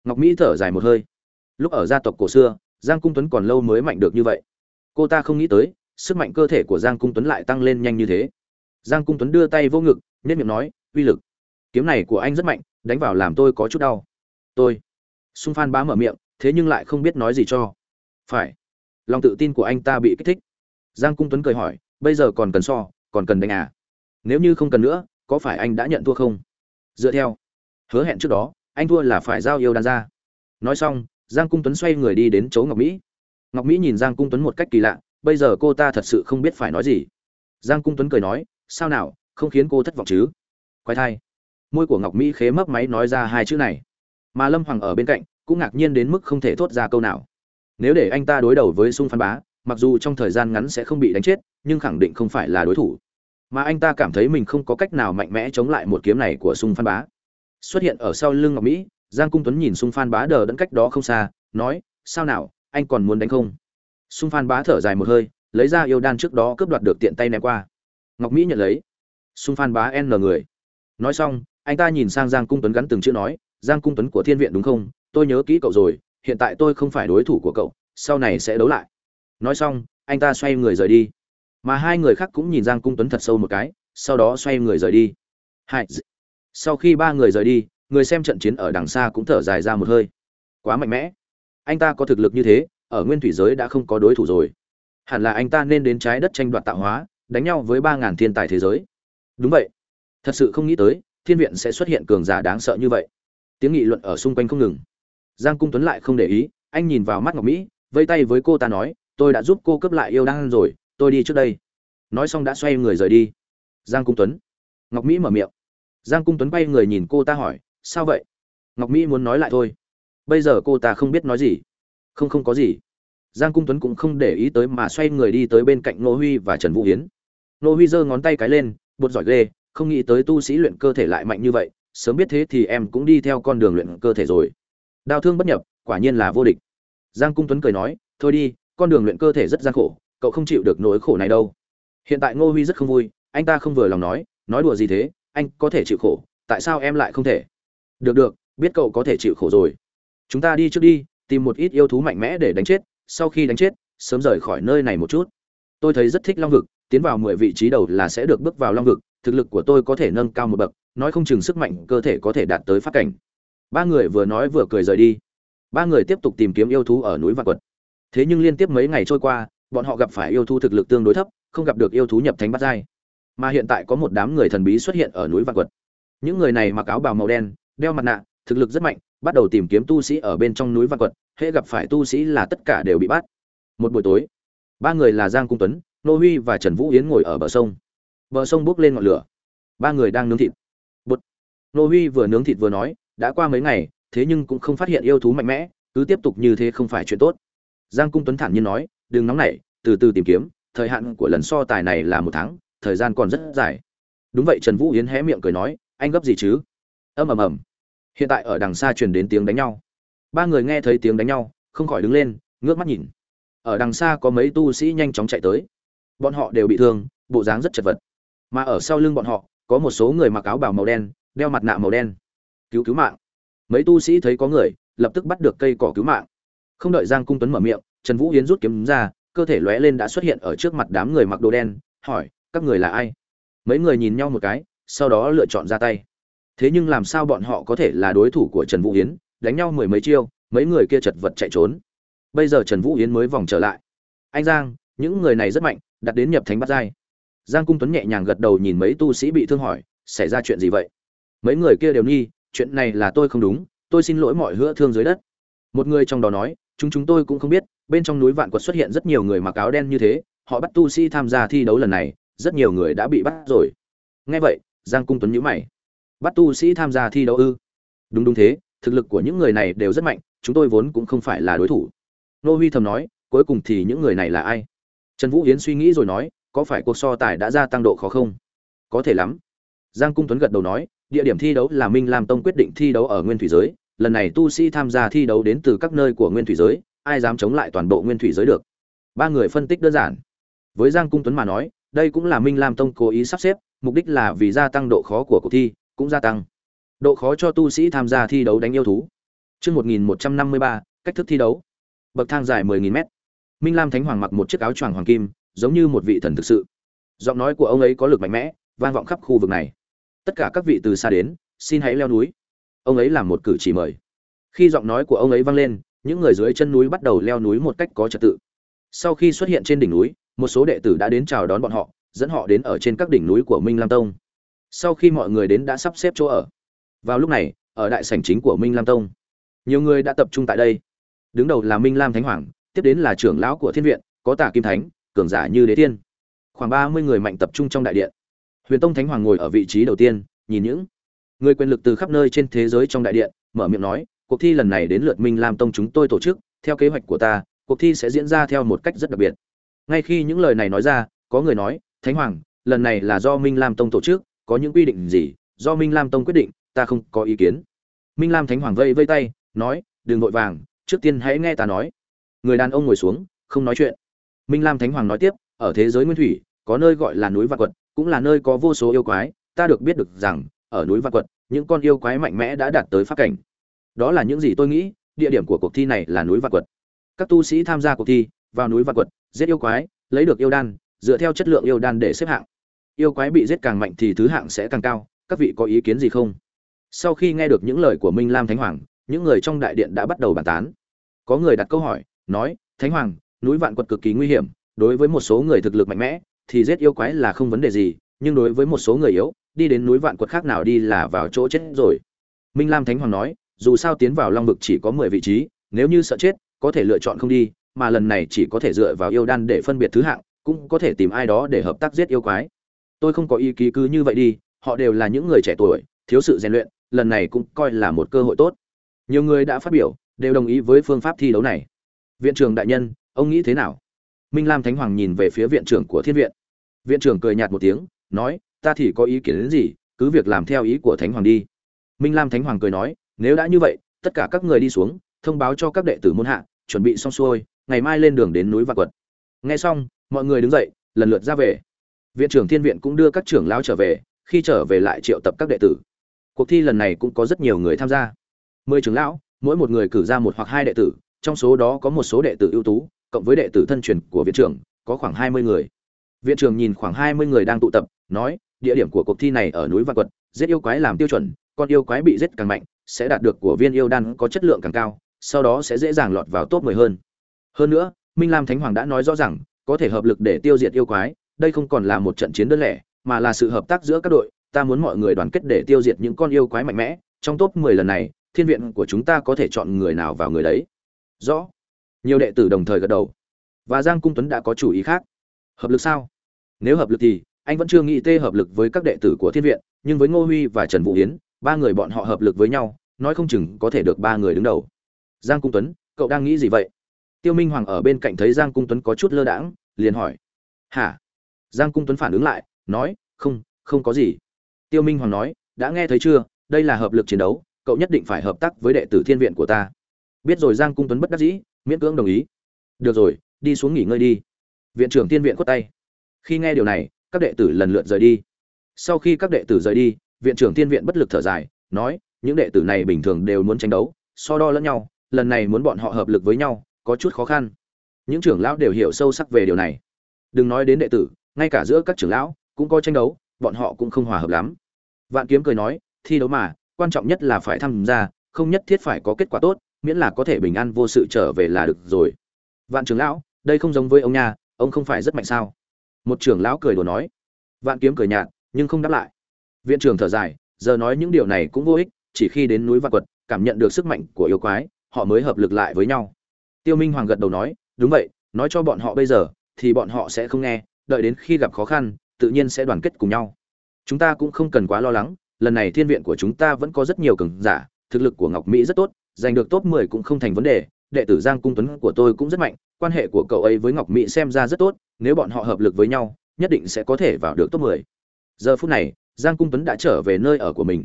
Ngọc Mỹ thở dài một hơi. Lúc ở gia tộc cổ xưa, Giang Cung Tuấn còn lâu mới mạnh được như vậy. Cô ta không nghĩ tới, sức mạnh cơ thể của Giang Cung Tuấn lại tăng lên nhanh như thế. Giang Cung Tuấn đưa tay vô ngực, nhất miệng nói, "Uy lực, kiếm này của anh rất mạnh, đánh vào làm tôi có chút đau." "Tôi." sung phan bá mở miệng thế nhưng lại không biết nói gì cho phải lòng tự tin của anh ta bị kích thích giang cung tuấn cười hỏi bây giờ còn cần so còn cần đánh à nếu như không cần nữa có phải anh đã nhận thua không dựa theo hứa hẹn trước đó anh thua là phải giao yêu đan ra nói xong giang cung tuấn xoay người đi đến chỗ ngọc mỹ. Ngọc mỹ nhìn giang cung tuấn một cách kỳ lạ, bây giờ cô ta thật sự không biết phải nói gì. Giang cung tuấn cười nói, sao nào, không khiến cô thất vọng chứ? Quay thai. Môi của ngọc mỹ khế mấp máy nói ra hai chữ này. Mà lâm hoàng ở bên cạnh, cũng ngạc nhiên đến mức không thể thốt ra câu nào. Nếu để anh ta đối đầu với sung phan bá, mặc dù trong thời gian ngắn sẽ không bị đánh chết, nhưng khẳng định không phải là đối thủ. Mà anh ta cảm thấy mình không có cách nào mạnh mẽ chống lại một kiếm này của sung phan bá. Xuất hiện ở sau lưng ngọc mỹ giang cung tuấn nhìn sung phan bá đờ đẫn cách đó không xa, nói, sao nào, anh còn muốn đánh không? Sung phan bá thở dài một hơi, lấy ra yêu đan trước đó cướp đoạt được tiện tay ném qua. Ngọc mỹ nhận lấy. Sung phan bá n người. Nói xong, anh ta nhìn sang giang cung tuấn gắn từng chữ nói, giang cung tuấn của thiên viện đúng không? Tôi nhớ kỹ cậu rồi, hiện tại tôi không phải đối thủ của cậu, sau này sẽ đấu lại. Nói xong, anh ta xoay người rời đi. Mà hai người khác cũng nhìn giang cung tuấn thật sâu một cái, sau đó xoay người rời đi. Hai, sau khi ba người rời đi người xem trận chiến ở đằng xa cũng thở dài ra một hơi. Quá mạnh mẽ. Anh ta có thực lực như thế, ở nguyên thủy giới đã không có đối thủ rồi. Hẳn là anh ta nên đến trái đất tranh đoạt tạo hóa, đánh nhau với ba ngàn thiên tài thế giới. Đúng vậy. Thật sự không nghĩ tới, thiên viện sẽ xuất hiện cường giả đáng sợ như vậy. Tiếng nghị luận ở xung quanh không ngừng. Giang cung tuấn lại không để ý, anh nhìn vào mắt ngọc mỹ, vây tay với cô ta nói, tôi đã giúp cô cấp lại yêu đan rồi, tôi đi trước đây. Nói xong đã xoay người rời đi. Giang cung tuấn. Ngọc mỹ mở miệng. Giang cung tuấn bay người nhìn cô ta hỏi sao vậy? Ngọc mỹ muốn nói lại thôi. Bây giờ cô ta không biết nói gì. Không không có gì. Giang cung tuấn cũng không để ý tới mà xoay người đi tới bên cạnh nô huy và trần vũ hiến. Nô huy giơ ngón tay cái lên bột giỏi ghê, không nghĩ tới tu sĩ luyện cơ thể lại mạnh như vậy, sớm biết thế thì em cũng đi theo con đường luyện cơ thể rồi. Đau thương bất nhập, quả nhiên là vô địch. Giang cung tuấn cười nói, thôi đi, con đường luyện cơ thể rất gian khổ, cậu không chịu được nỗi khổ này đâu. Hiện tại ngô huy rất không vui, anh ta không vừa lòng nói nói đùa gì thế, anh có thể chịu khổ, tại sao em lại không thể? Được được, biết cậu có thể chịu khổ rồi. Chúng ta đi trước đi, tìm một ít yêu thú mạnh mẽ để đánh chết. Sau khi đánh chết, sớm rời khỏi nơi này một chút. Tôi thấy rất thích long vực, tiến vào mười vị trí đầu là sẽ được bước vào long vực. Thực lực của tôi có thể nâng cao một bậc, nói không chừng sức mạnh cơ thể có thể đạt tới phát cảnh. Ba người vừa nói vừa cười rời đi. Ba người tiếp tục tìm kiếm yêu thú ở núi vạn quật. Thế nhưng liên tiếp mấy ngày trôi qua, bọn họ gặp phải yêu thú thực lực tương đối thấp, không gặp được yêu thú nhập thánh bát giai. Mà hiện tại có một đám người thần bí xuất hiện ở núi vạn quật. Những người này mặc áo bào màu đen đeo mặt nạ, thực lực rất mạnh, bắt đầu tìm kiếm tu sĩ ở bên trong núi văn quật, hễ gặp phải tu sĩ là tất cả đều bị bắt. Một buổi tối, ba người là giang cung tuấn, nô huy và trần vũ yến ngồi ở bờ sông. Bờ sông bốc lên ngọn lửa. Ba người đang nướng thịt. Bột nô huy vừa nướng thịt vừa nói, đã qua mấy ngày, thế nhưng cũng không phát hiện yêu thú mạnh mẽ, cứ tiếp tục như thế không phải chuyện tốt. Giang cung tuấn thản nhiên nói, đừng nóng nảy, từ từ tìm kiếm, thời hạn của lần so tài này là một tháng, thời gian còn rất dài. Đúng vậy, trần vũ yến hé miệng cười nói, anh gấp gì chứ? Ầm ầm ầm hiện tại ở đằng xa truyền đến tiếng đánh nhau. Ba người nghe thấy tiếng đánh nhau, không khỏi đứng lên, ngước mắt nhìn. Ở đằng xa có mấy tu sĩ nhanh chóng chạy tới. Bọn họ đều bị thương, bộ dáng rất chật vật. Mà ở sau lưng bọn họ, có một số người mặc áo bào màu đen, đeo mặt nạ màu đen. Cứu cứu mạng. Mấy tu sĩ thấy có người, lập tức bắt được cây cỏ cứu mạng. Không đợi giang cung tuấn mở miệng, trần vũ hiến rút kiếm ra, cơ thể lóe lên đã xuất hiện ở trước mặt đám người mặc đồ đen, hỏi, các người là ai? Mấy người nhìn nhau một cái, sau đó lựa chọn ra tay thế nhưng làm sao bọn họ có thể là đối thủ của trần vũ Yến, đánh nhau mười mấy chiêu, mấy người kia chật vật chạy trốn. Bây giờ trần vũ Yến mới vòng trở lại. Anh giang, những người này rất mạnh, đặt đến nhập thánh bắt giai. Giang cung tuấn nhẹ nhàng gật đầu nhìn mấy tu sĩ bị thương hỏi, xảy ra chuyện gì vậy? Mấy người kia đều nghi, chuyện này là tôi không đúng, tôi xin lỗi mọi hứa thương dưới đất. Một người trong đó nói, chúng chúng tôi cũng không biết, bên trong núi vạn quật xuất hiện rất nhiều người mặc áo đen như thế, họ bắt tu sĩ tham gia thi đấu lần này, rất nhiều người đã bị bắt rồi. Nghe vậy, giang cung tuấn nhíu mày bắt tu sĩ tham gia thi đấu ư? Đúng đúng thế, thực lực của những người này đều rất mạnh, chúng tôi vốn cũng không phải là đối thủ. Nô huy thầm nói, cuối cùng thì những người này là ai? Trần vũ hiến suy nghĩ rồi nói, có phải cuộc so tài đã gia tăng độ khó không? Có thể lắm. Giang cung tuấn gật đầu nói, địa điểm thi đấu là minh lam tông quyết định thi đấu ở nguyên thủy giới. Lần này tu sĩ tham gia thi đấu đến từ các nơi của nguyên thủy giới, ai dám chống lại toàn bộ nguyên thủy giới được? Ba người phân tích đơn giản. Với giang cung tuấn mà nói, đây cũng là minh lam tông cố ý sắp xếp, mục đích là vì gia tăng độ khó của cuộc thi cũng gia tăng độ khó cho tu sĩ tham gia thi đấu đánh yêu thú Trước 1153, cách thức thi đấu. Bậc thang dài 10.000 mét. Minh Lam Thánh Hoàng mặc một chiếc áo choàng hoàng kim, giống như một vị thần thực sự. Giọng nói của ông ấy có lực mạnh mẽ, vang vọng khắp khu vực này. Tất cả các vị từ xa đến, xin hãy leo núi. Ông ấy làm một cử chỉ mời. khi giọng nói của ông ấy vang lên những người dưới chân núi bắt đầu leo núi một cách có trật tự sau khi xuất hiện trên đỉnh núi một số đệ tử đã đến chào đón bọn họ dẫn họ đến ở trên các đỉnh núi của minh lam tông sau khi mọi người đến đã sắp xếp chỗ ở. Vào lúc này, ở đại sảnh chính của minh lam tông, nhiều người đã tập trung tại đây. Đứng đầu là minh lam thánh hoàng, tiếp đến là trưởng lão của thiên viện, có tả kim thánh, cường giả như đế tiên. Khoảng ba mươi người mạnh tập trung trong đại điện. Huyền tông thánh hoàng ngồi ở vị trí đầu tiên, nhìn những người quyền lực từ khắp nơi trên thế giới trong đại điện, mở miệng nói, cuộc thi lần này đến lượt minh lam tông chúng tôi tổ chức, theo kế hoạch của ta, cuộc thi sẽ diễn ra theo một cách rất đặc biệt. Ngay khi những lời này nói ra, có người nói, thánh hoàng, lần này là do minh lam tông tổ chức có những quy định gì, do minh lam tông quyết định, ta không có ý kiến. Minh lam thánh hoàng vây vây tay, nói, đừng vội vàng, trước tiên hãy nghe ta nói. Người đàn ông ngồi xuống, không nói chuyện. Minh lam thánh hoàng nói tiếp, ở thế giới nguyên thủy, có nơi gọi là núi vạn quật, cũng là nơi có vô số yêu quái, ta được biết được rằng, ở núi vạn quật, những con yêu quái mạnh mẽ đã đạt tới pháp cảnh. Đó là những gì tôi nghĩ, địa điểm của cuộc thi này là núi vạn quật. Các tu sĩ tham gia cuộc thi, vào núi vạn quật, giết yêu quái, lấy được yêu đan, dựa theo chất lượng yêu đan để xếp hạng yêu quái bị giết càng mạnh thì thứ hạng sẽ càng cao, các vị có ý kiến gì không? Sau khi nghe được những lời của minh lam thánh hoàng, những người trong đại điện đã bắt đầu bàn tán. Có người đặt câu hỏi, nói, thánh hoàng, núi vạn quật cực kỳ nguy hiểm, đối với một số người thực lực mạnh mẽ, thì giết yêu quái là không vấn đề gì, nhưng đối với một số người yếu, đi đến núi vạn quật khác nào đi là vào chỗ chết rồi. Minh lam thánh hoàng nói, dù sao tiến vào long vực chỉ có mười vị trí, nếu như sợ chết, có thể lựa chọn không đi, mà lần này chỉ có thể dựa vào yêu đan để phân biệt thứ hạng, cũng có thể tìm ai đó để hợp tác giết yêu quái tôi không có ý ký cứ như vậy đi, họ đều là những người trẻ tuổi, thiếu sự rèn luyện, lần này cũng coi là một cơ hội tốt. Nhiều người đã phát biểu, đều đồng ý với phương pháp thi đấu này. Viện trưởng đại nhân, ông nghĩ thế nào? Minh lam thánh hoàng nhìn về phía viện trưởng của thiên viện. Viện trưởng cười nhạt một tiếng, nói, ta thì có ý kiến đến gì, cứ việc làm theo ý của thánh hoàng đi. Minh lam thánh hoàng cười nói, nếu đã như vậy, tất cả các người đi xuống, thông báo cho các đệ tử môn hạ, chuẩn bị xong xuôi, ngày mai lên đường đến núi vạn quật. Nghe xong, mọi người đứng dậy, lần lượt ra về viện trưởng thiên viện cũng đưa các trưởng lão trở về, khi trở về lại triệu tập các đệ tử. Cuộc thi lần này cũng có rất nhiều người tham gia. Mười trưởng lão, mỗi một người cử ra một hoặc hai đệ tử, trong số đó có một số đệ tử ưu tú, cộng với đệ tử thân truyền của viện trưởng, có khoảng hai mươi người. Viện trưởng nhìn khoảng hai mươi người đang tụ tập, nói, địa điểm của cuộc thi này ở núi vạn quật, giết yêu quái làm tiêu chuẩn, con yêu quái bị giết càng mạnh, sẽ đạt được của viên yêu đan có chất lượng càng cao, sau đó sẽ dễ dàng lọt vào top 10 hơn. Hơn nữa, minh lam thánh hoàng đã nói rõ rằng có thể hợp lực để tiêu diệt yêu quái đây không còn là một trận chiến đơn lẻ mà là sự hợp tác giữa các đội. Ta muốn mọi người đoàn kết để tiêu diệt những con yêu quái mạnh mẽ. Trong top 10 lần này thiên viện của chúng ta có thể chọn người nào vào người đấy? Rõ. Nhiều đệ tử đồng thời gật đầu. Và giang cung tuấn đã có chủ ý khác. Hợp lực sao? Nếu hợp lực thì anh vẫn chưa nghĩ tê hợp lực với các đệ tử của thiên viện nhưng với ngô huy và trần vũ Yến, ba người bọn họ hợp lực với nhau nói không chừng có thể được ba người đứng đầu. Giang cung tuấn cậu đang nghĩ gì vậy? Tiêu minh hoàng ở bên cạnh thấy giang cung tuấn có chút lơ đãng liền hỏi. Hả? Giang cung tuấn phản ứng lại, nói, không không có gì. Tiêu minh hoàng nói, đã nghe thấy chưa? Đây là hợp lực chiến đấu, cậu nhất định phải hợp tác với đệ tử thiên viện của ta. Biết rồi giang cung tuấn bất đắc dĩ, miễn cưỡng đồng ý. Được rồi, đi xuống nghỉ ngơi đi. Viện trưởng thiên viện quất tay. Khi nghe điều này, các đệ tử lần lượt rời đi. Sau khi các đệ tử rời đi, viện trưởng thiên viện bất lực thở dài, nói, những đệ tử này bình thường đều muốn tranh đấu, so đo lẫn nhau, lần này muốn bọn họ hợp lực với nhau, có chút khó khăn. Những trưởng lão đều hiểu sâu sắc về điều này. Đừng nói đến đệ tử ngay cả giữa các trưởng lão cũng có tranh đấu, bọn họ cũng không hòa hợp lắm. Vạn kiếm cười nói, thi đấu mà, quan trọng nhất là phải tham gia, không nhất thiết phải có kết quả tốt, miễn là có thể bình an vô sự trở về là được rồi. Vạn trưởng lão, đây không giống với ông nha, ông không phải rất mạnh sao? Một trưởng lão cười đùa nói. Vạn kiếm cười nhạt, nhưng không đáp lại. Viện trưởng thở dài, giờ nói những điều này cũng vô ích, chỉ khi đến núi vạn quật, cảm nhận được sức mạnh của yêu quái, họ mới hợp lực lại với nhau. Tiêu minh hoàng gật đầu nói, đúng vậy, nói cho bọn họ bây giờ, thì bọn họ sẽ không nghe đợi đến khi gặp khó khăn, tự nhiên sẽ đoàn kết cùng nhau. Chúng ta cũng không cần quá lo lắng, lần này thiên viện của chúng ta vẫn có rất nhiều cường giả, thực lực của ngọc mỹ rất tốt, giành được top 10 cũng không thành vấn đề, đệ tử giang cung tuấn của tôi cũng rất mạnh, quan hệ của cậu ấy với ngọc mỹ xem ra rất tốt, nếu bọn họ hợp lực với nhau, nhất định sẽ có thể vào được top 10. giờ phút này, giang cung tuấn đã trở về nơi ở của mình.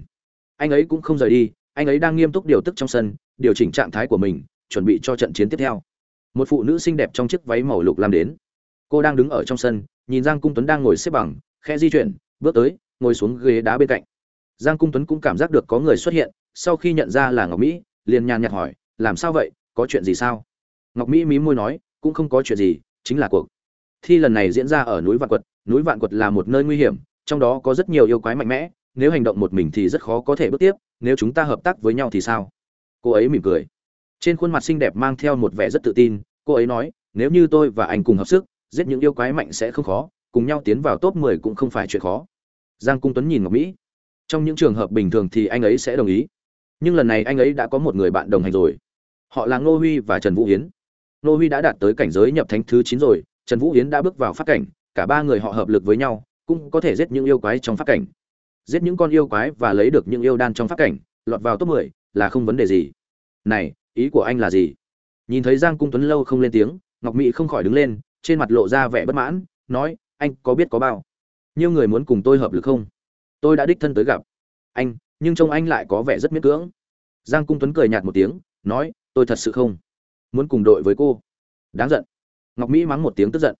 Anh ấy cũng không rời đi, anh ấy đang nghiêm túc điều tức trong sân, điều chỉnh trạng thái của mình, chuẩn bị cho trận chiến tiếp theo. Một phụ nữ xinh đẹp trong chiếc váy màu lục lam đến. Cô đang đứng ở trong sân nhìn giang cung tuấn đang ngồi xếp bằng khe di chuyển, bước tới, ngồi xuống ghế đá bên cạnh. Giang cung tuấn cũng cảm giác được có người xuất hiện, sau khi nhận ra là ngọc mỹ, liền nhàn nhạt hỏi, làm sao vậy? Có chuyện gì sao? Ngọc mỹ mí môi nói, cũng không có chuyện gì, chính là cuộc thi lần này diễn ra ở núi vạn quật. Núi vạn quật là một nơi nguy hiểm, trong đó có rất nhiều yêu quái mạnh mẽ, nếu hành động một mình thì rất khó có thể bước tiếp, nếu chúng ta hợp tác với nhau thì sao? Cô ấy mỉm cười. Trên khuôn mặt xinh đẹp mang theo một vẻ rất tự tin, cô ấy nói, nếu như tôi và anh cùng hợp sức giết những yêu quái mạnh sẽ không khó, cùng nhau tiến vào top 10 cũng không phải chuyện khó. Giang cung tuấn nhìn ngọc mỹ. Trong những trường hợp bình thường thì anh ấy sẽ đồng ý. Nhưng lần này anh ấy đã có một người bạn đồng hành rồi. Họ là ngô huy và trần vũ hiến. Ngô huy đã đạt tới cảnh giới nhập thánh thứ chín rồi, trần vũ hiến đã bước vào phát cảnh, cả ba người họ hợp lực với nhau, cũng có thể giết những yêu quái trong phát cảnh. Giết những con yêu quái và lấy được những yêu đan trong phát cảnh, lọt vào top 10 là không vấn đề gì. Này, ý của anh là gì? Nhìn thấy giang cung tuấn lâu không lên tiếng, ngọc mỹ không khỏi đứng lên trên mặt lộ ra vẻ bất mãn, nói, anh có biết có bao nhiêu người muốn cùng tôi hợp lực không? Tôi đã đích thân tới gặp anh, nhưng trông anh lại có vẻ rất miễn cưỡng. Giang cung tuấn cười nhạt một tiếng, nói, tôi thật sự không muốn cùng đội với cô. Đáng giận. Ngọc mỹ mắng một tiếng tức giận.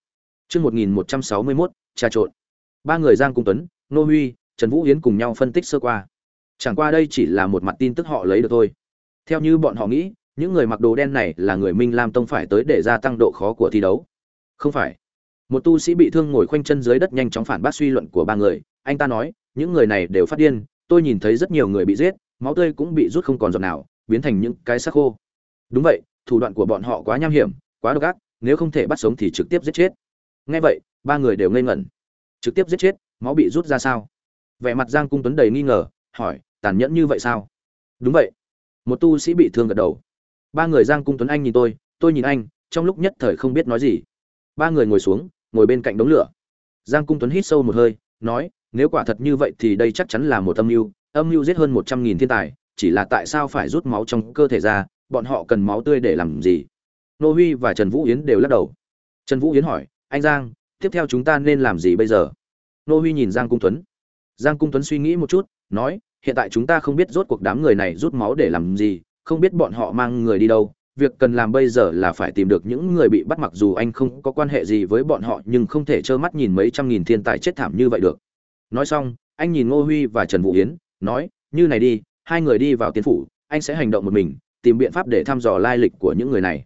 Chương một nghìn một trăm sáu mươi mốt, trà trộn. Ba người giang cung tuấn, nô huy, trần vũ Hiến cùng nhau phân tích sơ qua. Chẳng qua đây chỉ là một mặt tin tức họ lấy được thôi. Theo như bọn họ nghĩ, những người mặc đồ đen này là người minh lam tông phải tới để gia tăng độ khó của thi đấu không phải. Một tu sĩ bị thương ngồi khoanh chân dưới đất nhanh chóng phản bác suy luận của ba người. Anh ta nói, những người này đều phát điên, tôi nhìn thấy rất nhiều người bị giết, máu tươi cũng bị rút không còn giọt nào, biến thành những cái xác khô. Đúng vậy, thủ đoạn của bọn họ quá nham hiểm, quá độc ác, nếu không thể bắt sống thì trực tiếp giết chết. Nghe vậy, ba người đều ngây ngẩn. Trực tiếp giết chết, máu bị rút ra sao? Vẻ mặt giang cung tuấn đầy nghi ngờ, hỏi, tàn nhẫn như vậy sao? Đúng vậy. Một tu sĩ bị thương gật đầu. Ba người giang cung tuấn anh nhìn tôi tôi nhìn anh, trong lúc nhất thời không biết nói gì ba người ngồi xuống, ngồi bên cạnh đống lửa. Giang cung tuấn hít sâu một hơi, nói, nếu quả thật như vậy thì đây chắc chắn là một âm mưu âm mưu giết hơn một trăm nghìn thiên tài, chỉ là tại sao phải rút máu trong cơ thể ra, bọn họ cần máu tươi để làm gì? Nô huy và trần vũ yến đều lắc đầu. Trần vũ yến hỏi, anh giang, tiếp theo chúng ta nên làm gì bây giờ? Nô huy nhìn giang cung tuấn. Giang cung tuấn suy nghĩ một chút, nói, hiện tại chúng ta không biết rốt cuộc đám người này rút máu để làm gì, không biết bọn họ mang người đi đâu việc cần làm bây giờ là phải tìm được những người bị bắt mặc dù anh không có quan hệ gì với bọn họ nhưng không thể trơ mắt nhìn mấy trăm nghìn thiên tài chết thảm như vậy được. Nói xong, anh nhìn ngô huy và trần vũ yến, nói, như này đi, hai người đi vào tiến phủ, anh sẽ hành động một mình, tìm biện pháp để thăm dò lai lịch của những người này.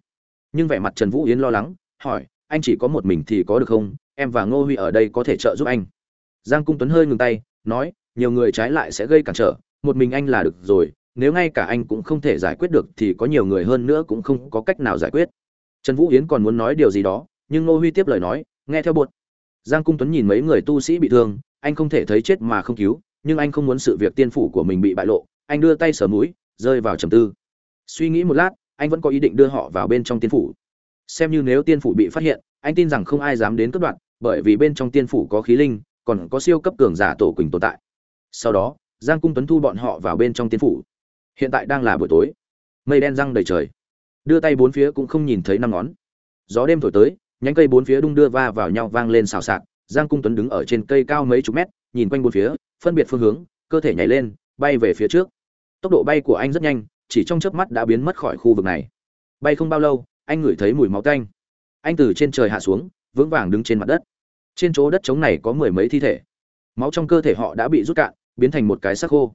Nhưng vẻ mặt trần vũ yến lo lắng, hỏi, anh chỉ có một mình thì có được không? Em và ngô huy ở đây có thể trợ giúp anh? Giang cung tuấn hơi ngừng tay, nói, nhiều người trái lại sẽ gây cản trở, một mình anh là được rồi nếu ngay cả anh cũng không thể giải quyết được thì có nhiều người hơn nữa cũng không có cách nào giải quyết. Trần vũ yến còn muốn nói điều gì đó, nhưng ngô huy tiếp lời nói, nghe theo bột giang cung tuấn nhìn mấy người tu sĩ bị thương, anh không thể thấy chết mà không cứu, nhưng anh không muốn sự việc tiên phủ của mình bị bại lộ, anh đưa tay sờ mũi, rơi vào trầm tư. Suy nghĩ một lát, anh vẫn có ý định đưa họ vào bên trong tiên phủ. Xem như nếu tiên phủ bị phát hiện, anh tin rằng không ai dám đến cướp đoạt, bởi vì bên trong tiên phủ có khí linh, còn có siêu cấp cường giả tổ quỳnh tồn tại. Sau đó, giang cung tuấn thu bọn họ vào bên trong tiên phủ hiện tại đang là buổi tối. Mây đen răng đầy trời. Đưa tay bốn phía cũng không nhìn thấy năm ngón. Gió đêm thổi tới, nhánh cây bốn phía đung đưa va vào nhau vang lên xào xạc, giang cung tuấn đứng ở trên cây cao mấy chục mét, nhìn quanh bốn phía, phân biệt phương hướng, cơ thể nhảy lên, bay về phía trước. Tốc độ bay của anh rất nhanh, chỉ trong chớp mắt đã biến mất khỏi khu vực này. Bay không bao lâu, anh ngửi thấy mùi máu tanh. Anh từ trên trời hạ xuống, vững vàng đứng trên mặt đất. Trên chỗ đất trống này có mười mấy thi thể. Máu trong cơ thể họ đã bị rút cạn, biến thành một cái xác khô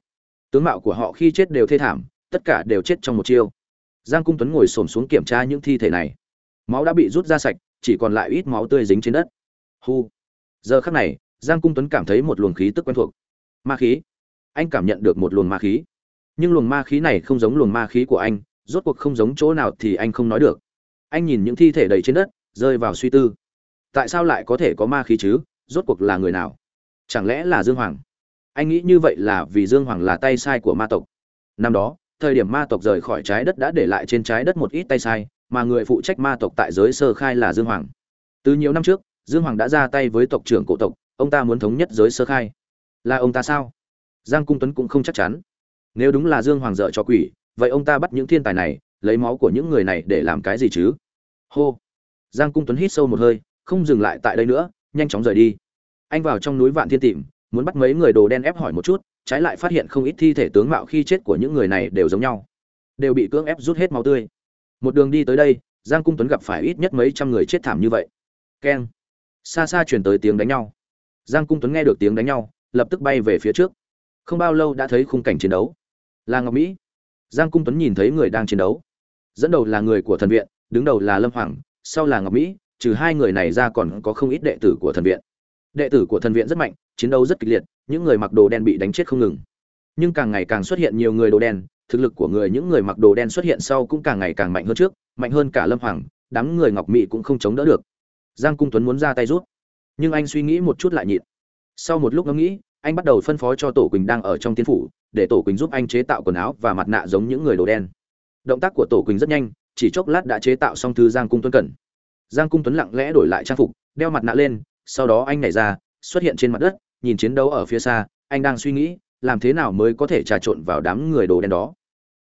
tướng mạo của họ khi chết đều thê thảm, tất cả đều chết trong một chiêu. Giang cung tuấn ngồi xổm xuống kiểm tra những thi thể này. Máu đã bị rút ra sạch, chỉ còn lại ít máu tươi dính trên đất. Hu. Giờ khắc này, giang cung tuấn cảm thấy một luồng khí tức quen thuộc. Ma khí. Anh cảm nhận được một luồng ma khí. Nhưng luồng ma khí này không giống luồng ma khí của anh, rốt cuộc không giống chỗ nào thì anh không nói được. Anh nhìn những thi thể đầy trên đất, rơi vào suy tư. Tại sao lại có thể có ma khí chứ? Rốt cuộc là người nào? Chẳng lẽ là dương hoàng? Anh nghĩ như vậy là vì dương hoàng là tay sai của ma tộc. Năm đó, thời điểm ma tộc rời khỏi trái đất đã để lại trên trái đất một ít tay sai, mà người phụ trách ma tộc tại giới sơ khai là dương hoàng. Từ nhiều năm trước, dương hoàng đã ra tay với tộc trưởng cổ tộc, ông ta muốn thống nhất giới sơ khai. Là ông ta sao? Giang cung tuấn cũng không chắc chắn. Nếu đúng là dương hoàng dợ cho quỷ, vậy ông ta bắt những thiên tài này, lấy máu của những người này để làm cái gì chứ? Hô! Giang cung tuấn hít sâu một hơi, không dừng lại tại đây nữa, nhanh chóng rời đi. Anh vào trong núi vạn thiên tìm muốn bắt mấy người đồ đen ép hỏi một chút, trái lại phát hiện không ít thi thể tướng mạo khi chết của những người này đều giống nhau. Đều bị cưỡng ép rút hết máu tươi. Một đường đi tới đây, giang cung tuấn gặp phải ít nhất mấy trăm người chết thảm như vậy. Keng. Xa xa chuyển tới tiếng đánh nhau. Giang cung tuấn nghe được tiếng đánh nhau, lập tức bay về phía trước. Không bao lâu đã thấy khung cảnh chiến đấu. Là ngọc mỹ. Giang cung tuấn nhìn thấy người đang chiến đấu. Dẫn đầu là người của thần viện, đứng đầu là lâm hoàng, sau là ngọc mỹ, trừ hai người này ra còn có không ít đệ tử của thần viện đệ tử của thần viện rất mạnh, chiến đấu rất kịch liệt, những người mặc đồ đen bị đánh chết không ngừng. Nhưng càng ngày càng xuất hiện nhiều người đồ đen, thực lực của người, những người mặc đồ đen xuất hiện sau cũng càng ngày càng mạnh hơn trước, mạnh hơn cả lâm hoàng, đám người ngọc mỹ cũng không chống đỡ được. Giang cung tuấn muốn ra tay rút nhưng anh suy nghĩ một chút lại nhịn. Sau một lúc ngẫm nghĩ, anh bắt đầu phân phó cho tổ quỳnh đang ở trong tiên phủ, để tổ quỳnh giúp anh chế tạo quần áo và mặt nạ giống những người đồ đen. Động tác của tổ quỳnh rất nhanh, chỉ chốc lát đã chế tạo xong thứ giang cung tuấn cần. Giang cung tuấn lặng lẽ đổi lại trang phục, đeo mặt nạ lên sau đó anh nhảy ra, xuất hiện trên mặt đất, nhìn chiến đấu ở phía xa, anh đang suy nghĩ, làm thế nào mới có thể trà trộn vào đám người đồ đen đó.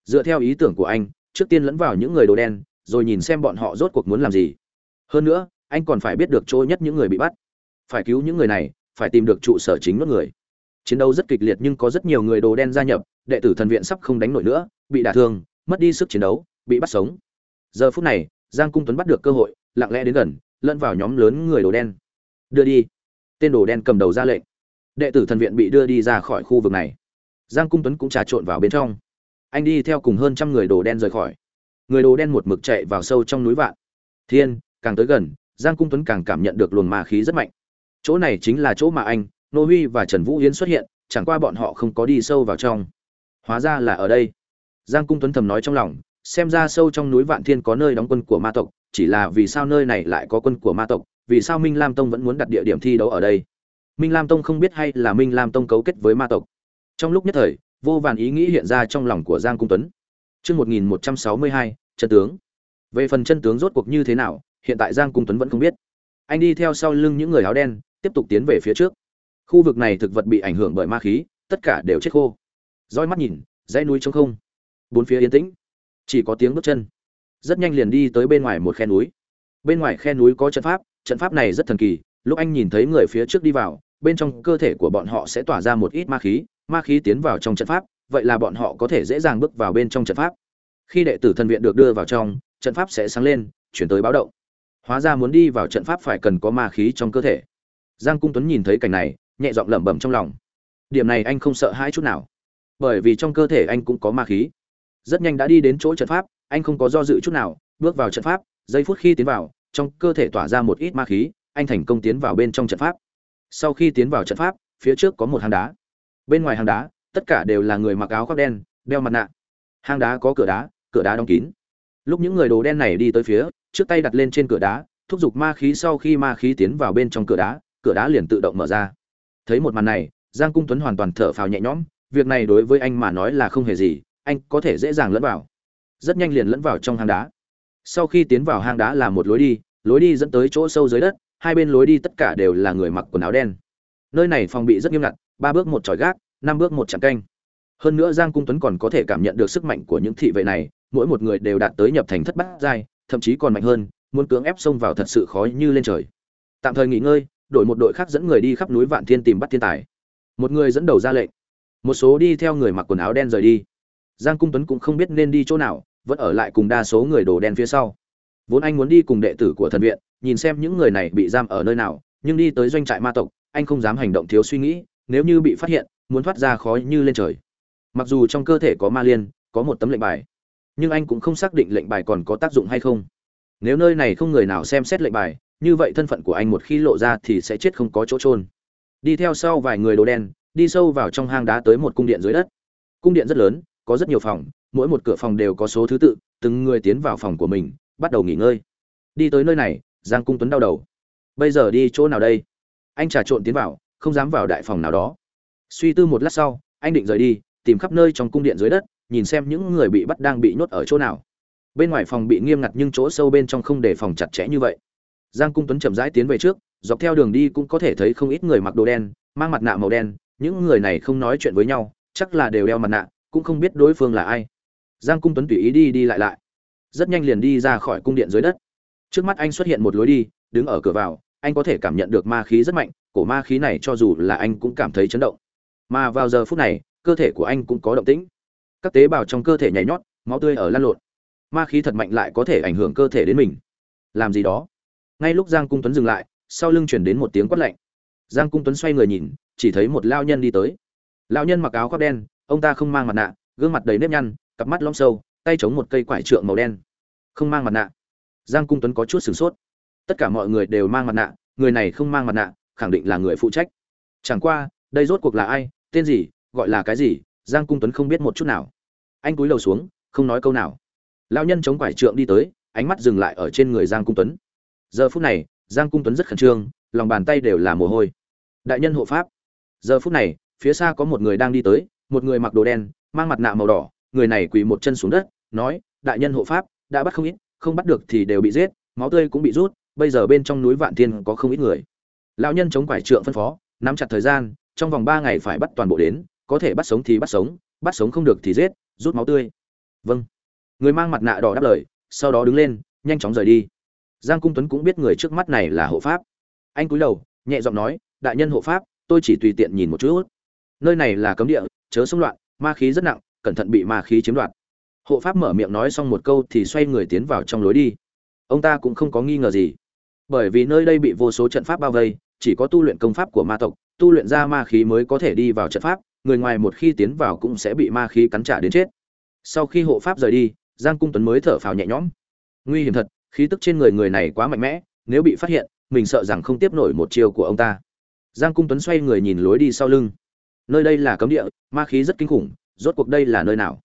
Dựa theo ý tưởng của anh, trước tiên lẫn vào những người đồ đen, rồi nhìn xem bọn họ rốt cuộc muốn làm gì. Hơn nữa, anh còn phải biết được chỗ nhất những người bị bắt. Phải cứu những người này, phải tìm được trụ sở chính nuốt người. Chiến đấu rất kịch liệt nhưng có rất nhiều người đồ đen gia nhập, đệ tử thần viện sắp không đánh nổi nữa, bị đả thương, mất đi sức chiến đấu, bị bắt sống. Giờ phút này, giang cung tuấn bắt được cơ hội, lặng lẽ đến gần, lẫn vào nhóm lớn người đồ đen đưa đi. Tên đồ đen cầm đầu ra lệnh. Đệ tử thần viện bị đưa đi ra khỏi khu vực này. Giang cung tuấn cũng trà trộn vào bên trong. Anh đi theo cùng hơn trăm người đồ đen rời khỏi. Người đồ đen một mực chạy vào sâu trong núi vạn. Thiên, càng tới gần, giang cung tuấn càng cảm nhận được luồng ma khí rất mạnh. Chỗ này chính là chỗ mà anh, nô huy và trần vũ yến xuất hiện, chẳng qua bọn họ không có đi sâu vào trong. Hóa ra là ở đây. Giang cung tuấn thầm nói trong lòng, xem ra sâu trong núi vạn thiên có nơi đóng quân của ma tộc chỉ là vì sao nơi này lại có quân của ma tộc vì sao minh lam tông vẫn muốn đặt địa điểm thi đấu ở đây minh lam tông không biết hay là minh lam tông cấu kết với ma tộc trong lúc nhất thời vô vàn ý nghĩ hiện ra trong lòng của giang cung tuấn Trước 1162, chân tướng. Về phần chân tướng rốt cuộc như thế nào, hiện tại Giang Cung Tuấn vẫn không biết. Anh đi theo sau lưng những người áo đen, tiếp tục tiến về phía trước. Khu vực này thực vật bị ảnh hưởng bởi ma khí, tất cả đều chết khô. Dõi mắt nhìn, dãy núi trống không. Bốn phía yên tĩnh, chỉ có tiếng bước chân. Rất nhanh liền đi tới bên ngoài một khe núi. Bên ngoài khe núi có trận pháp, trận pháp này rất thần kỳ, lúc anh nhìn thấy người phía trước đi vào, bên trong cơ thể của bọn họ sẽ tỏa ra một ít ma khí, ma khí tiến vào trong trận pháp, vậy là bọn họ có thể dễ dàng bước vào bên trong trận pháp. Khi đệ tử thần viện được đưa vào trong, trận pháp sẽ sáng lên, chuyển tới báo động. Hóa ra muốn đi vào trận pháp phải cần có ma khí trong cơ thể. Giang Cung Tuấn nhìn thấy cảnh này, nhẹ giọng lẩm bẩm trong lòng. Điểm này anh không sợ hãi chút nào, bởi vì trong cơ thể anh cũng có ma khí. Rất nhanh đã đi đến chỗ trận pháp, anh không có do dự chút nào, bước vào trận pháp, giây phút khi tiến vào, trong cơ thể tỏa ra một ít ma khí, anh thành công tiến vào bên trong trận pháp. Sau khi tiến vào trận pháp, phía trước có một hang đá. Bên ngoài hang đá, tất cả đều là người mặc áo khoác đen, đeo mặt nạ. Hang đá có cửa đá, cửa đá đóng kín. Lúc những người đồ đen này đi tới phía, trước tay đặt lên trên cửa đá, thúc giục ma khí sau khi ma khí tiến vào bên trong cửa đá, cửa đá liền tự động mở ra. Thấy một màn này, Giang Cung Tuấn hoàn toàn thở phào nhẹ nhõm, việc này đối với anh mà nói là không hề gì, anh có thể dễ dàng lẫn vào. Rất nhanh liền lẫn vào trong hang đá. Sau khi tiến vào hang đá là một lối đi, lối đi dẫn tới chỗ sâu dưới đất, hai bên lối đi tất cả đều là người mặc quần áo đen. Nơi này phòng bị rất nghiêm ngặt, ba bước một tròi gác, năm bước một chạm canh. Hơn nữa Giang Cung Tuấn còn có thể cảm nhận được sức mạnh của những thị vệ này, mỗi một người đều đạt tới nhập thành thất bát giai, thậm chí còn mạnh hơn, muốn cưỡng ép xông vào thật sự khó như lên trời. Tạm thời nghỉ ngơi, đổi một đội khác dẫn người đi khắp núi Vạn Thiên tìm bắt thiên tài. Một người dẫn đầu ra lệnh, một số đi theo người mặc quần áo đen rời đi. Giang Cung Tuấn cũng không biết nên đi chỗ nào, vẫn ở lại cùng đa số người đồ đen phía sau. Vốn anh muốn đi cùng đệ tử của thần viện, nhìn xem những người này bị giam ở nơi nào, nhưng đi tới doanh trại ma tộc, anh không dám hành động thiếu suy nghĩ, nếu như bị phát hiện, muốn thoát ra khó như lên trời. Mặc dù trong cơ thể có ma liên, có một tấm lệnh bài, nhưng anh cũng không xác định lệnh bài còn có tác dụng hay không nếu nơi này không người nào xem xét lệnh bài như vậy thân phận của anh một khi lộ ra thì sẽ chết không có chỗ trôn đi theo sau vài người đồ đen đi sâu vào trong hang đá tới một cung điện dưới đất cung điện rất lớn có rất nhiều phòng mỗi một cửa phòng đều có số thứ tự, từng người tiến vào phòng của mình, bắt đầu nghỉ ngơi. Đi tới nơi này, giang cung tuấn đau đầu. Bây giờ đi chỗ nào đây? Anh trà trộn tiến vào, không dám vào đại phòng nào đó. Suy tư một lát sau, anh định rời đi, tìm khắp nơi trong cung điện dưới đất, nhìn xem những người bị bắt đang bị nhốt ở chỗ nào. Bên ngoài phòng bị nghiêm ngặt nhưng chỗ sâu bên trong không để phòng chặt chẽ như vậy. Giang cung tuấn chậm rãi tiến về trước, dọc theo đường đi cũng có thể thấy không ít người mặc đồ đen, mang mặt nạ màu đen, những người này không nói chuyện với nhau, chắc là đều đeo mặt nạ, cũng không biết đối phương là ai giang cung tuấn tùy ý đi đi lại lại. Rất nhanh liền đi ra khỏi cung điện dưới đất. Trước mắt anh xuất hiện một lối đi, đứng ở cửa vào, anh có thể cảm nhận được ma khí rất mạnh, cổ ma khí này cho dù là anh cũng cảm thấy chấn động. Mà vào giờ phút này, cơ thể của anh cũng có động tĩnh. Các tế bào trong cơ thể nhảy nhót, máu tươi ở lan lộn. Ma khí thật mạnh lại có thể ảnh hưởng cơ thể đến mình. Làm gì đó? Ngay lúc giang cung tuấn dừng lại, sau lưng chuyển đến một tiếng quát lạnh. Giang cung tuấn xoay người nhìn, chỉ thấy một lao nhân đi tới. Lao nhân mặc áo khoác đen, ông ta không mang mặt nạ, gương mặt đầy nếp nhăn cặp mắt lõm sâu, tay chống một cây quải trượng màu đen. Không mang mặt nạ. Giang cung tuấn có chút sửng sốt. Tất cả mọi người đều mang mặt nạ, người này không mang mặt nạ, khẳng định là người phụ trách. Chẳng qua, đây rốt cuộc là ai, tên gì, gọi là cái gì, giang cung tuấn không biết một chút nào. Anh cúi đầu xuống, không nói câu nào. Lão nhân chống quải trượng đi tới, ánh mắt dừng lại ở trên người giang cung tuấn. Giờ phút này, giang cung tuấn rất khẩn trương, lòng bàn tay đều là mồ hôi. Đại nhân hộ pháp. Giờ phút này, phía xa có một người đang đi tới, một người mặc đồ đen, mang mặt nạ màu đỏ người này quỳ một chân xuống đất, nói, đại nhân hộ pháp, đã bắt không ít, không bắt được thì đều bị giết, máu tươi cũng bị rút, bây giờ bên trong núi vạn thiên có không ít người. Lão nhân chống quải trượng phân phó, nắm chặt thời gian, trong vòng ba ngày phải bắt toàn bộ đến, có thể bắt sống thì bắt sống bắt sống không được thì giết, rút máu tươi. Vâng. Người mang mặt nạ đỏ đáp lời, sau đó đứng lên, nhanh chóng rời đi. Giang cung tuấn cũng biết người trước mắt này là hộ pháp. Anh cúi đầu, nhẹ giọng nói, đại nhân hộ pháp, tôi chỉ tùy tiện nhìn một chút. Nơi này là cấm địa, chớ xung loạn, ma khí rất nặng cẩn thận bị ma khí chiếm đoạt. Hộ pháp mở miệng nói xong một câu thì xoay người tiến vào trong lối đi. Ông ta cũng không có nghi ngờ gì. Bởi vì nơi đây bị vô số trận pháp bao vây, chỉ có tu luyện công pháp của ma tộc, tu luyện ra ma khí mới có thể đi vào trận pháp, người ngoài một khi tiến vào cũng sẽ bị ma khí cắn trả đến chết. Sau khi hộ pháp rời đi, giang cung tuấn mới thở phào nhẹ nhõm. Nguy hiểm thật, khí tức trên người người này quá mạnh mẽ, nếu bị phát hiện, mình sợ rằng không tiếp nổi một chiều của ông ta. Giang cung tuấn xoay người nhìn lối đi sau lưng. Nơi đây là cấm địa, ma khí rất kinh khủng rốt cuộc đây là nơi nào?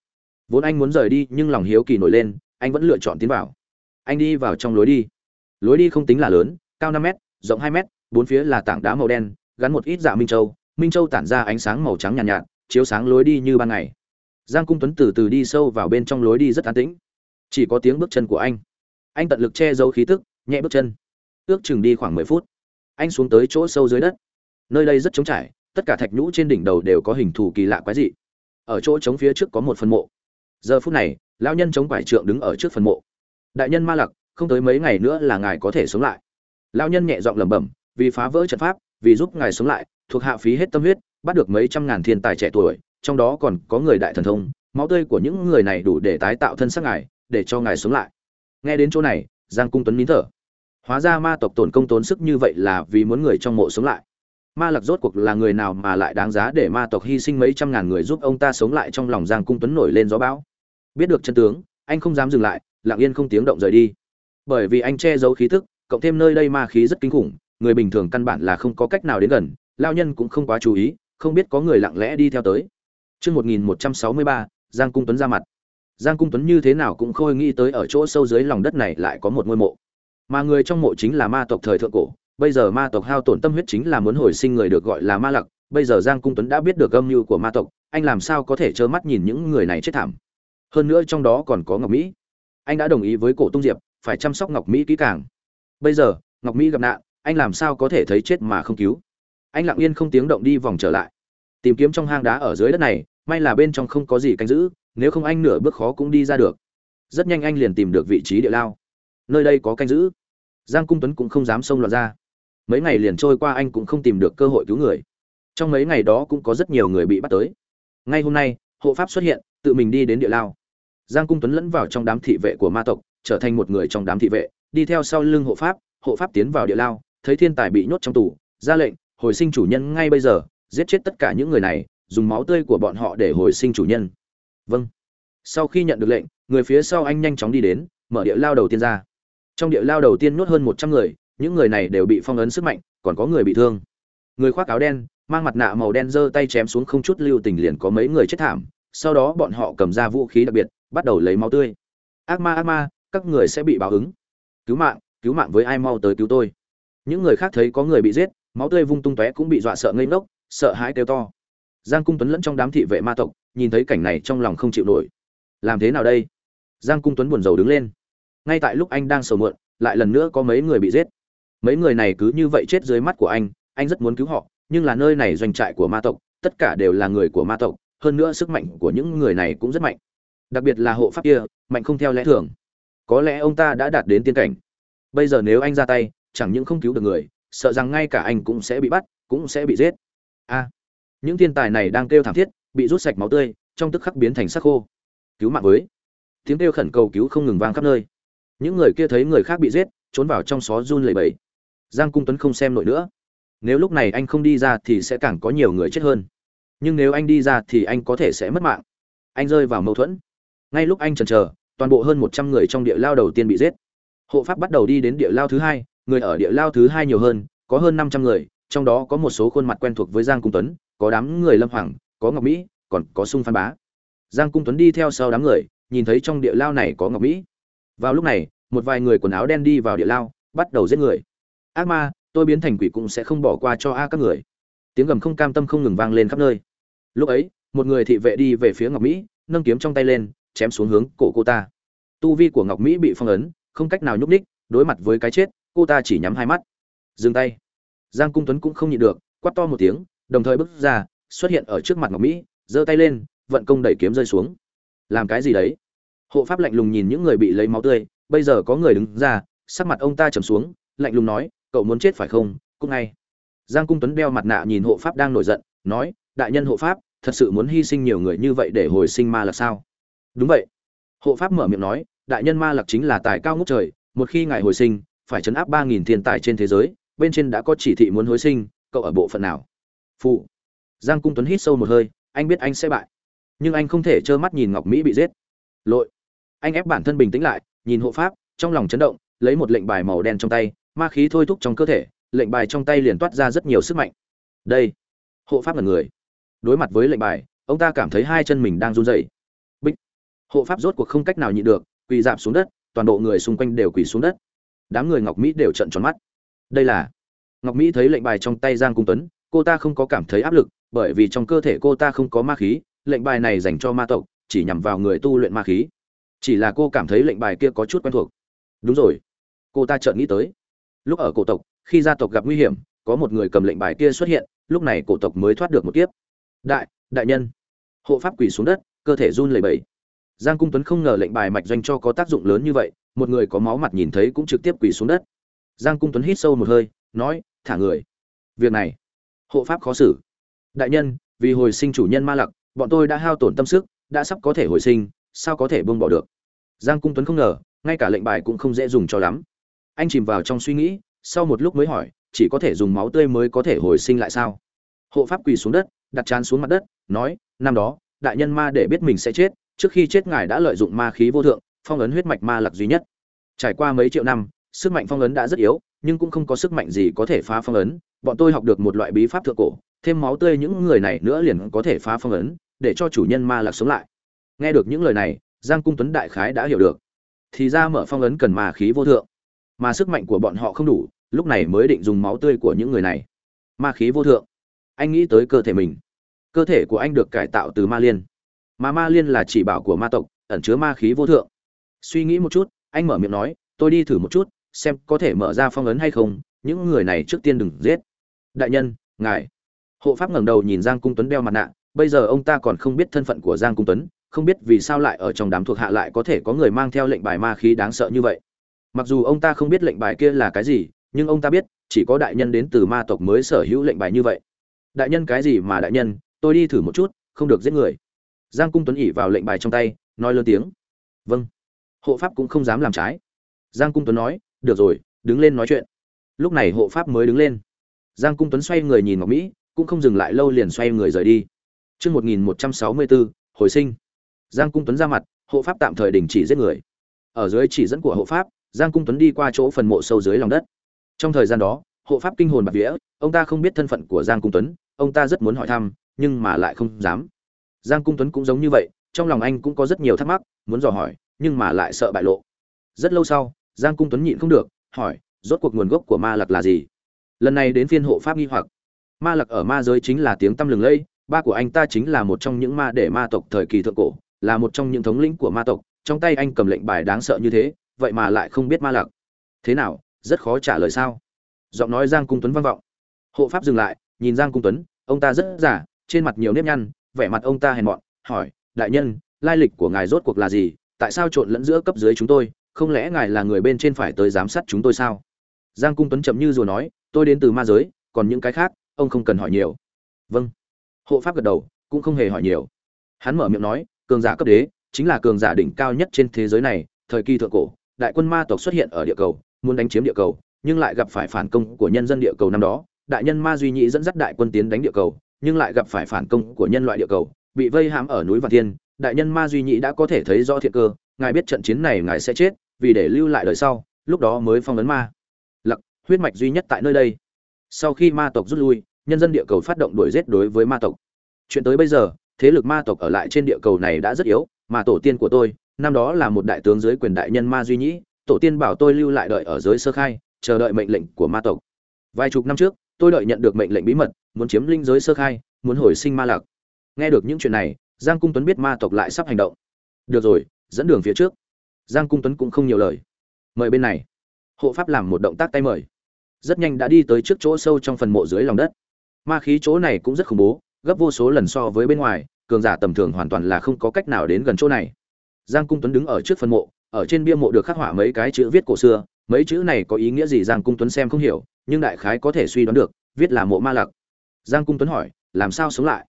Vốn anh muốn rời đi nhưng lòng hiếu kỳ nổi lên anh vẫn lựa chọn tiến vào. Anh đi vào trong lối đi. Lối đi không tính là lớn cao năm m rộng hai m bốn phía là tảng đá màu đen gắn một ít dạ minh châu. Minh châu tản ra ánh sáng màu trắng nhàn nhạt, nhạt chiếu sáng lối đi như ban ngày. Giang cung tuấn từ từ đi sâu vào bên trong lối đi rất an tĩnh. Chỉ có tiếng bước chân của anh. Anh tận lực che giấu khí tức nhẹ bước chân. Ước chừng đi khoảng mười phút. Anh xuống tới chỗ sâu dưới đất. Nơi đây rất trống trải tất cả thạch nhũ trên đỉnh đầu đều có hình thù kỳ lạ quái dị ở chỗ trống phía trước có một phần mộ. Giờ phút này, lão nhân chống quải trượng đứng ở trước phần mộ. Đại nhân ma lặc, không tới mấy ngày nữa là ngài có thể sống lại. Lão nhân nhẹ giọng lẩm bẩm, vì phá vỡ trận pháp, vì giúp ngài sống lại, thuộc hạ phí hết tâm huyết, bắt được mấy trăm ngàn thiên tài trẻ tuổi, trong đó còn có người đại thần thông, máu tươi của những người này đủ để tái tạo thân xác ngài, để cho ngài sống lại. Nghe đến chỗ này, giang cung tuấn nín thở. Hóa ra ma tộc tổn công tốn sức như vậy là vì muốn người trong mộ sống lại ma lặc rốt cuộc là người nào mà lại đáng giá để ma tộc hy sinh mấy trăm ngàn người giúp ông ta sống lại trong lòng giang cung tuấn nổi lên gió bão biết được chân tướng anh không dám dừng lại lặng yên không tiếng động rời đi bởi vì anh che giấu khí thức cộng thêm nơi đây ma khí rất kinh khủng người bình thường căn bản là không có cách nào đến gần lao nhân cũng không quá chú ý không biết có người lặng lẽ đi theo tới Trước 1163, Giang Cung Tuấn ra mặt. Giang Cung Tuấn như thế nào cũng khôi nghĩ tới ở chỗ sâu dưới lòng đất này lại có một ngôi mộ. Mà người trong mộ chính là ma tộc thời thượng cổ, bây giờ ma tộc hao tổn tâm huyết chính là muốn hồi sinh người được gọi là ma lặc, bây giờ Giang Cung Tuấn đã biết được âm mưu của ma tộc, anh làm sao có thể trơ mắt nhìn những người này chết thảm. Hơn nữa trong đó còn có Ngọc Mỹ. Anh đã đồng ý với Cổ Tung Diệp, phải chăm sóc Ngọc Mỹ kỹ càng. Bây giờ, Ngọc Mỹ gặp nạn, anh làm sao có thể thấy chết mà không cứu. Anh lặng yên không tiếng động đi vòng trở lại. Tìm kiếm trong hang đá ở dưới đất này, may là bên trong không có gì canh giữ, nếu không anh nửa bước khó cũng đi ra được. Rất nhanh anh liền tìm được vị trí địa lao. Nơi đây có canh giữ. Giang Cung Tuấn cũng không dám xông loạn ra mấy ngày liền trôi qua anh cũng không tìm được cơ hội cứu người. Trong mấy ngày đó cũng có rất nhiều người bị bắt tới. Ngay hôm nay, hộ pháp xuất hiện, tự mình đi đến địa lao. Giang cung tuấn lẫn vào trong đám thị vệ của ma tộc, trở thành một người trong đám thị vệ, đi theo sau lưng hộ pháp hộ pháp tiến vào địa lao, thấy thiên tài bị nhốt trong tù, ra lệnh, hồi sinh chủ nhân ngay bây giờ, giết chết tất cả những người này, dùng máu tươi của bọn họ để hồi sinh chủ nhân. Vâng. Sau khi nhận được lệnh, người phía sau anh nhanh chóng đi đến, mở địa lao đầu tiên ra. Trong địa lao đầu tiên nuốt hơn một trăm người những người này đều bị phong ấn sức mạnh, còn có người bị thương. Người khoác áo đen, mang mặt nạ màu đen giơ tay chém xuống không chút lưu tình liền có mấy người chết thảm, sau đó bọn họ cầm ra vũ khí đặc biệt, bắt đầu lấy máu tươi. Ác ma ác ma, các người sẽ bị báo ứng. Cứu mạng cứu mạng với ai mau tới cứu tôi. Những người khác thấy có người bị giết, máu tươi vung tung tóe cũng bị dọa sợ ngây ngốc, sợ hãi kêu to. Giang cung tuấn lẫn trong đám thị vệ ma tộc, nhìn thấy cảnh này trong lòng không chịu nổi. Làm thế nào đây? Giang cung tuấn buồn rầu đứng lên. Ngay tại lúc anh đang sầu muộn, lại lần nữa có mấy người bị giết mấy người này cứ như vậy chết dưới mắt của anh anh rất muốn cứu họ, nhưng là nơi này doanh trại của ma tộc, tất cả đều là người của ma tộc, hơn nữa sức mạnh của những người này cũng rất mạnh. Đặc biệt là hộ pháp kia, mạnh không theo lẽ thường. Có lẽ ông ta đã đạt đến tiên cảnh. Bây giờ nếu anh ra tay, chẳng những không cứu được người, sợ rằng ngay cả anh cũng sẽ bị bắt, cũng sẽ bị giết. A, những thiên tài này đang kêu thảm thiết, bị rút sạch máu tươi, trong tức khắc biến thành sắc khô. Cứu mạng với. Tiếng kêu khẩn cầu cứu không ngừng vang khắp nơi. Những người kia thấy người khác bị giết, trốn vào trong xó run lẩy bẩy giang cung tuấn không xem nổi nữa. Nếu lúc này anh không đi ra thì sẽ càng có nhiều người chết hơn. Nhưng nếu anh đi ra thì anh có thể sẽ mất mạng. Anh rơi vào mâu thuẫn. Ngay lúc anh chần chờ, toàn bộ hơn một trăm người trong địa lao đầu tiên bị giết. Hộ pháp bắt đầu đi đến địa lao thứ hai, người ở địa lao thứ hai nhiều hơn, có hơn năm trăm người, trong đó có một số khuôn mặt quen thuộc với giang cung tuấn, có đám người lâm hoàng, có ngọc mỹ, còn có sung phan bá. Giang cung tuấn đi theo sau đám người, nhìn thấy trong địa lao này có ngọc mỹ. Vào lúc này, một vài người quần áo đen đi vào địa lao, bắt đầu giết người ác ma, tôi biến thành quỷ cũng sẽ không bỏ qua cho a các người. Tiếng gầm không cam tâm không ngừng vang lên khắp nơi. Lúc ấy, một người thị vệ đi về phía ngọc mỹ, nâng kiếm trong tay lên, chém xuống hướng cổ cô ta. Tu vi của ngọc mỹ bị phong ấn, không cách nào nhúc ních đối mặt với cái chết, cô ta chỉ nhắm hai mắt. Dừng tay. Giang cung tuấn cũng không nhịn được, quát to một tiếng, đồng thời bước ra, xuất hiện ở trước mặt ngọc mỹ, giơ tay lên, vận công đẩy kiếm rơi xuống. Làm cái gì đấy? Hộ pháp lạnh lùng nhìn những người bị lấy máu tươi, bây giờ có người đứng ra, sắc mặt ông ta trầm xuống, lạnh lùng nói cậu muốn chết phải không? Cúc ngay. Giang cung tuấn đeo mặt nạ nhìn hộ pháp đang nổi giận, nói, đại nhân hộ pháp, thật sự muốn hy sinh nhiều người như vậy để hồi sinh ma là sao? Đúng vậy. Hộ pháp mở miệng nói, đại nhân ma lạc chính là tài cao ngút trời, một khi ngài hồi sinh, phải chấn áp ba nghìn thiên tài trên thế giới, bên trên đã có chỉ thị muốn hồi sinh, cậu ở bộ phận nào? Phụ. Giang cung tuấn hít sâu một hơi, anh biết anh sẽ bại, nhưng anh không thể trơ mắt nhìn ngọc mỹ bị giết. Lội anh ép bản thân bình tĩnh lại, nhìn hộ pháp, trong lòng chấn động, lấy một lệnh bài màu đen trong tay ma khí thôi thúc trong cơ thể, lệnh bài trong tay liền toát ra rất nhiều sức mạnh. Đây, hộ pháp là người. Đối mặt với lệnh bài, ông ta cảm thấy hai chân mình đang run rẩy. Bích. Hộ pháp rốt cuộc không cách nào nhịn được, quỳ dạp xuống đất, toàn bộ người xung quanh đều quỳ xuống đất. Đám người ngọc mỹ đều trợn tròn mắt. Đây là ngọc mỹ thấy lệnh bài trong tay giang cung tuấn, cô ta không có cảm thấy áp lực, bởi vì trong cơ thể cô ta không có ma khí, lệnh bài này dành cho ma tộc, chỉ nhằm vào người tu luyện ma khí. Chỉ là cô cảm thấy lệnh bài kia có chút quen thuộc. Đúng rồi. Cô ta chợt nghĩ tới lúc ở cổ tộc, khi gia tộc gặp nguy hiểm, có một người cầm lệnh bài kia xuất hiện, lúc này cổ tộc mới thoát được một kiếp. Đại đại nhân. Hộ pháp quỳ xuống đất, cơ thể run lẩy bẩy. Giang cung tuấn không ngờ lệnh bài mạch doanh cho có tác dụng lớn như vậy, một người có máu mặt nhìn thấy cũng trực tiếp quỳ xuống đất. Giang cung tuấn hít sâu một hơi, nói, thả người. Việc này, hộ pháp khó xử. Đại nhân, vì hồi sinh chủ nhân ma lặc, bọn tôi đã hao tổn tâm sức, đã sắp có thể hồi sinh, sao có thể buông bỏ được? Giang cung tuấn không ngờ, ngay cả lệnh bài cũng không dễ dùng cho lắm anh chìm vào trong suy nghĩ, sau một lúc mới hỏi, chỉ có thể dùng máu tươi mới có thể hồi sinh lại sao? Hộ pháp quỳ xuống đất, đặt chán xuống mặt đất, nói, năm đó, đại nhân ma để biết mình sẽ chết, trước khi chết ngài đã lợi dụng ma khí vô thượng, phong ấn huyết mạch ma lạc duy nhất. Trải qua mấy triệu năm, sức mạnh phong ấn đã rất yếu, nhưng cũng không có sức mạnh gì có thể phá phong ấn. Bọn tôi học được một loại bí pháp thượng cổ, thêm máu tươi những người này nữa liền có thể phá phong ấn, để cho chủ nhân ma lạc sống lại. Nghe được những lời này, giang cung tuấn đại khái đã hiểu được. Thì ra mở phong ấn cần ma khí vô thượng mà sức mạnh của bọn họ không đủ, lúc này mới định dùng máu tươi của những người này. Ma khí vô thượng. Anh nghĩ tới cơ thể mình. Cơ thể của anh được cải tạo từ ma liên. Mà ma liên là chỉ bảo của ma tộc, ẩn chứa ma khí vô thượng. Suy nghĩ một chút, anh mở miệng nói, tôi đi thử một chút, xem có thể mở ra phong ấn hay không, những người này trước tiên đừng giết. Đại nhân, ngài. Hộ pháp ngẩng đầu nhìn giang cung tuấn đeo mặt nạ, bây giờ ông ta còn không biết thân phận của giang cung tuấn, không biết vì sao lại ở trong đám thuộc hạ lại có thể có người mang theo lệnh bài ma khí đáng sợ như vậy mặc dù ông ta không biết lệnh bài kia là cái gì nhưng ông ta biết chỉ có đại nhân đến từ ma tộc mới sở hữu lệnh bài như vậy. Đại nhân cái gì mà đại nhân tôi đi thử một chút không được giết người. Giang cung tuấn ỉ vào lệnh bài trong tay nói lớn tiếng. Vâng. Hộ pháp cũng không dám làm trái. Giang cung tuấn nói được rồi đứng lên nói chuyện. Lúc này hộ pháp mới đứng lên. Giang cung tuấn xoay người nhìn ngọc mỹ cũng không dừng lại lâu liền xoay người rời đi. Trước 1164, hồi sinh. Giang Cung Tuấn ra mặt, hộ pháp tạm thời đình chỉ giết người. Ở dưới chỉ dẫn của hộ pháp, Giang Cung Tuấn đi qua chỗ phần mộ sâu dưới lòng đất. Trong thời gian đó, hộ pháp kinh hồn bạt vía, ông ta không biết thân phận của Giang Cung Tuấn, ông ta rất muốn hỏi thăm, nhưng mà lại không dám. Giang Cung Tuấn cũng giống như vậy, trong lòng anh cũng có rất nhiều thắc mắc, muốn dò hỏi, nhưng mà lại sợ bại lộ. Rất lâu sau, Giang Cung Tuấn nhịn không được, hỏi, rốt cuộc nguồn gốc của ma lạc là gì? Lần này đến phiên hộ pháp nghi hoặc. Ma lạc ở ma giới chính là tiếng tăm lừng lẫy, ba của anh ta chính là một trong những ma để ma tộc thời kỳ thượng cổ, là một trong những thống lĩnh của ma tộc, trong tay anh cầm lệnh bài đáng sợ như thế, vậy mà lại không biết ma lạc. Thế nào, rất khó trả lời sao? Giọng nói Giang Cung Tuấn vang vọng. Hộ pháp dừng lại, nhìn Giang Cung Tuấn, ông ta rất giả, trên mặt nhiều nếp nhăn, vẻ mặt ông ta hèn mọn, hỏi, đại nhân, lai lịch của ngài rốt cuộc là gì? Tại sao trộn lẫn giữa cấp dưới chúng tôi? Không lẽ ngài là người bên trên phải tới giám sát chúng tôi sao? Giang Cung Tuấn chậm như rùa nói, tôi đến từ ma giới, còn những cái khác, ông không cần hỏi nhiều. Vâng. Hộ pháp gật đầu, cũng không hề hỏi nhiều. Hắn mở miệng nói, cường giả cấp đế, chính là cường giả đỉnh cao nhất trên thế giới này, thời kỳ thượng cổ, đại quân ma tộc xuất hiện ở địa cầu, muốn đánh chiếm địa cầu, nhưng lại gặp phải phản công của nhân dân địa cầu năm đó, đại nhân ma duy nhị dẫn dắt đại quân tiến đánh địa cầu, nhưng lại gặp phải phản công của nhân loại địa cầu, bị vây hãm ở núi Vạn Thiên, đại nhân ma duy nhị đã có thể thấy rõ thiện cơ, ngài biết trận chiến này ngài sẽ chết, vì để lưu lại đời sau, lúc đó mới phong ấn ma. Lặc, huyết mạch duy nhất tại nơi đây. Sau khi ma tộc rút lui, nhân dân địa cầu phát động đuổi giết đối với ma tộc. Chuyện tới bây giờ, thế lực ma tộc ở lại trên địa cầu này đã rất yếu mà tổ tiên của tôi năm đó là một đại tướng dưới quyền đại nhân ma duy nhĩ, tổ tiên bảo tôi lưu lại đợi ở giới sơ khai, chờ đợi mệnh lệnh của ma tộc. Vài chục năm trước, tôi đợi nhận được mệnh lệnh bí mật, muốn chiếm linh giới sơ khai, muốn hồi sinh ma lạc nghe được những chuyện này, giang cung tuấn biết ma tộc lại sắp hành động. Được rồi, dẫn đường phía trước. Giang cung tuấn cũng không nhiều lời. Mời bên này. Hộ pháp làm một động tác tay mời. Rất nhanh đã đi tới trước chỗ sâu trong phần mộ dưới lòng đất. Ma khí chỗ này cũng rất khủng bố, gấp vô số lần so với bên ngoài, cường giả tầm thường hoàn toàn là không có cách nào đến gần chỗ này giang cung tuấn đứng ở trước phần mộ, ở trên bia mộ được khắc họa mấy cái chữ viết cổ xưa. Mấy chữ này có ý nghĩa gì giang cung tuấn xem không hiểu, nhưng đại khái có thể suy đoán được, viết là mộ ma lặc. Giang cung tuấn hỏi, làm sao sống lại?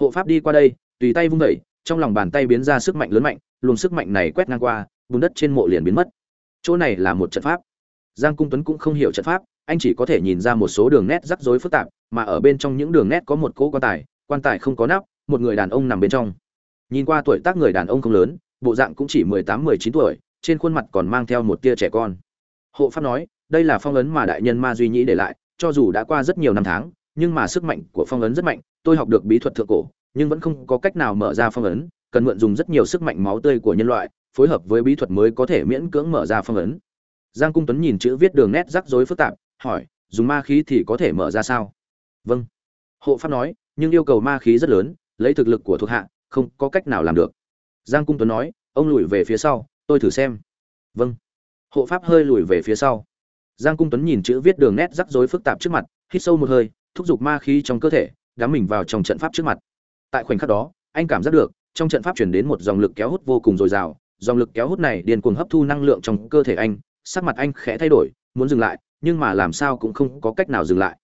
Hộ pháp đi qua đây, tùy tay vung vẩy trong lòng bàn tay biến ra sức mạnh lớn mạnh, luồng sức mạnh này quét ngang qua, bùn đất trên mộ liền biến mất. Chỗ này là một trận pháp. Giang cung tuấn cũng không hiểu trận pháp, anh chỉ có thể nhìn ra một số đường nét rắc rối phức tạp, mà ở bên trong những đường nét có một cỗ quan tài quan tài không có nắp, một người đàn ông nằm bên trong. Nhìn qua tuổi tác người đàn ông không lớn bộ dạng cũng chỉ mười tám, mười chín tuổi, trên khuôn mặt còn mang theo một tia trẻ con. Hộ pháp nói, đây là phong ấn mà đại nhân ma duy nhĩ để lại, cho dù đã qua rất nhiều năm tháng, nhưng mà sức mạnh của phong ấn rất mạnh, tôi học được bí thuật thượng cổ, nhưng vẫn không có cách nào mở ra phong ấn, cần mượn dùng rất nhiều sức mạnh máu tươi của nhân loại, phối hợp với bí thuật mới có thể miễn cưỡng mở ra phong ấn. Giang cung tuấn nhìn chữ viết đường nét rắc rối phức tạp, hỏi, dùng ma khí thì có thể mở ra sao? Vâng. Hộ pháp nói, nhưng yêu cầu ma khí rất lớn, lấy thực lực của thuộc hạ, không có cách nào làm được giang cung tuấn nói, ông lùi về phía sau, tôi thử xem. Vâng. Hộ pháp hơi lùi về phía sau. Giang cung tuấn nhìn chữ viết đường nét rắc rối phức tạp trước mặt, hít sâu một hơi, thúc giục ma khí trong cơ thể, đắm mình vào trong trận pháp trước mặt. Tại khoảnh khắc đó, anh cảm giác được, trong trận pháp chuyển đến một dòng lực kéo hút vô cùng dồi dào, dòng lực kéo hút này điên cuồng hấp thu năng lượng trong cơ thể anh, sắc mặt anh khẽ thay đổi, muốn dừng lại, nhưng mà làm sao cũng không có cách nào dừng lại.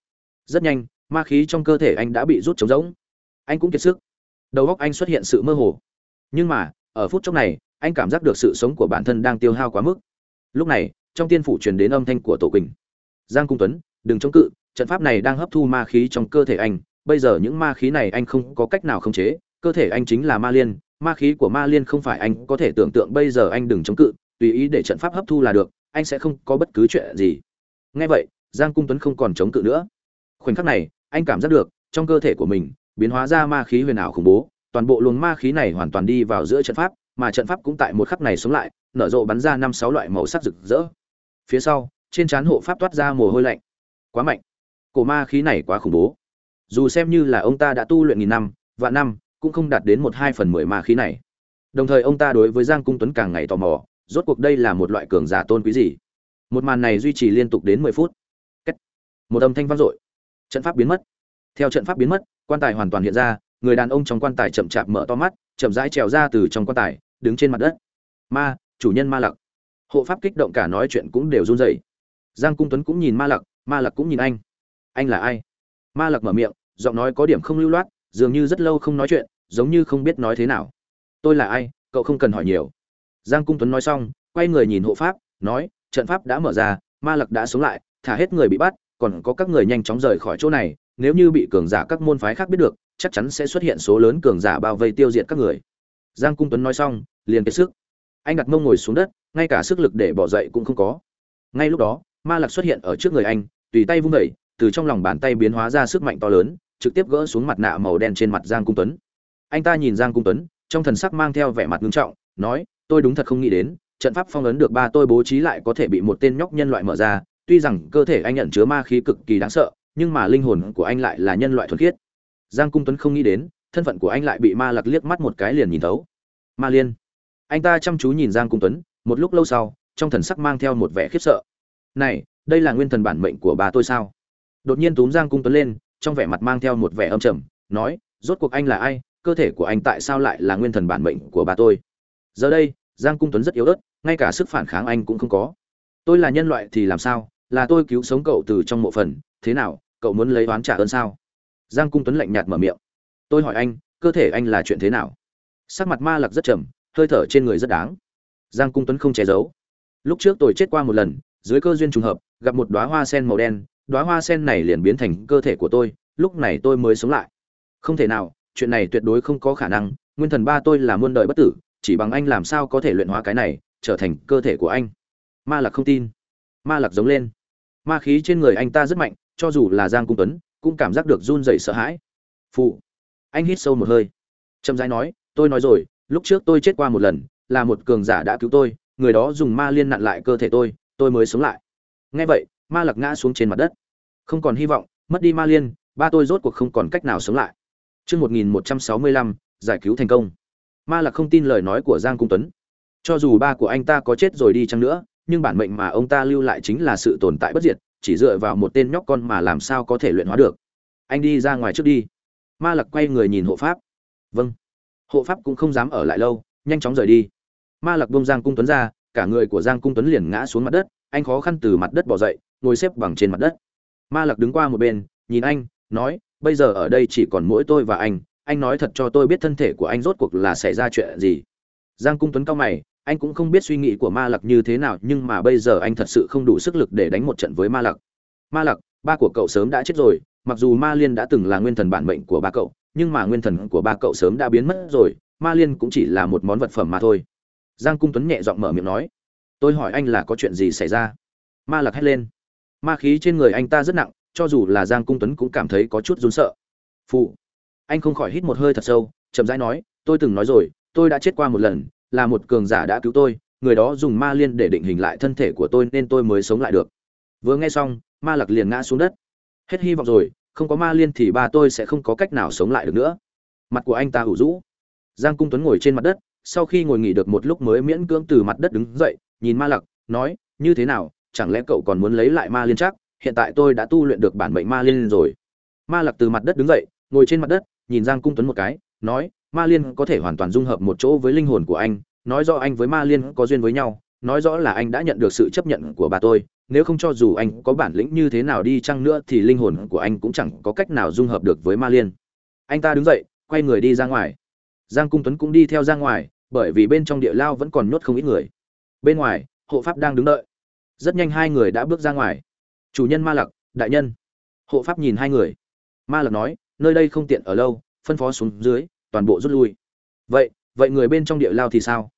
Rất nhanh, ma khí trong cơ thể anh đã bị rút trống rỗng. Anh cũng kiệt sức. Đầu óc anh xuất hiện sự mơ hồ nhưng mà, ở phút chốc này, anh cảm giác được sự sống của bản thân đang tiêu hao quá mức. Lúc này, trong tiên phủ truyền đến âm thanh của tổ quỳnh. Giang cung tuấn, đừng chống cự, trận pháp này đang hấp thu ma khí trong cơ thể anh. Bây giờ những ma khí này anh không có cách nào khống chế, cơ thể anh chính là ma liên. Ma khí của ma liên không phải anh có thể tưởng tượng, bây giờ anh đừng chống cự, tùy ý để trận pháp hấp thu là được, anh sẽ không có bất cứ chuyện gì. Ngay vậy, giang cung tuấn không còn chống cự nữa. Khoảnh khắc này, anh cảm giác được, trong cơ thể của mình, biến hóa ra ma khí huyền ảo khủng bố toàn bộ luồng ma khí này hoàn toàn đi vào giữa trận pháp, mà trận pháp cũng tại một khắc này sống lại, nở rộ bắn ra năm sáu loại màu sắc rực rỡ. Phía sau, trên trán hộ pháp toát ra mồ hôi lạnh. Quá mạnh. Cổ ma khí này quá khủng bố. Dù xem như là ông ta đã tu luyện nghìn năm, vạn năm, cũng không đạt đến một hai phần mười ma khí này. Đồng thời ông ta đối với giang cung tuấn càng ngày tò mò, rốt cuộc đây là một loại cường giả tôn quý gì? Một màn này duy trì liên tục đến mười phút. Cách. một âm thanh vang dội. Trận pháp biến mất. Theo trận pháp biến mất, quan tài hoàn toàn hiện ra người đàn ông trong quan tài chậm chạp mở to mắt, chậm rãi trèo ra từ trong quan tài, đứng trên mặt đất. Ma, chủ nhân ma lặc. Hộ pháp kích động cả nói chuyện cũng đều run rẩy. Giang cung tuấn cũng nhìn ma lặc ma lặc cũng nhìn anh. Anh là ai? Ma lặc mở miệng, giọng nói có điểm không lưu loát, dường như rất lâu không nói chuyện, giống như không biết nói thế nào. Tôi là ai? Cậu không cần hỏi nhiều. Giang cung tuấn nói xong, quay người nhìn hộ pháp, nói, trận pháp đã mở ra, ma lặc đã sống lại, thả hết người bị bắt còn có các người nhanh chóng rời khỏi chỗ này, nếu như bị cường giả các môn phái khác biết được, chắc chắn sẽ xuất hiện số lớn cường giả bao vây tiêu diệt các người. Giang cung tuấn nói xong, liền kiệt sức. Anh đặt mông ngồi xuống đất, ngay cả sức lực để bỏ dậy cũng không có. Ngay lúc đó, ma lạc xuất hiện ở trước người anh, tùy tay vung vẩy từ trong lòng bàn tay biến hóa ra sức mạnh to lớn, trực tiếp gỡ xuống mặt nạ màu đen trên mặt giang cung tuấn. Anh ta nhìn giang cung tuấn, trong thần sắc mang theo vẻ mặt nghiêm trọng, nói, tôi đúng thật không nghĩ đến, trận pháp phong ấn được ba tôi bố trí lại có thể bị một tên nhóc nhân loại mở ra tuy rằng cơ thể anh nhận chứa ma khí cực kỳ đáng sợ, nhưng mà linh hồn của anh lại là nhân loại thuần khiết. Giang cung tuấn không nghĩ đến, thân phận của anh lại bị ma lạc liếc mắt một cái liền nhìn thấu. Ma liên, anh ta chăm chú nhìn giang cung tuấn, một lúc lâu sau, trong thần sắc mang theo một vẻ khiếp sợ. Này, đây là nguyên thần bản mệnh của bà tôi sao? Đột nhiên túm giang cung tuấn lên, trong vẻ mặt mang theo một vẻ âm trầm, nói, rốt cuộc anh là ai? Cơ thể của anh tại sao lại là nguyên thần bản mệnh của bà tôi? Giờ đây, giang cung tuấn rất yếu ớt, ngay cả sức phản kháng anh cũng không có. Tôi là nhân loại thì làm sao? Là tôi cứu sống cậu từ trong mộ phần, thế nào, cậu muốn lấy oán trả ơn sao? Giang cung tuấn lạnh nhạt mở miệng. Tôi hỏi anh, cơ thể anh là chuyện thế nào? Sắc mặt ma lặc rất trầm, hơi thở trên người rất đáng. Giang cung tuấn không che giấu. Lúc trước tôi chết qua một lần, dưới cơ duyên trùng hợp, gặp một đóa hoa sen màu đen, đóa hoa sen này liền biến thành cơ thể của tôi, lúc này tôi mới sống lại. Không thể nào, chuyện này tuyệt đối không có khả năng, nguyên thần ba tôi là muôn đời bất tử, chỉ bằng anh làm sao có thể luyện hóa cái này, trở thành cơ thể của anh. Ma lạc không tin. Ma lạc giống lên ma khí trên người anh ta rất mạnh cho dù là giang cung tuấn cũng cảm giác được run rẩy sợ hãi. Phụ anh hít sâu một hơi. Trầm rãi nói tôi nói rồi lúc trước tôi chết qua một lần là một cường giả đã cứu tôi người đó dùng ma liên nặn lại cơ thể tôi tôi mới sống lại. Nghe vậy ma lặc ngã xuống trên mặt đất. Không còn hy vọng mất đi ma liên ba tôi rốt cuộc không còn cách nào sống lại. Chương 1165, giải cứu thành công. Ma Lặc không tin lời nói của Giang Cung Tuấn. Cho dù ba của anh ta có chết rồi đi chăng nữa, nhưng bản mệnh mà ông ta lưu lại chính là sự tồn tại bất diệt, chỉ dựa vào một tên nhóc con mà làm sao có thể luyện hóa được. Anh đi ra ngoài trước đi. Ma Lặc quay người nhìn hộ pháp. Vâng. Hộ pháp cũng không dám ở lại lâu, nhanh chóng rời đi. Ma Lặc buông Giang Cung Tuấn ra, cả người của Giang Cung Tuấn liền ngã xuống mặt đất, anh khó khăn từ mặt đất bò dậy, ngồi xếp bằng trên mặt đất. Ma Lặc đứng qua một bên, nhìn anh, nói, bây giờ ở đây chỉ còn mỗi tôi và anh anh nói thật cho tôi biết thân thể của anh rốt cuộc là xảy ra chuyện gì giang cung tuấn cao mày anh cũng không biết suy nghĩ của ma lặc như thế nào, nhưng mà bây giờ anh thật sự không đủ sức lực để đánh một trận với ma lặc. Ma lặc, ba của cậu sớm đã chết rồi, mặc dù ma liên đã từng là nguyên thần bản mệnh của ba cậu, nhưng mà nguyên thần của ba cậu sớm đã biến mất rồi, ma liên cũng chỉ là một món vật phẩm mà thôi. Giang cung tuấn nhẹ giọng mở miệng nói, tôi hỏi anh là có chuyện gì xảy ra? Ma lặc hét lên. Ma khí trên người anh ta rất nặng, cho dù là giang cung tuấn cũng cảm thấy có chút run sợ. Phụ. Anh không khỏi hít một hơi thật sâu, chậm rãi nói, tôi từng nói rồi, tôi đã chết qua một lần là một cường giả đã cứu tôi, người đó dùng ma liên để định hình lại thân thể của tôi nên tôi mới sống lại được. Vừa nghe xong, ma lặc liền ngã xuống đất. Hết hy vọng rồi, không có ma liên thì ba tôi sẽ không có cách nào sống lại được nữa. Mặt của anh ta ủ rũ. Giang cung tuấn ngồi trên mặt đất, sau khi ngồi nghỉ được một lúc mới miễn cưỡng từ mặt đất đứng dậy, nhìn ma lặc nói, như thế nào, chẳng lẽ cậu còn muốn lấy lại ma liên chắc? Hiện tại tôi đã tu luyện được bản mệnh ma liên rồi. Ma lặc từ mặt đất đứng dậy, ngồi trên mặt đất, nhìn giang cung tuấn một cái, nói ma liên có thể hoàn toàn dung hợp một chỗ với linh hồn của anh, nói rõ anh với ma liên có duyên với nhau, nói rõ là anh đã nhận được sự chấp nhận của bà tôi, nếu không cho dù anh có bản lĩnh như thế nào đi chăng nữa thì linh hồn của anh cũng chẳng có cách nào dung hợp được với ma liên. Anh ta đứng dậy, quay người đi ra ngoài. Giang cung tuấn cũng đi theo ra ngoài, bởi vì bên trong địa lao vẫn còn nhốt không ít người. Bên ngoài, hộ pháp đang đứng đợi. Rất nhanh hai người đã bước ra ngoài. Chủ nhân ma lặc, đại nhân. Hộ pháp nhìn hai người. Ma lặc nói, nơi đây không tiện ở lâu, phân phó xuống dưới toàn bộ rút lui. Vậy vậy người bên trong địa lao thì sao?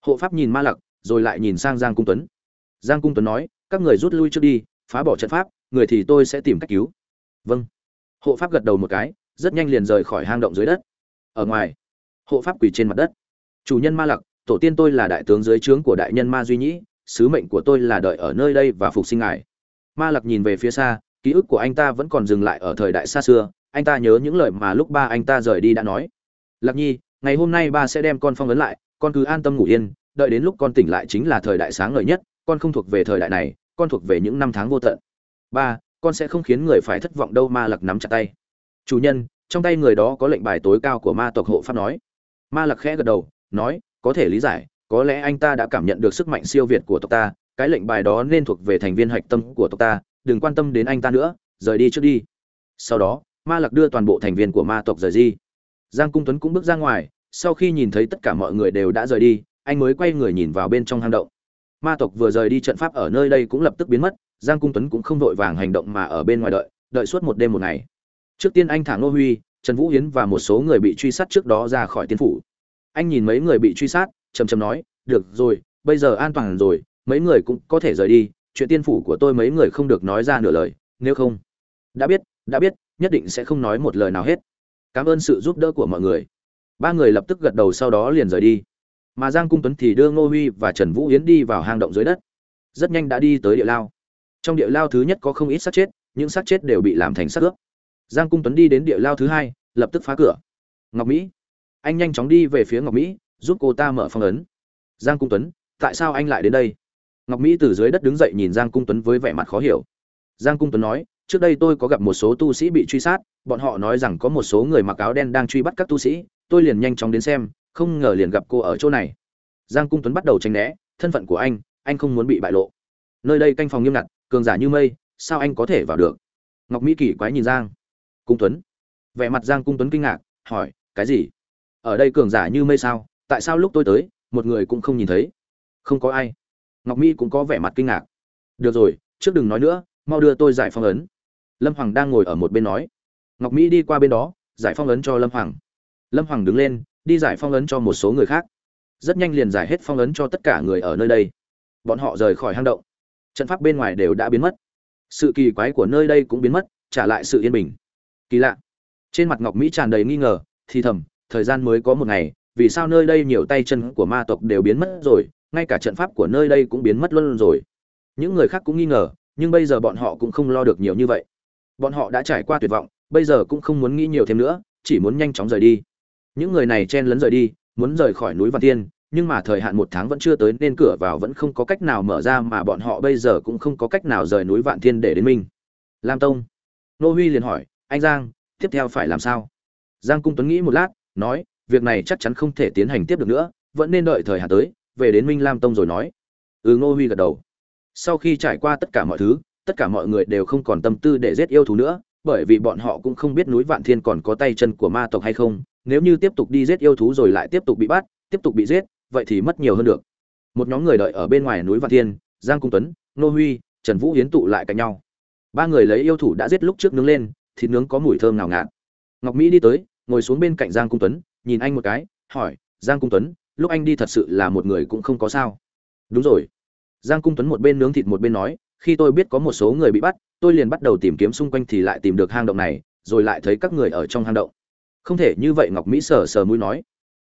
Hộ pháp nhìn ma lặc, rồi lại nhìn sang giang cung tuấn. Giang cung tuấn nói, các người rút lui trước đi, phá bỏ trận pháp, người thì tôi sẽ tìm cách cứu. Vâng. Hộ pháp gật đầu một cái, rất nhanh liền rời khỏi hang động dưới đất. Ở ngoài, hộ pháp quỳ trên mặt đất. Chủ nhân ma lặc, tổ tiên tôi là đại tướng dưới trướng của đại nhân ma duy nhĩ, sứ mệnh của tôi là đợi ở nơi đây và phục sinh ngài. Ma lặc nhìn về phía xa, ký ức của anh ta vẫn còn dừng lại ở thời đại xa xưa. Anh ta nhớ những lời mà lúc ba anh ta rời đi đã nói lạc nhi, ngày hôm nay ba sẽ đem con phong ấn lại, con cứ an tâm ngủ yên, đợi đến lúc con tỉnh lại chính là thời đại sáng ngời nhất, con không thuộc về thời đại này, con thuộc về những năm tháng vô tận. Ba, con sẽ không khiến người phải thất vọng đâu, ma lặc nắm chặt tay. Chủ nhân, trong tay người đó có lệnh bài tối cao của ma tộc hộ pháp nói. Ma lặc khẽ gật đầu, nói, có thể lý giải, có lẽ anh ta đã cảm nhận được sức mạnh siêu việt của tộc ta, cái lệnh bài đó nên thuộc về thành viên hạch tâm của tộc ta, đừng quan tâm đến anh ta nữa, rời đi trước đi. Sau đó, ma lặc đưa toàn bộ thành viên của ma tộc rời đi giang cung tuấn cũng bước ra ngoài, sau khi nhìn thấy tất cả mọi người đều đã rời đi, anh mới quay người nhìn vào bên trong hang động. Ma tộc vừa rời đi trận pháp ở nơi đây cũng lập tức biến mất, giang cung tuấn cũng không vội vàng hành động mà ở bên ngoài đợi đợi suốt một đêm một ngày. Trước tiên anh thả ngô huy, trần vũ hiến và một số người bị truy sát trước đó ra khỏi tiên phủ. Anh nhìn mấy người bị truy sát chầm chầm nói, được rồi, bây giờ an toàn rồi, mấy người cũng có thể rời đi, chuyện tiên phủ của tôi mấy người không được nói ra nửa lời, nếu không, đã biết đã biết, nhất định sẽ không nói một lời nào hết cảm ơn sự giúp đỡ của mọi người. Ba người lập tức gật đầu sau đó liền rời đi. Mà giang cung tuấn thì đưa ngô huy và trần vũ yến đi vào hang động dưới đất. Rất nhanh đã đi tới địa lao. Trong địa lao thứ nhất có không ít xác chết, những xác chết đều bị làm thành xác ướp. Giang cung tuấn đi đến địa lao thứ hai, lập tức phá cửa. Ngọc mỹ. Anh nhanh chóng đi về phía ngọc mỹ, giúp cô ta mở phong ấn. Giang cung tuấn, tại sao anh lại đến đây? Ngọc mỹ từ dưới đất đứng dậy nhìn giang cung tuấn với vẻ mặt khó hiểu. Giang cung tuấn nói trước đây tôi có gặp một số tu sĩ bị truy sát, bọn họ nói rằng có một số người mặc áo đen đang truy bắt các tu sĩ, tôi liền nhanh chóng đến xem, không ngờ liền gặp cô ở chỗ này. Giang cung tuấn bắt đầu tranh né, thân phận của anh anh không muốn bị bại lộ. Nơi đây canh phòng nghiêm ngặt, cường giả như mây, sao anh có thể vào được? Ngọc mỹ kỳ quái nhìn giang cung tuấn. Vẻ mặt giang cung tuấn kinh ngạc, hỏi, cái gì? Ở đây cường giả như mây sao? Tại sao lúc tôi tới, một người cũng không nhìn thấy? Không có ai. Ngọc mỹ cũng có vẻ mặt kinh ngạc. Được rồi, trước đừng nói nữa, mau đưa tôi giải phong ấn lâm hoàng đang ngồi ở một bên nói. Ngọc mỹ đi qua bên đó, giải phong ấn cho lâm hoàng. Lâm hoàng đứng lên, đi giải phong ấn cho một số người khác. Rất nhanh liền giải hết phong ấn cho tất cả người ở nơi đây. Bọn họ rời khỏi hang động. Trận pháp bên ngoài đều đã biến mất. Sự kỳ quái của nơi đây cũng biến mất, trả lại sự yên bình. Kỳ lạ. Trên mặt ngọc mỹ tràn đầy nghi ngờ, thì thầm, thời gian mới có một ngày, vì sao nơi đây nhiều tay chân của ma tộc đều biến mất rồi, ngay cả trận pháp của nơi đây cũng biến mất luôn rồi. Những người khác cũng nghi ngờ, nhưng bây giờ bọn họ cũng không lo được nhiều như vậy bọn họ đã trải qua tuyệt vọng, bây giờ cũng không muốn nghĩ nhiều thêm nữa, chỉ muốn nhanh chóng rời đi. Những người này chen lấn rời đi, muốn rời khỏi núi văn tiên, nhưng mà thời hạn một tháng vẫn chưa tới nên cửa vào vẫn không có cách nào mở ra mà bọn họ bây giờ cũng không có cách nào rời núi vạn thiên để đến minh lam tông. Nô huy liền hỏi, anh giang, tiếp theo phải làm sao? Giang cung tuấn nghĩ một lát, nói, việc này chắc chắn không thể tiến hành tiếp được nữa, vẫn nên đợi thời hạn tới, về đến minh lam tông rồi nói. Ừ Nô huy gật đầu. Sau khi trải qua tất cả mọi thứ tất cả mọi người đều không còn tâm tư để giết yêu thú nữa, bởi vì bọn họ cũng không biết núi vạn thiên còn có tay chân của ma tộc hay không. Nếu như tiếp tục đi giết yêu thú rồi lại tiếp tục bị bắt, tiếp tục bị giết, vậy thì mất nhiều hơn được. Một nhóm người đợi ở bên ngoài núi vạn thiên, giang cung tuấn, nô huy, trần vũ hiến tụ lại cạnh nhau. Ba người lấy yêu thủ đã giết lúc trước nướng lên, thịt nướng có mùi thơm ngào ngạt. Ngọc mỹ đi tới, ngồi xuống bên cạnh giang cung tuấn, nhìn anh một cái, hỏi, giang cung tuấn, lúc anh đi thật sự là một người cũng không có sao? Đúng rồi. Giang cung tuấn một bên nướng thịt một bên nói khi tôi biết có một số người bị bắt, tôi liền bắt đầu tìm kiếm xung quanh thì lại tìm được hang động này, rồi lại thấy các người ở trong hang động. Không thể như vậy, ngọc mỹ sờ sờ mũi nói.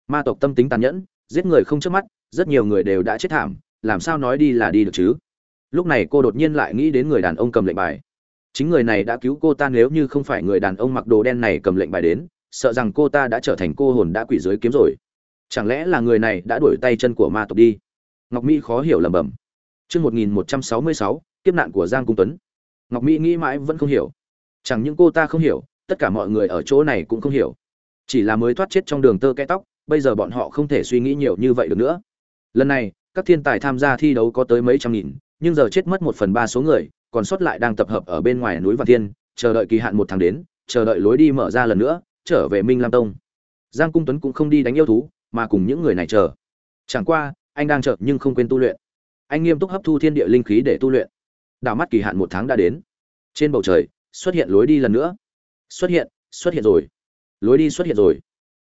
Ma tộc tâm tính tàn nhẫn, giết người không chớp mắt, rất nhiều người đều đã chết thảm, làm sao nói đi là đi được chứ? Lúc này cô đột nhiên lại nghĩ đến người đàn ông cầm lệnh bài. Chính người này đã cứu cô ta nếu như không phải người đàn ông mặc đồ đen này cầm lệnh bài đến, sợ rằng cô ta đã trở thành cô hồn đã quỷ dưới kiếm rồi. Chẳng lẽ là người này đã đuổi tay chân của ma tộc đi? Ngọc mỹ khó hiểu lầm bầm chương một nghìn một trăm sáu mươi sáu kiếp nạn của giang cung tuấn ngọc mỹ nghĩ mãi vẫn không hiểu chẳng những cô ta không hiểu tất cả mọi người ở chỗ này cũng không hiểu chỉ là mới thoát chết trong đường tơ kẽ tóc bây giờ bọn họ không thể suy nghĩ nhiều như vậy được nữa lần này các thiên tài tham gia thi đấu có tới mấy trăm nghìn nhưng giờ chết mất một phần ba số người còn sót lại đang tập hợp ở bên ngoài núi Vạn Thiên, chờ đợi kỳ hạn một tháng đến, chờ đợi lối đi mở ra lần nữa, trở về Minh Lam Tông. Giang Cung Tuấn cũng không đi đánh yêu thú, mà cùng những người này chờ. Chẳng qua, anh đang chờ nhưng không quên tu luyện. Anh nghiêm túc hấp thu thiên địa linh khí để tu luyện. Đảo mắt kỳ hạn một tháng đã đến. Trên bầu trời, xuất hiện lối đi lần nữa. Xuất hiện, xuất hiện rồi. Lối đi xuất hiện rồi.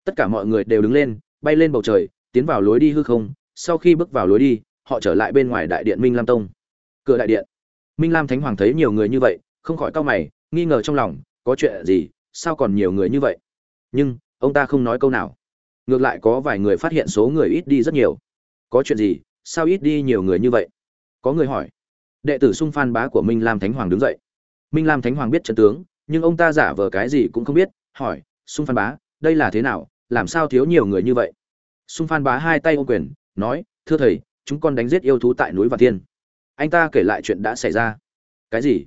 Tất cả mọi người đều đứng lên, bay lên bầu trời, tiến vào lối đi hư không, sau khi bước vào lối đi, họ trở lại bên ngoài đại điện Minh Lam Tông. Cửa đại điện minh lam thánh hoàng thấy nhiều người như vậy không khỏi cau mày nghi ngờ trong lòng có chuyện gì sao còn nhiều người như vậy nhưng ông ta không nói câu nào ngược lại có vài người phát hiện số người ít đi rất nhiều có chuyện gì sao ít đi nhiều người như vậy có người hỏi đệ tử sung phan bá của minh lam thánh hoàng đứng dậy. Minh lam thánh hoàng biết trận tướng, nhưng ông ta giả vờ cái gì cũng không biết, hỏi sung phan bá, đây là thế nào? Làm sao thiếu nhiều người như vậy? Sung phan bá hai tay ô quyền, nói, thưa thầy, chúng con đánh giết yêu thú tại núi vạn thiên. Anh ta kể lại chuyện đã xảy ra. Cái gì?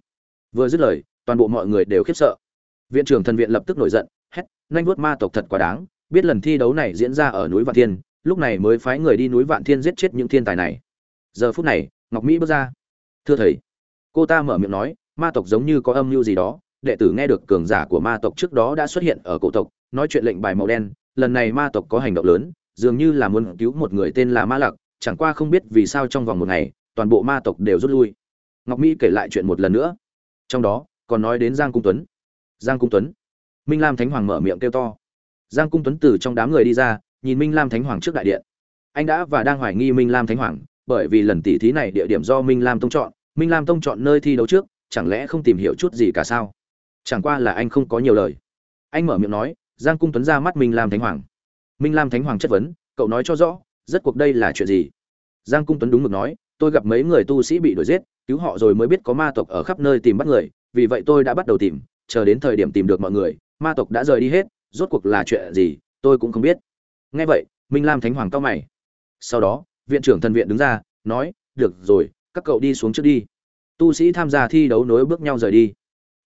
Vừa dứt lời, toàn bộ mọi người đều khiếp sợ. Viện trưởng thần viện lập tức nổi giận, hét, nhanh vuốt ma tộc thật quá đáng, biết lần thi đấu này diễn ra ở núi vạn thiên, lúc này mới phái người đi núi vạn thiên giết chết những thiên tài này. Giờ phút này, ngọc mỹ bước ra thưa thầy. Cô ta mở miệng nói, ma tộc giống như có âm mưu gì đó. Đệ tử nghe được cường giả của ma tộc trước đó đã xuất hiện ở cổ tộc, nói chuyện lệnh bài màu đen. Lần này ma tộc có hành động lớn, dường như là muốn cứu một người tên là ma lặc, chẳng qua không biết vì sao trong vòng một ngày, toàn bộ ma tộc đều rút lui. Ngọc mỹ kể lại chuyện một lần nữa. Trong đó, còn nói đến giang cung tuấn. Giang cung tuấn. Minh lam thánh hoàng mở miệng kêu to. Giang cung tuấn từ trong đám người đi ra, nhìn minh lam thánh hoàng trước đại điện. Anh đã và đang hoài nghi minh lam thánh hoàng, bởi vì lần tỉ thí này địa điểm do minh lam tông chọn minh lam tông chọn nơi thi đấu trước, chẳng lẽ không tìm hiểu chút gì cả sao? Chẳng qua là anh không có nhiều lời. Anh mở miệng nói, giang cung tuấn ra mắt minh lam thánh hoàng. Minh lam thánh hoàng chất vấn, cậu nói cho rõ rất cuộc đây là chuyện gì? Giang cung tuấn đúng mực nói, tôi gặp mấy người tu sĩ bị đuổi giết, cứu họ rồi mới biết có ma tộc ở khắp nơi tìm bắt người, vì vậy tôi đã bắt đầu tìm, chờ đến thời điểm tìm được mọi người, ma tộc đã rời đi hết, rốt cuộc là chuyện gì, tôi cũng không biết. Nghe vậy, minh lam thánh hoàng cao mày. Sau đó, viện trưởng thần viện đứng ra, nói, được rồi các cậu đi xuống trước đi. Tu sĩ tham gia thi đấu nối bước nhau rời đi.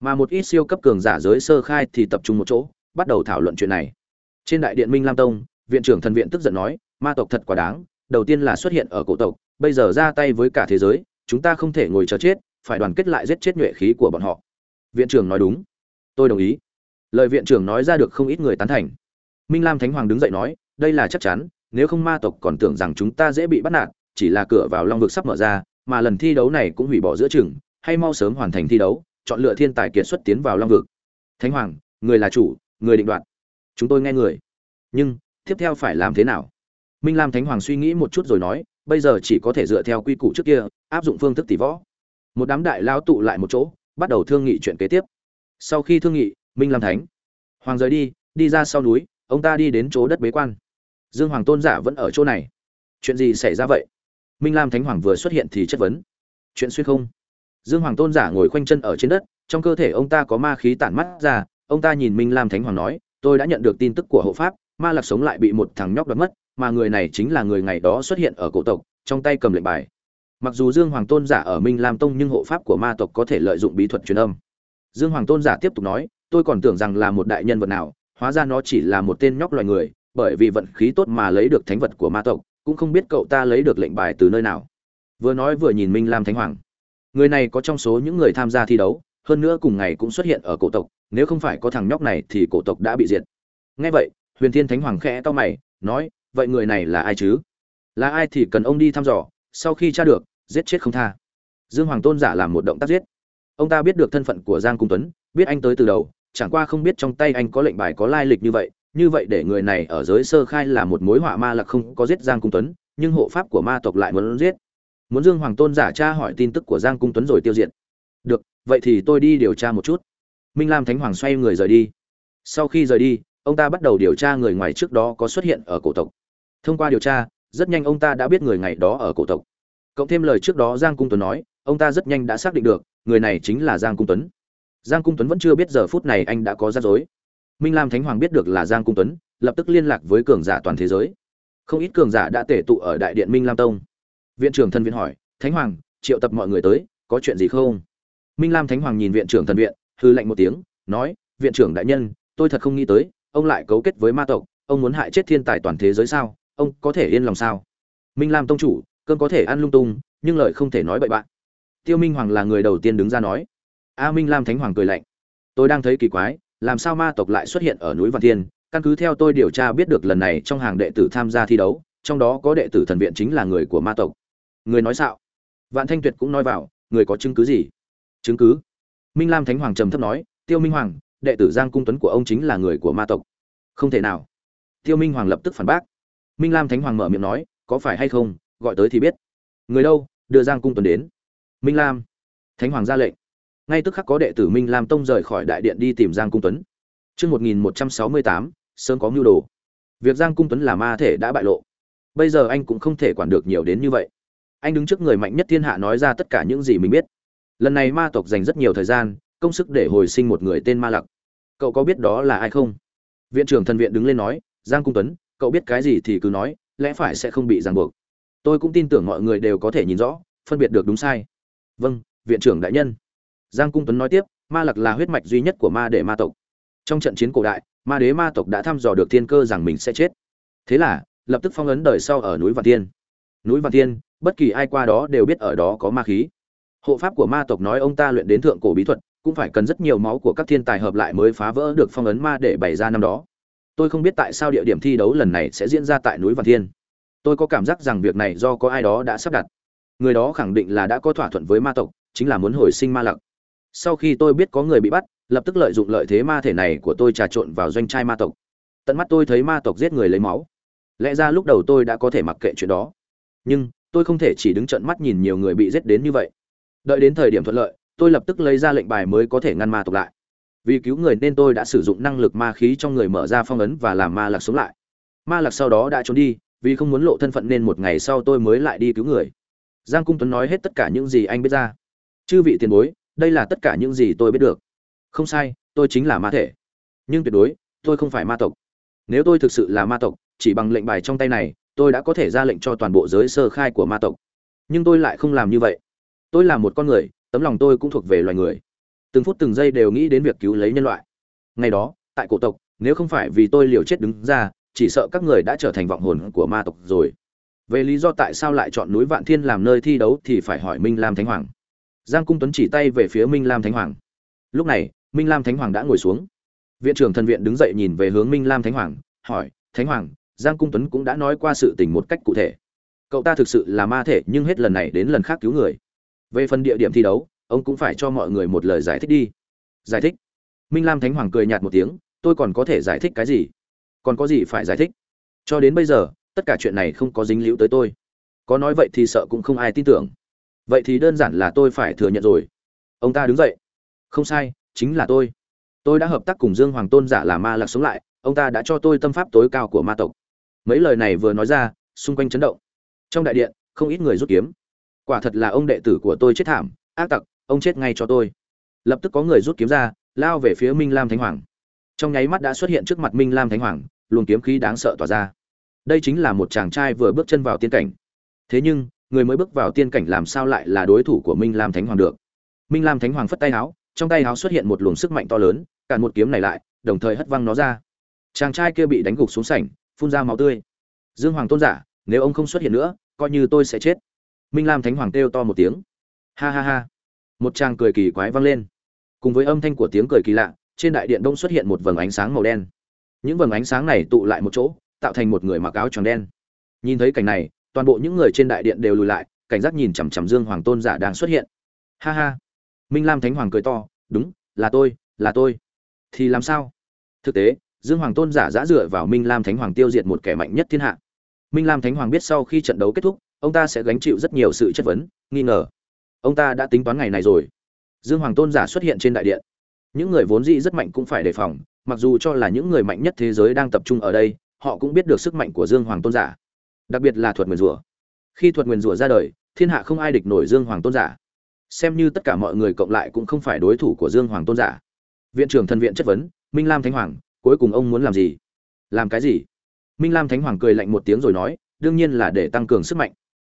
Mà một ít siêu cấp cường giả giới sơ khai thì tập trung một chỗ, bắt đầu thảo luận chuyện này. Trên đại điện minh lam tông, viện trưởng thần viện tức giận nói, ma tộc thật quá đáng, đầu tiên là xuất hiện ở cổ tộc, bây giờ ra tay với cả thế giới, chúng ta không thể ngồi chờ chết, phải đoàn kết lại giết chết nhuệ khí của bọn họ. Viện trưởng nói đúng. Tôi đồng ý. Lời viện trưởng nói ra được không ít người tán thành. Minh lam thánh hoàng đứng dậy nói, đây là chắc chắn, nếu không ma tộc còn tưởng rằng chúng ta dễ bị bắt nạt, chỉ là cửa vào long vực sắp mở ra mà lần thi đấu này cũng hủy bỏ giữa chừng, hay mau sớm hoàn thành thi đấu, chọn lựa thiên tài kiệt xuất tiến vào long vực. Thánh hoàng, người là chủ, người định đoạt. Chúng tôi nghe người. Nhưng, tiếp theo phải làm thế nào? Minh lam thánh hoàng suy nghĩ một chút rồi nói, bây giờ chỉ có thể dựa theo quy củ trước kia, áp dụng phương thức tỷ võ. Một đám đại lao tụ lại một chỗ, bắt đầu thương nghị chuyện kế tiếp. Sau khi thương nghị, minh lam thánh hoàng rời đi đi ra sau núi, ông ta đi đến chỗ đất bế quan. Dương hoàng tôn giả vẫn ở chỗ này. Chuyện gì xảy ra vậy? Minh lam thánh hoàng vừa xuất hiện thì chất vấn. Chuyện xuyên không? Dương hoàng tôn giả ngồi khoanh chân ở trên đất, trong cơ thể ông ta có ma khí tản mắt ra, ông ta nhìn minh lam thánh hoàng nói, tôi đã nhận được tin tức của hộ pháp, ma lạc sống lại bị một thằng nhóc đoạt mất, mà người này chính là người ngày đó xuất hiện ở cổ tộc, trong tay cầm lệnh bài. Mặc dù dương hoàng tôn giả ở minh lam tông nhưng hộ pháp của ma tộc có thể lợi dụng bí thuật truyền âm. Dương hoàng tôn giả tiếp tục nói, tôi còn tưởng rằng là một đại nhân vật nào, hóa ra nó chỉ là một tên nhóc loài người, bởi vì vận khí tốt mà lấy được thánh vật của ma tộc cũng không biết cậu ta lấy được lệnh bài từ nơi nào. Vừa nói vừa nhìn minh lam thánh hoàng. Người này có trong số những người tham gia thi đấu, hơn nữa cùng ngày cũng xuất hiện ở cổ tộc, nếu không phải có thằng nhóc này thì cổ tộc đã bị diệt. Ngay vậy, huyền thiên thánh hoàng khẽ to mày, nói, vậy người này là ai chứ? Là ai thì cần ông đi thăm dò, sau khi tra được, giết chết không tha. Dương hoàng tôn giả làm một động tác giết. Ông ta biết được thân phận của giang cung tuấn, biết anh tới từ đầu, chẳng qua không biết trong tay anh có lệnh bài có lai lịch như vậy như vậy để người này ở giới sơ khai là một mối họa ma là không có giết giang cung tuấn, nhưng hộ pháp của ma tộc lại muốn giết. Muốn dương hoàng tôn giả tra hỏi tin tức của giang cung tuấn rồi tiêu diệt. Được, vậy thì tôi đi điều tra một chút. Minh lam thánh hoàng xoay người rời đi. Sau khi rời đi, ông ta bắt đầu điều tra người ngoài trước đó có xuất hiện ở cổ tộc. Thông qua điều tra, rất nhanh ông ta đã biết người ngày đó ở cổ tộc. Cộng thêm lời trước đó giang cung tuấn nói, ông ta rất nhanh đã xác định được, người này chính là giang cung tuấn. Giang cung tuấn vẫn chưa biết giờ phút này anh đã có rắc rối minh lam thánh hoàng biết được là giang cung tuấn, lập tức liên lạc với cường giả toàn thế giới. Không ít cường giả đã tể tụ ở đại điện minh lam tông. Viện trưởng thần viện hỏi, thánh hoàng, triệu tập mọi người tới, có chuyện gì không? Minh lam thánh hoàng nhìn viện trưởng thần viện hư lạnh một tiếng, nói, viện trưởng đại nhân, tôi thật không nghĩ tới, ông lại cấu kết với ma tộc, ông muốn hại chết thiên tài toàn thế giới sao? Ông có thể yên lòng sao? Minh lam tông chủ cơn có thể ăn lung tung, nhưng lời không thể nói bậy bạn. Tiêu minh hoàng là người đầu tiên đứng ra nói. A minh lam thánh hoàng cười lạnh, tôi đang thấy kỳ quái làm sao ma tộc lại xuất hiện ở núi văn thiên? Căn cứ theo tôi điều tra biết được lần này trong hàng đệ tử tham gia thi đấu, trong đó có đệ tử thần viện chính là người của ma tộc. Người nói sao vạn thanh tuyệt cũng nói vào, người có chứng cứ gì? Chứng cứ? Minh lam thánh hoàng trầm thấp nói, tiêu minh hoàng, đệ tử giang cung tuấn của ông chính là người của ma tộc. Không thể nào. Tiêu minh hoàng lập tức phản bác. Minh lam thánh hoàng mở miệng nói, có phải hay không? Gọi tới thì biết. Người đâu? Đưa giang cung tuấn đến. Minh lam thánh hoàng ra lệnh ngay tức khắc có đệ tử minh lam tông rời khỏi đại điện đi tìm giang cung tuấn Trước 1168, sớm có mưu đồ. Việc Giang Cung Tuấn là ma thể đã bại lộ. Bây giờ anh cũng không thể quản được nhiều đến như vậy. Anh đứng trước người mạnh nhất thiên hạ nói ra tất cả những gì mình biết. Lần này ma tộc dành rất nhiều thời gian, công sức để hồi sinh một người tên Ma Lặc. Cậu có biết đó là ai không? Viện trưởng thần viện đứng lên nói, Giang Cung Tuấn, cậu biết cái gì thì cứ nói, lẽ phải sẽ không bị ràng buộc. Tôi cũng tin tưởng mọi người đều có thể nhìn rõ, phân biệt được đúng sai. Vâng, viện trưởng đại nhân. Giang Cung Tuấn nói tiếp, Ma Lặc là huyết mạch duy nhất của ma để ma tộc. Trong trận chiến cổ đại, ma đế ma tộc đã thăm dò được thiên cơ rằng mình sẽ chết. Thế là lập tức phong ấn đời sau ở núi vạn tiên núi vạn tiên bất kỳ ai qua đó đều biết ở đó có ma khí. Hộ pháp của ma tộc nói ông ta luyện đến thượng cổ bí thuật cũng phải cần rất nhiều máu của các thiên tài hợp lại mới phá vỡ được phong ấn ma để bày ra năm đó. Tôi không biết tại sao địa điểm thi đấu lần này sẽ diễn ra tại núi vạn thiên. Tôi có cảm giác rằng việc này do có ai đó đã sắp đặt. Người đó khẳng định là đã có thỏa thuận với ma tộc chính là muốn hồi sinh ma lặc sau khi tôi biết có người bị bắt, lập tức lợi dụng lợi thế ma thể này của tôi trà trộn vào doanh trai ma tộc. Tận mắt tôi thấy ma tộc giết người lấy máu. Lẽ ra lúc đầu tôi đã có thể mặc kệ chuyện đó. Nhưng, tôi không thể chỉ đứng trận mắt nhìn nhiều người bị giết đến như vậy. Đợi đến thời điểm thuận lợi, tôi lập tức lấy ra lệnh bài mới có thể ngăn ma tộc lại. Vì cứu người nên tôi đã sử dụng năng lực ma khí trong người mở ra phong ấn và làm ma lạc sống lại. Ma lạc sau đó đã trốn đi, vì không muốn lộ thân phận nên một ngày sau tôi mới lại đi cứu người. Giang cung tuấn nói hết tất cả những gì anh biết ra. Chư vị tiền bối đây là tất cả những gì tôi biết được. Không sai, tôi chính là ma thể. Nhưng tuyệt đối, tôi không phải ma tộc. Nếu tôi thực sự là ma tộc, chỉ bằng lệnh bài trong tay này, tôi đã có thể ra lệnh cho toàn bộ giới sơ khai của ma tộc. Nhưng tôi lại không làm như vậy. Tôi là một con người, tấm lòng tôi cũng thuộc về loài người. Từng phút từng giây đều nghĩ đến việc cứu lấy nhân loại. Ngày đó, tại cổ tộc, nếu không phải vì tôi liều chết đứng ra, chỉ sợ các người đã trở thành vọng hồn của ma tộc rồi. Về lý do tại sao lại chọn núi vạn thiên làm nơi thi đấu thì phải hỏi minh lam thánh hoàng giang cung tuấn chỉ tay về phía minh lam thánh hoàng. Lúc này, minh lam thánh hoàng đã ngồi xuống. Viện trưởng thần viện đứng dậy nhìn về hướng minh lam thánh hoàng, hỏi, thánh hoàng, giang cung tuấn cũng đã nói qua sự tình một cách cụ thể. Cậu ta thực sự là ma thể, nhưng hết lần này đến lần khác cứu người. Về phần địa điểm thi đấu, ông cũng phải cho mọi người một lời giải thích đi. Giải thích? Minh lam thánh hoàng cười nhạt một tiếng, tôi còn có thể giải thích cái gì? Còn có gì phải giải thích? Cho đến bây giờ, tất cả chuyện này không có dính líu tới tôi. Có nói vậy thì sợ cũng không ai tin tưởng vậy thì đơn giản là tôi phải thừa nhận rồi. Ông ta đứng dậy. Không sai, chính là tôi. Tôi đã hợp tác cùng dương hoàng tôn giả là ma lạc sống lại, ông ta đã cho tôi tâm pháp tối cao của ma tộc. Mấy lời này vừa nói ra, xung quanh chấn động. Trong đại điện, không ít người rút kiếm. Quả thật là ông đệ tử của tôi chết thảm, ác tặc, ông chết ngay cho tôi. Lập tức có người rút kiếm ra, lao về phía minh lam thánh hoàng. Trong nháy mắt đã xuất hiện trước mặt minh lam thánh hoàng, luồng kiếm khí đáng sợ tỏa ra. Đây chính là một chàng trai vừa bước chân vào tiên cảnh. Thế nhưng người mới bước vào tiên cảnh làm sao lại là đối thủ của minh lam thánh hoàng được? Minh lam thánh hoàng phất tay áo, trong tay áo xuất hiện một luồng sức mạnh to lớn cản một kiếm này lại, đồng thời hất văng nó ra. Chàng trai kia bị đánh gục xuống sảnh, phun ra máu tươi. Dương hoàng tôn giả, nếu ông không xuất hiện nữa, coi như tôi sẽ chết. Minh lam thánh hoàng kêu to một tiếng. Ha ha ha. Một tràng cười kỳ quái vang lên. Cùng với âm thanh của tiếng cười kỳ lạ, trên đại điện đông xuất hiện một vầng ánh sáng màu đen. Những vầng ánh sáng này tụ lại một chỗ, tạo thành một người mặc áo tròn đen. Nhìn thấy cảnh này toàn bộ những người trên đại điện đều lùi lại, cảnh giác nhìn chằm chằm dương hoàng tôn giả đang xuất hiện. Ha ha. Minh lam thánh hoàng cười to, đúng, là tôi là tôi. Thì làm sao? Thực tế, dương hoàng tôn giả giã dựa vào minh lam thánh hoàng tiêu diệt một kẻ mạnh nhất thiên hạ. Minh lam thánh hoàng biết sau khi trận đấu kết thúc, ông ta sẽ gánh chịu rất nhiều sự chất vấn, nghi ngờ. Ông ta đã tính toán ngày này rồi. Dương hoàng tôn giả xuất hiện trên đại điện. Những người vốn dĩ rất mạnh cũng phải đề phòng, mặc dù cho là những người mạnh nhất thế giới đang tập trung ở đây, họ cũng biết được sức mạnh của dương hoàng tôn giả đặc biệt là thuật nguyền rủa. Khi thuật nguyền rủa ra đời, thiên hạ không ai địch nổi dương hoàng tôn giả. Xem như tất cả mọi người cộng lại cũng không phải đối thủ của dương hoàng tôn giả. Viện trưởng thần viện chất vấn, minh lam thánh hoàng, cuối cùng ông muốn làm gì? Làm cái gì? Minh lam thánh hoàng cười lạnh một tiếng rồi nói, đương nhiên là để tăng cường sức mạnh.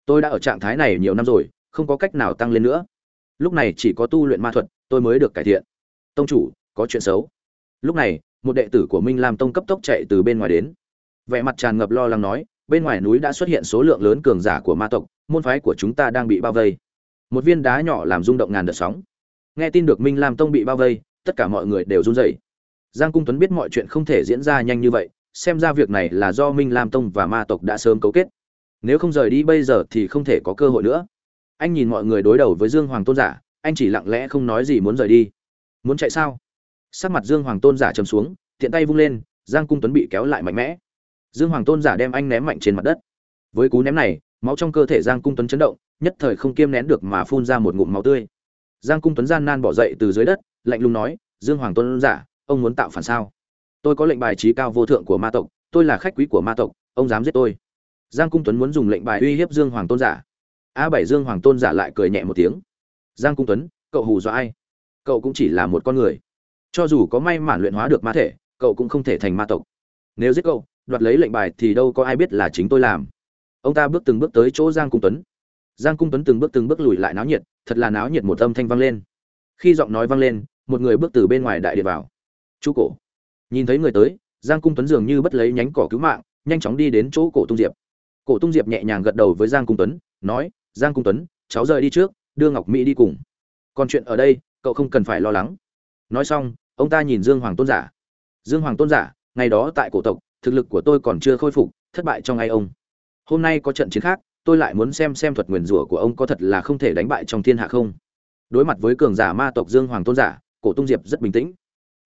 Tôi đã ở trạng thái này nhiều năm rồi, không có cách nào tăng lên nữa. Lúc này chỉ có tu luyện ma thuật, tôi mới được cải thiện. Tông chủ, có chuyện xấu. Lúc này, một đệ tử của minh lam tông cấp tốc chạy từ bên ngoài đến. Vẻ mặt tràn ngập lo lắng nói bên ngoài núi đã xuất hiện số lượng lớn cường giả của ma tộc, môn phái của chúng ta đang bị bao vây. Một viên đá nhỏ làm rung động ngàn đợt sóng. Nghe tin được minh lam tông bị bao vây, tất cả mọi người đều run rẩy. Giang cung tuấn biết mọi chuyện không thể diễn ra nhanh như vậy, xem ra việc này là do minh lam tông và ma tộc đã sớm cấu kết. Nếu không rời đi bây giờ thì không thể có cơ hội nữa. Anh nhìn mọi người đối đầu với dương hoàng tôn giả, anh chỉ lặng lẽ không nói gì muốn rời đi. Muốn chạy sao? Sắc mặt dương hoàng tôn giả chầm xuống, tiện tay vung lên, giang cung tuấn bị kéo lại mạnh mẽ dương hoàng tôn giả đem anh ném mạnh trên mặt đất. Với cú ném này, máu trong cơ thể giang cung tuấn chấn động, nhất thời không kiêm nén được mà phun ra một ngụm máu tươi. Giang cung tuấn gian nan bỏ dậy từ dưới đất, lạnh lùng nói, dương hoàng tôn giả, ông muốn tạo phản sao? Tôi có lệnh bài trí cao vô thượng của ma tộc, tôi là khách quý của ma tộc, ông dám giết tôi. Giang cung tuấn muốn dùng lệnh bài uy hiếp dương hoàng tôn giả. A bảy dương hoàng tôn giả lại cười nhẹ một tiếng. Giang cung tuấn, cậu hù dọa ai? Cậu cũng chỉ là một con người. Cho dù có may mạn luyện hóa được ma thể, cậu cũng không thể thành ma tộc. Nếu giết cậu đoạt lấy lệnh bài thì đâu có ai biết là chính tôi làm. Ông ta bước từng bước tới chỗ giang cung tuấn. Giang cung tuấn từng bước từng bước lùi lại náo nhiệt, thật là náo nhiệt một âm thanh vang lên. Khi giọng nói vang lên, một người bước từ bên ngoài đại điện vào. Chú cổ. Nhìn thấy người tới, giang cung tuấn dường như bất lấy nhánh cỏ cứu mạng, nhanh chóng đi đến chỗ cổ tung diệp. Cổ tung diệp nhẹ nhàng gật đầu với giang cung tuấn, nói, giang cung tuấn, cháu rời đi trước, đưa ngọc mỹ đi cùng. Còn chuyện ở đây, cậu không cần phải lo lắng. Nói xong, ông ta nhìn dương hoàng tôn giả. Dương hoàng tôn giả, ngày đó tại cổ tộc thực lực của tôi còn chưa khôi phục thất bại trong ai ông. Hôm nay có trận chiến khác tôi lại muốn xem xem thuật nguyền rủa của ông có thật là không thể đánh bại trong thiên hạ không. Đối mặt với cường giả ma tộc dương hoàng tôn giả cổ tung diệp rất bình tĩnh.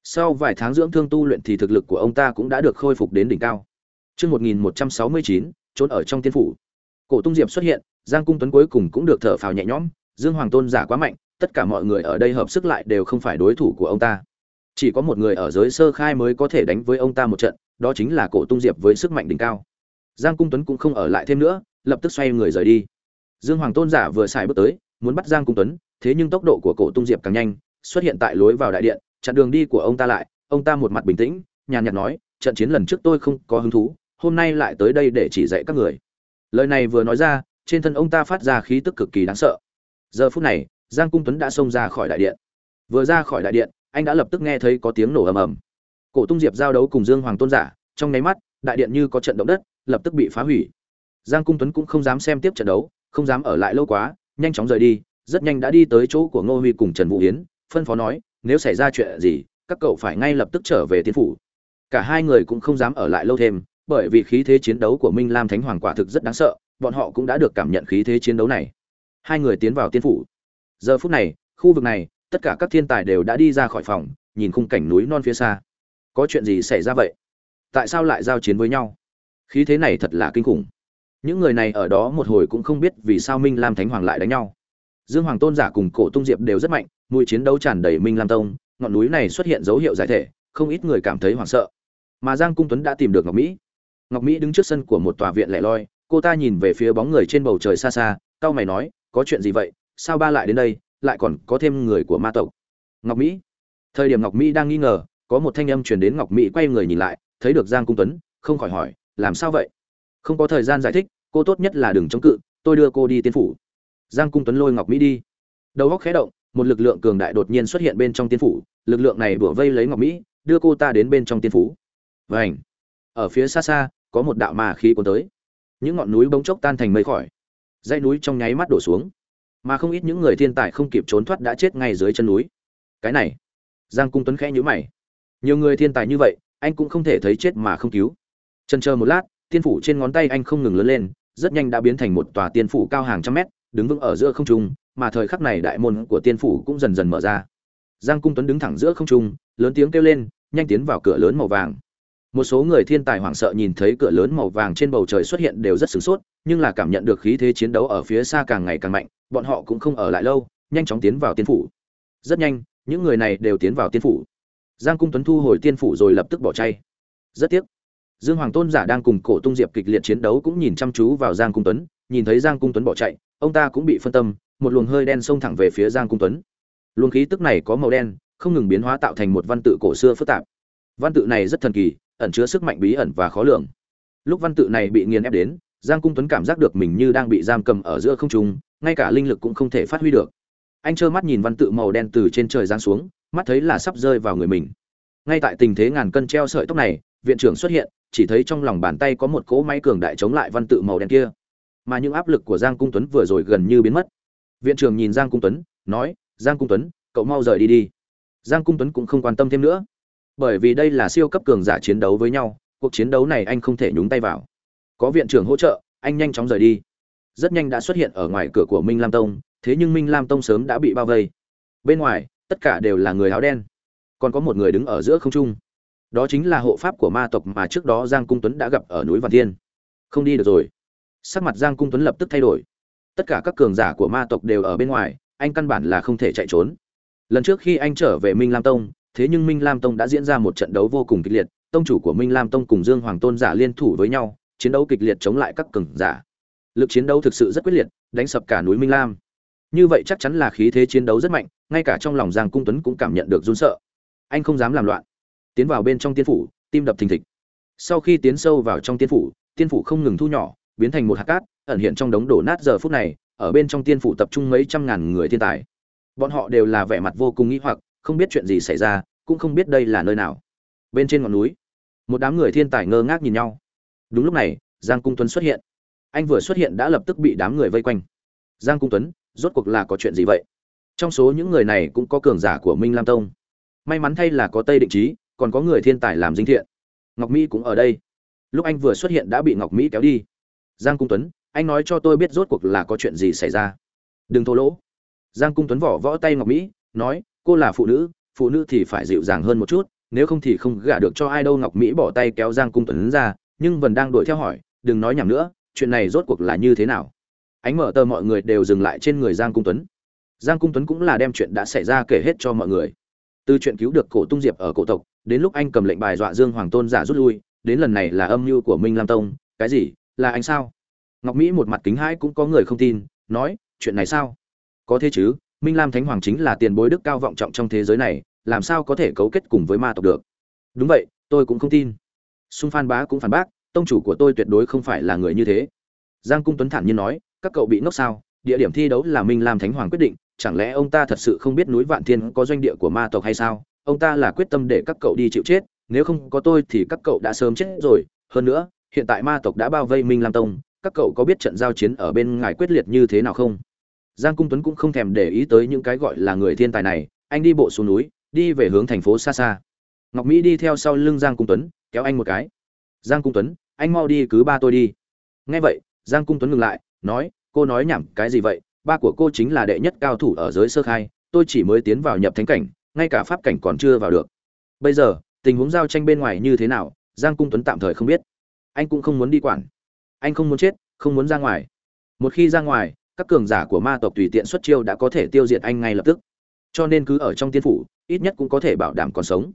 Sau vài tháng dưỡng thương tu luyện thì thực lực của ông ta cũng đã được khôi phục đến đỉnh cao. Trước 1169, trốn ở trong tiên phủ. Cổ Tung Diệp xuất hiện, Giang Cung Tuấn cuối cùng cũng được thở phào nhẹ nhõm, Dương Hoàng Tôn giả quá mạnh, tất cả mọi người ở đây hợp sức lại đều không phải đối thủ của ông ta. Chỉ có một người ở giới sơ khai mới có thể đánh với ông ta một trận, đó chính là Cổ Tung Diệp với sức mạnh đỉnh cao. Giang Cung Tuấn cũng không ở lại thêm nữa, lập tức xoay người rời đi. Dương Hoàng Tôn giả vừa xài bước tới, muốn bắt Giang Cung Tuấn, thế nhưng tốc độ của Cổ Tung Diệp càng nhanh, xuất hiện tại lối vào đại điện, chặn đường đi của ông ta lại, ông ta một mặt bình tĩnh, nhàn nhạt nói, trận chiến lần trước tôi không có hứng thú, hôm nay lại tới đây để chỉ dạy các người lời này vừa nói ra trên thân ông ta phát ra khí tức cực kỳ đáng sợ giờ phút này giang cung tuấn đã xông ra khỏi đại điện vừa ra khỏi đại điện anh đã lập tức nghe thấy có tiếng nổ ầm ầm cổ tung diệp giao đấu cùng dương hoàng tôn giả trong nháy mắt đại điện như có trận động đất lập tức bị phá hủy giang cung tuấn cũng không dám xem tiếp trận đấu không dám ở lại lâu quá nhanh chóng rời đi rất nhanh đã đi tới chỗ của ngô huy cùng trần vũ hiến phân phó nói nếu xảy ra chuyện gì các cậu phải ngay lập tức trở về tiến phủ cả hai người cũng không dám ở lại lâu thêm bởi vì khí thế chiến đấu của Minh Lam Thánh Hoàng quả thực rất đáng sợ, bọn họ cũng đã được cảm nhận khí thế chiến đấu này. Hai người tiến vào tiên phủ. Giờ phút này, khu vực này, tất cả các thiên tài đều đã đi ra khỏi phòng, nhìn khung cảnh núi non phía xa. Có chuyện gì xảy ra vậy? Tại sao lại giao chiến với nhau? Khí thế này thật là kinh khủng. Những người này ở đó một hồi cũng không biết vì sao Minh Lam Thánh Hoàng lại đánh nhau. Dương Hoàng Tôn giả cùng Cổ Tung Diệp đều rất mạnh, mùi chiến đấu tràn đầy Minh Lam Tông, ngọn núi này xuất hiện dấu hiệu giải thể, không ít người cảm thấy hoảng sợ mà giang cung tuấn đã tìm được ngọc mỹ ngọc mỹ đứng trước sân của một tòa viện lẻ loi cô ta nhìn về phía bóng người trên bầu trời xa xa cau mày nói có chuyện gì vậy sao ba lại đến đây lại còn có thêm người của ma tộc ngọc mỹ thời điểm ngọc mỹ đang nghi ngờ có một thanh âm truyền đến ngọc mỹ quay người nhìn lại, thấy được giang cung tuấn, không khỏi hỏi, làm sao vậy? Không có thời gian giải thích, cô tốt nhất là đừng chống cự, tôi đưa cô đi tiên phủ. Giang cung tuấn lôi ngọc mỹ đi. Đầu góc khé động, một lực lượng cường đại đột nhiên xuất hiện bên trong tiên phủ, lực lượng này bủa vây lấy ngọc mỹ, đưa cô ta đến bên trong tiên phủ. Vảnh ở phía xa xa, có một đạo mà khí cuốn tới. Những ngọn núi bỗng chốc tan thành mây khỏi dãy núi trong nháy mắt đổ xuống. Mà không ít những người thiên tài không kịp trốn thoát đã chết ngay dưới chân núi. Cái này! Giang cung tuấn khẽ nhíu mày nhiều người thiên tài như vậy, anh cũng không thể thấy chết mà không cứu. Trần chờ một lát, tiên phủ trên ngón tay anh không ngừng lớn lên, rất nhanh đã biến thành một tòa tiên phủ cao hàng trăm mét, đứng vững ở giữa không trung, mà thời khắc này đại môn của tiên phủ cũng dần dần mở ra. Giang cung tuấn đứng thẳng giữa không trung, lớn tiếng kêu lên, nhanh tiến vào cửa lớn màu vàng. Một số người thiên tài hoảng sợ nhìn thấy cửa lớn màu vàng trên bầu trời xuất hiện đều rất sửng sốt, nhưng là cảm nhận được khí thế chiến đấu ở phía xa càng ngày càng mạnh, bọn họ cũng không ở lại lâu, nhanh chóng tiến vào tiên phủ. Rất nhanh, những người này đều tiến vào tiên phủ giang cung tuấn thu hồi tiên phủ rồi lập tức bỏ chay. Rất tiếc. Dương hoàng tôn giả đang cùng cổ tung diệp kịch liệt chiến đấu cũng nhìn chăm chú vào giang cung tuấn, nhìn thấy giang cung tuấn bỏ chạy, ông ta cũng bị phân tâm, một luồng hơi đen xông thẳng về phía giang cung tuấn. Luồng khí tức này có màu đen, không ngừng biến hóa tạo thành một văn tự cổ xưa phức tạp. Văn tự này rất thần kỳ, ẩn chứa sức mạnh bí ẩn và khó lường. Lúc văn tự này bị nghiền ép đến, giang cung tuấn cảm giác được mình như đang bị giam cầm ở giữa không trung, ngay cả linh lực cũng không thể phát huy được. Anh trơ mắt nhìn văn tự màu đen từ trên trời giáng xuống mắt thấy là sắp rơi vào người mình. Ngay tại tình thế ngàn cân treo sợi tóc này, viện trưởng xuất hiện, chỉ thấy trong lòng bàn tay có một cỗ máy cường đại chống lại văn tự màu đen kia. Mà những áp lực của giang cung tuấn vừa rồi gần như biến mất. Viện trưởng nhìn giang cung tuấn, nói, giang cung tuấn, cậu mau rời đi đi. Giang cung tuấn cũng không quan tâm thêm nữa. Bởi vì đây là siêu cấp cường giả chiến đấu với nhau, cuộc chiến đấu này anh không thể nhúng tay vào. Có viện trưởng hỗ trợ, anh nhanh chóng rời đi. Rất nhanh đã xuất hiện ở ngoài cửa của minh lam tông, thế nhưng minh lam tông sớm đã bị bao vây. Bên ngoài tất cả đều là người áo đen. Còn có một người đứng ở giữa không trung. Đó chính là hộ pháp của ma tộc mà trước đó giang cung tuấn đã gặp ở núi văn thiên. Không đi được rồi. Sắc mặt giang cung tuấn lập tức thay đổi. Tất cả các cường giả của ma tộc đều ở bên ngoài, anh căn bản là không thể chạy trốn. Lần trước khi anh trở về minh lam tông, thế nhưng minh lam tông đã diễn ra một trận đấu vô cùng kịch liệt, tông chủ của minh lam tông cùng dương hoàng tôn giả liên thủ với nhau, chiến đấu kịch liệt chống lại các cường giả. Lực chiến đấu thực sự rất quyết liệt, đánh sập cả núi minh lam như vậy chắc chắn là khí thế chiến đấu rất mạnh, ngay cả trong lòng giang cung tuấn cũng cảm nhận được run sợ. Anh không dám làm loạn. Tiến vào bên trong tiên phủ, tim đập thình thịch. Sau khi tiến sâu vào trong tiên phủ tiên phủ không ngừng thu nhỏ, biến thành một hạt cát, ẩn hiện trong đống đổ nát giờ phút này, ở bên trong tiên phủ tập trung mấy trăm ngàn người thiên tài. Bọn họ đều là vẻ mặt vô cùng nghĩ hoặc, không biết chuyện gì xảy ra, cũng không biết đây là nơi nào. Bên trên ngọn núi, một đám người thiên tài ngơ ngác nhìn nhau. Đúng lúc này, giang cung tuấn xuất hiện. Anh vừa xuất hiện đã lập tức bị đám người vây quanh. Giang cung tuấn rốt cuộc là có chuyện gì vậy? Trong số những người này cũng có cường giả của minh lam tông. May mắn thay là có tây định trí, còn có người thiên tài làm dinh thiện. Ngọc mỹ cũng ở đây. Lúc anh vừa xuất hiện đã bị ngọc mỹ kéo đi. Giang cung tuấn, anh nói cho tôi biết rốt cuộc là có chuyện gì xảy ra. Đừng thô lỗ. Giang cung tuấn vỏ võ tay ngọc mỹ, nói, cô là phụ nữ phụ nữ thì phải dịu dàng hơn một chút, nếu không thì không gả được cho ai đâu. Ngọc mỹ bỏ tay kéo giang cung tuấn ra, nhưng vẫn đang đuổi theo hỏi, đừng nói nhảm nữa, chuyện này rốt cuộc là như thế nào? Ánh mở tờ mọi người đều dừng lại trên người giang cung tuấn. Giang cung tuấn cũng là đem chuyện đã xảy ra kể hết cho mọi người. Từ chuyện cứu được cổ tung diệp ở cổ tộc, đến lúc anh cầm lệnh bài dọa dương hoàng tôn giả rút lui, đến lần này là âm mưu của minh lam tông, cái gì, là anh sao? Ngọc mỹ một mặt kính hãi cũng có người không tin, nói, chuyện này sao? Có thế chứ, minh lam thánh hoàng chính là tiền bối đức cao vọng trọng trong thế giới này, làm sao có thể cấu kết cùng với ma tộc được? Đúng vậy, tôi cũng không tin. Sung phan bá cũng phản bác, tông chủ của tôi tuyệt đối không phải là người như thế. Giang cung tuấn thản nhiên nói các cậu bị ngốc sao? Địa điểm thi đấu là minh lam thánh hoàng quyết định, chẳng lẽ ông ta thật sự không biết núi vạn thiên có doanh địa của ma tộc hay sao? Ông ta là quyết tâm để các cậu đi chịu chết, nếu không có tôi thì các cậu đã sớm chết rồi. Hơn nữa, hiện tại ma tộc đã bao vây minh lam tông, các cậu có biết trận giao chiến ở bên ngài quyết liệt như thế nào không? Giang cung tuấn cũng không thèm để ý tới những cái gọi là người thiên tài này, anh đi bộ xuống núi, đi về hướng thành phố xa xa. Ngọc mỹ đi theo sau lưng giang cung tuấn, kéo anh một cái. Giang cung tuấn, anh mau đi cứ ba tôi đi. Nghe vậy, giang cung tuấn ngừng lại nói, cô nói nhảm cái gì vậy? Ba của cô chính là đệ nhất cao thủ ở giới sơ khai, tôi chỉ mới tiến vào nhập thánh cảnh, ngay cả pháp cảnh còn chưa vào được. Bây giờ, tình huống giao tranh bên ngoài như thế nào? Giang cung tuấn tạm thời không biết. Anh cũng không muốn đi quản. Anh không muốn chết, không muốn ra ngoài. Một khi ra ngoài, các cường giả của ma tộc tùy tiện xuất chiêu đã có thể tiêu diệt anh ngay lập tức. Cho nên cứ ở trong tiên phủ, ít nhất cũng có thể bảo đảm còn sống.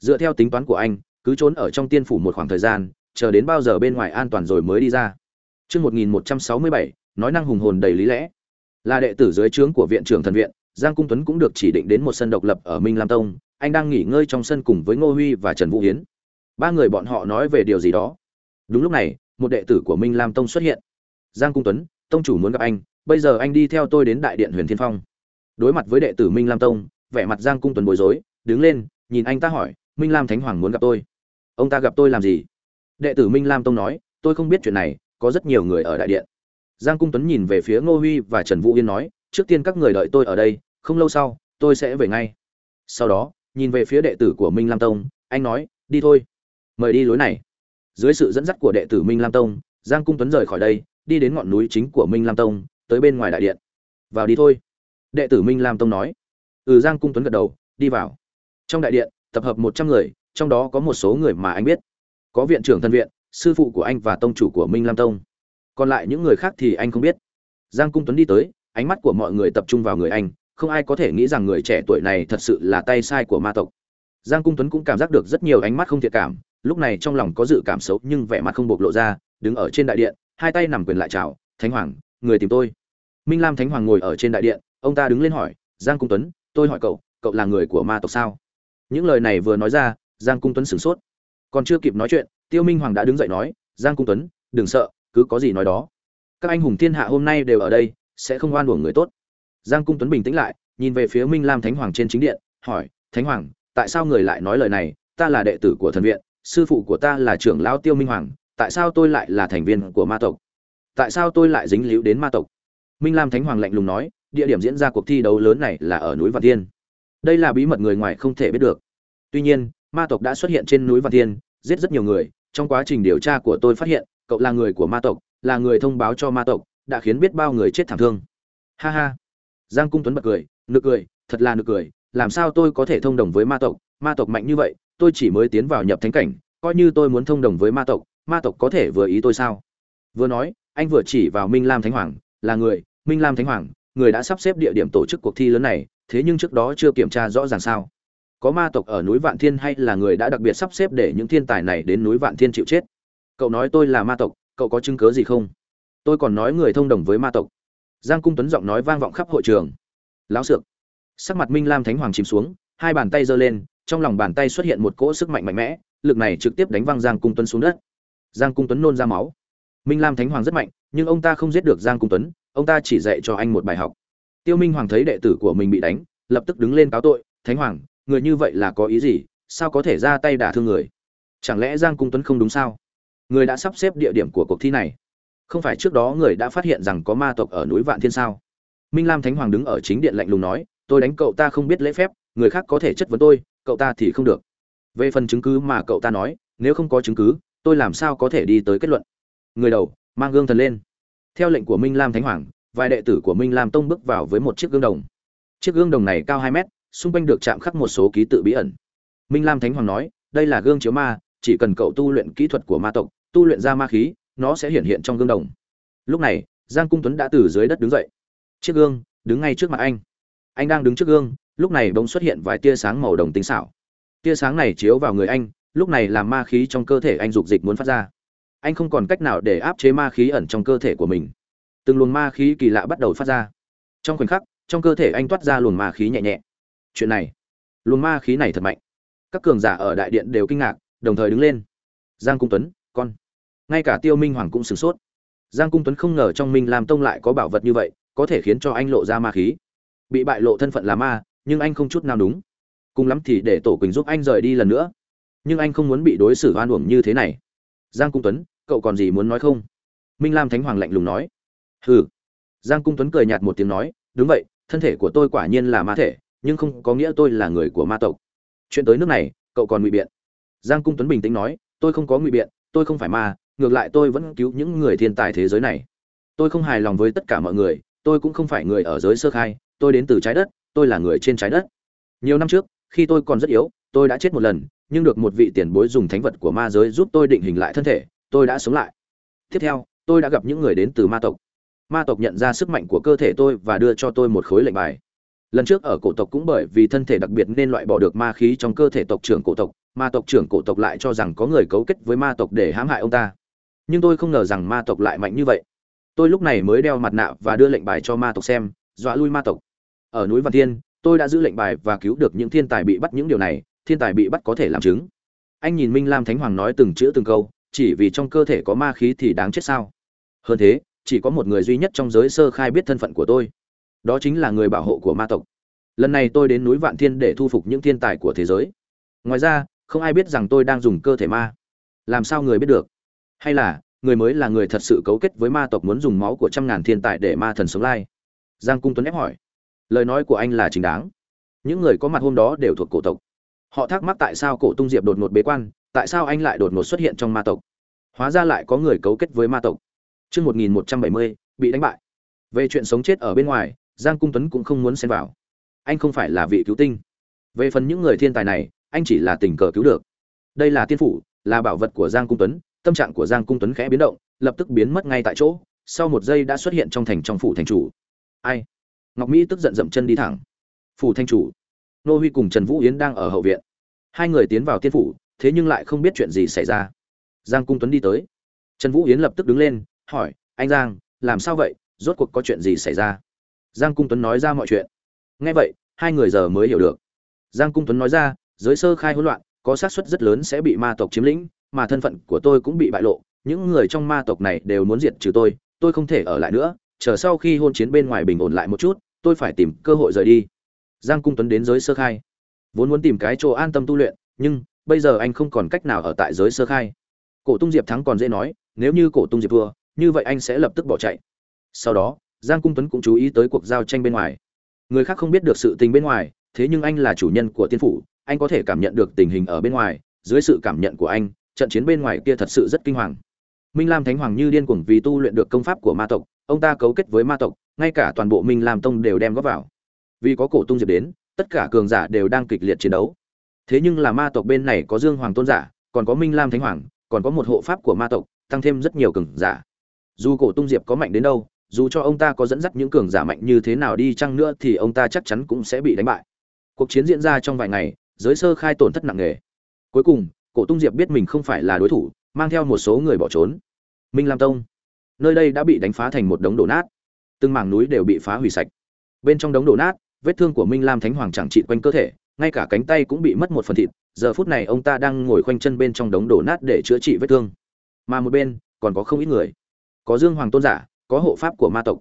Dựa theo tính toán của anh, cứ trốn ở trong tiên phủ một khoảng thời gian, chờ đến bao giờ bên ngoài an toàn rồi mới đi ra. Chương 1167, nói năng hùng hồn đầy lý lẽ. Là đệ tử dưới trướng của viện trưởng thần viện, Giang Cung Tuấn cũng được chỉ định đến một sân độc lập ở Minh Lam Tông, anh đang nghỉ ngơi trong sân cùng với Ngô Huy và Trần Vũ Hiến. Ba người bọn họ nói về điều gì đó. Đúng lúc này, một đệ tử của Minh Lam Tông xuất hiện. Giang Cung Tuấn, tông chủ muốn gặp anh, bây giờ anh đi theo tôi đến đại điện Huyền Thiên Phong. Đối mặt với đệ tử Minh Lam Tông, vẻ mặt Giang Cung Tuấn bối rối, đứng lên, nhìn anh ta hỏi, Minh Lam Thánh Hoàng muốn gặp tôi. Ông ta gặp tôi làm gì? Đệ tử Minh Lam Tông nói, tôi không biết chuyện này, có rất nhiều người ở đại điện. Giang cung tuấn nhìn về phía ngô huy và trần vũ yên nói, trước tiên các người đợi tôi ở đây, không lâu sau, tôi sẽ về ngay. Sau đó, nhìn về phía đệ tử của minh lam tông, anh nói, đi thôi, mời đi lối này. Dưới sự dẫn dắt của đệ tử minh lam tông, giang cung tuấn rời khỏi đây, đi đến ngọn núi chính của minh lam tông, tới bên ngoài đại điện. Vào đi thôi, đệ tử minh lam tông nói. Ừ giang cung tuấn gật đầu, đi vào. Trong đại điện, tập hợp một trăm người, trong đó có một số người mà anh biết. Có viện trưởng thân viện sư phụ của anh và tông chủ của minh lam tông. Còn lại những người khác thì anh không biết. Giang cung tuấn đi tới, ánh mắt của mọi người tập trung vào người anh, không ai có thể nghĩ rằng người trẻ tuổi này thật sự là tay sai của ma tộc. Giang cung tuấn cũng cảm giác được rất nhiều ánh mắt không thiện cảm, lúc này trong lòng có dự cảm xấu nhưng vẻ mặt không bộc lộ ra, đứng ở trên đại điện, hai tay nằm quyền lại chào, thánh hoàng, người tìm tôi. Minh lam thánh hoàng ngồi ở trên đại điện, ông ta đứng lên hỏi, giang cung tuấn, tôi hỏi cậu cậu là người của ma tộc sao? Những lời này vừa nói ra, giang cung tuấn sửng sốt. Còn chưa kịp nói chuyện tiêu minh hoàng đã đứng dậy nói, giang cung tuấn, đừng sợ, cứ có gì nói đó. Các anh hùng thiên hạ hôm nay đều ở đây, sẽ không oan uổng người tốt. Giang cung tuấn bình tĩnh lại, nhìn về phía minh lam thánh hoàng trên chính điện, hỏi, thánh hoàng, tại sao người lại nói lời này? Ta là đệ tử của thần viện, sư phụ của ta là trưởng lão tiêu minh hoàng, tại sao tôi lại là thành viên của ma tộc? Tại sao tôi lại dính líu đến ma tộc? Minh lam thánh hoàng lạnh lùng nói, địa điểm diễn ra cuộc thi đấu lớn này là ở núi văn thiên. Đây là bí mật người ngoài không thể biết được. Tuy nhiên, ma tộc đã xuất hiện trên núi văn thiên, giết rất nhiều người trong quá trình điều tra của tôi phát hiện, cậu là người của ma tộc, là người thông báo cho ma tộc, đã khiến biết bao người chết thảm thương. Ha ha. Giang cung tuấn bật cười, nực cười, thật là nực cười, làm sao tôi có thể thông đồng với ma tộc? Ma tộc mạnh như vậy, tôi chỉ mới tiến vào nhập thánh cảnh, coi như tôi muốn thông đồng với ma tộc ma tộc có thể vừa ý tôi sao? Vừa nói, anh vừa chỉ vào minh lam thánh hoàng, là người, minh lam thánh hoàng, người đã sắp xếp địa điểm tổ chức cuộc thi lớn này, thế nhưng trước đó chưa kiểm tra rõ ràng sao? Có ma tộc ở núi vạn thiên hay là người đã đặc biệt sắp xếp để những thiên tài này đến núi vạn thiên chịu chết? Cậu nói tôi là ma tộc, cậu có chứng cớ gì không? Tôi còn nói người thông đồng với ma tộc. Giang cung tuấn giọng nói vang vọng khắp hội trường. Lão sược. Sắc mặt minh lam thánh hoàng chìm xuống, hai bàn tay giơ lên, trong lòng bàn tay xuất hiện một cỗ sức mạnh mạnh mẽ, lực này trực tiếp đánh văng giang cung tuấn xuống đất. Giang cung tuấn nôn ra máu. Minh lam thánh hoàng rất mạnh, nhưng ông ta không giết được giang cung tuấn, ông ta chỉ dạy cho anh một bài học. Tiêu minh hoàng thấy đệ tử của mình bị đánh, lập tức đứng lên cáo tội, thánh hoàng người như vậy là có ý gì? Sao có thể ra tay đả thương người? Chẳng lẽ giang cung tuấn không đúng sao? Người đã sắp xếp địa điểm của cuộc thi này. Không phải trước đó người đã phát hiện rằng có ma tộc ở núi vạn thiên sao? Minh lam thánh hoàng đứng ở chính điện lạnh lùng nói, tôi đánh cậu ta không biết lễ phép, người khác có thể chất vấn tôi, cậu ta thì không được. Về phần chứng cứ mà cậu ta nói, nếu không có chứng cứ, tôi làm sao có thể đi tới kết luận? Người đầu, mang gương thần lên. Theo lệnh của minh lam thánh hoàng, vài đệ tử của minh lam tông bước vào với một chiếc gương đồng. Chiếc gương đồng này cao hai mét xung quanh được chạm khắc một số ký tự bí ẩn. Minh lam thánh hoàng nói, đây là gương chiếu ma, chỉ cần cậu tu luyện kỹ thuật của ma tộc, tu luyện ra ma khí, nó sẽ hiện hiện trong gương đồng. Lúc này, giang cung tuấn đã từ dưới đất đứng dậy. Chiếc gương, đứng ngay trước mặt anh. Anh đang đứng trước gương, lúc này bỗng xuất hiện vài tia sáng màu đồng tính xảo. Tia sáng này chiếu vào người anh, lúc này làm ma khí trong cơ thể anh dục dịch muốn phát ra. Anh không còn cách nào để áp chế ma khí ẩn trong cơ thể của mình. Từng luồng ma khí kỳ lạ bắt đầu phát ra. Trong khoảnh khắc, trong cơ thể anh toát ra luồng ma khí nhẹ nhẹ chuyện này, luồng ma khí này thật mạnh. Các cường giả ở đại điện đều kinh ngạc, đồng thời đứng lên. Giang cung tuấn, con. Ngay cả tiêu minh hoàng cũng sửng sốt. Giang cung tuấn không ngờ trong minh làm tông lại có bảo vật như vậy, có thể khiến cho anh lộ ra ma khí. Bị bại lộ thân phận là ma, nhưng anh không chút nào đúng. Cùng lắm thì để tổ quỳnh giúp anh rời đi lần nữa. Nhưng anh không muốn bị đối xử oan uổng như thế này. Giang cung tuấn, cậu còn gì muốn nói không? Minh lam thánh hoàng lạnh lùng nói. Hừ. Giang cung tuấn cười nhạt một tiếng nói, đúng vậy, thân thể của tôi quả nhiên là ma thể nhưng không có nghĩa tôi là người của ma tộc. Chuyện tới nước này, cậu còn ngụy biện. Giang cung tuấn bình tĩnh nói, tôi không có ngụy biện, tôi không phải ma, ngược lại tôi vẫn cứu những người thiên tài thế giới này. Tôi không hài lòng với tất cả mọi người, tôi cũng không phải người ở giới sơ khai, tôi đến từ trái đất, tôi là người trên trái đất. Nhiều năm trước, khi tôi còn rất yếu, tôi đã chết một lần, nhưng được một vị tiền bối dùng thánh vật của ma giới giúp tôi định hình lại thân thể, tôi đã sống lại. Tiếp theo, tôi đã gặp những người đến từ ma tộc. Ma tộc nhận ra sức mạnh của cơ thể tôi và đưa cho tôi một khối lệnh bài lần trước ở cổ tộc cũng bởi vì thân thể đặc biệt nên loại bỏ được ma khí trong cơ thể tộc trưởng cổ tộc, ma tộc trưởng cổ tộc lại cho rằng có người cấu kết với ma tộc để hãm hại ông ta. Nhưng tôi không ngờ rằng ma tộc lại mạnh như vậy. Tôi lúc này mới đeo mặt nạ và đưa lệnh bài cho ma tộc xem, dọa lui ma tộc. Ở núi văn thiên, tôi đã giữ lệnh bài và cứu được những thiên tài bị bắt những điều này, thiên tài bị bắt có thể làm chứng. Anh nhìn minh lam thánh hoàng nói từng chữ từng câu, chỉ vì trong cơ thể có ma khí thì đáng chết sao? Hơn thế, chỉ có một người duy nhất trong giới sơ khai biết thân phận của tôi đó chính là người bảo hộ của ma tộc. Lần này tôi đến núi vạn thiên để thu phục những thiên tài của thế giới. Ngoài ra không ai biết rằng tôi đang dùng cơ thể ma. Làm sao người biết được? Hay là người mới là người thật sự cấu kết với ma tộc muốn dùng máu của trăm ngàn thiên tài để ma thần sống lai? Giang cung tuấn ép hỏi. Lời nói của anh là chính đáng. Những người có mặt hôm đó đều thuộc cổ tộc. Họ thắc mắc tại sao cổ tung diệp đột ngột bế quan tại sao anh lại đột ngột xuất hiện trong ma tộc? Hóa ra lại có người cấu kết với ma tộc. Chương 1170, bị đánh bại. Về chuyện sống chết ở bên ngoài, Giang Cung Tuấn cũng không muốn xen vào. Anh không phải là vị cứu tinh. Về phần những người thiên tài này, anh chỉ là tình cờ cứu được. Đây là tiên phủ, là bảo vật của Giang Cung Tuấn, tâm trạng của Giang Cung Tuấn khẽ biến động, lập tức biến mất ngay tại chỗ, sau một giây đã xuất hiện trong thành trong phủ thành chủ. Ai? Ngọc Mỹ tức giận dậm chân đi thẳng. Phủ thanh chủ. Nô Huy cùng Trần Vũ Yến đang ở hậu viện. Hai người tiến vào tiên phủ, thế nhưng lại không biết chuyện gì xảy ra. Giang Cung Tuấn đi tới. Trần Vũ Yến lập tức đứng lên, hỏi anh giang làm sao vậy rốt cuộc có chuyện gì xảy ra giang cung tuấn nói ra mọi chuyện. Nghe vậy, hai người giờ mới hiểu được. Giang cung tuấn nói ra, giới sơ khai hỗn loạn, có xác suất rất lớn sẽ bị ma tộc chiếm lĩnh, mà thân phận của tôi cũng bị bại lộ. Những người trong ma tộc này đều muốn diệt trừ tôi tôi không thể ở lại nữa, chờ sau khi hôn chiến bên ngoài bình ổn lại một chút, tôi phải tìm cơ hội rời đi. Giang cung tuấn đến giới sơ khai. Vốn muốn tìm cái chỗ an tâm tu luyện, nhưng bây giờ anh không còn cách nào ở tại giới sơ khai. Cổ tung diệp thắng còn dễ nói, nếu như cổ tung diệp thua, như vậy anh sẽ lập tức bỏ chạy. Sau đó giang cung tuấn cũng chú ý tới cuộc giao tranh bên ngoài. Người khác không biết được sự tình bên ngoài, thế nhưng anh là chủ nhân của tiên phủ, anh có thể cảm nhận được tình hình ở bên ngoài, dưới sự cảm nhận của anh, trận chiến bên ngoài kia thật sự rất kinh hoàng. Minh lam thánh hoàng như điên cuồng vì tu luyện được công pháp của ma tộc, ông ta cấu kết với ma tộc, ngay cả toàn bộ minh lam tông đều đem góp vào. Vì có cổ tung diệp đến, tất cả cường giả đều đang kịch liệt chiến đấu. Thế nhưng là ma tộc bên này có dương hoàng tôn giả, còn có minh lam thánh hoàng, còn có một hộ pháp của ma tộc, tăng thêm rất nhiều cường giả. Dù cổ tung diệp có mạnh đến đâu dù cho ông ta có dẫn dắt những cường giả mạnh như thế nào đi chăng nữa thì ông ta chắc chắn cũng sẽ bị đánh bại. Cuộc chiến diễn ra trong vài ngày, giới sơ khai tổn thất nặng nề. Cuối cùng, cổ tung diệp biết mình không phải là đối thủ, mang theo một số người bỏ trốn. Minh lam tông. Nơi đây đã bị đánh phá thành một đống đổ nát. Từng mảng núi đều bị phá hủy sạch. Bên trong đống đổ nát, vết thương của minh lam thánh hoàng chẳng trị quanh cơ thể, ngay cả cánh tay cũng bị mất một phần thịt. Giờ phút này ông ta đang ngồi khoanh chân bên trong đống đổ nát để chữa trị vết thương. Mà một bên, còn có không ít người. Có dương hoàng tôn giả có hộ pháp của ma tộc.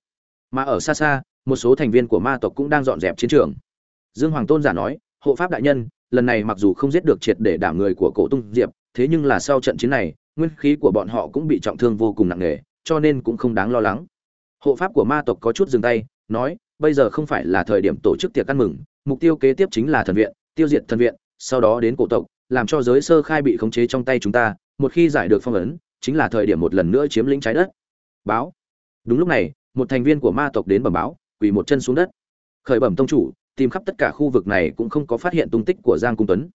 Mà ở xa xa, một số thành viên của ma tộc cũng đang dọn dẹp chiến trường. Dương hoàng tôn giả nói, hộ pháp đại nhân, lần này mặc dù không giết được triệt để đảm người của cổ tung diệp, thế nhưng là sau trận chiến này, nguyên khí của bọn họ cũng bị trọng thương vô cùng nặng nề, cho nên cũng không đáng lo lắng. Hộ pháp của ma tộc có chút dừng tay, nói, bây giờ không phải là thời điểm tổ chức tiệc ăn mừng, mục tiêu kế tiếp chính là thần viện, tiêu diệt thần viện, sau đó đến cổ tộc, làm cho giới sơ khai bị khống chế trong tay chúng ta, một khi giải được phong ấn, chính là thời điểm một lần nữa chiếm lĩnh trái đất. Báo đúng lúc này, một thành viên của ma tộc đến bẩm báo, quỳ một chân xuống đất. Khởi bẩm tông chủ, tìm khắp tất cả khu vực này cũng không có phát hiện tung tích của giang cung tuấn.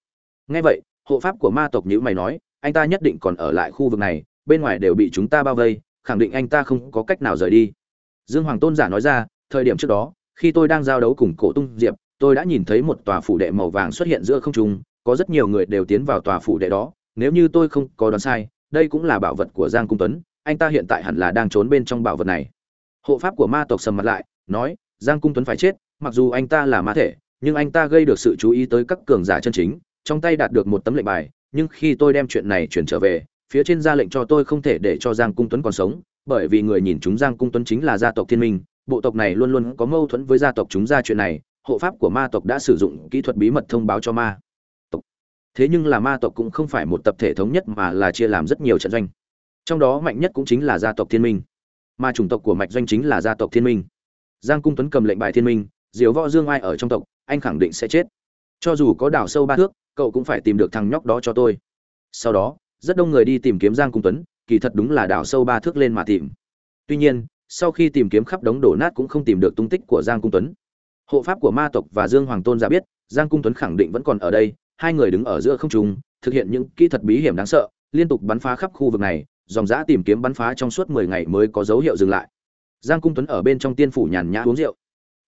Ngay vậy, hộ pháp của ma tộc nhữ mày nói, anh ta nhất định còn ở lại khu vực này, bên ngoài đều bị chúng ta bao vây, khẳng định anh ta không có cách nào rời đi. Dương hoàng tôn giả nói ra, thời điểm trước đó, khi tôi đang giao đấu cùng cổ tung diệp, tôi đã nhìn thấy một tòa phủ đệ màu vàng xuất hiện giữa không trung, có rất nhiều người đều tiến vào tòa phủ đệ đó, nếu như tôi không có đoán sai, đây cũng là bảo vật của giang cung tuấn anh ta hiện tại hẳn là đang trốn bên trong bảo vật này. Hộ pháp của ma tộc sầm mặt lại, nói, giang cung tuấn phải chết, mặc dù anh ta là ma thể, nhưng anh ta gây được sự chú ý tới các cường giả chân chính, trong tay đạt được một tấm lệnh bài, nhưng khi tôi đem chuyện này chuyển trở về, phía trên ra lệnh cho tôi không thể để cho giang cung tuấn còn sống, bởi vì người nhìn chúng giang cung tuấn chính là gia tộc thiên minh, bộ tộc này luôn luôn có mâu thuẫn với gia tộc chúng ra chuyện này, hộ pháp của ma tộc đã sử dụng kỹ thuật bí mật thông báo cho ma tộc. Thế nhưng là ma tộc cũng không phải một tập thể thống nhất mà là chia làm rất nhiều trận doanh trong đó mạnh nhất cũng chính là gia tộc thiên minh. Mà chủng tộc của mạch doanh chính là gia tộc thiên minh. Giang cung tuấn cầm lệnh bài thiên minh diều võ dương ai ở trong tộc, anh khẳng định sẽ chết. Cho dù có đảo sâu ba thước, cậu cũng phải tìm được thằng nhóc đó cho tôi. Sau đó, rất đông người đi tìm kiếm giang cung tuấn, kỳ thật đúng là đảo sâu ba thước lên mà tìm. Tuy nhiên, sau khi tìm kiếm khắp đống đổ nát cũng không tìm được tung tích của giang cung tuấn. Hộ pháp của ma tộc và dương hoàng tôn giả biết, giang cung tuấn khẳng định vẫn còn ở đây, hai người đứng ở giữa không trung, thực hiện những kỹ thuật bí hiểm đáng sợ, liên tục bắn phá khắp khu vực này dòng dã tìm kiếm bắn phá trong suốt mười ngày mới có dấu hiệu dừng lại. Giang Cung Tuấn ở bên trong tiên phủ nhàn nhã uống rượu.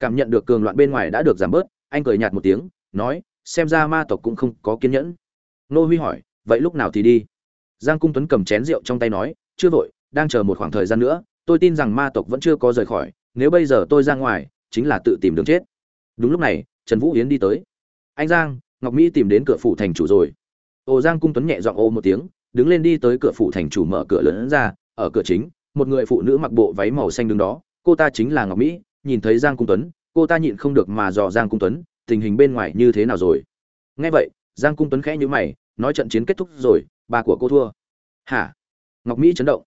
Cảm nhận được cường loạn bên ngoài đã được giảm bớt, anh cười nhạt một tiếng, nói, xem ra ma tộc cũng không có kiên nhẫn. nô huy hỏi vậy lúc nào thì đi giang cung tuấn cầm chén rượu trong tay nói chưa vội đang chờ một khoảng thời gian nữa tôi tin rằng ma tộc vẫn chưa có rời khỏi nếu bây giờ tôi ra ngoài chính là tự tìm đường chết đúng lúc này trần vũ yến đi tới anh giang ngọc mỹ tìm đến cửa phủ thành chủ rồi ồ giang cung tuấn nhẹ giọng ô một tiếng đứng lên đi tới cửa phủ thành chủ mở cửa lớn ra, ở cửa chính, một người phụ nữ mặc bộ váy màu xanh đứng đó, cô ta chính là ngọc mỹ, nhìn thấy giang cung tuấn, cô ta nhịn không được mà dò giang cung tuấn, tình hình bên ngoài như thế nào rồi? Nghe vậy, giang cung tuấn khẽ nhíu mày, nói trận chiến kết thúc rồi, bà của cô thua. Hả? Ngọc mỹ chấn động.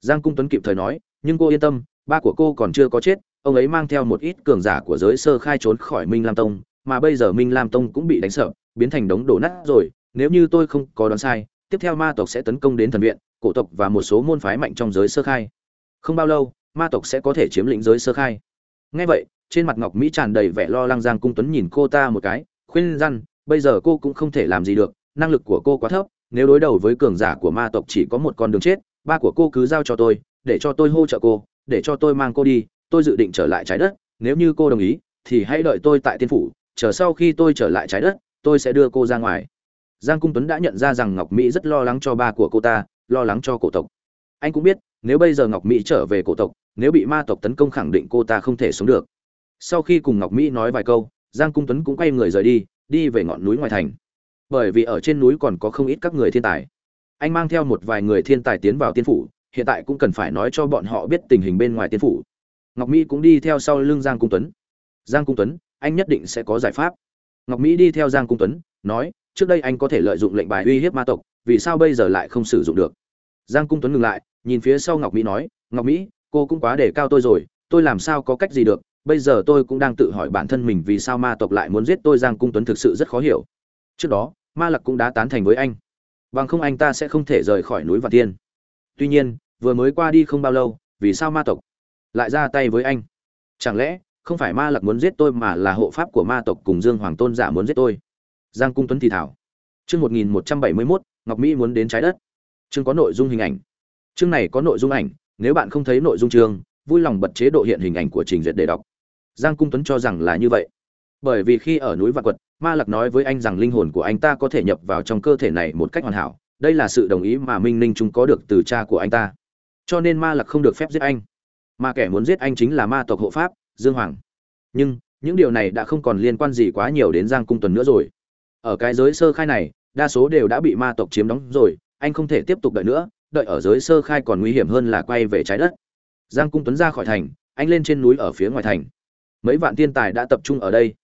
Giang cung tuấn kịp thời nói, nhưng cô yên tâm, ba của cô còn chưa có chết, ông ấy mang theo một ít cường giả của giới sơ khai trốn khỏi minh lam tông, mà bây giờ minh lam tông cũng bị đánh sợ, biến thành đống đổ nát rồi, nếu như tôi không có đoán sai tiếp theo ma tộc sẽ tấn công đến thần viện, cổ tộc và một số môn phái mạnh trong giới sơ khai. Không bao lâu, ma tộc sẽ có thể chiếm lĩnh giới sơ khai. Ngay vậy, trên mặt ngọc mỹ tràn đầy vẻ lo lắng giang cung tuấn nhìn cô ta một cái, khuyên răn, bây giờ cô cũng không thể làm gì được, năng lực của cô quá thấp, nếu đối đầu với cường giả của ma tộc chỉ có một con đường chết, ba của cô cứ giao cho tôi, để cho tôi hỗ trợ cô, để cho tôi mang cô đi, tôi dự định trở lại trái đất, nếu như cô đồng ý, thì hãy đợi tôi tại tiên phủ, chờ sau khi tôi trở lại trái đất, tôi sẽ đưa cô ra ngoài giang cung tuấn đã nhận ra rằng ngọc mỹ rất lo lắng cho ba của cô ta, lo lắng cho cổ tộc. Anh cũng biết, nếu bây giờ ngọc mỹ trở về cổ tộc, nếu bị ma tộc tấn công khẳng định cô ta không thể sống được. Sau khi cùng ngọc mỹ nói vài câu, giang cung tuấn cũng quay người rời đi đi về ngọn núi ngoài thành. Bởi vì ở trên núi còn có không ít các người thiên tài. Anh mang theo một vài người thiên tài tiến vào tiên phủ, hiện tại cũng cần phải nói cho bọn họ biết tình hình bên ngoài tiên phủ. Ngọc mỹ cũng đi theo sau lưng giang cung tuấn. Giang cung tuấn, anh nhất định sẽ có giải pháp. Ngọc mỹ đi theo giang cung tuấn, nói trước đây anh có thể lợi dụng lệnh bài uy hiếp ma tộc, vì sao bây giờ lại không sử dụng được? Giang cung tuấn ngừng lại, nhìn phía sau ngọc mỹ nói, ngọc mỹ, cô cũng quá đề cao tôi rồi, tôi làm sao có cách gì được, bây giờ tôi cũng đang tự hỏi bản thân mình vì sao ma tộc lại muốn giết tôi. Giang cung tuấn thực sự rất khó hiểu. Trước đó, ma lặc cũng đã tán thành với anh. Bằng không anh ta sẽ không thể rời khỏi núi vạn tiên tuy nhiên, vừa mới qua đi không bao lâu, vì sao ma tộc lại ra tay với anh? Chẳng lẽ không phải ma lặc muốn giết tôi mà là hộ pháp của ma tộc cùng dương hoàng tôn giả muốn giết tôi? Giang cung tuấn thì thảo. Chương một nghìn một trăm bảy mươi mốt, ngọc mỹ muốn đến trái đất. Chương có nội dung hình ảnh. Chương này có nội dung ảnh, nếu bạn không thấy nội dung chương, vui lòng bật chế độ hiện hình ảnh của trình duyệt để đọc. Giang cung tuấn cho rằng là như vậy. Bởi vì khi ở núi vạn quật, ma lặc nói với anh rằng linh hồn của anh ta có thể nhập vào trong cơ thể này một cách hoàn hảo. Đây là sự đồng ý mà minh ninh chúng có được từ cha của anh ta. Cho nên ma lặc không được phép giết anh. Mà kẻ muốn giết anh chính là ma tộc hộ pháp, dương hoàng. Nhưng, những điều này đã không còn liên quan gì quá nhiều đến giang cung tuấn nữa rồi ở cái giới sơ khai này, đa số đều đã bị ma tộc chiếm đóng rồi, anh không thể tiếp tục đợi nữa, đợi ở giới sơ khai còn nguy hiểm hơn là quay về trái đất. Giang cung tuấn ra khỏi thành, anh lên trên núi ở phía ngoài thành. Mấy vạn thiên tài đã tập trung ở đây.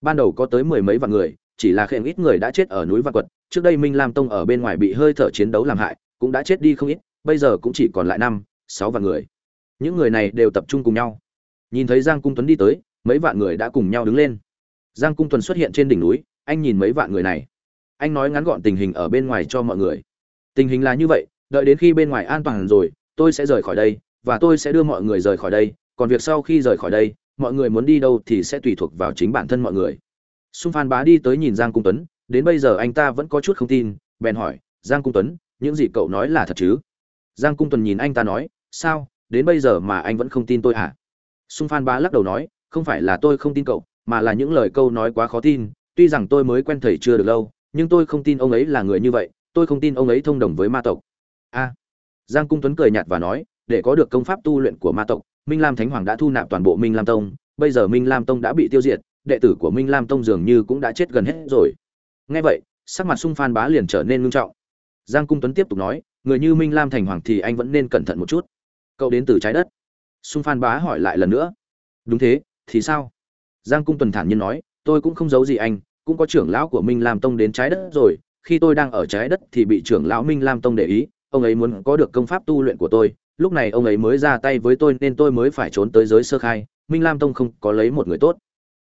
Ban đầu có tới mười mấy vạn người, chỉ là khen ít người đã chết ở núi vạn quật. Trước đây minh lam tông ở bên ngoài bị hơi thở chiến đấu làm hại, cũng đã chết đi không ít, bây giờ cũng chỉ còn lại năm, sáu vạn người. Những người này đều tập trung cùng nhau. Nhìn thấy giang cung tuấn đi tới, mấy vạn người đã cùng nhau đứng lên. Giang cung tuấn xuất hiện trên đỉnh núi anh nhìn mấy vạn người này. Anh nói ngắn gọn tình hình ở bên ngoài cho mọi người. Tình hình là như vậy, đợi đến khi bên ngoài an toàn rồi, tôi sẽ rời khỏi đây, và tôi sẽ đưa mọi người rời khỏi đây. Còn việc sau khi rời khỏi đây, mọi người muốn đi đâu thì sẽ tùy thuộc vào chính bản thân mọi người. Xung phan bá đi tới nhìn giang cung tuấn, đến bây giờ anh ta vẫn có chút không tin, bèn hỏi, giang cung tuấn, những gì cậu nói là thật chứ? Giang cung tuấn nhìn anh ta nói, sao? Đến bây giờ mà anh vẫn không tin tôi hả? Xung phan bá lắc đầu nói, không phải là tôi không tin cậu, mà là những lời câu nói quá khó tin tuy rằng tôi mới quen thầy chưa được lâu, nhưng tôi không tin ông ấy là người như vậy, tôi không tin ông ấy thông đồng với ma tộc. A. Giang cung tuấn cười nhạt và nói, để có được công pháp tu luyện của ma tộc, minh lam thánh hoàng đã thu nạp toàn bộ minh lam tông, bây giờ minh lam tông đã bị tiêu diệt, đệ tử của minh lam tông dường như cũng đã chết gần hết rồi. Nghe vậy, sắc mặt sung phan bá liền trở nên ngưng trọng. Giang cung tuấn tiếp tục nói, người như minh lam thành hoàng thì anh vẫn nên cẩn thận một chút. Cậu đến từ trái đất. Sung phan bá hỏi lại lần nữa. Đúng thế, thì sao? Giang cung tuần thản nhiên nói tôi cũng không giấu gì anh, cũng có trưởng lão của minh lam tông đến trái đất rồi, khi tôi đang ở trái đất thì bị trưởng lão minh lam tông để ý, ông ấy muốn có được công pháp tu luyện của tôi, lúc này ông ấy mới ra tay với tôi nên tôi mới phải trốn tới giới sơ khai, minh lam tông không có lấy một người tốt.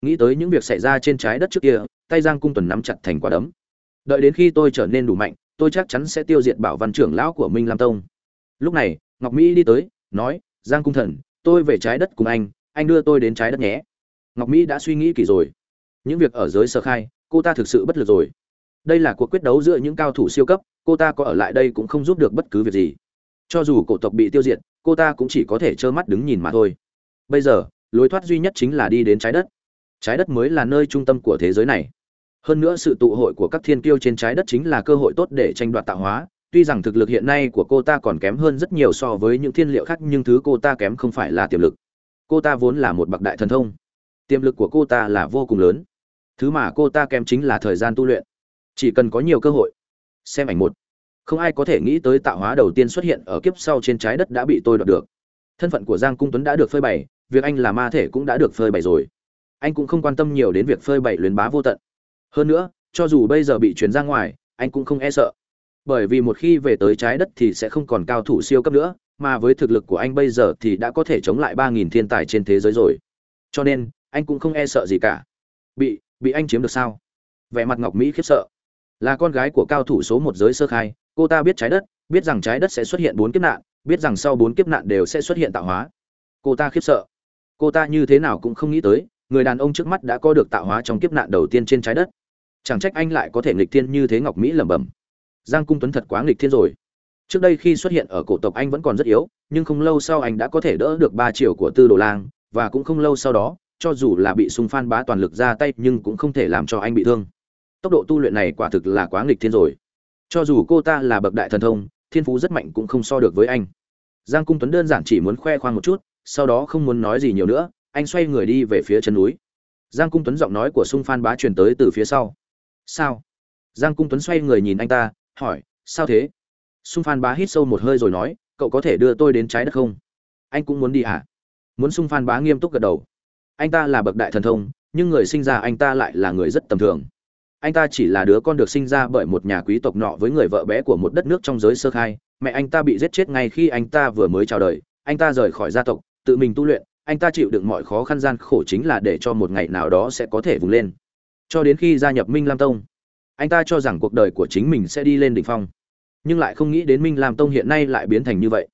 Nghĩ tới những việc xảy ra trên trái đất trước kia, tay giang cung tuần nắm chặt thành quả đấm. Đợi đến khi tôi trở nên đủ mạnh, tôi chắc chắn sẽ tiêu diệt bảo văn trưởng lão của minh lam tông. Lúc này, ngọc mỹ đi tới, nói, giang cung thần, tôi về trái đất cùng anh anh đưa tôi đến trái đất nhé. Ngọc mỹ đã suy nghĩ kỹ rồi những việc ở giới sơ khai, cô ta thực sự bất lực rồi. Đây là cuộc quyết đấu giữa những cao thủ siêu cấp, cô ta có ở lại đây cũng không giúp được bất cứ việc gì. Cho dù cổ tộc bị tiêu diệt, cô ta cũng chỉ có thể trơ mắt đứng nhìn mà thôi. Bây giờ, lối thoát duy nhất chính là đi đến trái đất. Trái đất mới là nơi trung tâm của thế giới này. Hơn nữa sự tụ hội của các thiên kiêu trên trái đất chính là cơ hội tốt để tranh đoạt tạo hóa. Tuy rằng thực lực hiện nay của cô ta còn kém hơn rất nhiều so với những thiên liệu khác, nhưng thứ cô ta kém không phải là tiềm lực. Cô ta vốn là một bậc đại thần thông. Tiềm lực của cô ta là vô cùng lớn thứ mà cô ta kém chính là thời gian tu luyện. Chỉ cần có nhiều cơ hội. Xem ảnh một. Không ai có thể nghĩ tới tạo hóa đầu tiên xuất hiện ở kiếp sau trên trái đất đã bị tôi đoạt được. Thân phận của giang cung tuấn đã được phơi bày, việc anh là ma thể cũng đã được phơi bày rồi. Anh cũng không quan tâm nhiều đến việc phơi bày luyến bá vô tận. Hơn nữa, cho dù bây giờ bị chuyển ra ngoài, anh cũng không e sợ. Bởi vì một khi về tới trái đất thì sẽ không còn cao thủ siêu cấp nữa, mà với thực lực của anh bây giờ thì đã có thể chống lại ba nghìn thiên tài trên thế giới rồi. Cho nên, anh cũng không e sợ gì cả. Bị bị anh chiếm được sao? Vẻ mặt ngọc mỹ khiếp sợ. Là con gái của cao thủ số một giới sơ khai, cô ta biết trái đất, biết rằng trái đất sẽ xuất hiện bốn kiếp nạn, biết rằng sau bốn kiếp nạn đều sẽ xuất hiện tạo hóa. Cô ta khiếp sợ. Cô ta như thế nào cũng không nghĩ tới, người đàn ông trước mắt đã có được tạo hóa trong kiếp nạn đầu tiên trên trái đất. Chẳng trách anh lại có thể nghịch thiên như thế ngọc mỹ lẩm bẩm. Giang cung tuấn thật quá nghịch thiên rồi. Trước đây khi xuất hiện ở cổ tộc anh vẫn còn rất yếu, nhưng không lâu sau anh đã có thể đỡ được ba triệu của tư đồ lang, và cũng không lâu sau đó cho dù là bị sung phan bá toàn lực ra tay nhưng cũng không thể làm cho anh bị thương. Tốc độ tu luyện này quả thực là quá nghịch thiên rồi. Cho dù cô ta là bậc đại thần thông, thiên phú rất mạnh cũng không so được với anh. Giang cung tuấn đơn giản chỉ muốn khoe khoang một chút, sau đó không muốn nói gì nhiều nữa, anh xoay người đi về phía chân núi. Giang cung tuấn giọng nói của sung phan bá truyền tới từ phía sau. Sao? Giang cung tuấn xoay người nhìn anh ta, hỏi, sao thế? Sung phan bá hít sâu một hơi rồi nói, cậu có thể đưa tôi đến trái đất không? Anh cũng muốn đi hả? Muốn sung phan bá nghiêm túc gật đầu anh ta là bậc đại thần thông, nhưng người sinh ra anh ta lại là người rất tầm thường. Anh ta chỉ là đứa con được sinh ra bởi một nhà quý tộc nọ với người vợ bé của một đất nước trong giới sơ khai. Mẹ anh ta bị giết chết ngay khi anh ta vừa mới chào đời. Anh ta rời khỏi gia tộc, tự mình tu luyện. Anh ta chịu đựng mọi khó khăn gian khổ chính là để cho một ngày nào đó sẽ có thể vùng lên. Cho đến khi gia nhập minh lam tông, anh ta cho rằng cuộc đời của chính mình sẽ đi lên đỉnh phong. Nhưng lại không nghĩ đến minh lam tông hiện nay lại biến thành như vậy.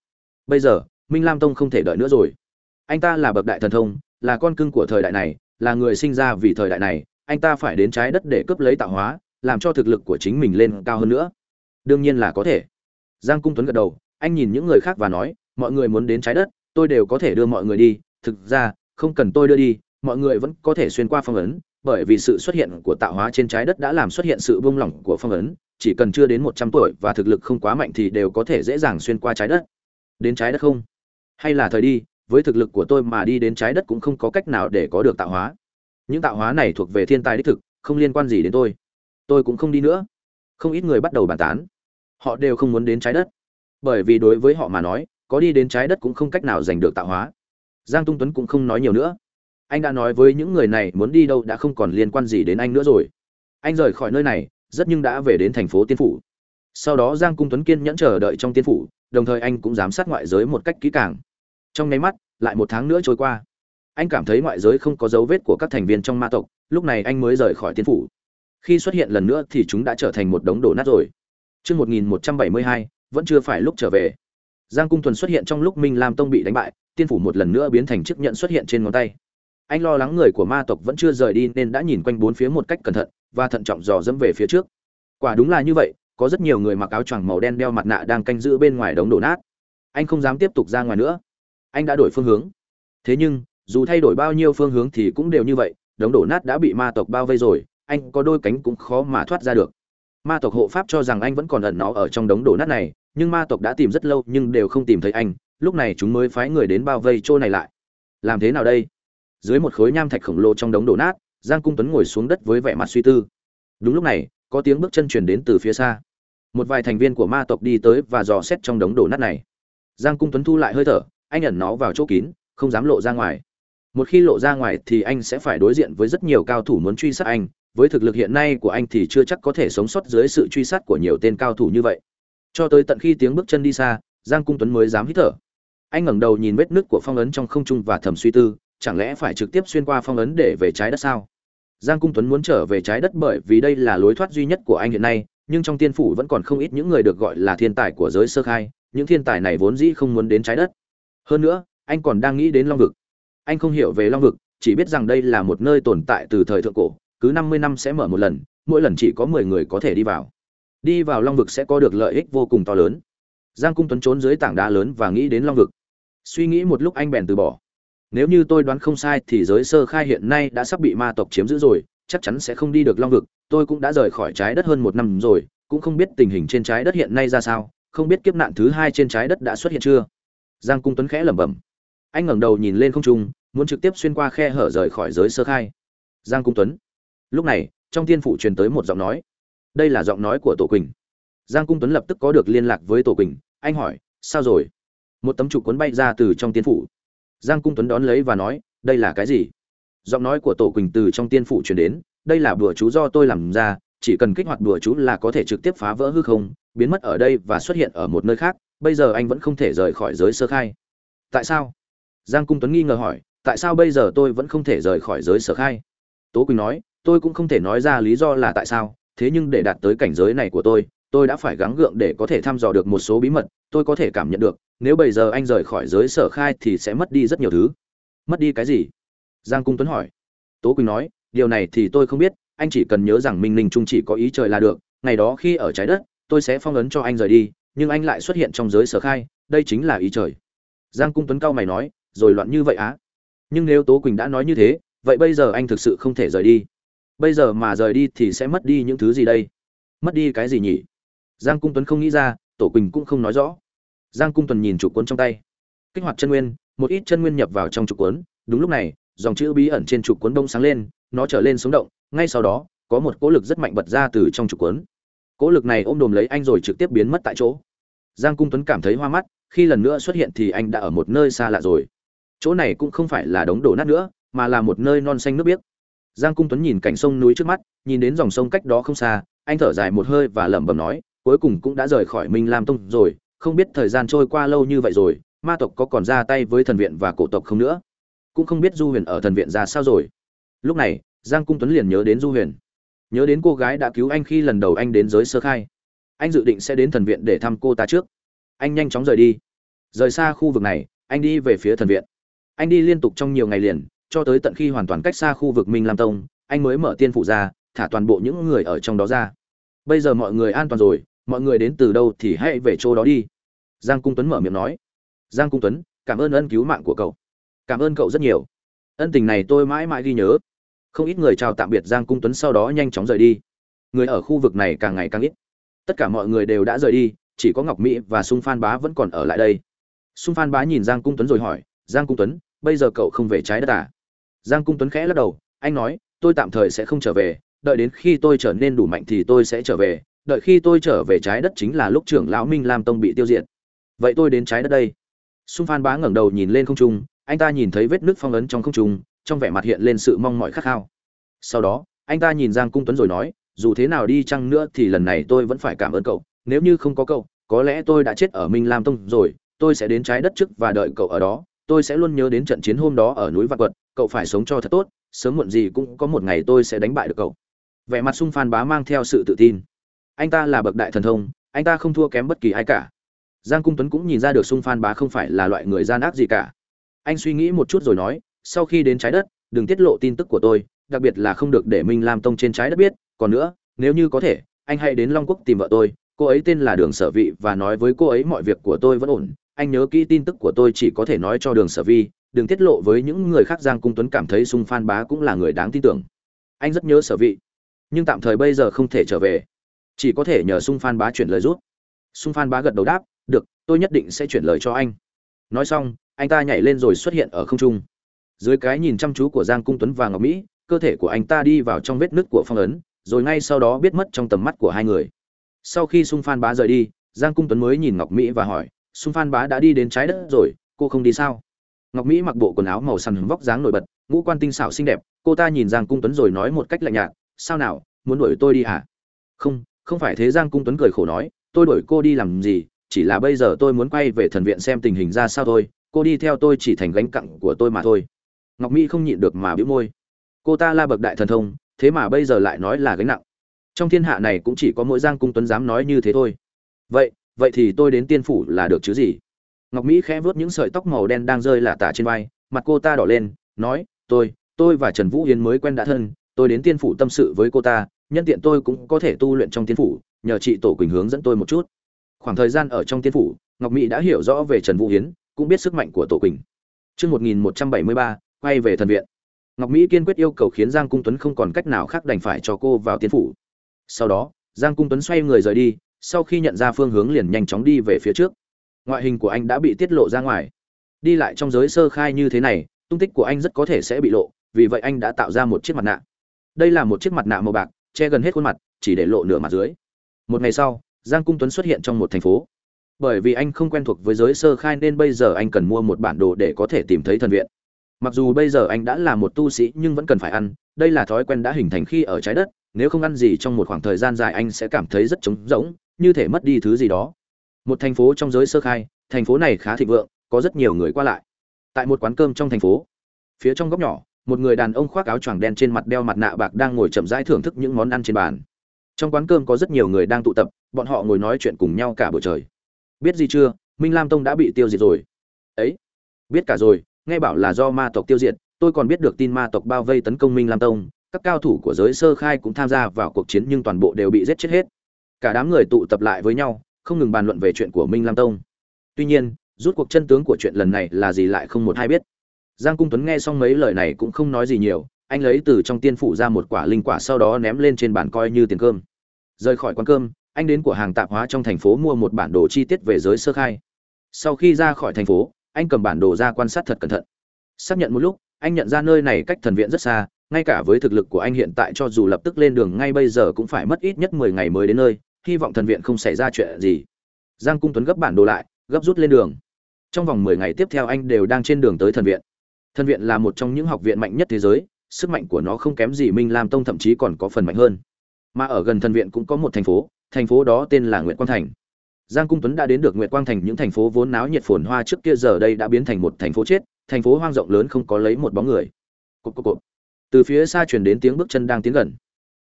Bây giờ, minh lam tông không thể đợi nữa rồi. Anh ta là bậc đại thần thông là con cưng của thời đại này, là người sinh ra vì thời đại này, anh ta phải đến trái đất để cướp lấy tạo hóa, làm cho thực lực của chính mình lên cao hơn nữa. Đương nhiên là có thể. Giang cung tuấn gật đầu, anh nhìn những người khác và nói, mọi người muốn đến trái đất, tôi đều có thể đưa mọi người đi, thực ra, không cần tôi đưa đi, mọi người vẫn có thể xuyên qua phong ấn, bởi vì sự xuất hiện của tạo hóa trên trái đất đã làm xuất hiện sự buông lỏng của phong ấn, chỉ cần chưa đến một trăm tuổi và thực lực không quá mạnh thì đều có thể dễ dàng xuyên qua trái đất. Đến trái đất không? Hay là thời đi với thực lực của tôi mà đi đến trái đất cũng không có cách nào để có được tạo hóa. Những tạo hóa này thuộc về thiên tài đích thực, không liên quan gì đến tôi. Tôi cũng không đi nữa. Không ít người bắt đầu bàn tán. Họ đều không muốn đến trái đất. Bởi vì đối với họ mà nói, có đi đến trái đất cũng không cách nào giành được tạo hóa. Giang tung tuấn cũng không nói nhiều nữa. Anh đã nói với những người này muốn đi đâu đã không còn liên quan gì đến anh nữa rồi. Anh rời khỏi nơi này, rất nhưng đã về đến thành phố tiên phủ. Sau đó giang cung tuấn kiên nhẫn chờ đợi trong tiên phủ, đồng thời anh cũng giám sát ngoại giới một cách kỹ càng trong nháy mắt lại một tháng nữa trôi qua anh cảm thấy ngoại giới không có dấu vết của các thành viên trong ma tộc lúc này anh mới rời khỏi tiên phủ khi xuất hiện lần nữa thì chúng đã trở thành một đống đổ nát rồi Trước 1172, vẫn chưa phải lúc trở về. Giang Cung Thuần xuất hiện trong lúc Minh Lam Tông bị đánh bại, tiên phủ một lần nữa biến thành chiếc nhận xuất hiện trên ngón tay. Anh lo lắng người của ma tộc vẫn chưa rời đi nên đã nhìn quanh bốn phía một cách cẩn thận và thận trọng dò dẫm về phía trước. Quả đúng là như vậy, có rất nhiều người mặc áo choàng màu đen đeo mặt nạ đang canh giữ bên ngoài đống đổ nát. Anh không dám tiếp tục ra ngoài nữa. Anh đã đổi phương hướng. Thế nhưng, dù thay đổi bao nhiêu phương hướng thì cũng đều như vậy, đống đổ nát đã bị ma tộc bao vây rồi, anh có đôi cánh cũng khó mà thoát ra được. Ma tộc hộ pháp cho rằng anh vẫn còn ẩn nó ở trong đống đổ nát này nhưng ma tộc đã tìm rất lâu nhưng đều không tìm thấy anh lúc này chúng mới phái người đến bao vây chỗ này lại. Làm thế nào đây? Dưới một khối nham thạch khổng lồ trong đống đổ nát giang cung tuấn ngồi xuống đất với vẻ mặt suy tư. Đúng lúc này có tiếng bước chân truyền đến từ phía xa. Một vài thành viên của ma tộc đi tới và dò xét trong đống đổ nát này. Giang cung tuấn thu lại hơi thở anh ẩn nó vào chỗ kín, không dám lộ ra ngoài. Một khi lộ ra ngoài thì anh sẽ phải đối diện với rất nhiều cao thủ muốn truy sát anh. Với thực lực hiện nay của anh thì chưa chắc có thể sống sót dưới sự truy sát của nhiều tên cao thủ như vậy. Cho tới tận khi tiếng bước chân đi xa, giang cung tuấn mới dám hít thở. Anh ngẩng đầu nhìn vết nứt của phong ấn trong không trung và thầm suy tư, chẳng lẽ phải trực tiếp xuyên qua phong ấn để về trái đất sao? Giang cung tuấn muốn trở về trái đất bởi vì đây là lối thoát duy nhất của anh hiện nay, nhưng trong tiên phủ vẫn còn không ít những người được gọi là thiên tài của giới sơ khai. Những thiên tài này vốn dĩ không muốn đến trái đất hơn nữa anh còn đang nghĩ đến long vực anh không hiểu về long vực chỉ biết rằng đây là một nơi tồn tại từ thời thượng cổ cứ năm mươi năm sẽ mở một lần, mỗi lần chỉ có mười người có thể đi vào. Đi vào Long vực sẽ có được lợi ích vô cùng to lớn. Giang Cung Tuấn trốn dưới tảng đá lớn và nghĩ đến Long vực. Suy nghĩ một lúc anh bèn từ bỏ. Nếu như tôi đoán không sai thì giới sơ khai hiện nay đã sắp bị ma tộc chiếm giữ rồi, chắc chắn sẽ không đi được Long vực, tôi cũng đã rời khỏi trái đất hơn một năm rồi cũng không biết tình hình trên trái đất hiện nay ra sao không biết kiếp nạn thứ hai trên trái đất đã xuất hiện chưa giang cung tuấn khẽ lẩm bẩm. Anh ngẩng đầu nhìn lên không trung, muốn trực tiếp xuyên qua khe hở rời khỏi giới sơ khai. Giang cung tuấn. Lúc này, trong tiên phủ truyền tới một giọng nói. Đây là giọng nói của tổ quỳnh. Giang cung tuấn lập tức có được liên lạc với tổ quỳnh. Anh hỏi, sao rồi? Một tấm trục cuốn bay ra từ trong tiên phủ. Giang cung tuấn đón lấy và nói, đây là cái gì? Giọng nói của tổ quỳnh từ trong tiên phủ truyền đến, đây là bùa chú do tôi làm ra, chỉ cần kích hoạt bùa chú là có thể trực tiếp phá vỡ hư không, biến mất ở đây và xuất hiện ở một nơi khác bây giờ anh vẫn không thể rời khỏi giới sơ khai. Tại sao? Giang cung tuấn nghi ngờ hỏi, tại sao bây giờ tôi vẫn không thể rời khỏi giới sở khai? Tố quỳnh nói, tôi cũng không thể nói ra lý do là tại sao, thế nhưng để đạt tới cảnh giới này của tôi tôi đã phải gắng gượng để có thể thăm dò được một số bí mật, tôi có thể cảm nhận được, nếu bây giờ anh rời khỏi giới sở khai thì sẽ mất đi rất nhiều thứ. Mất đi cái gì? Giang cung tuấn hỏi. Tố quỳnh nói, điều này thì tôi không biết, anh chỉ cần nhớ rằng minh ninh trung chỉ có ý trời là được, ngày đó khi ở trái đất, tôi sẽ phong ấn cho anh rời đi nhưng anh lại xuất hiện trong giới sở khai, đây chính là ý trời. Giang cung tuấn cao mày nói, rồi loạn như vậy á? Nhưng nếu tố quỳnh đã nói như thế, vậy bây giờ anh thực sự không thể rời đi. Bây giờ mà rời đi thì sẽ mất đi những thứ gì đây? Mất đi cái gì nhỉ? Giang cung tuấn không nghĩ ra tổ quỳnh cũng không nói rõ. Giang cung tuấn nhìn chủ cuốn trong tay. Kích hoạt chân nguyên, một ít chân nguyên nhập vào trong trục cuốn. Đúng lúc này, dòng chữ bí ẩn trên trục cuốn đông sáng lên, nó trở lên sống động. Ngay sau đó, có một cỗ lực rất mạnh bật ra từ trong trục cuốn cỗ lực này ôm đồm lấy anh rồi trực tiếp biến mất tại chỗ. Giang cung tuấn cảm thấy hoa mắt, khi lần nữa xuất hiện thì anh đã ở một nơi xa lạ rồi. Chỗ này cũng không phải là đống đổ nát nữa, mà là một nơi non xanh nước biếc. Giang cung tuấn nhìn cảnh sông núi trước mắt, nhìn đến dòng sông cách đó không xa, anh thở dài một hơi và lẩm bẩm nói, cuối cùng cũng đã rời khỏi minh lam tông rồi, không biết thời gian trôi qua lâu như vậy rồi, ma tộc có còn ra tay với thần viện và cổ tộc không nữa? Cũng không biết du huyền ở thần viện ra sao rồi. Lúc này, giang cung tuấn liền nhớ đến du huyền nhớ đến cô gái đã cứu anh khi lần đầu anh đến giới sơ khai. Anh dự định sẽ đến thần viện để thăm cô ta trước. Anh nhanh chóng rời đi. Rời xa khu vực này, anh đi về phía thần viện. Anh đi liên tục trong nhiều ngày liền, cho tới tận khi hoàn toàn cách xa khu vực minh lam tông, anh mới mở tiên phụ ra, thả toàn bộ những người ở trong đó ra. Bây giờ mọi người an toàn rồi, mọi người đến từ đâu thì hãy về chỗ đó đi. Giang cung tuấn mở miệng nói. Giang cung tuấn, cảm ơn ân cứu mạng của cậu. Cảm ơn cậu rất nhiều. Ân tình này tôi mãi mãi ghi nhớ không ít người chào tạm biệt giang cung tuấn sau đó nhanh chóng rời đi. Người ở khu vực này càng ngày càng ít. Tất cả mọi người đều đã rời đi, chỉ có ngọc mỹ và sung phan bá vẫn còn ở lại đây. Sung phan bá nhìn giang cung tuấn rồi hỏi, giang cung tuấn, bây giờ cậu không về trái đất à? Giang cung tuấn khẽ lắc đầu, anh nói, tôi tạm thời sẽ không trở về, đợi đến khi tôi trở nên đủ mạnh thì tôi sẽ trở về, đợi khi tôi trở về trái đất chính là lúc trưởng lão minh lam tông bị tiêu diệt. Vậy tôi đến trái đất đây. Sung phan bá ngẩng đầu nhìn lên không trung, anh ta nhìn thấy vết nước phong ấn trong không trung trong vẻ mặt hiện lên sự mong mỏi khát khao. Sau đó, anh ta nhìn giang cung tuấn rồi nói, dù thế nào đi chăng nữa thì lần này tôi vẫn phải cảm ơn cậu. Nếu như không có cậu, có lẽ tôi đã chết ở minh lam tông rồi. Tôi sẽ đến trái đất trước và đợi cậu ở đó. Tôi sẽ luôn nhớ đến trận chiến hôm đó ở núi vạn quật. Cậu phải sống cho thật tốt. Sớm muộn gì cũng có một ngày tôi sẽ đánh bại được cậu. Vẻ mặt sung phan bá mang theo sự tự tin. Anh ta là bậc đại thần thông, anh ta không thua kém bất kỳ ai cả. Giang cung tuấn cũng nhìn ra được sung phan bá không phải là loại người gian ác gì cả. Anh suy nghĩ một chút rồi nói sau khi đến trái đất, đừng tiết lộ tin tức của tôi, đặc biệt là không được để minh lam tông trên trái đất biết. Còn nữa, nếu như có thể, anh hãy đến long quốc tìm vợ tôi. Cô ấy tên là đường sở vị và nói với cô ấy mọi việc của tôi vẫn ổn. Anh nhớ kỹ tin tức của tôi chỉ có thể nói cho đường sở vi đừng tiết lộ với những người khác giang cung tuấn cảm thấy sung phan bá cũng là người đáng tin tưởng. Anh rất nhớ sở vị nhưng tạm thời bây giờ không thể trở về. Chỉ có thể nhờ sung phan bá chuyển lời rút sung phan bá gật đầu đáp, được, tôi nhất định sẽ chuyển lời cho anh. Nói xong, anh ta nhảy lên rồi xuất hiện ở không trung dưới cái nhìn chăm chú của giang cung tuấn và ngọc mỹ, cơ thể của anh ta đi vào trong vết nứt của phong ấn, rồi ngay sau đó biết mất trong tầm mắt của hai người. Sau khi sung phan bá rời đi, giang cung tuấn mới nhìn ngọc mỹ và hỏi, sung phan bá đã đi đến trái đất rồi, cô không đi sao? Ngọc mỹ mặc bộ quần áo màu sằn vóc dáng nổi bật, ngũ quan tinh xảo xinh đẹp, cô ta nhìn giang cung tuấn rồi nói một cách lạnh nhạt, sao nào, muốn đuổi tôi đi hả? Không không phải thế, giang cung tuấn cười khổ nói, tôi đuổi cô đi làm gì, chỉ là bây giờ tôi muốn quay về thần viện xem tình hình ra sao thôi, cô đi theo tôi chỉ thành gánh cặng của tôi mà thôi ngọc mỹ không nhịn được mà bĩu môi. Cô ta la bậc đại thần thông thế mà bây giờ lại nói là gánh nặng. Trong thiên hạ này cũng chỉ có mỗi giang cung tuấn dám nói như thế thôi. Vậy vậy thì tôi đến tiên phủ là được chứ gì? Ngọc mỹ khẽ vớt những sợi tóc màu đen đang rơi lả tả trên vai mặt cô ta đỏ lên nói tôi tôi và trần vũ hiến mới quen đã thân tôi đến tiên phủ tâm sự với cô ta nhân tiện tôi cũng có thể tu luyện trong tiên phủ nhờ chị tổ quỳnh hướng dẫn tôi một chút. Khoảng thời gian ở trong tiên phủ ngọc mỹ đã hiểu rõ về trần vũ hiến cũng biết sức mạnh của tổ quỳnh. Trước 1173, quay về thần viện. Ngọc Mỹ kiên quyết yêu cầu khiến Giang Cung Tuấn không còn cách nào khác đành phải cho cô vào tiên phủ. sau đó, giang cung tuấn xoay người rời đi, sau khi nhận ra phương hướng liền nhanh chóng đi về phía trước. Ngoại hình của anh đã bị tiết lộ ra ngoài. Đi lại trong giới sơ khai như thế này, tung tích của anh rất có thể sẽ bị lộ, vì vậy anh đã tạo ra một chiếc mặt nạ. Đây là một chiếc mặt nạ màu bạc, che gần hết khuôn mặt, chỉ để lộ nửa mặt dưới. Một ngày sau, giang cung tuấn xuất hiện trong một thành phố. Bởi vì anh không quen thuộc với giới sơ khai nên bây giờ anh cần mua một bản đồ để có thể tìm thấy thần viện mặc dù bây giờ anh đã là một tu sĩ nhưng vẫn cần phải ăn. Đây là thói quen đã hình thành khi ở trái đất. Nếu không ăn gì trong một khoảng thời gian dài anh sẽ cảm thấy rất trống rỗng, như thể mất đi thứ gì đó. Một thành phố trong giới sơ khai, thành phố này khá thịnh vượng, có rất nhiều người qua lại. Tại một quán cơm trong thành phố, phía trong góc nhỏ, một người đàn ông khoác áo choàng đen trên mặt đeo mặt nạ bạc đang ngồi chậm rãi thưởng thức những món ăn trên bàn. Trong quán cơm có rất nhiều người đang tụ tập, bọn họ ngồi nói chuyện cùng nhau cả buổi trời. Biết gì chưa? Minh lam tông đã bị tiêu diệt rồi. Ấy, biết cả rồi nghe bảo là do ma tộc tiêu diệt, tôi còn biết được tin ma tộc bao vây tấn công minh lam tông, các cao thủ của giới sơ khai cũng tham gia vào cuộc chiến nhưng toàn bộ đều bị giết chết hết. Cả đám người tụ tập lại với nhau, không ngừng bàn luận về chuyện của minh lam tông. Tuy nhiên, rút cuộc chân tướng của chuyện lần này là gì lại không một ai biết. Giang cung tuấn nghe xong mấy lời này cũng không nói gì nhiều, anh lấy từ trong tiên phủ ra một quả linh quả sau đó ném lên trên bàn coi như tiền cơm. Rời khỏi quán cơm, anh đến của hàng tạp hóa trong thành phố mua một bản đồ chi tiết về giới sơ khai. Sau khi ra khỏi thành phố anh cầm bản đồ ra quan sát thật cẩn thận. Xác nhận một lúc, anh nhận ra nơi này cách thần viện rất xa, ngay cả với thực lực của anh hiện tại cho dù lập tức lên đường ngay bây giờ cũng phải mất ít nhất mười ngày mới đến nơi, hy vọng thần viện không xảy ra chuyện gì. Giang cung tuấn gấp bản đồ lại, gấp rút lên đường. Trong vòng mười ngày tiếp theo anh đều đang trên đường tới thần viện. Thần viện là một trong những học viện mạnh nhất thế giới, sức mạnh của nó không kém gì minh lam tông thậm chí còn có phần mạnh hơn. Mà ở gần thần viện cũng có một thành phố thành phố đó tên là nguyệt quang thành giang cung tuấn đã đến được nguyệt quang thành, những thành phố vốn náo nhiệt phồn hoa trước kia giờ đây đã biến thành một thành phố chết, thành phố hoang rộng lớn không có lấy một bóng người. Cộp cộp cộp. từ phía xa truyền đến tiếng bước chân đang tiến gần.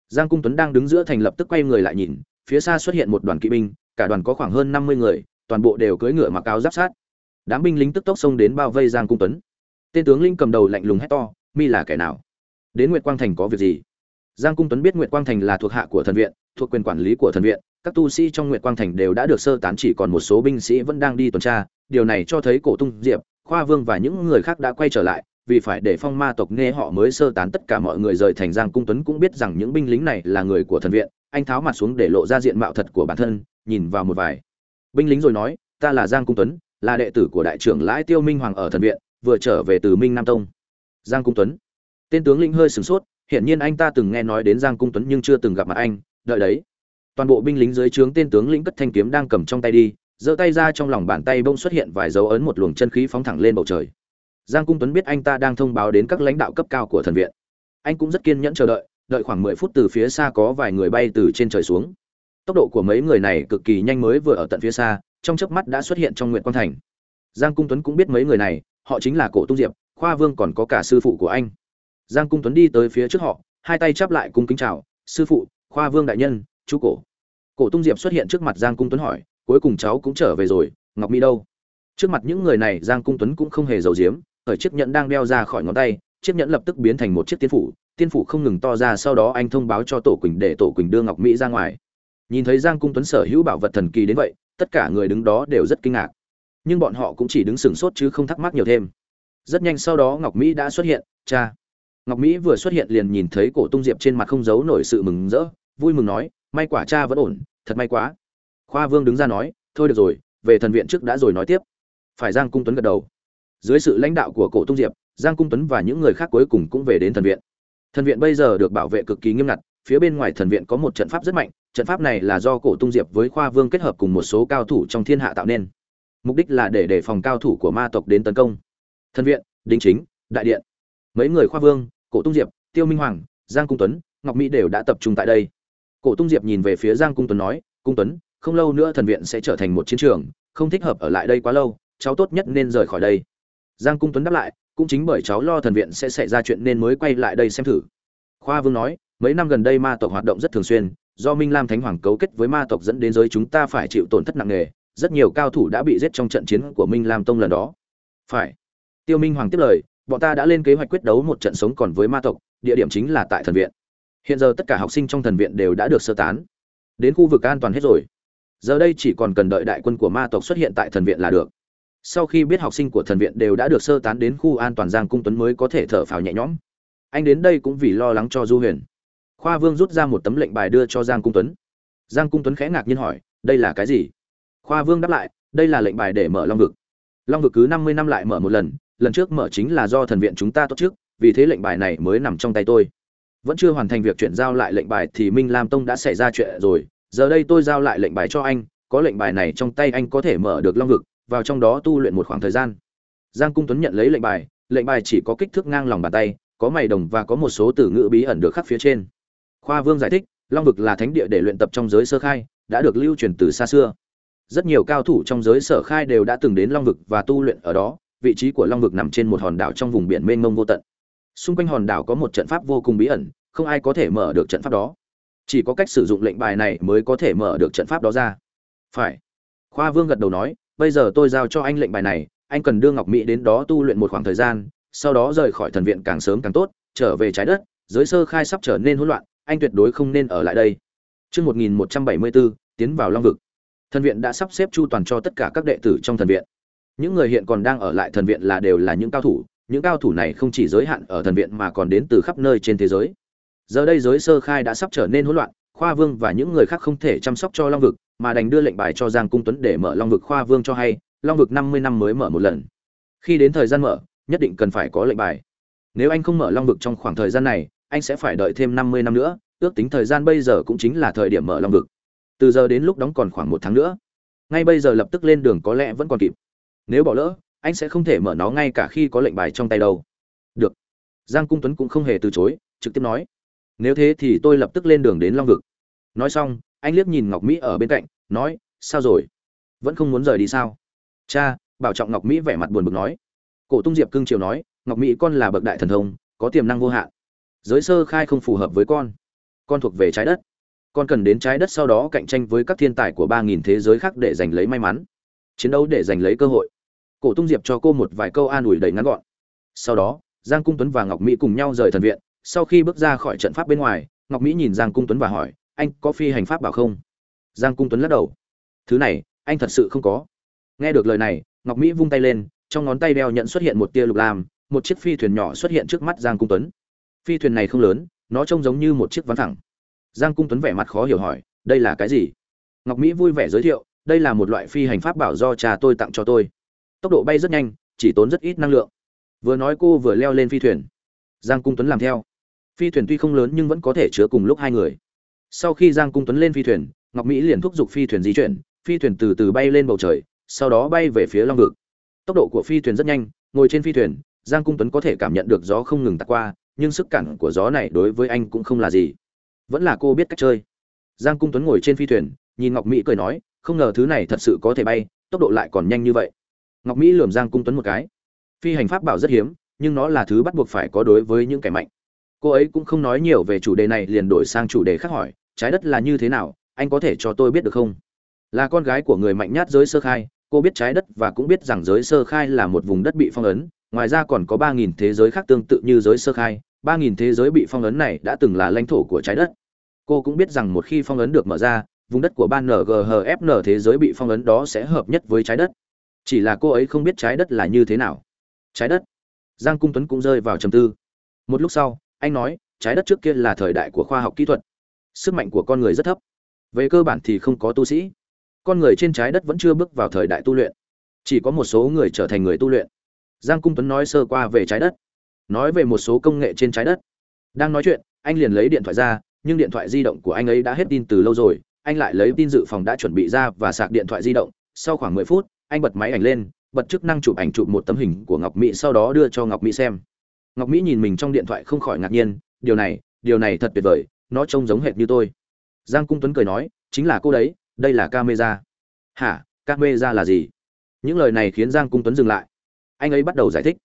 Giang cung tuấn đang đứng giữa thành lập tức quay người lại nhìn, phía xa xuất hiện một đoàn kỵ binh, cả đoàn có khoảng hơn năm mươi người, toàn bộ đều cưỡi ngựa mặc áo giáp sát. Đám binh lính tức tốc xông đến bao vây giang cung tuấn. Tên tướng linh cầm đầu lạnh lùng hét to, mi là kẻ nào? Đến nguyệt quang thành có việc gì? Giang cung tuấn biết nguyệt quang thành là thuộc hạ của thần viện, thuộc quyền quản lý của thần viện các tu sĩ trong nguyệt quang thành đều đã được sơ tán, chỉ còn một số binh sĩ vẫn đang đi tuần tra. Điều này cho thấy cổ tung diệp, khoa vương và những người khác đã quay trở lại, vì phải để phong ma tộc nghe họ mới sơ tán, tất cả mọi người rời thành giang cung tuấn cũng biết rằng những binh lính này là người của thần viện. Anh tháo mặt xuống để lộ ra diện mạo thật của bản thân, nhìn vào một vài. Binh lính rồi nói, ta là giang cung tuấn, là đệ tử của đại trưởng lãi tiêu minh hoàng ở thần viện, vừa trở về từ minh nam tông. Giang cung tuấn. Tên tướng lĩnh hơi sửng sốt, hiển nhiên anh ta từng nghe nói đến giang cung tuấn nhưng chưa từng gặp mặt anh, đợi đấy toàn bộ binh lính dưới trướng tên tướng lĩnh cất thanh kiếm đang cầm trong tay đi, giơ tay ra trong lòng bàn tay bông xuất hiện vài dấu ấn một luồng chân khí phóng thẳng lên bầu trời. Giang cung tuấn biết anh ta đang thông báo đến các lãnh đạo cấp cao của thần viện. Anh cũng rất kiên nhẫn chờ đợi đợi khoảng mười phút từ phía xa có vài người bay từ trên trời xuống. Tốc độ của mấy người này cực kỳ nhanh mới vừa ở tận phía xa, trong chớp mắt đã xuất hiện trong nguyện quang thành. Giang cung tuấn cũng biết mấy người này, họ chính là cổ tung diệp, khoa vương còn có cả sư phụ của anh. Giang cung tuấn đi tới phía trước họ, hai tay chắp lại cung kính chào, sư phụ, khoa vương đại nhân chú cổ. Cổ tung diệp xuất hiện trước mặt giang cung tuấn hỏi, cuối cùng cháu cũng trở về rồi, ngọc mỹ đâu? Trước mặt những người này, giang cung tuấn cũng không hề giấu giếm, khởi chiếc nhẫn đang đeo ra khỏi ngón tay, chiếc nhẫn lập tức biến thành một chiếc tiên phủ tiên phủ không ngừng to ra, sau đó anh thông báo cho tổ quỳnh để tổ quỳnh đưa ngọc mỹ ra ngoài. Nhìn thấy giang cung tuấn sở hữu bảo vật thần kỳ đến vậy, tất cả người đứng đó đều rất kinh ngạc. Nhưng bọn họ cũng chỉ đứng sửng sốt chứ không thắc mắc nhiều thêm. Rất nhanh sau đó ngọc mỹ đã xuất hiện, cha. Ngọc mỹ vừa xuất hiện liền nhìn thấy cổ tung diệp trên mặt không giấu nổi sự mừng rỡ, vui mừng nói may quả cha vẫn ổn, thật may quá. Khoa vương đứng ra nói, thôi được rồi, về thần viện trước đã rồi nói tiếp. Phải giang cung tuấn gật đầu. Dưới sự lãnh đạo của cổ tung diệp, giang cung tuấn và những người khác cuối cùng cũng về đến thần viện. Thần viện bây giờ được bảo vệ cực kỳ nghiêm ngặt, phía bên ngoài thần viện có một trận pháp rất mạnh, trận pháp này là do cổ tung diệp với khoa vương kết hợp cùng một số cao thủ trong thiên hạ tạo nên. Mục đích là để đề phòng cao thủ của ma tộc đến tấn công. Thần viện đình chính, đại điện. Mấy người khoa vương, cổ tung diệp, tiêu minh hoàng, giang cung tuấn, ngọc mỹ đều đã tập trung tại đây cổ tung diệp nhìn về phía giang cung tuấn nói, cung tuấn, không lâu nữa thần viện sẽ trở thành một chiến trường, không thích hợp ở lại đây quá lâu, cháu tốt nhất nên rời khỏi đây. Giang cung tuấn đáp lại, cũng chính bởi cháu lo thần viện sẽ xảy ra chuyện nên mới quay lại đây xem thử. Khoa vương nói, mấy năm gần đây ma tộc hoạt động rất thường xuyên, do minh lam thánh hoàng cấu kết với ma tộc dẫn đến giới chúng ta phải chịu tổn thất nặng nề, rất nhiều cao thủ đã bị giết trong trận chiến của minh lam tông lần đó. Phải. Tiêu minh hoàng tiếp lời, bọn ta đã lên kế hoạch quyết đấu một trận sống còn với ma tộc, địa điểm chính là tại thần viện hiện giờ tất cả học sinh trong thần viện đều đã được sơ tán. Đến khu vực an toàn hết rồi. Giờ đây chỉ còn cần đợi đại quân của ma tộc xuất hiện tại thần viện là được. Sau khi biết học sinh của thần viện đều đã được sơ tán đến khu an toàn giang cung tuấn mới có thể thở phào nhẹ nhõm. Anh đến đây cũng vì lo lắng cho du huyền. Khoa vương rút ra một tấm lệnh bài đưa cho giang cung tuấn. Giang cung tuấn khẽ ngạc nhiên hỏi, đây là cái gì? Khoa vương đáp lại, đây là lệnh bài để mở long vực. Long vực cứ năm mươi năm lại mở một lần lần trước mở chính là do thần viện chúng ta tổ chức, vì thế lệnh bài này mới nằm trong tay tôi vẫn chưa hoàn thành việc chuyển giao lại lệnh bài thì minh lam tông đã xảy ra chuyện rồi. Giờ đây tôi giao lại lệnh bài cho anh, có lệnh bài này trong tay anh có thể mở được long vực, vào trong đó tu luyện một khoảng thời gian. Giang cung tuấn nhận lấy lệnh bài lệnh bài chỉ có kích thước ngang lòng bàn tay, có mày đồng và có một số từ ngữ bí ẩn được khắc phía trên. Khoa vương giải thích, long vực là thánh địa để luyện tập trong giới sơ khai, đã được lưu truyền từ xa xưa. Rất nhiều cao thủ trong giới sở khai đều đã từng đến long vực và tu luyện ở đó, vị trí của long vực nằm trên một hòn đảo trong vùng biển mênh mông vô tận xung quanh hòn đảo có một trận pháp vô cùng bí ẩn không ai có thể mở được trận pháp đó. Chỉ có cách sử dụng lệnh bài này mới có thể mở được trận pháp đó ra. Phải. Khoa vương gật đầu nói bây giờ tôi giao cho anh lệnh bài này anh cần đưa ngọc mỹ đến đó tu luyện một khoảng thời gian sau đó rời khỏi thần viện càng sớm càng tốt trở về trái đất giới sơ khai sắp trở nên hỗn loạn anh tuyệt đối không nên ở lại đây. Trước 1174, tiến vào Long Vực. Thần viện đã sắp xếp chu toàn cho tất cả các đệ tử trong thần viện. Những người hiện còn đang ở lại thần viện là đều là những cao thủ, những cao thủ này không chỉ giới hạn ở thần viện mà còn đến từ khắp nơi trên thế giới. Giờ đây giới sơ khai đã sắp trở nên hỗn loạn, Khoa Vương và những người khác không thể chăm sóc cho Long Vực, mà đành đưa lệnh bài cho Giang Cung Tuấn để mở Long Vực Khoa Vương cho hay, Long Vực 50 năm mới mở một lần. Khi đến thời gian mở, nhất định cần phải có lệnh bài. Nếu anh không mở Long Vực trong khoảng thời gian này, anh sẽ phải đợi thêm 50 năm nữa, ước tính thời gian bây giờ cũng chính là thời điểm mở Long Vực. Từ giờ đến lúc đóng còn khoảng một tháng nữa. Ngay bây giờ lập tức lên đường có lẽ vẫn còn kịp. Nếu bỏ lỡ, anh sẽ không thể mở nó ngay cả khi có lệnh bài trong tay đâu. Được. Giang Cung Tuấn cũng không hề từ chối, trực tiếp nói: "Nếu thế thì tôi lập tức lên đường đến Long Vực." Nói xong, anh liếc nhìn Ngọc Mỹ ở bên cạnh, nói: "Sao rồi? Vẫn không muốn rời đi sao?" "Cha." Bảo Trọng Ngọc Mỹ vẻ mặt buồn bực nói. Cổ Tung Diệp cưng triều nói: "Ngọc Mỹ con là bậc đại thần thông, có tiềm năng vô hạn. Giới sơ khai không phù hợp với con. Con thuộc về trái đất. Con cần đến trái đất sau đó cạnh tranh với các thiên tài của ba nghìn thế giới khác để giành lấy may mắn, chiến đấu để giành lấy cơ hội." Cổ Tung Diệp cho cô một vài câu an ủi đầy ngắn gọn. Sau đó, Giang Cung Tuấn và Ngọc Mỹ cùng nhau rời thần viện, sau khi bước ra khỏi trận pháp bên ngoài, Ngọc Mỹ nhìn Giang Cung Tuấn và hỏi: "Anh có phi hành pháp bảo không?" Giang Cung Tuấn lắc đầu. "Thứ này, anh thật sự không có." Nghe được lời này, ngọc mỹ vung tay lên trong ngón tay đeo nhận xuất hiện một tia lục lam một chiếc phi thuyền nhỏ xuất hiện trước mắt giang cung tuấn phi thuyền này không lớn nó trông giống như một chiếc ván thẳng giang cung tuấn vẻ mặt khó hiểu hỏi đây là cái gì ngọc mỹ vui vẻ giới thiệu đây là một loại phi hành pháp bảo do cha tôi tặng cho tôi tốc độ bay rất nhanh, chỉ tốn rất ít năng lượng. Vừa nói cô vừa leo lên phi thuyền. Giang cung tuấn làm theo. Phi thuyền tuy không lớn nhưng vẫn có thể chứa cùng lúc hai người. Sau khi giang cung tuấn lên phi thuyền, ngọc mỹ liền thúc giục phi thuyền di chuyển, phi thuyền từ từ bay lên bầu trời, sau đó bay về phía long vực. Tốc độ của phi thuyền rất nhanh, ngồi trên phi thuyền, giang cung tuấn có thể cảm nhận được gió không ngừng tạt qua, nhưng sức cản của gió này đối với anh cũng không là gì. Vẫn là cô biết cách chơi. Giang cung tuấn ngồi trên phi thuyền, nhìn ngọc mỹ cười nói, không ngờ thứ này thật sự có thể bay, tốc độ lại còn nhanh như vậy ngọc mỹ lườm giang cung tuấn một cái. Phi hành pháp bảo rất hiếm, nhưng nó là thứ bắt buộc phải có đối với những kẻ mạnh. Cô ấy cũng không nói nhiều về chủ đề này, liền đổi sang chủ đề khác hỏi, trái đất là như thế nào? Anh có thể cho tôi biết được không? Là con gái của người mạnh nhất giới sơ khai, cô biết trái đất và cũng biết rằng giới sơ khai là một vùng đất bị phong ấn, ngoài ra còn có ba nghìn thế giới khác tương tự như giới sơ khai, ba nghìn thế giới bị phong ấn này đã từng là lãnh thổ của trái đất. Cô cũng biết rằng một khi phong ấn được mở ra, vùng đất của ban nghfn thế giới bị phong ấn đó sẽ hợp nhất với trái đất chỉ là cô ấy không biết trái đất là như thế nào. Trái đất? Giang cung tuấn cũng rơi vào trầm tư. Một lúc sau, anh nói, trái đất trước kia là thời đại của khoa học kỹ thuật. Sức mạnh của con người rất thấp. Về cơ bản thì không có tu sĩ. Con người trên trái đất vẫn chưa bước vào thời đại tu luyện. Chỉ có một số người trở thành người tu luyện. Giang cung tuấn nói sơ qua về trái đất. Nói về một số công nghệ trên trái đất. Đang nói chuyện, anh liền lấy điện thoại ra, nhưng điện thoại di động của anh ấy đã hết tin từ lâu rồi. Anh lại lấy tin dự phòng đã chuẩn bị ra và sạc điện thoại di động. Sau khoảng mười phút anh bật máy ảnh lên, bật chức năng chụp ảnh chụp một tấm hình của ngọc mỹ, sau đó đưa cho ngọc mỹ xem. Ngọc mỹ nhìn mình trong điện thoại không khỏi ngạc nhiên, điều này điều này thật tuyệt vời, nó trông giống hệt như tôi. Giang cung tuấn cười nói, chính là cô đấy, đây là camera. Hả, camera là gì? Những lời này khiến giang cung tuấn dừng lại. Anh ấy bắt đầu giải thích.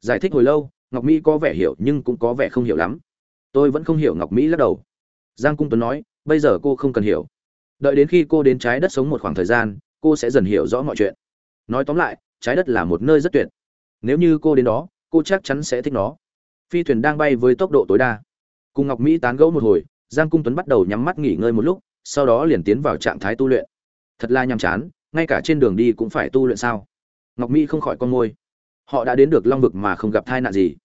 Giải thích hồi lâu, ngọc mỹ có vẻ hiểu nhưng cũng có vẻ không hiểu lắm. Tôi vẫn không hiểu, ngọc mỹ lắc đầu. Giang cung tuấn nói, bây giờ cô không cần hiểu. Đợi đến khi cô đến trái đất sống một khoảng thời gian, cô sẽ dần hiểu rõ mọi chuyện nói tóm lại, trái đất là một nơi rất tuyệt. Nếu như cô đến đó, cô chắc chắn sẽ thích nó. Phi thuyền đang bay với tốc độ tối đa. Cùng ngọc mỹ tán gẫu một hồi, giang cung tuấn bắt đầu nhắm mắt nghỉ ngơi một lúc, sau đó liền tiến vào trạng thái tu luyện. Thật là nhàm chán, ngay cả trên đường đi cũng phải tu luyện sao? Ngọc mỹ không khỏi con môi. Họ đã đến được long vực mà không gặp tai nạn gì.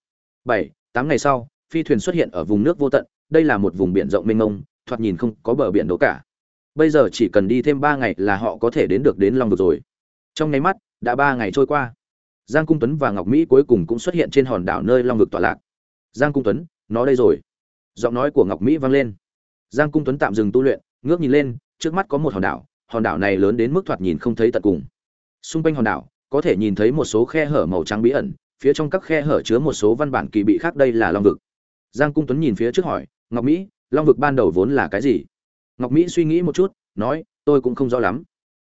Bảy, tám ngày sau, phi thuyền xuất hiện ở vùng nước vô tận, đây là một vùng biển rộng mênh mông, thoạt nhìn không có bờ biển đỗ cả. Bây giờ chỉ cần đi thêm ba ngày là họ có thể đến được đến long vực rồi trong nháy mắt, đã ba ngày trôi qua. Giang cung tuấn và ngọc mỹ cuối cùng cũng xuất hiện trên hòn đảo nơi long vực tọa lạc. Giang cung tuấn, nó đây rồi. Giọng nói của ngọc mỹ vang lên. Giang cung tuấn tạm dừng tu luyện, ngước nhìn lên, trước mắt có một hòn đảo hòn đảo này lớn đến mức thoạt nhìn không thấy tận cùng. Xung quanh hòn đảo, có thể nhìn thấy một số khe hở màu trắng bí ẩn, phía trong các khe hở chứa một số văn bản kỳ bị khác đây là long vực. Giang cung tuấn nhìn phía trước hỏi, ngọc mỹ, long vực ban đầu vốn là cái gì? Ngọc mỹ suy nghĩ một chút, nói, tôi cũng không rõ lắm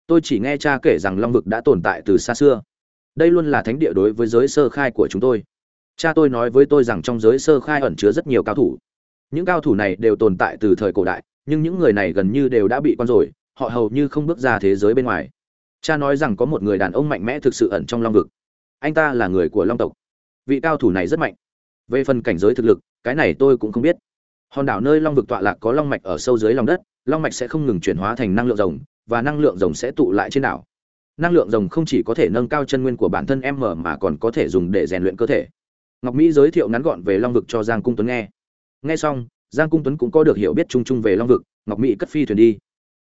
tôi chỉ nghe cha kể rằng long vực đã tồn tại từ xa xưa. Đây luôn là thánh địa đối với giới sơ khai của chúng tôi. Cha tôi nói với tôi rằng trong giới sơ khai ẩn chứa rất nhiều cao thủ. Những cao thủ này đều tồn tại từ thời cổ đại, nhưng những người này gần như đều đã bị con rồi, họ hầu như không bước ra thế giới bên ngoài. Cha nói rằng có một người đàn ông mạnh mẽ thực sự ẩn trong long vực. Anh ta là người của long tộc. Vị cao thủ này rất mạnh. Về phần cảnh giới thực lực, cái này tôi cũng không biết. Hòn đảo nơi long vực tọa lạc có long mạch ở sâu dưới lòng đất, long mạch sẽ không ngừng chuyển hóa thành năng lượng rồng và năng lượng rồng sẽ tụ lại trên đảo. Năng lượng rồng không chỉ có thể nâng cao chân nguyên của bản thân em mở mà còn có thể dùng để rèn luyện cơ thể. Ngọc mỹ giới thiệu ngắn gọn về long vực cho giang cung tuấn nghe. Nghe xong, giang cung tuấn cũng có được hiểu biết chung chung về long vực, ngọc mỹ cất phi thuyền đi.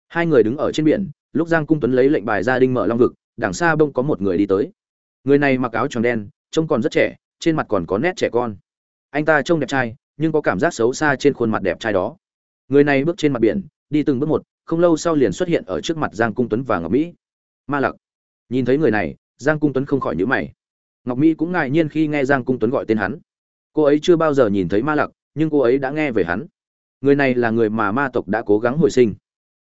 Hai người đứng ở trên biển, lúc giang cung tuấn lấy lệnh bài ra đinh mở long vực, đằng xa bông có một người đi tới. Người này mặc áo tròn đen, trông còn rất trẻ, trên mặt còn có nét trẻ con. Anh ta trông đẹp trai, nhưng có cảm giác xấu xa trên khuôn mặt đẹp trai đó. Người này bước trên mặt biển, đi từng bước một không lâu sau liền xuất hiện ở trước mặt giang cung tuấn và ngọc mỹ. Ma lặc. Nhìn thấy người này, giang cung tuấn không khỏi nhíu mày. Ngọc mỹ cũng ngại nhiên khi nghe giang cung tuấn gọi tên hắn. Cô ấy chưa bao giờ nhìn thấy ma lặc, nhưng cô ấy đã nghe về hắn. Người này là người mà ma tộc đã cố gắng hồi sinh.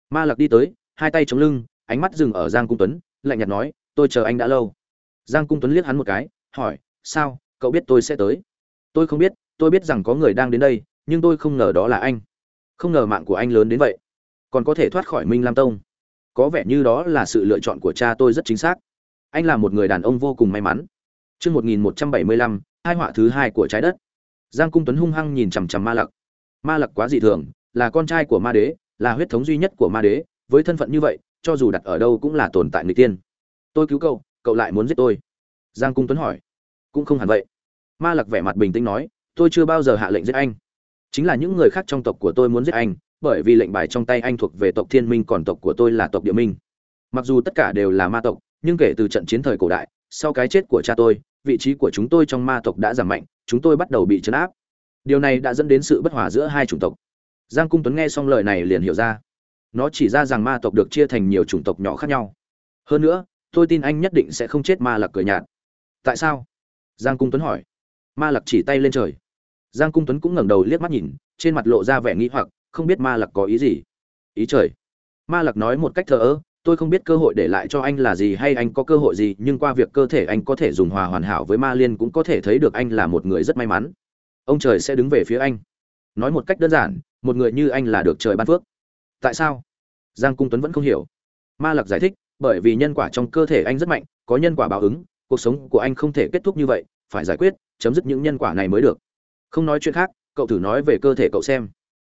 Ma lặc đi tới, hai tay chống lưng, ánh mắt dừng ở giang cung tuấn, lạnh nhạt nói, tôi chờ anh đã lâu. Giang cung tuấn liếc hắn một cái, hỏi, sao? Cậu biết tôi sẽ tới? Tôi không biết, tôi biết rằng có người đang đến đây, nhưng tôi không ngờ đó là anh. Không ngờ mạng của anh lớn đến vậy còn có thể thoát khỏi minh lam tông có vẻ như đó là sự lựa chọn của cha tôi rất chính xác anh là một người đàn ông vô cùng may mắn Chương 1175, hai họa thứ hai của trái đất. Giang Cung Tuấn hung hăng nhìn chằm chằm Ma Lặc. Ma Lặc quá dị thường, là con trai của Ma Đế, là huyết thống duy nhất của Ma Đế, với thân phận như vậy, cho dù đặt ở đâu cũng là tồn tại người tiên. Tôi cứu cậu, cậu lại muốn giết tôi. Giang Cung Tuấn hỏi. Cũng không hẳn vậy. Ma Lặc vẻ mặt bình tĩnh nói, tôi chưa bao giờ hạ lệnh giết anh. Chính là những người khác trong tộc của tôi muốn giết anh, bởi vì lệnh bài trong tay anh thuộc về tộc Thiên Minh còn tộc của tôi là tộc Địa Minh. Mặc dù tất cả đều là ma tộc, nhưng kể từ trận chiến thời cổ đại, sau cái chết của cha tôi, vị trí của chúng tôi trong ma tộc đã giảm mạnh chúng tôi bắt đầu bị chấn áp. Điều này đã dẫn đến sự bất hòa giữa hai chủng tộc. Giang cung tuấn nghe xong lời này liền hiểu ra. Nó chỉ ra rằng ma tộc được chia thành nhiều chủng tộc nhỏ khác nhau. Hơn nữa tôi tin anh nhất định sẽ không chết ma lặc cười nhạt. Tại sao? Giang cung tuấn hỏi. Ma lặc chỉ tay lên trời. Giang cung tuấn cũng ngẩng đầu liếc mắt nhìn trên mặt lộ ra vẻ nghi hoặc không biết ma lặc có ý gì. Ý trời. Ma lặc nói một cách thờ ơ, tôi không biết cơ hội để lại cho anh là gì hay anh có cơ hội gì, nhưng qua việc cơ thể anh có thể dùng hòa hoàn hảo với ma liên cũng có thể thấy được anh là một người rất may mắn. Ông trời sẽ đứng về phía anh. Nói một cách đơn giản, một người như anh là được trời ban phước. Tại sao? Giang cung tuấn vẫn không hiểu. Ma lặc giải thích, bởi vì nhân quả trong cơ thể anh rất mạnh, có nhân quả báo ứng, cuộc sống của anh không thể kết thúc như vậy, phải giải quyết, chấm dứt những nhân quả này mới được. Không nói chuyện khác, cậu thử nói về cơ thể cậu xem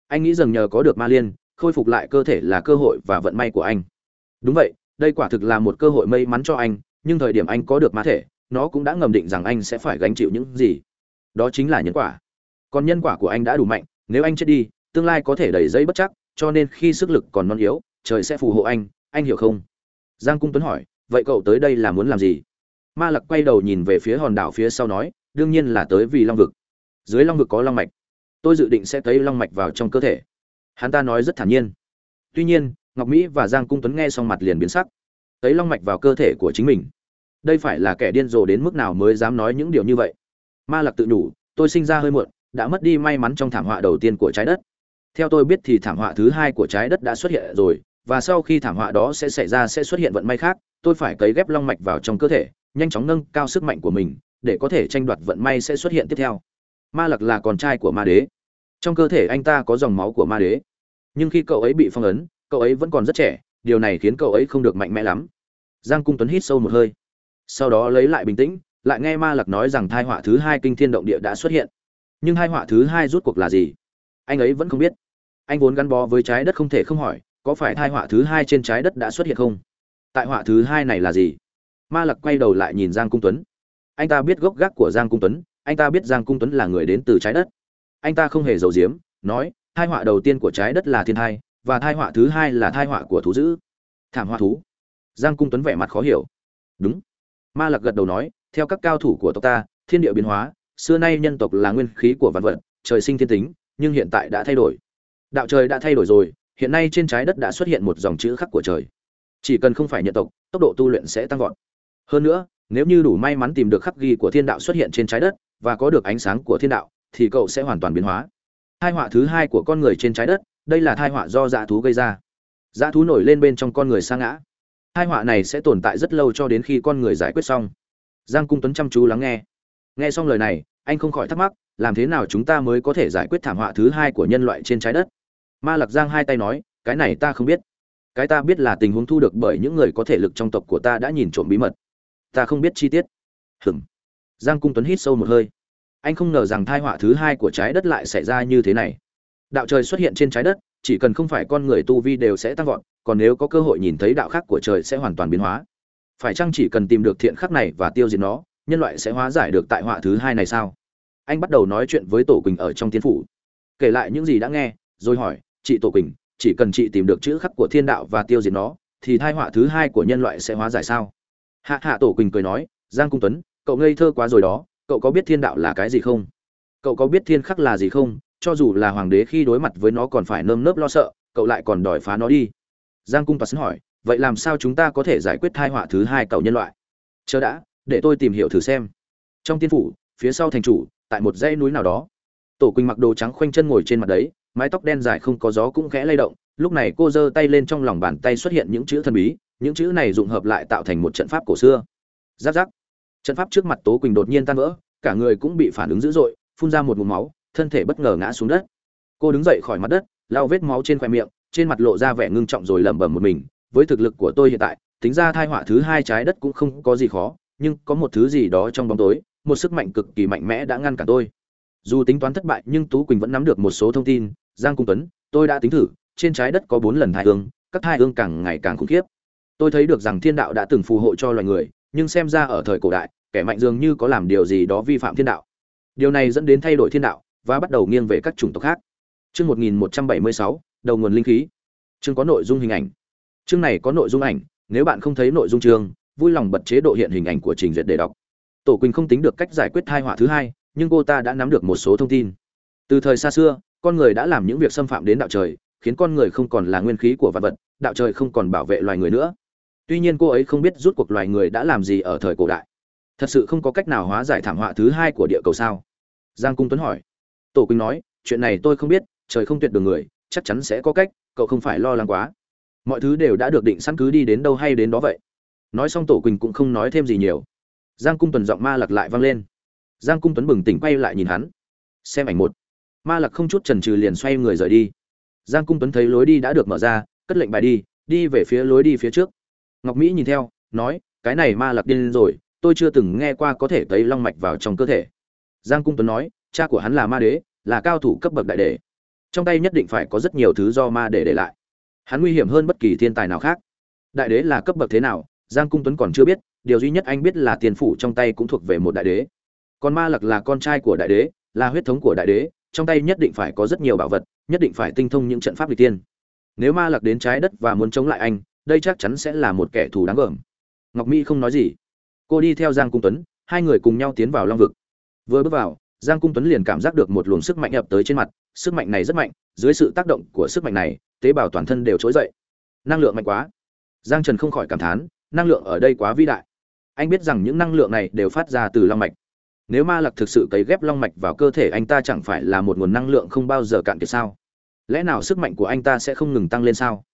anh nghĩ rằng nhờ có được ma liên, khôi phục lại cơ thể là cơ hội và vận may của anh. Đúng vậy, đây quả thực là một cơ hội may mắn cho anh, nhưng thời điểm anh có được ma thể, nó cũng đã ngầm định rằng anh sẽ phải gánh chịu những gì. Đó chính là nhân quả. Còn nhân quả của anh đã đủ mạnh, nếu anh chết đi, tương lai có thể đầy dây bất chắc, cho nên khi sức lực còn non yếu, trời sẽ phù hộ anh anh hiểu không? Giang cung tuấn hỏi, vậy cậu tới đây là muốn làm gì? Ma lặc quay đầu nhìn về phía hòn đảo phía sau nói, đương nhiên là tới vì long vực. Dưới long vực có long mạch tôi dự định sẽ thấy long mạch vào trong cơ thể. Hắn ta nói rất thản nhiên. Tuy nhiên, ngọc mỹ và giang cung tuấn nghe xong mặt liền biến sắc. Thấy long mạch vào cơ thể của chính mình. Đây phải là kẻ điên rồ đến mức nào mới dám nói những điều như vậy? Ma lạc tự nhủ, tôi sinh ra hơi muộn, đã mất đi may mắn trong thảm họa đầu tiên của trái đất. Theo tôi biết thì thảm họa thứ hai của trái đất đã xuất hiện rồi, và sau khi thảm họa đó sẽ xảy ra sẽ xuất hiện vận may khác. Tôi phải cấy ghép long mạch vào trong cơ thể, nhanh chóng nâng cao sức mạnh của mình, để có thể tranh đoạt vận may sẽ xuất hiện tiếp theo. Ma lặc là con trai của ma đế trong cơ thể anh ta có dòng máu của ma đế. Nhưng khi cậu ấy bị phong ấn, cậu ấy vẫn còn rất trẻ, điều này khiến cậu ấy không được mạnh mẽ lắm. Giang cung tuấn hít sâu một hơi. Sau đó lấy lại bình tĩnh, lại nghe ma lặc nói rằng thai họa thứ hai kinh thiên động địa đã xuất hiện. Nhưng hai họa thứ hai rút cuộc là gì? Anh ấy vẫn không biết. Anh vốn gắn bó với trái đất không thể không hỏi, có phải thai họa thứ hai trên trái đất đã xuất hiện không? Tại họa thứ hai này là gì? Ma lặc quay đầu lại nhìn giang cung tuấn. Anh ta biết gốc gác của giang cung tuấn, anh ta biết giang cung tuấn là người đến từ trái đất anh ta không hề giấu giếm, nói, thai họa đầu tiên của trái đất là thiên thai, và thai họa thứ hai là thai họa của thú dữ. Thảm họa thú. Giang cung tuấn vẻ mặt khó hiểu. Đúng. Ma lạc gật đầu nói, theo các cao thủ của tộc ta, thiên địa biến hóa, xưa nay nhân tộc là nguyên khí của vạn vật, trời sinh thiên tính, nhưng hiện tại đã thay đổi. Đạo trời đã thay đổi rồi, hiện nay trên trái đất đã xuất hiện một dòng chữ khắc của trời. Chỉ cần không phải nhân tộc, tốc độ tu luyện sẽ tăng vọt. Hơn nữa, nếu như đủ may mắn tìm được khắc ghi của thiên đạo xuất hiện trên trái đất, và có được ánh sáng của thiên đạo thì cậu sẽ hoàn toàn biến hóa. Hai họa thứ hai của con người trên trái đất, đây là thai họa do dã thú gây ra. Dã thú nổi lên bên trong con người sa ngã. Hai họa này sẽ tồn tại rất lâu cho đến khi con người giải quyết xong. Giang cung tuấn chăm chú lắng nghe. Nghe xong lời này, anh không khỏi thắc mắc, làm thế nào chúng ta mới có thể giải quyết thảm họa thứ hai của nhân loại trên trái đất? Ma Lạc giang hai tay nói, cái này ta không biết. Cái ta biết là tình huống thu được bởi những người có thể lực trong tộc của ta đã nhìn trộm bí mật. Ta không biết chi tiết. Hừng giang cung tuấn hít sâu một hơi anh không ngờ rằng thai họa thứ hai của trái đất lại xảy ra như thế này. Đạo trời xuất hiện trên trái đất, chỉ cần không phải con người tu vi đều sẽ tăng vọt, còn nếu có cơ hội nhìn thấy đạo khác của trời sẽ hoàn toàn biến hóa. Phải chăng chỉ cần tìm được thiện khắc này và tiêu diệt nó, nhân loại sẽ hóa giải được tại họa thứ hai này sao? Anh bắt đầu nói chuyện với tổ quỳnh ở trong tiên phủ. Kể lại những gì đã nghe, rồi hỏi, chị tổ quỳnh, chỉ cần chị tìm được chữ khắc của thiên đạo và tiêu diệt nó, thì thai họa thứ hai của nhân loại sẽ hóa giải sao? Hạ hạ tổ quỳnh cười nói, giang cung tuấn, cậu ngây thơ quá rồi đó cậu có biết thiên đạo là cái gì không? Cậu có biết thiên khắc là gì không? Cho dù là hoàng đế khi đối mặt với nó còn phải nơm nớp lo sợ, cậu lại còn đòi phá nó đi. Giang cung toán hỏi, vậy làm sao chúng ta có thể giải quyết thai họa thứ hai cậu nhân loại? Chờ đã, để tôi tìm hiểu thử xem. Trong tiên phủ, phía sau thành chủ, tại một dãy núi nào đó. Tổ quỳnh mặc đồ trắng khoanh chân ngồi trên mặt đấy, mái tóc đen dài không có gió cũng khẽ lay động. Lúc này cô giơ tay lên trong lòng bàn tay xuất hiện những chữ thần bí, những chữ này dụng hợp lại tạo thành một trận pháp cổ xưa. Giáp giáp trận pháp trước mặt tố quỳnh đột nhiên tan vỡ, cả người cũng bị phản ứng dữ dội, phun ra một ngụm máu, thân thể bất ngờ ngã xuống đất. Cô đứng dậy khỏi mặt đất, lau vết máu trên khoe miệng, trên mặt lộ ra vẻ ngưng trọng rồi lẩm bẩm một mình. Với thực lực của tôi hiện tại, tính ra thai họa thứ hai trái đất cũng không có gì khó, nhưng có một thứ gì đó trong bóng tối, một sức mạnh cực kỳ mạnh mẽ đã ngăn cản tôi. Dù tính toán thất bại, nhưng tú quỳnh vẫn nắm được một số thông tin. Giang cung tuấn, tôi đã tính thử, trên trái đất có bốn lần thai hương các thai hương càng ngày càng khủng khiếp. Tôi thấy được rằng thiên đạo đã từng phù hộ cho loài người nhưng xem ra ở thời cổ đại kẻ mạnh dường như có làm điều gì đó vi phạm thiên đạo. Điều này dẫn đến thay đổi thiên đạo và bắt đầu nghiêng về các chủng tộc khác. Chương 1176, đầu nguồn linh khí. Chương có nội dung hình ảnh. Chương này có nội dung ảnh nếu bạn không thấy nội dung chương vui lòng bật chế độ hiện hình ảnh của trình duyệt để đọc. Tổ quỳnh không tính được cách giải quyết thai họa thứ hai nhưng cô ta đã nắm được một số thông tin. Từ thời xa xưa con người đã làm những việc xâm phạm đến đạo trời khiến con người không còn là nguyên khí của vật vật đạo trời không còn bảo vệ loài người nữa tuy nhiên cô ấy không biết rút cuộc loài người đã làm gì ở thời cổ đại. Thật sự không có cách nào hóa giải thảm họa thứ hai của địa cầu sao? Giang cung tuấn hỏi. Tổ quỳnh nói, chuyện này tôi không biết, trời không tuyệt đường người, chắc chắn sẽ có cách, cậu không phải lo lắng quá. Mọi thứ đều đã được định sẵn cứ đi đến đâu hay đến đó vậy. Nói xong tổ quỳnh cũng không nói thêm gì nhiều. Giang cung tuấn giọng ma lặc lại vang lên. Giang cung tuấn bừng tỉnh quay lại nhìn hắn. Xem ảnh một. Ma lặc không chút trần trừ liền xoay người rời đi. Giang cung tuấn thấy lối đi đã được mở ra, cất lệnh bài đi đi về phía lối đi phía trước ngọc mỹ nhìn theo, nói, cái này ma Lạc điên rồi, tôi chưa từng nghe qua có thể cấy long mạch vào trong cơ thể. Giang cung tuấn nói, cha của hắn là ma đế, là cao thủ cấp bậc đại đế. Trong tay nhất định phải có rất nhiều thứ do ma để để lại. Hắn nguy hiểm hơn bất kỳ thiên tài nào khác. Đại đế là cấp bậc thế nào? Giang cung tuấn còn chưa biết, điều duy nhất anh biết là tiền phủ trong tay cũng thuộc về một đại đế. Còn ma lặc là con trai của đại đế, là huyết thống của đại đế, trong tay nhất định phải có rất nhiều bảo vật, nhất định phải tinh thông những trận pháp lịch tiên. Nếu ma lặc đến trái đất và muốn chống lại anh đây chắc chắn sẽ là một kẻ thù đáng gờm. Ngọc mỹ không nói gì. Cô đi theo giang cung tuấn, hai người cùng nhau tiến vào long vực. Vừa bước vào, giang cung tuấn liền cảm giác được một luồng sức mạnh ập tới trên mặt. Sức mạnh này rất mạnh, dưới sự tác động của sức mạnh này, tế bào toàn thân đều trỗi dậy. Năng lượng mạnh quá. Giang trần không khỏi cảm thán, năng lượng ở đây quá vĩ đại. Anh biết rằng những năng lượng này đều phát ra từ long mạch. Nếu ma lặc thực sự cấy ghép long mạch vào cơ thể anh ta chẳng phải là một nguồn năng lượng không bao giờ cạn kiệt sao? Lẽ nào sức mạnh của anh ta sẽ không ngừng tăng lên sao?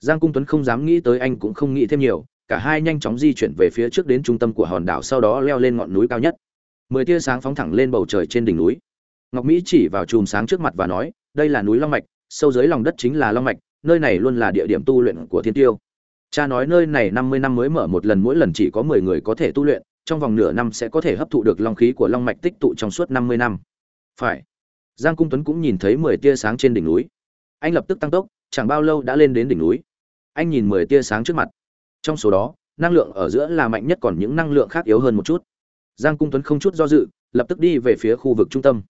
Giang cung tuấn không dám nghĩ tới anh cũng không nghĩ thêm nhiều, cả hai nhanh chóng di chuyển về phía trước đến trung tâm của hòn đảo sau đó leo lên ngọn núi cao nhất. Mười tia sáng phóng thẳng lên bầu trời trên đỉnh núi. Ngọc mỹ chỉ vào chùm sáng trước mặt và nói, đây là núi long mạch, sâu dưới lòng đất chính là long mạch, nơi này luôn là địa điểm tu luyện của thiên tiêu. Cha nói, nơi này năm mươi năm mới mở một lần, mỗi lần chỉ có mười người có thể tu luyện, trong vòng nửa năm sẽ có thể hấp thụ được long khí của long mạch tích tụ trong suốt năm mươi năm. Phải. Giang cung tuấn cũng nhìn thấy mười tia sáng trên đỉnh núi. Anh lập tức tăng tốc, chẳng bao lâu đã lên đến đỉnh núi anh nhìn mười tia sáng trước mặt. Trong số đó, năng lượng ở giữa là mạnh nhất còn những năng lượng khác yếu hơn một chút. Giang cung tuấn không chút do dự, lập tức đi về phía khu vực trung tâm.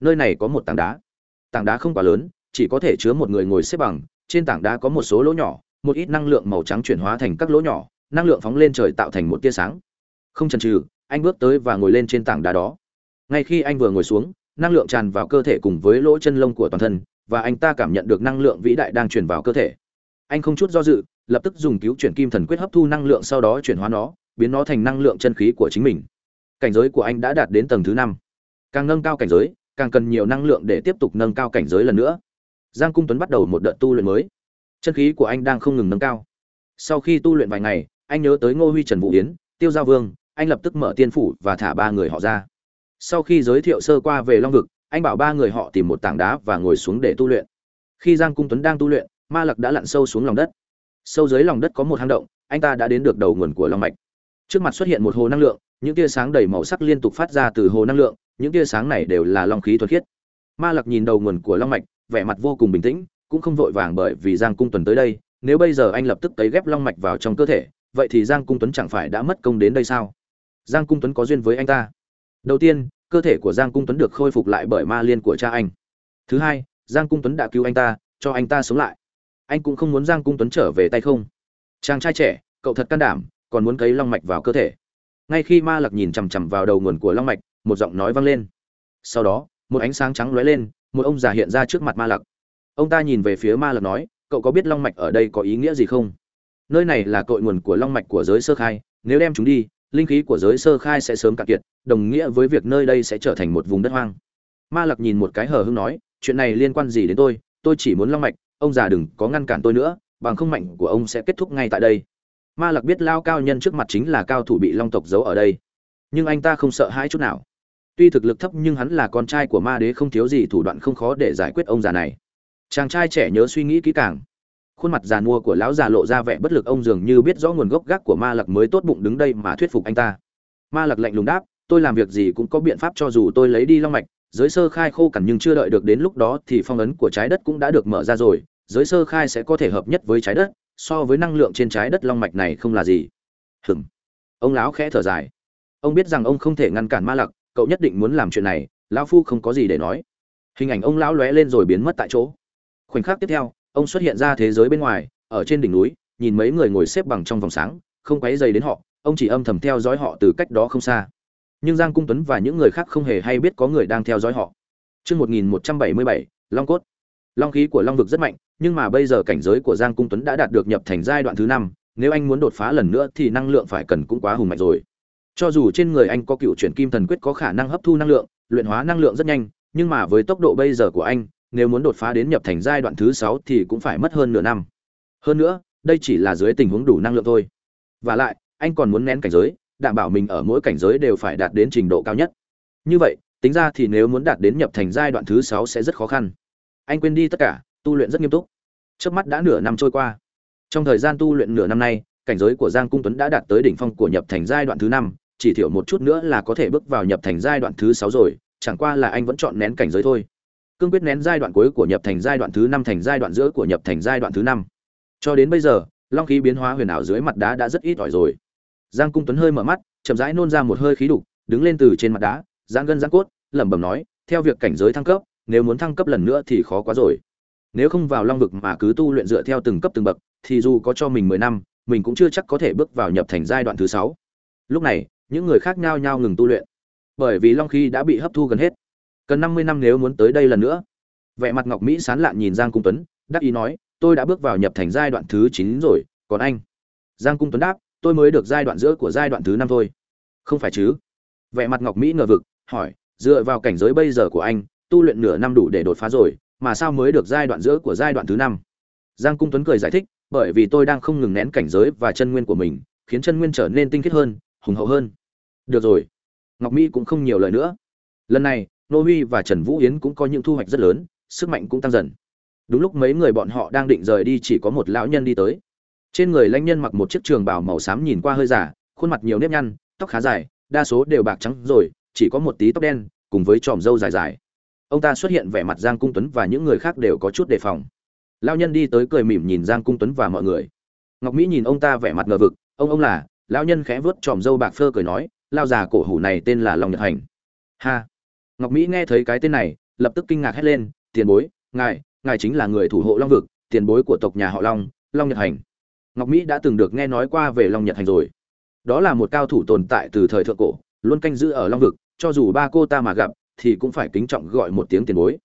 Nơi này có một tảng đá. Tảng đá không quá lớn, chỉ có thể chứa một người ngồi xếp bằng, trên tảng đá có một số lỗ nhỏ, một ít năng lượng màu trắng chuyển hóa thành các lỗ nhỏ, năng lượng phóng lên trời tạo thành một tia sáng. Không chần chừ, anh bước tới và ngồi lên trên tảng đá đó. Ngay khi anh vừa ngồi xuống, năng lượng tràn vào cơ thể cùng với lỗ chân lông của toàn thân, và anh ta cảm nhận được năng lượng vĩ đại đang truyền vào cơ thể anh không chút do dự, lập tức dùng cứu chuyển kim thần quyết hấp thu năng lượng sau đó chuyển hóa nó, biến nó thành năng lượng chân khí của chính mình. Cảnh giới của anh đã đạt đến tầng thứ năm. Càng nâng cao cảnh giới, càng cần nhiều năng lượng để tiếp tục nâng cao cảnh giới lần nữa. Giang cung tuấn bắt đầu một đợt tu luyện mới. Chân khí của anh đang không ngừng nâng cao. Sau khi tu luyện vài ngày, anh nhớ tới ngô huy trần vũ yến, tiêu Gia vương, anh lập tức mở tiên phủ và thả ba người họ ra. Sau khi giới thiệu sơ qua về long vực, anh bảo ba người họ tìm một tảng đá và ngồi xuống để tu luyện. Khi giang cung tuấn đang tu luyện ma lặc đã lặn sâu xuống lòng đất. Sâu dưới lòng đất có một hang động, anh ta đã đến được đầu nguồn của long mạch. Trước mặt xuất hiện một hồ năng lượng, những tia sáng đầy màu sắc liên tục phát ra từ hồ năng lượng, những tia sáng này đều là long khí Thuật khiết. Ma lặc nhìn đầu nguồn của long mạch, vẻ mặt vô cùng bình tĩnh, cũng không vội vàng bởi vì giang cung tuấn tới đây, nếu bây giờ anh lập tức tấy ghép long mạch vào trong cơ thể, vậy thì giang cung tuấn chẳng phải đã mất công đến đây sao? Giang cung tuấn có duyên với anh ta. Đầu tiên, cơ thể của giang cung tuấn được khôi phục lại bởi ma liên của cha anh. Thứ hai, giang cung tuấn đã cứu anh ta, cho anh ta sống lại anh cũng không muốn giang cung tuấn trở về tay không. Chàng trai trẻ, cậu thật can đảm, còn muốn cấy long mạch vào cơ thể. Ngay khi ma lặc nhìn chằm chằm vào đầu nguồn của long mạch, một giọng nói vang lên. Sau đó, một ánh sáng trắng lóe lên, một ông già hiện ra trước mặt ma lặc ông ta nhìn về phía ma lặc nói, cậu có biết long mạch ở đây có ý nghĩa gì không? Nơi này là cội nguồn của long mạch của giới sơ khai, nếu đem chúng đi, linh khí của giới sơ khai sẽ sớm cạn kiệt, đồng nghĩa với việc nơi đây sẽ trở thành một vùng đất hoang. Ma lặc nhìn một cái hờ hưng nói, chuyện này liên quan gì đến tôi? Tôi chỉ muốn long mạch ông già đừng có ngăn cản tôi nữa, bằng không mạnh của ông sẽ kết thúc ngay tại đây. Ma lặc biết lao cao nhân trước mặt chính là cao thủ bị long tộc giấu ở đây. Nhưng anh ta không sợ hãi chút nào. Tuy thực lực thấp nhưng hắn là con trai của ma đế không thiếu gì thủ đoạn không khó để giải quyết ông già này. Chàng trai trẻ nhớ suy nghĩ kỹ càng. Khuôn mặt già mua của lão già lộ ra vẻ bất lực, ông dường như biết rõ nguồn gốc gác của ma lặc mới tốt bụng đứng đây mà thuyết phục anh ta. Ma lặc lạnh lùng đáp, tôi làm việc gì cũng có biện pháp cho dù tôi lấy đi long mạch, giới sơ khai khô cằn nhưng chưa đợi được đến lúc đó thì phong ấn của trái đất cũng đã được mở ra rồi giới sơ khai sẽ có thể hợp nhất với trái đất so với năng lượng trên trái đất long mạch này không là gì. Hừm. Ông lão khẽ thở dài. Ông biết rằng ông không thể ngăn cản ma lặc cậu nhất định muốn làm chuyện này lão phu không có gì để nói. Hình ảnh ông lão lóe lên rồi biến mất tại chỗ. Khoảnh khắc tiếp theo ông xuất hiện ra thế giới bên ngoài ở trên đỉnh núi nhìn mấy người ngồi xếp bằng trong vòng sáng không quấy dày đến họ ông chỉ âm thầm theo dõi họ từ cách đó không xa. Nhưng giang cung tuấn và những người khác không hề hay biết có người đang theo dõi họ. Trước 1177, Long Cốt. Long khí của Long vực rất mạnh, nhưng mà bây giờ cảnh giới của Giang Cung Tuấn đã đạt được nhập thành giai đoạn thứ năm, nếu anh muốn đột phá lần nữa thì năng lượng phải cần cũng quá hùng mạnh rồi. Cho dù trên người anh có cựu chuyển kim thần quyết có khả năng hấp thu năng lượng, luyện hóa năng lượng rất nhanh, nhưng mà với tốc độ bây giờ của anh, nếu muốn đột phá đến nhập thành giai đoạn thứ sáu thì cũng phải mất hơn nửa năm. Hơn nữa, đây chỉ là dưới tình huống đủ năng lượng thôi. Và lại, anh còn muốn nén cảnh giới, đảm bảo mình ở mỗi cảnh giới đều phải đạt đến trình độ cao nhất. Như vậy, tính ra thì nếu muốn đạt đến nhập thành giai đoạn thứ sáu sẽ rất khó khăn. Anh quên đi tất cả, tu luyện rất nghiêm túc. Trước mắt đã nửa năm trôi qua. Trong thời gian tu luyện nửa năm nay, cảnh giới của Giang Cung Tuấn đã đạt tới đỉnh phong của nhập thành giai đoạn thứ năm, chỉ thiểu một chút nữa là có thể bước vào nhập thành giai đoạn thứ sáu rồi, chẳng qua là anh vẫn chọn nén cảnh giới thôi. Cương quyết nén giai đoạn cuối của nhập thành giai đoạn thứ năm thành giai đoạn giữa của nhập thành giai đoạn thứ năm. Cho đến bây giờ, long khí biến hóa huyền ảo dưới mặt đá đã rất ít ỏi rồi. Giang Cung Tuấn hơi mở mắt, chậm rãi nôn ra một hơi khí đục, đứng lên từ trên mặt đá, giãn gân giãn cốt, lẩm bẩm nói, theo việc cảnh giới thăng cấp, nếu muốn thăng cấp lần nữa thì khó quá rồi. Nếu không vào long vực mà cứ tu luyện dựa theo từng cấp từng bậc, thì dù có cho mình mười năm, mình cũng chưa chắc có thể bước vào nhập thành giai đoạn thứ sáu. Lúc này, những người khác nhao nhao ngừng tu luyện, bởi vì long khí đã bị hấp thu gần hết. Cần năm mươi năm nếu muốn tới đây lần nữa. Vẻ mặt Ngọc Mỹ sán lạn nhìn Giang Cung Tuấn, đắc ý nói, tôi đã bước vào nhập thành giai đoạn thứ chín rồi, còn anh? Giang Cung Tuấn đáp, tôi mới được giai đoạn giữa của giai đoạn thứ năm thôi. Không phải chứ? Vẻ mặt Ngọc Mỹ ngờ vực, hỏi, dựa vào cảnh giới bây giờ của anh, tu luyện nửa năm đủ để đột phá rồi, mà sao mới được giai đoạn giữa của giai đoạn thứ năm? Giang cung tuấn cười giải thích bởi vì tôi đang không ngừng nén cảnh giới và chân nguyên của mình khiến chân nguyên trở nên tinh khiết hơn hùng hậu hơn. Được rồi. Ngọc mỹ cũng không nhiều lời nữa. Lần này nô huy và trần vũ yến cũng có những thu hoạch rất lớn sức mạnh cũng tăng dần. Đúng lúc mấy người bọn họ đang định rời đi chỉ có một lão nhân đi tới. Trên người lãnh nhân mặc một chiếc trường bào màu xám nhìn qua hơi giả khuôn mặt nhiều nếp nhăn tóc khá dài đa số đều bạc trắng rồi chỉ có một tí tóc đen cùng với tròm râu dài dài ông ta xuất hiện vẻ mặt giang cung tuấn và những người khác đều có chút đề phòng. Lao nhân đi tới cười mỉm nhìn giang cung tuấn và mọi người. Ngọc mỹ nhìn ông ta vẻ mặt ngờ vực. Ông ông là? Lão nhân khẽ vớt tròm râu bạc phơ cười nói lao già cổ hủ này tên là long nhật hành. Ha. Ngọc mỹ nghe thấy cái tên này, lập tức kinh ngạc hét lên, tiền bối, ngài ngài chính là người thủ hộ long vực, tiền bối của tộc nhà họ long long nhật hành. Ngọc mỹ đã từng được nghe nói qua về long nhật hành rồi. Đó là một cao thủ tồn tại từ thời thượng cổ, luôn canh giữ ở long vực, cho dù ba cô ta mà gặp thì cũng phải kính trọng gọi một tiếng tiền bối.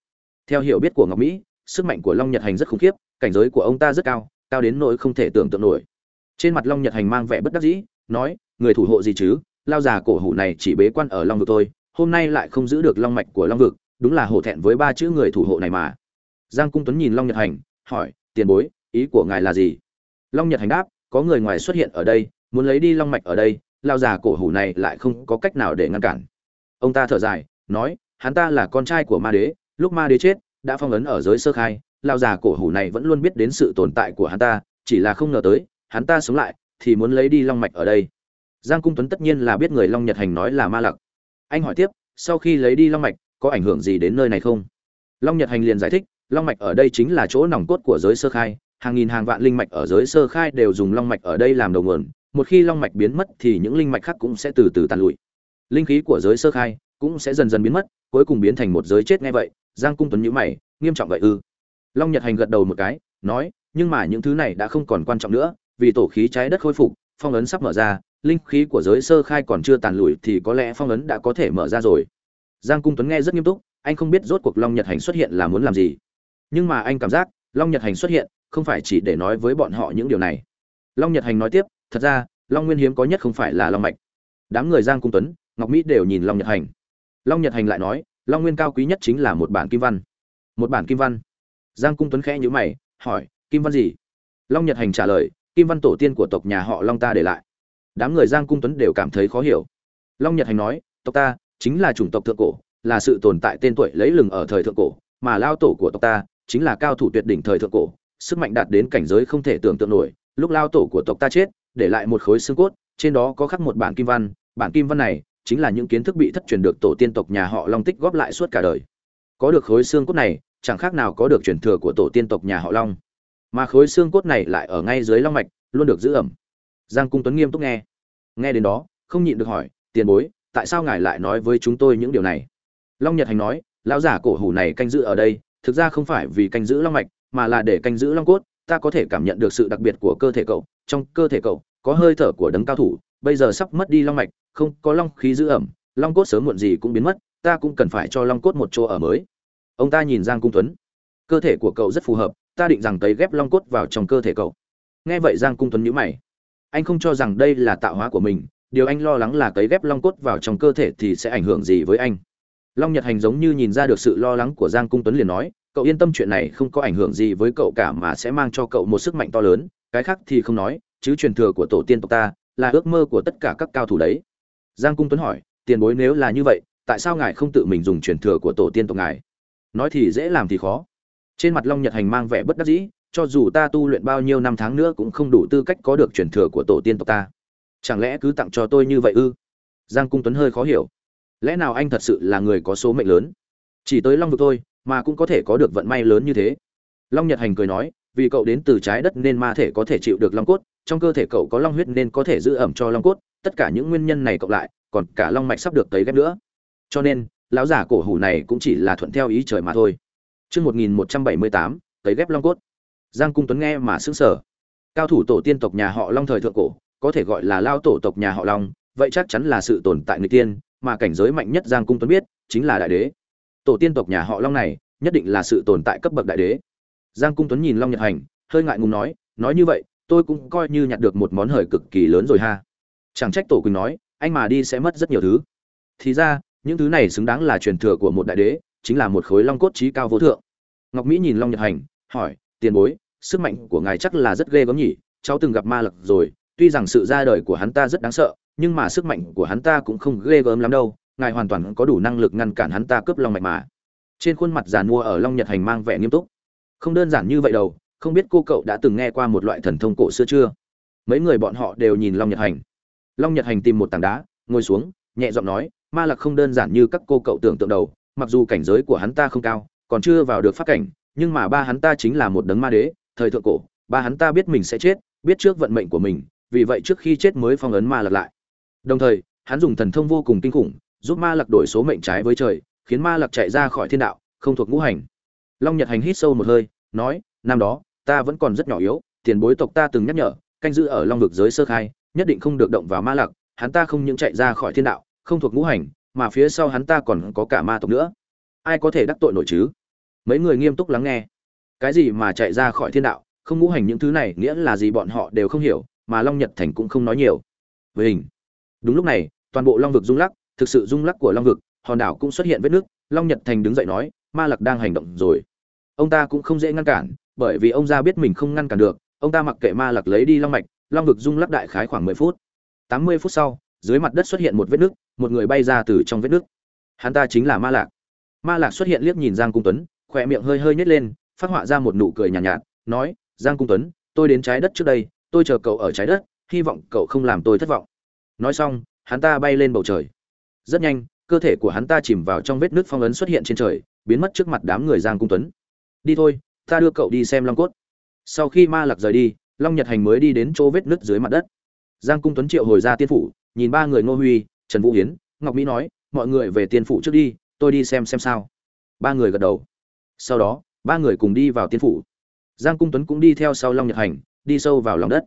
Theo hiểu biết của ngọc mỹ, sức mạnh của long nhật hành rất khủng khiếp, cảnh giới của ông ta rất cao cao đến nỗi không thể tưởng tượng nổi. Trên mặt long nhật hành mang vẻ bất đắc dĩ, nói, người thủ hộ gì chứ? Lao già cổ hủ này chỉ bế quan ở long vực thôi, hôm nay lại không giữ được long mạch của long vực, đúng là hổ thẹn với ba chữ người thủ hộ này mà. Giang cung tuấn nhìn long nhật hành, hỏi, tiền bối, ý của ngài là gì? Long nhật hành đáp, có người ngoài xuất hiện ở đây, muốn lấy đi long mạch ở đây, lao già cổ hủ này lại không có cách nào để ngăn cản. Ông ta thở dài, nói hắn ta là con trai của ma đế, lúc ma đế chết, đã phong ấn ở giới sơ khai lao già cổ hủ này vẫn luôn biết đến sự tồn tại của hắn ta, chỉ là không ngờ tới, hắn ta sống lại, thì muốn lấy đi long mạch ở đây. Giang cung tuấn tất nhiên là biết người long nhật hành nói là ma lặc. Anh hỏi tiếp, sau khi lấy đi long mạch, có ảnh hưởng gì đến nơi này không? Long nhật hành liền giải thích, long mạch ở đây chính là chỗ nòng cốt của giới sơ khai, hàng nghìn hàng vạn linh mạch ở giới sơ khai đều dùng long mạch ở đây làm đầu nguồn, một khi long mạch biến mất thì những linh mạch khác cũng sẽ từ từ tàn lụi. Linh khí của giới sơ khai cũng sẽ dần dần biến mất cuối cùng biến thành một giới chết nghe vậy, giang cung tuấn nhíu mày, nghiêm trọng vậy ư? Long nhật hành gật đầu một cái, nói, nhưng mà những thứ này đã không còn quan trọng nữa, vì tổ khí trái đất khôi phục, phong ấn sắp mở ra, linh khí của giới sơ khai còn chưa tàn lụi thì có lẽ phong ấn đã có thể mở ra rồi. Giang cung tuấn nghe rất nghiêm túc, anh không biết rốt cuộc long nhật hành xuất hiện là muốn làm gì. Nhưng mà anh cảm giác, long nhật hành xuất hiện, không phải chỉ để nói với bọn họ những điều này. Long nhật hành nói tiếp, thật ra, long nguyên hiếm có nhất không phải là long mạch. Đám người giang cung tuấn, ngọc mỹ đều nhìn long nhật hành long nhật hành lại nói, long nguyên cao quý nhất chính là một bản kim văn. Một bản kim văn? Giang cung tuấn khẽ nhữ mày, hỏi, kim văn gì? Long nhật hành trả lời, kim văn tổ tiên của tộc nhà họ long ta để lại. Đám người giang cung tuấn đều cảm thấy khó hiểu. Long nhật hành nói, tộc ta chính là chủng tộc thượng cổ, là sự tồn tại tên tuổi lấy lừng ở thời thượng cổ, mà lao tổ của tộc ta chính là cao thủ tuyệt đỉnh thời thượng cổ, sức mạnh đạt đến cảnh giới không thể tưởng tượng nổi. Lúc lao tổ của tộc ta chết, để lại một khối xương cốt, trên đó có khắc một bản kim văn, bản kim văn này chính là những kiến thức bị thất truyền được tổ tiên tộc nhà họ long tích góp lại suốt cả đời. Có được khối xương cốt này, chẳng khác nào có được truyền thừa của tổ tiên tộc nhà họ long. Mà khối xương cốt này lại ở ngay dưới long mạch, luôn được giữ ẩm. Giang cung tuấn nghiêm túc nghe. Nghe đến đó, không nhịn được hỏi, tiền bối, tại sao ngài lại nói với chúng tôi những điều này? Long nhật hành nói, lão giả cổ hủ này canh giữ ở đây, thực ra không phải vì canh giữ long mạch, mà là để canh giữ long cốt. Ta có thể cảm nhận được sự đặc biệt của cơ thể cậu. Trong cơ thể cậu, có hơi thở của đấng cao thủ, bây giờ sắp mất đi long mạch không có long khí giữ ẩm, long cốt sớm muộn gì cũng biến mất, ta cũng cần phải cho long cốt một chỗ ở mới. Ông ta nhìn giang cung tuấn. Cơ thể của cậu rất phù hợp, ta định rằng tấy ghép long cốt vào trong cơ thể cậu. Nghe vậy giang cung tuấn nhíu mày. Anh không cho rằng đây là tạo hóa của mình, điều anh lo lắng là cấy ghép long cốt vào trong cơ thể thì sẽ ảnh hưởng gì với anh? Long nhật hành giống như nhìn ra được sự lo lắng của giang cung tuấn liền nói, cậu yên tâm chuyện này không có ảnh hưởng gì với cậu cả mà sẽ mang cho cậu một sức mạnh to lớn, cái khác thì không nói, chứ truyền thừa của tổ tiên tộc ta là ước mơ của tất cả các cao thủ đấy giang cung tuấn hỏi, tiền bối nếu là như vậy, tại sao ngài không tự mình dùng truyền thừa của tổ tiên tộc ngài? Nói thì dễ làm thì khó. Trên mặt long nhật hành mang vẻ bất đắc dĩ, cho dù ta tu luyện bao nhiêu năm tháng nữa cũng không đủ tư cách có được truyền thừa của tổ tiên tộc ta. Chẳng lẽ cứ tặng cho tôi như vậy ư? Giang cung tuấn hơi khó hiểu. Lẽ nào anh thật sự là người có số mệnh lớn? Chỉ tới long vực thôi, mà cũng có thể có được vận may lớn như thế. Long nhật hành cười nói, vì cậu đến từ trái đất nên ma thể có thể chịu được long cốt, trong cơ thể cậu có long huyết nên có thể giữ ẩm cho long cốt tất cả những nguyên nhân này cộng lại còn cả long mạch sắp được tẩy ghép nữa cho nên lão giả cổ hủ này cũng chỉ là thuận theo ý trời mà thôi Trước 1178, tẩy ghép long cốt. Giang Cung Tuấn nghe mà sững sờ. Cao thủ tổ tiên tộc nhà họ Long thời thượng cổ, có thể gọi là lao tổ tộc nhà họ Long, vậy chắc chắn là sự tồn tại người tiên, mà cảnh giới mạnh nhất Giang Cung Tuấn biết, chính là đại đế. Tổ tiên tộc nhà họ Long này, nhất định là sự tồn tại cấp bậc đại đế. Giang Cung Tuấn nhìn Long Nhật Hành, hơi ngại ngùng nói, nói như vậy, tôi cũng coi như nhặt được một món hời cực kỳ lớn rồi ha. Chẳng trách Tổ Quỳnh nói, anh mà đi sẽ mất rất nhiều thứ. Thì ra, những thứ này xứng đáng là truyền thừa của một đại đế, chính là một khối long cốt trí cao vô thượng. Ngọc Mỹ nhìn Long Nhật Hành, hỏi, tiền bối, sức mạnh của ngài chắc là rất ghê gớm nhỉ? Cháu từng gặp ma lực rồi, tuy rằng sự ra đời của hắn ta rất đáng sợ, nhưng mà sức mạnh của hắn ta cũng không ghê gớm lắm đâu, ngài hoàn toàn có đủ năng lực ngăn cản hắn ta cướp long mạch mà. Trên khuôn mặt giàn mua ở Long Nhật Hành mang vẻ nghiêm túc. Không đơn giản như vậy đâu, không biết cô cậu đã từng nghe qua một loại thần thông cổ xưa chưa? Mấy người bọn họ đều nhìn Long Nhật Hành. Long Nhật Hành tìm một tảng đá, ngồi xuống, nhẹ giọng nói, ma lạc không đơn giản như các cô cậu tưởng tượng đầu, mặc dù cảnh giới của hắn ta không cao, còn chưa vào được pháp cảnh, nhưng mà ba hắn ta chính là một đấng ma đế, thời thượng cổ, ba hắn ta biết mình sẽ chết, biết trước vận mệnh của mình, vì vậy trước khi chết mới phong ấn ma lạc lại. Đồng thời, hắn dùng thần thông vô cùng kinh khủng, giúp ma lạc đổi số mệnh trái với trời, khiến ma lạc chạy ra khỏi thiên đạo, không thuộc ngũ hành. long nhật hành hít sâu một hơi nói năm đó ta vẫn còn rất nhỏ yếu tiền bối tộc ta từng nhắc nhở canh giữ ở long vực giới sơ khai nhất định không được động vào ma lạc hắn ta không những chạy ra khỏi thiên đạo, không thuộc ngũ hành, mà phía sau hắn ta còn có cả ma tộc nữa. Ai có thể đắc tội nổi chứ? Mấy người nghiêm túc lắng nghe. Cái gì mà chạy ra khỏi thiên đạo, không ngũ hành những thứ này nghĩa là gì bọn họ đều không hiểu, mà long nhật thành cũng không nói nhiều. Với hình đúng lúc này, toàn bộ long vực rung lắc, thực sự rung lắc của long vực, hòn đảo cũng xuất hiện vết nước, long nhật thành đứng dậy nói, ma lặc đang hành động rồi. Ông ta cũng không dễ ngăn cản, bởi vì ông ta biết mình không ngăn cản được, ông ta mặc kệ ma lặc lấy đi long mạch long vực rung lắc đại khái khoảng mười phút. Tám mươi phút sau dưới mặt đất xuất hiện một vết nước một người bay ra từ trong vết nước hắn ta chính là ma lạc. Ma lạc xuất hiện liếc nhìn giang cung tuấn khỏe miệng hơi hơi nhếch lên phát họa ra một nụ cười nhàn nhạt, nhạt nói giang cung tuấn tôi đến trái đất trước đây tôi chờ cậu ở trái đất hy vọng cậu không làm tôi thất vọng. Nói xong hắn ta bay lên bầu trời. Rất nhanh cơ thể của hắn ta chìm vào trong vết nước phong ấn xuất hiện trên trời biến mất trước mặt đám người giang cung tuấn. Đi thôi ta đưa cậu đi xem long cốt. Sau khi ma lạc rời đi long nhật hành mới đi đến chỗ vết nứt dưới mặt đất. Giang cung tuấn triệu hồi ra tiên phủ, nhìn ba người ngô huy, trần vũ hiến, ngọc mỹ nói, mọi người về tiên phủ trước đi, tôi đi xem xem sao. Ba người gật đầu. Sau đó, ba người cùng đi vào tiên phủ. Giang cung tuấn cũng đi theo sau long nhật hành, đi sâu vào lòng đất.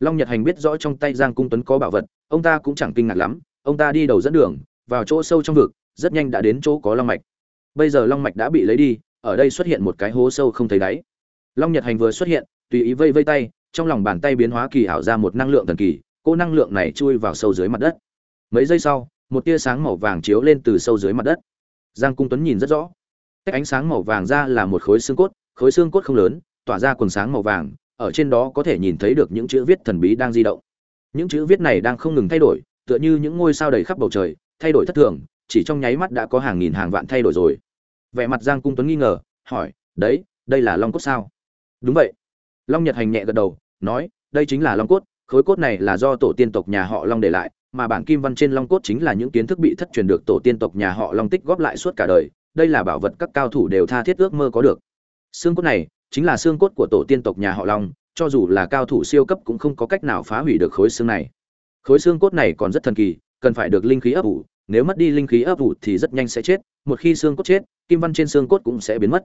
Long nhật hành biết rõ trong tay giang cung tuấn có bảo vật, ông ta cũng chẳng kinh ngạc lắm, ông ta đi đầu dẫn đường, vào chỗ sâu trong vực, rất nhanh đã đến chỗ có long mạch. Bây giờ long mạch đã bị lấy đi, ở đây xuất hiện một cái hố sâu không thấy đáy. Long nhật hành vừa xuất hiện, tùy ý vây vây tay trong lòng bàn tay biến hóa kỳ ảo ra một năng lượng thần kỳ cô năng lượng này chui vào sâu dưới mặt đất. Mấy giây sau, một tia sáng màu vàng chiếu lên từ sâu dưới mặt đất. Giang cung tuấn nhìn rất rõ. Cách ánh sáng màu vàng ra là một khối xương cốt, khối xương cốt không lớn, tỏa ra quần sáng màu vàng, ở trên đó có thể nhìn thấy được những chữ viết thần bí đang di động. Những chữ viết này đang không ngừng thay đổi, tựa như những ngôi sao đầy khắp bầu trời, thay đổi thất thường, chỉ trong nháy mắt đã có hàng nghìn hàng vạn thay đổi rồi. Vẻ mặt giang cung tuấn nghi ngờ, hỏi, đấy, đây là long cốt sao? Đúng vậy long nhật hành nhẹ gật đầu, nói, đây chính là long cốt, khối cốt này là do tổ tiên tộc nhà họ long để lại, mà bản kim văn trên long cốt chính là những kiến thức bị thất truyền được tổ tiên tộc nhà họ long tích góp lại suốt cả đời, đây là bảo vật các cao thủ đều tha thiết ước mơ có được. Xương cốt này chính là xương cốt của tổ tiên tộc nhà họ long, cho dù là cao thủ siêu cấp cũng không có cách nào phá hủy được khối xương này. Khối xương cốt này còn rất thần kỳ, cần phải được linh khí ấp ủ, nếu mất đi linh khí ấp ủ thì rất nhanh sẽ chết, một khi xương cốt chết, kim văn trên xương cốt cũng sẽ biến mất.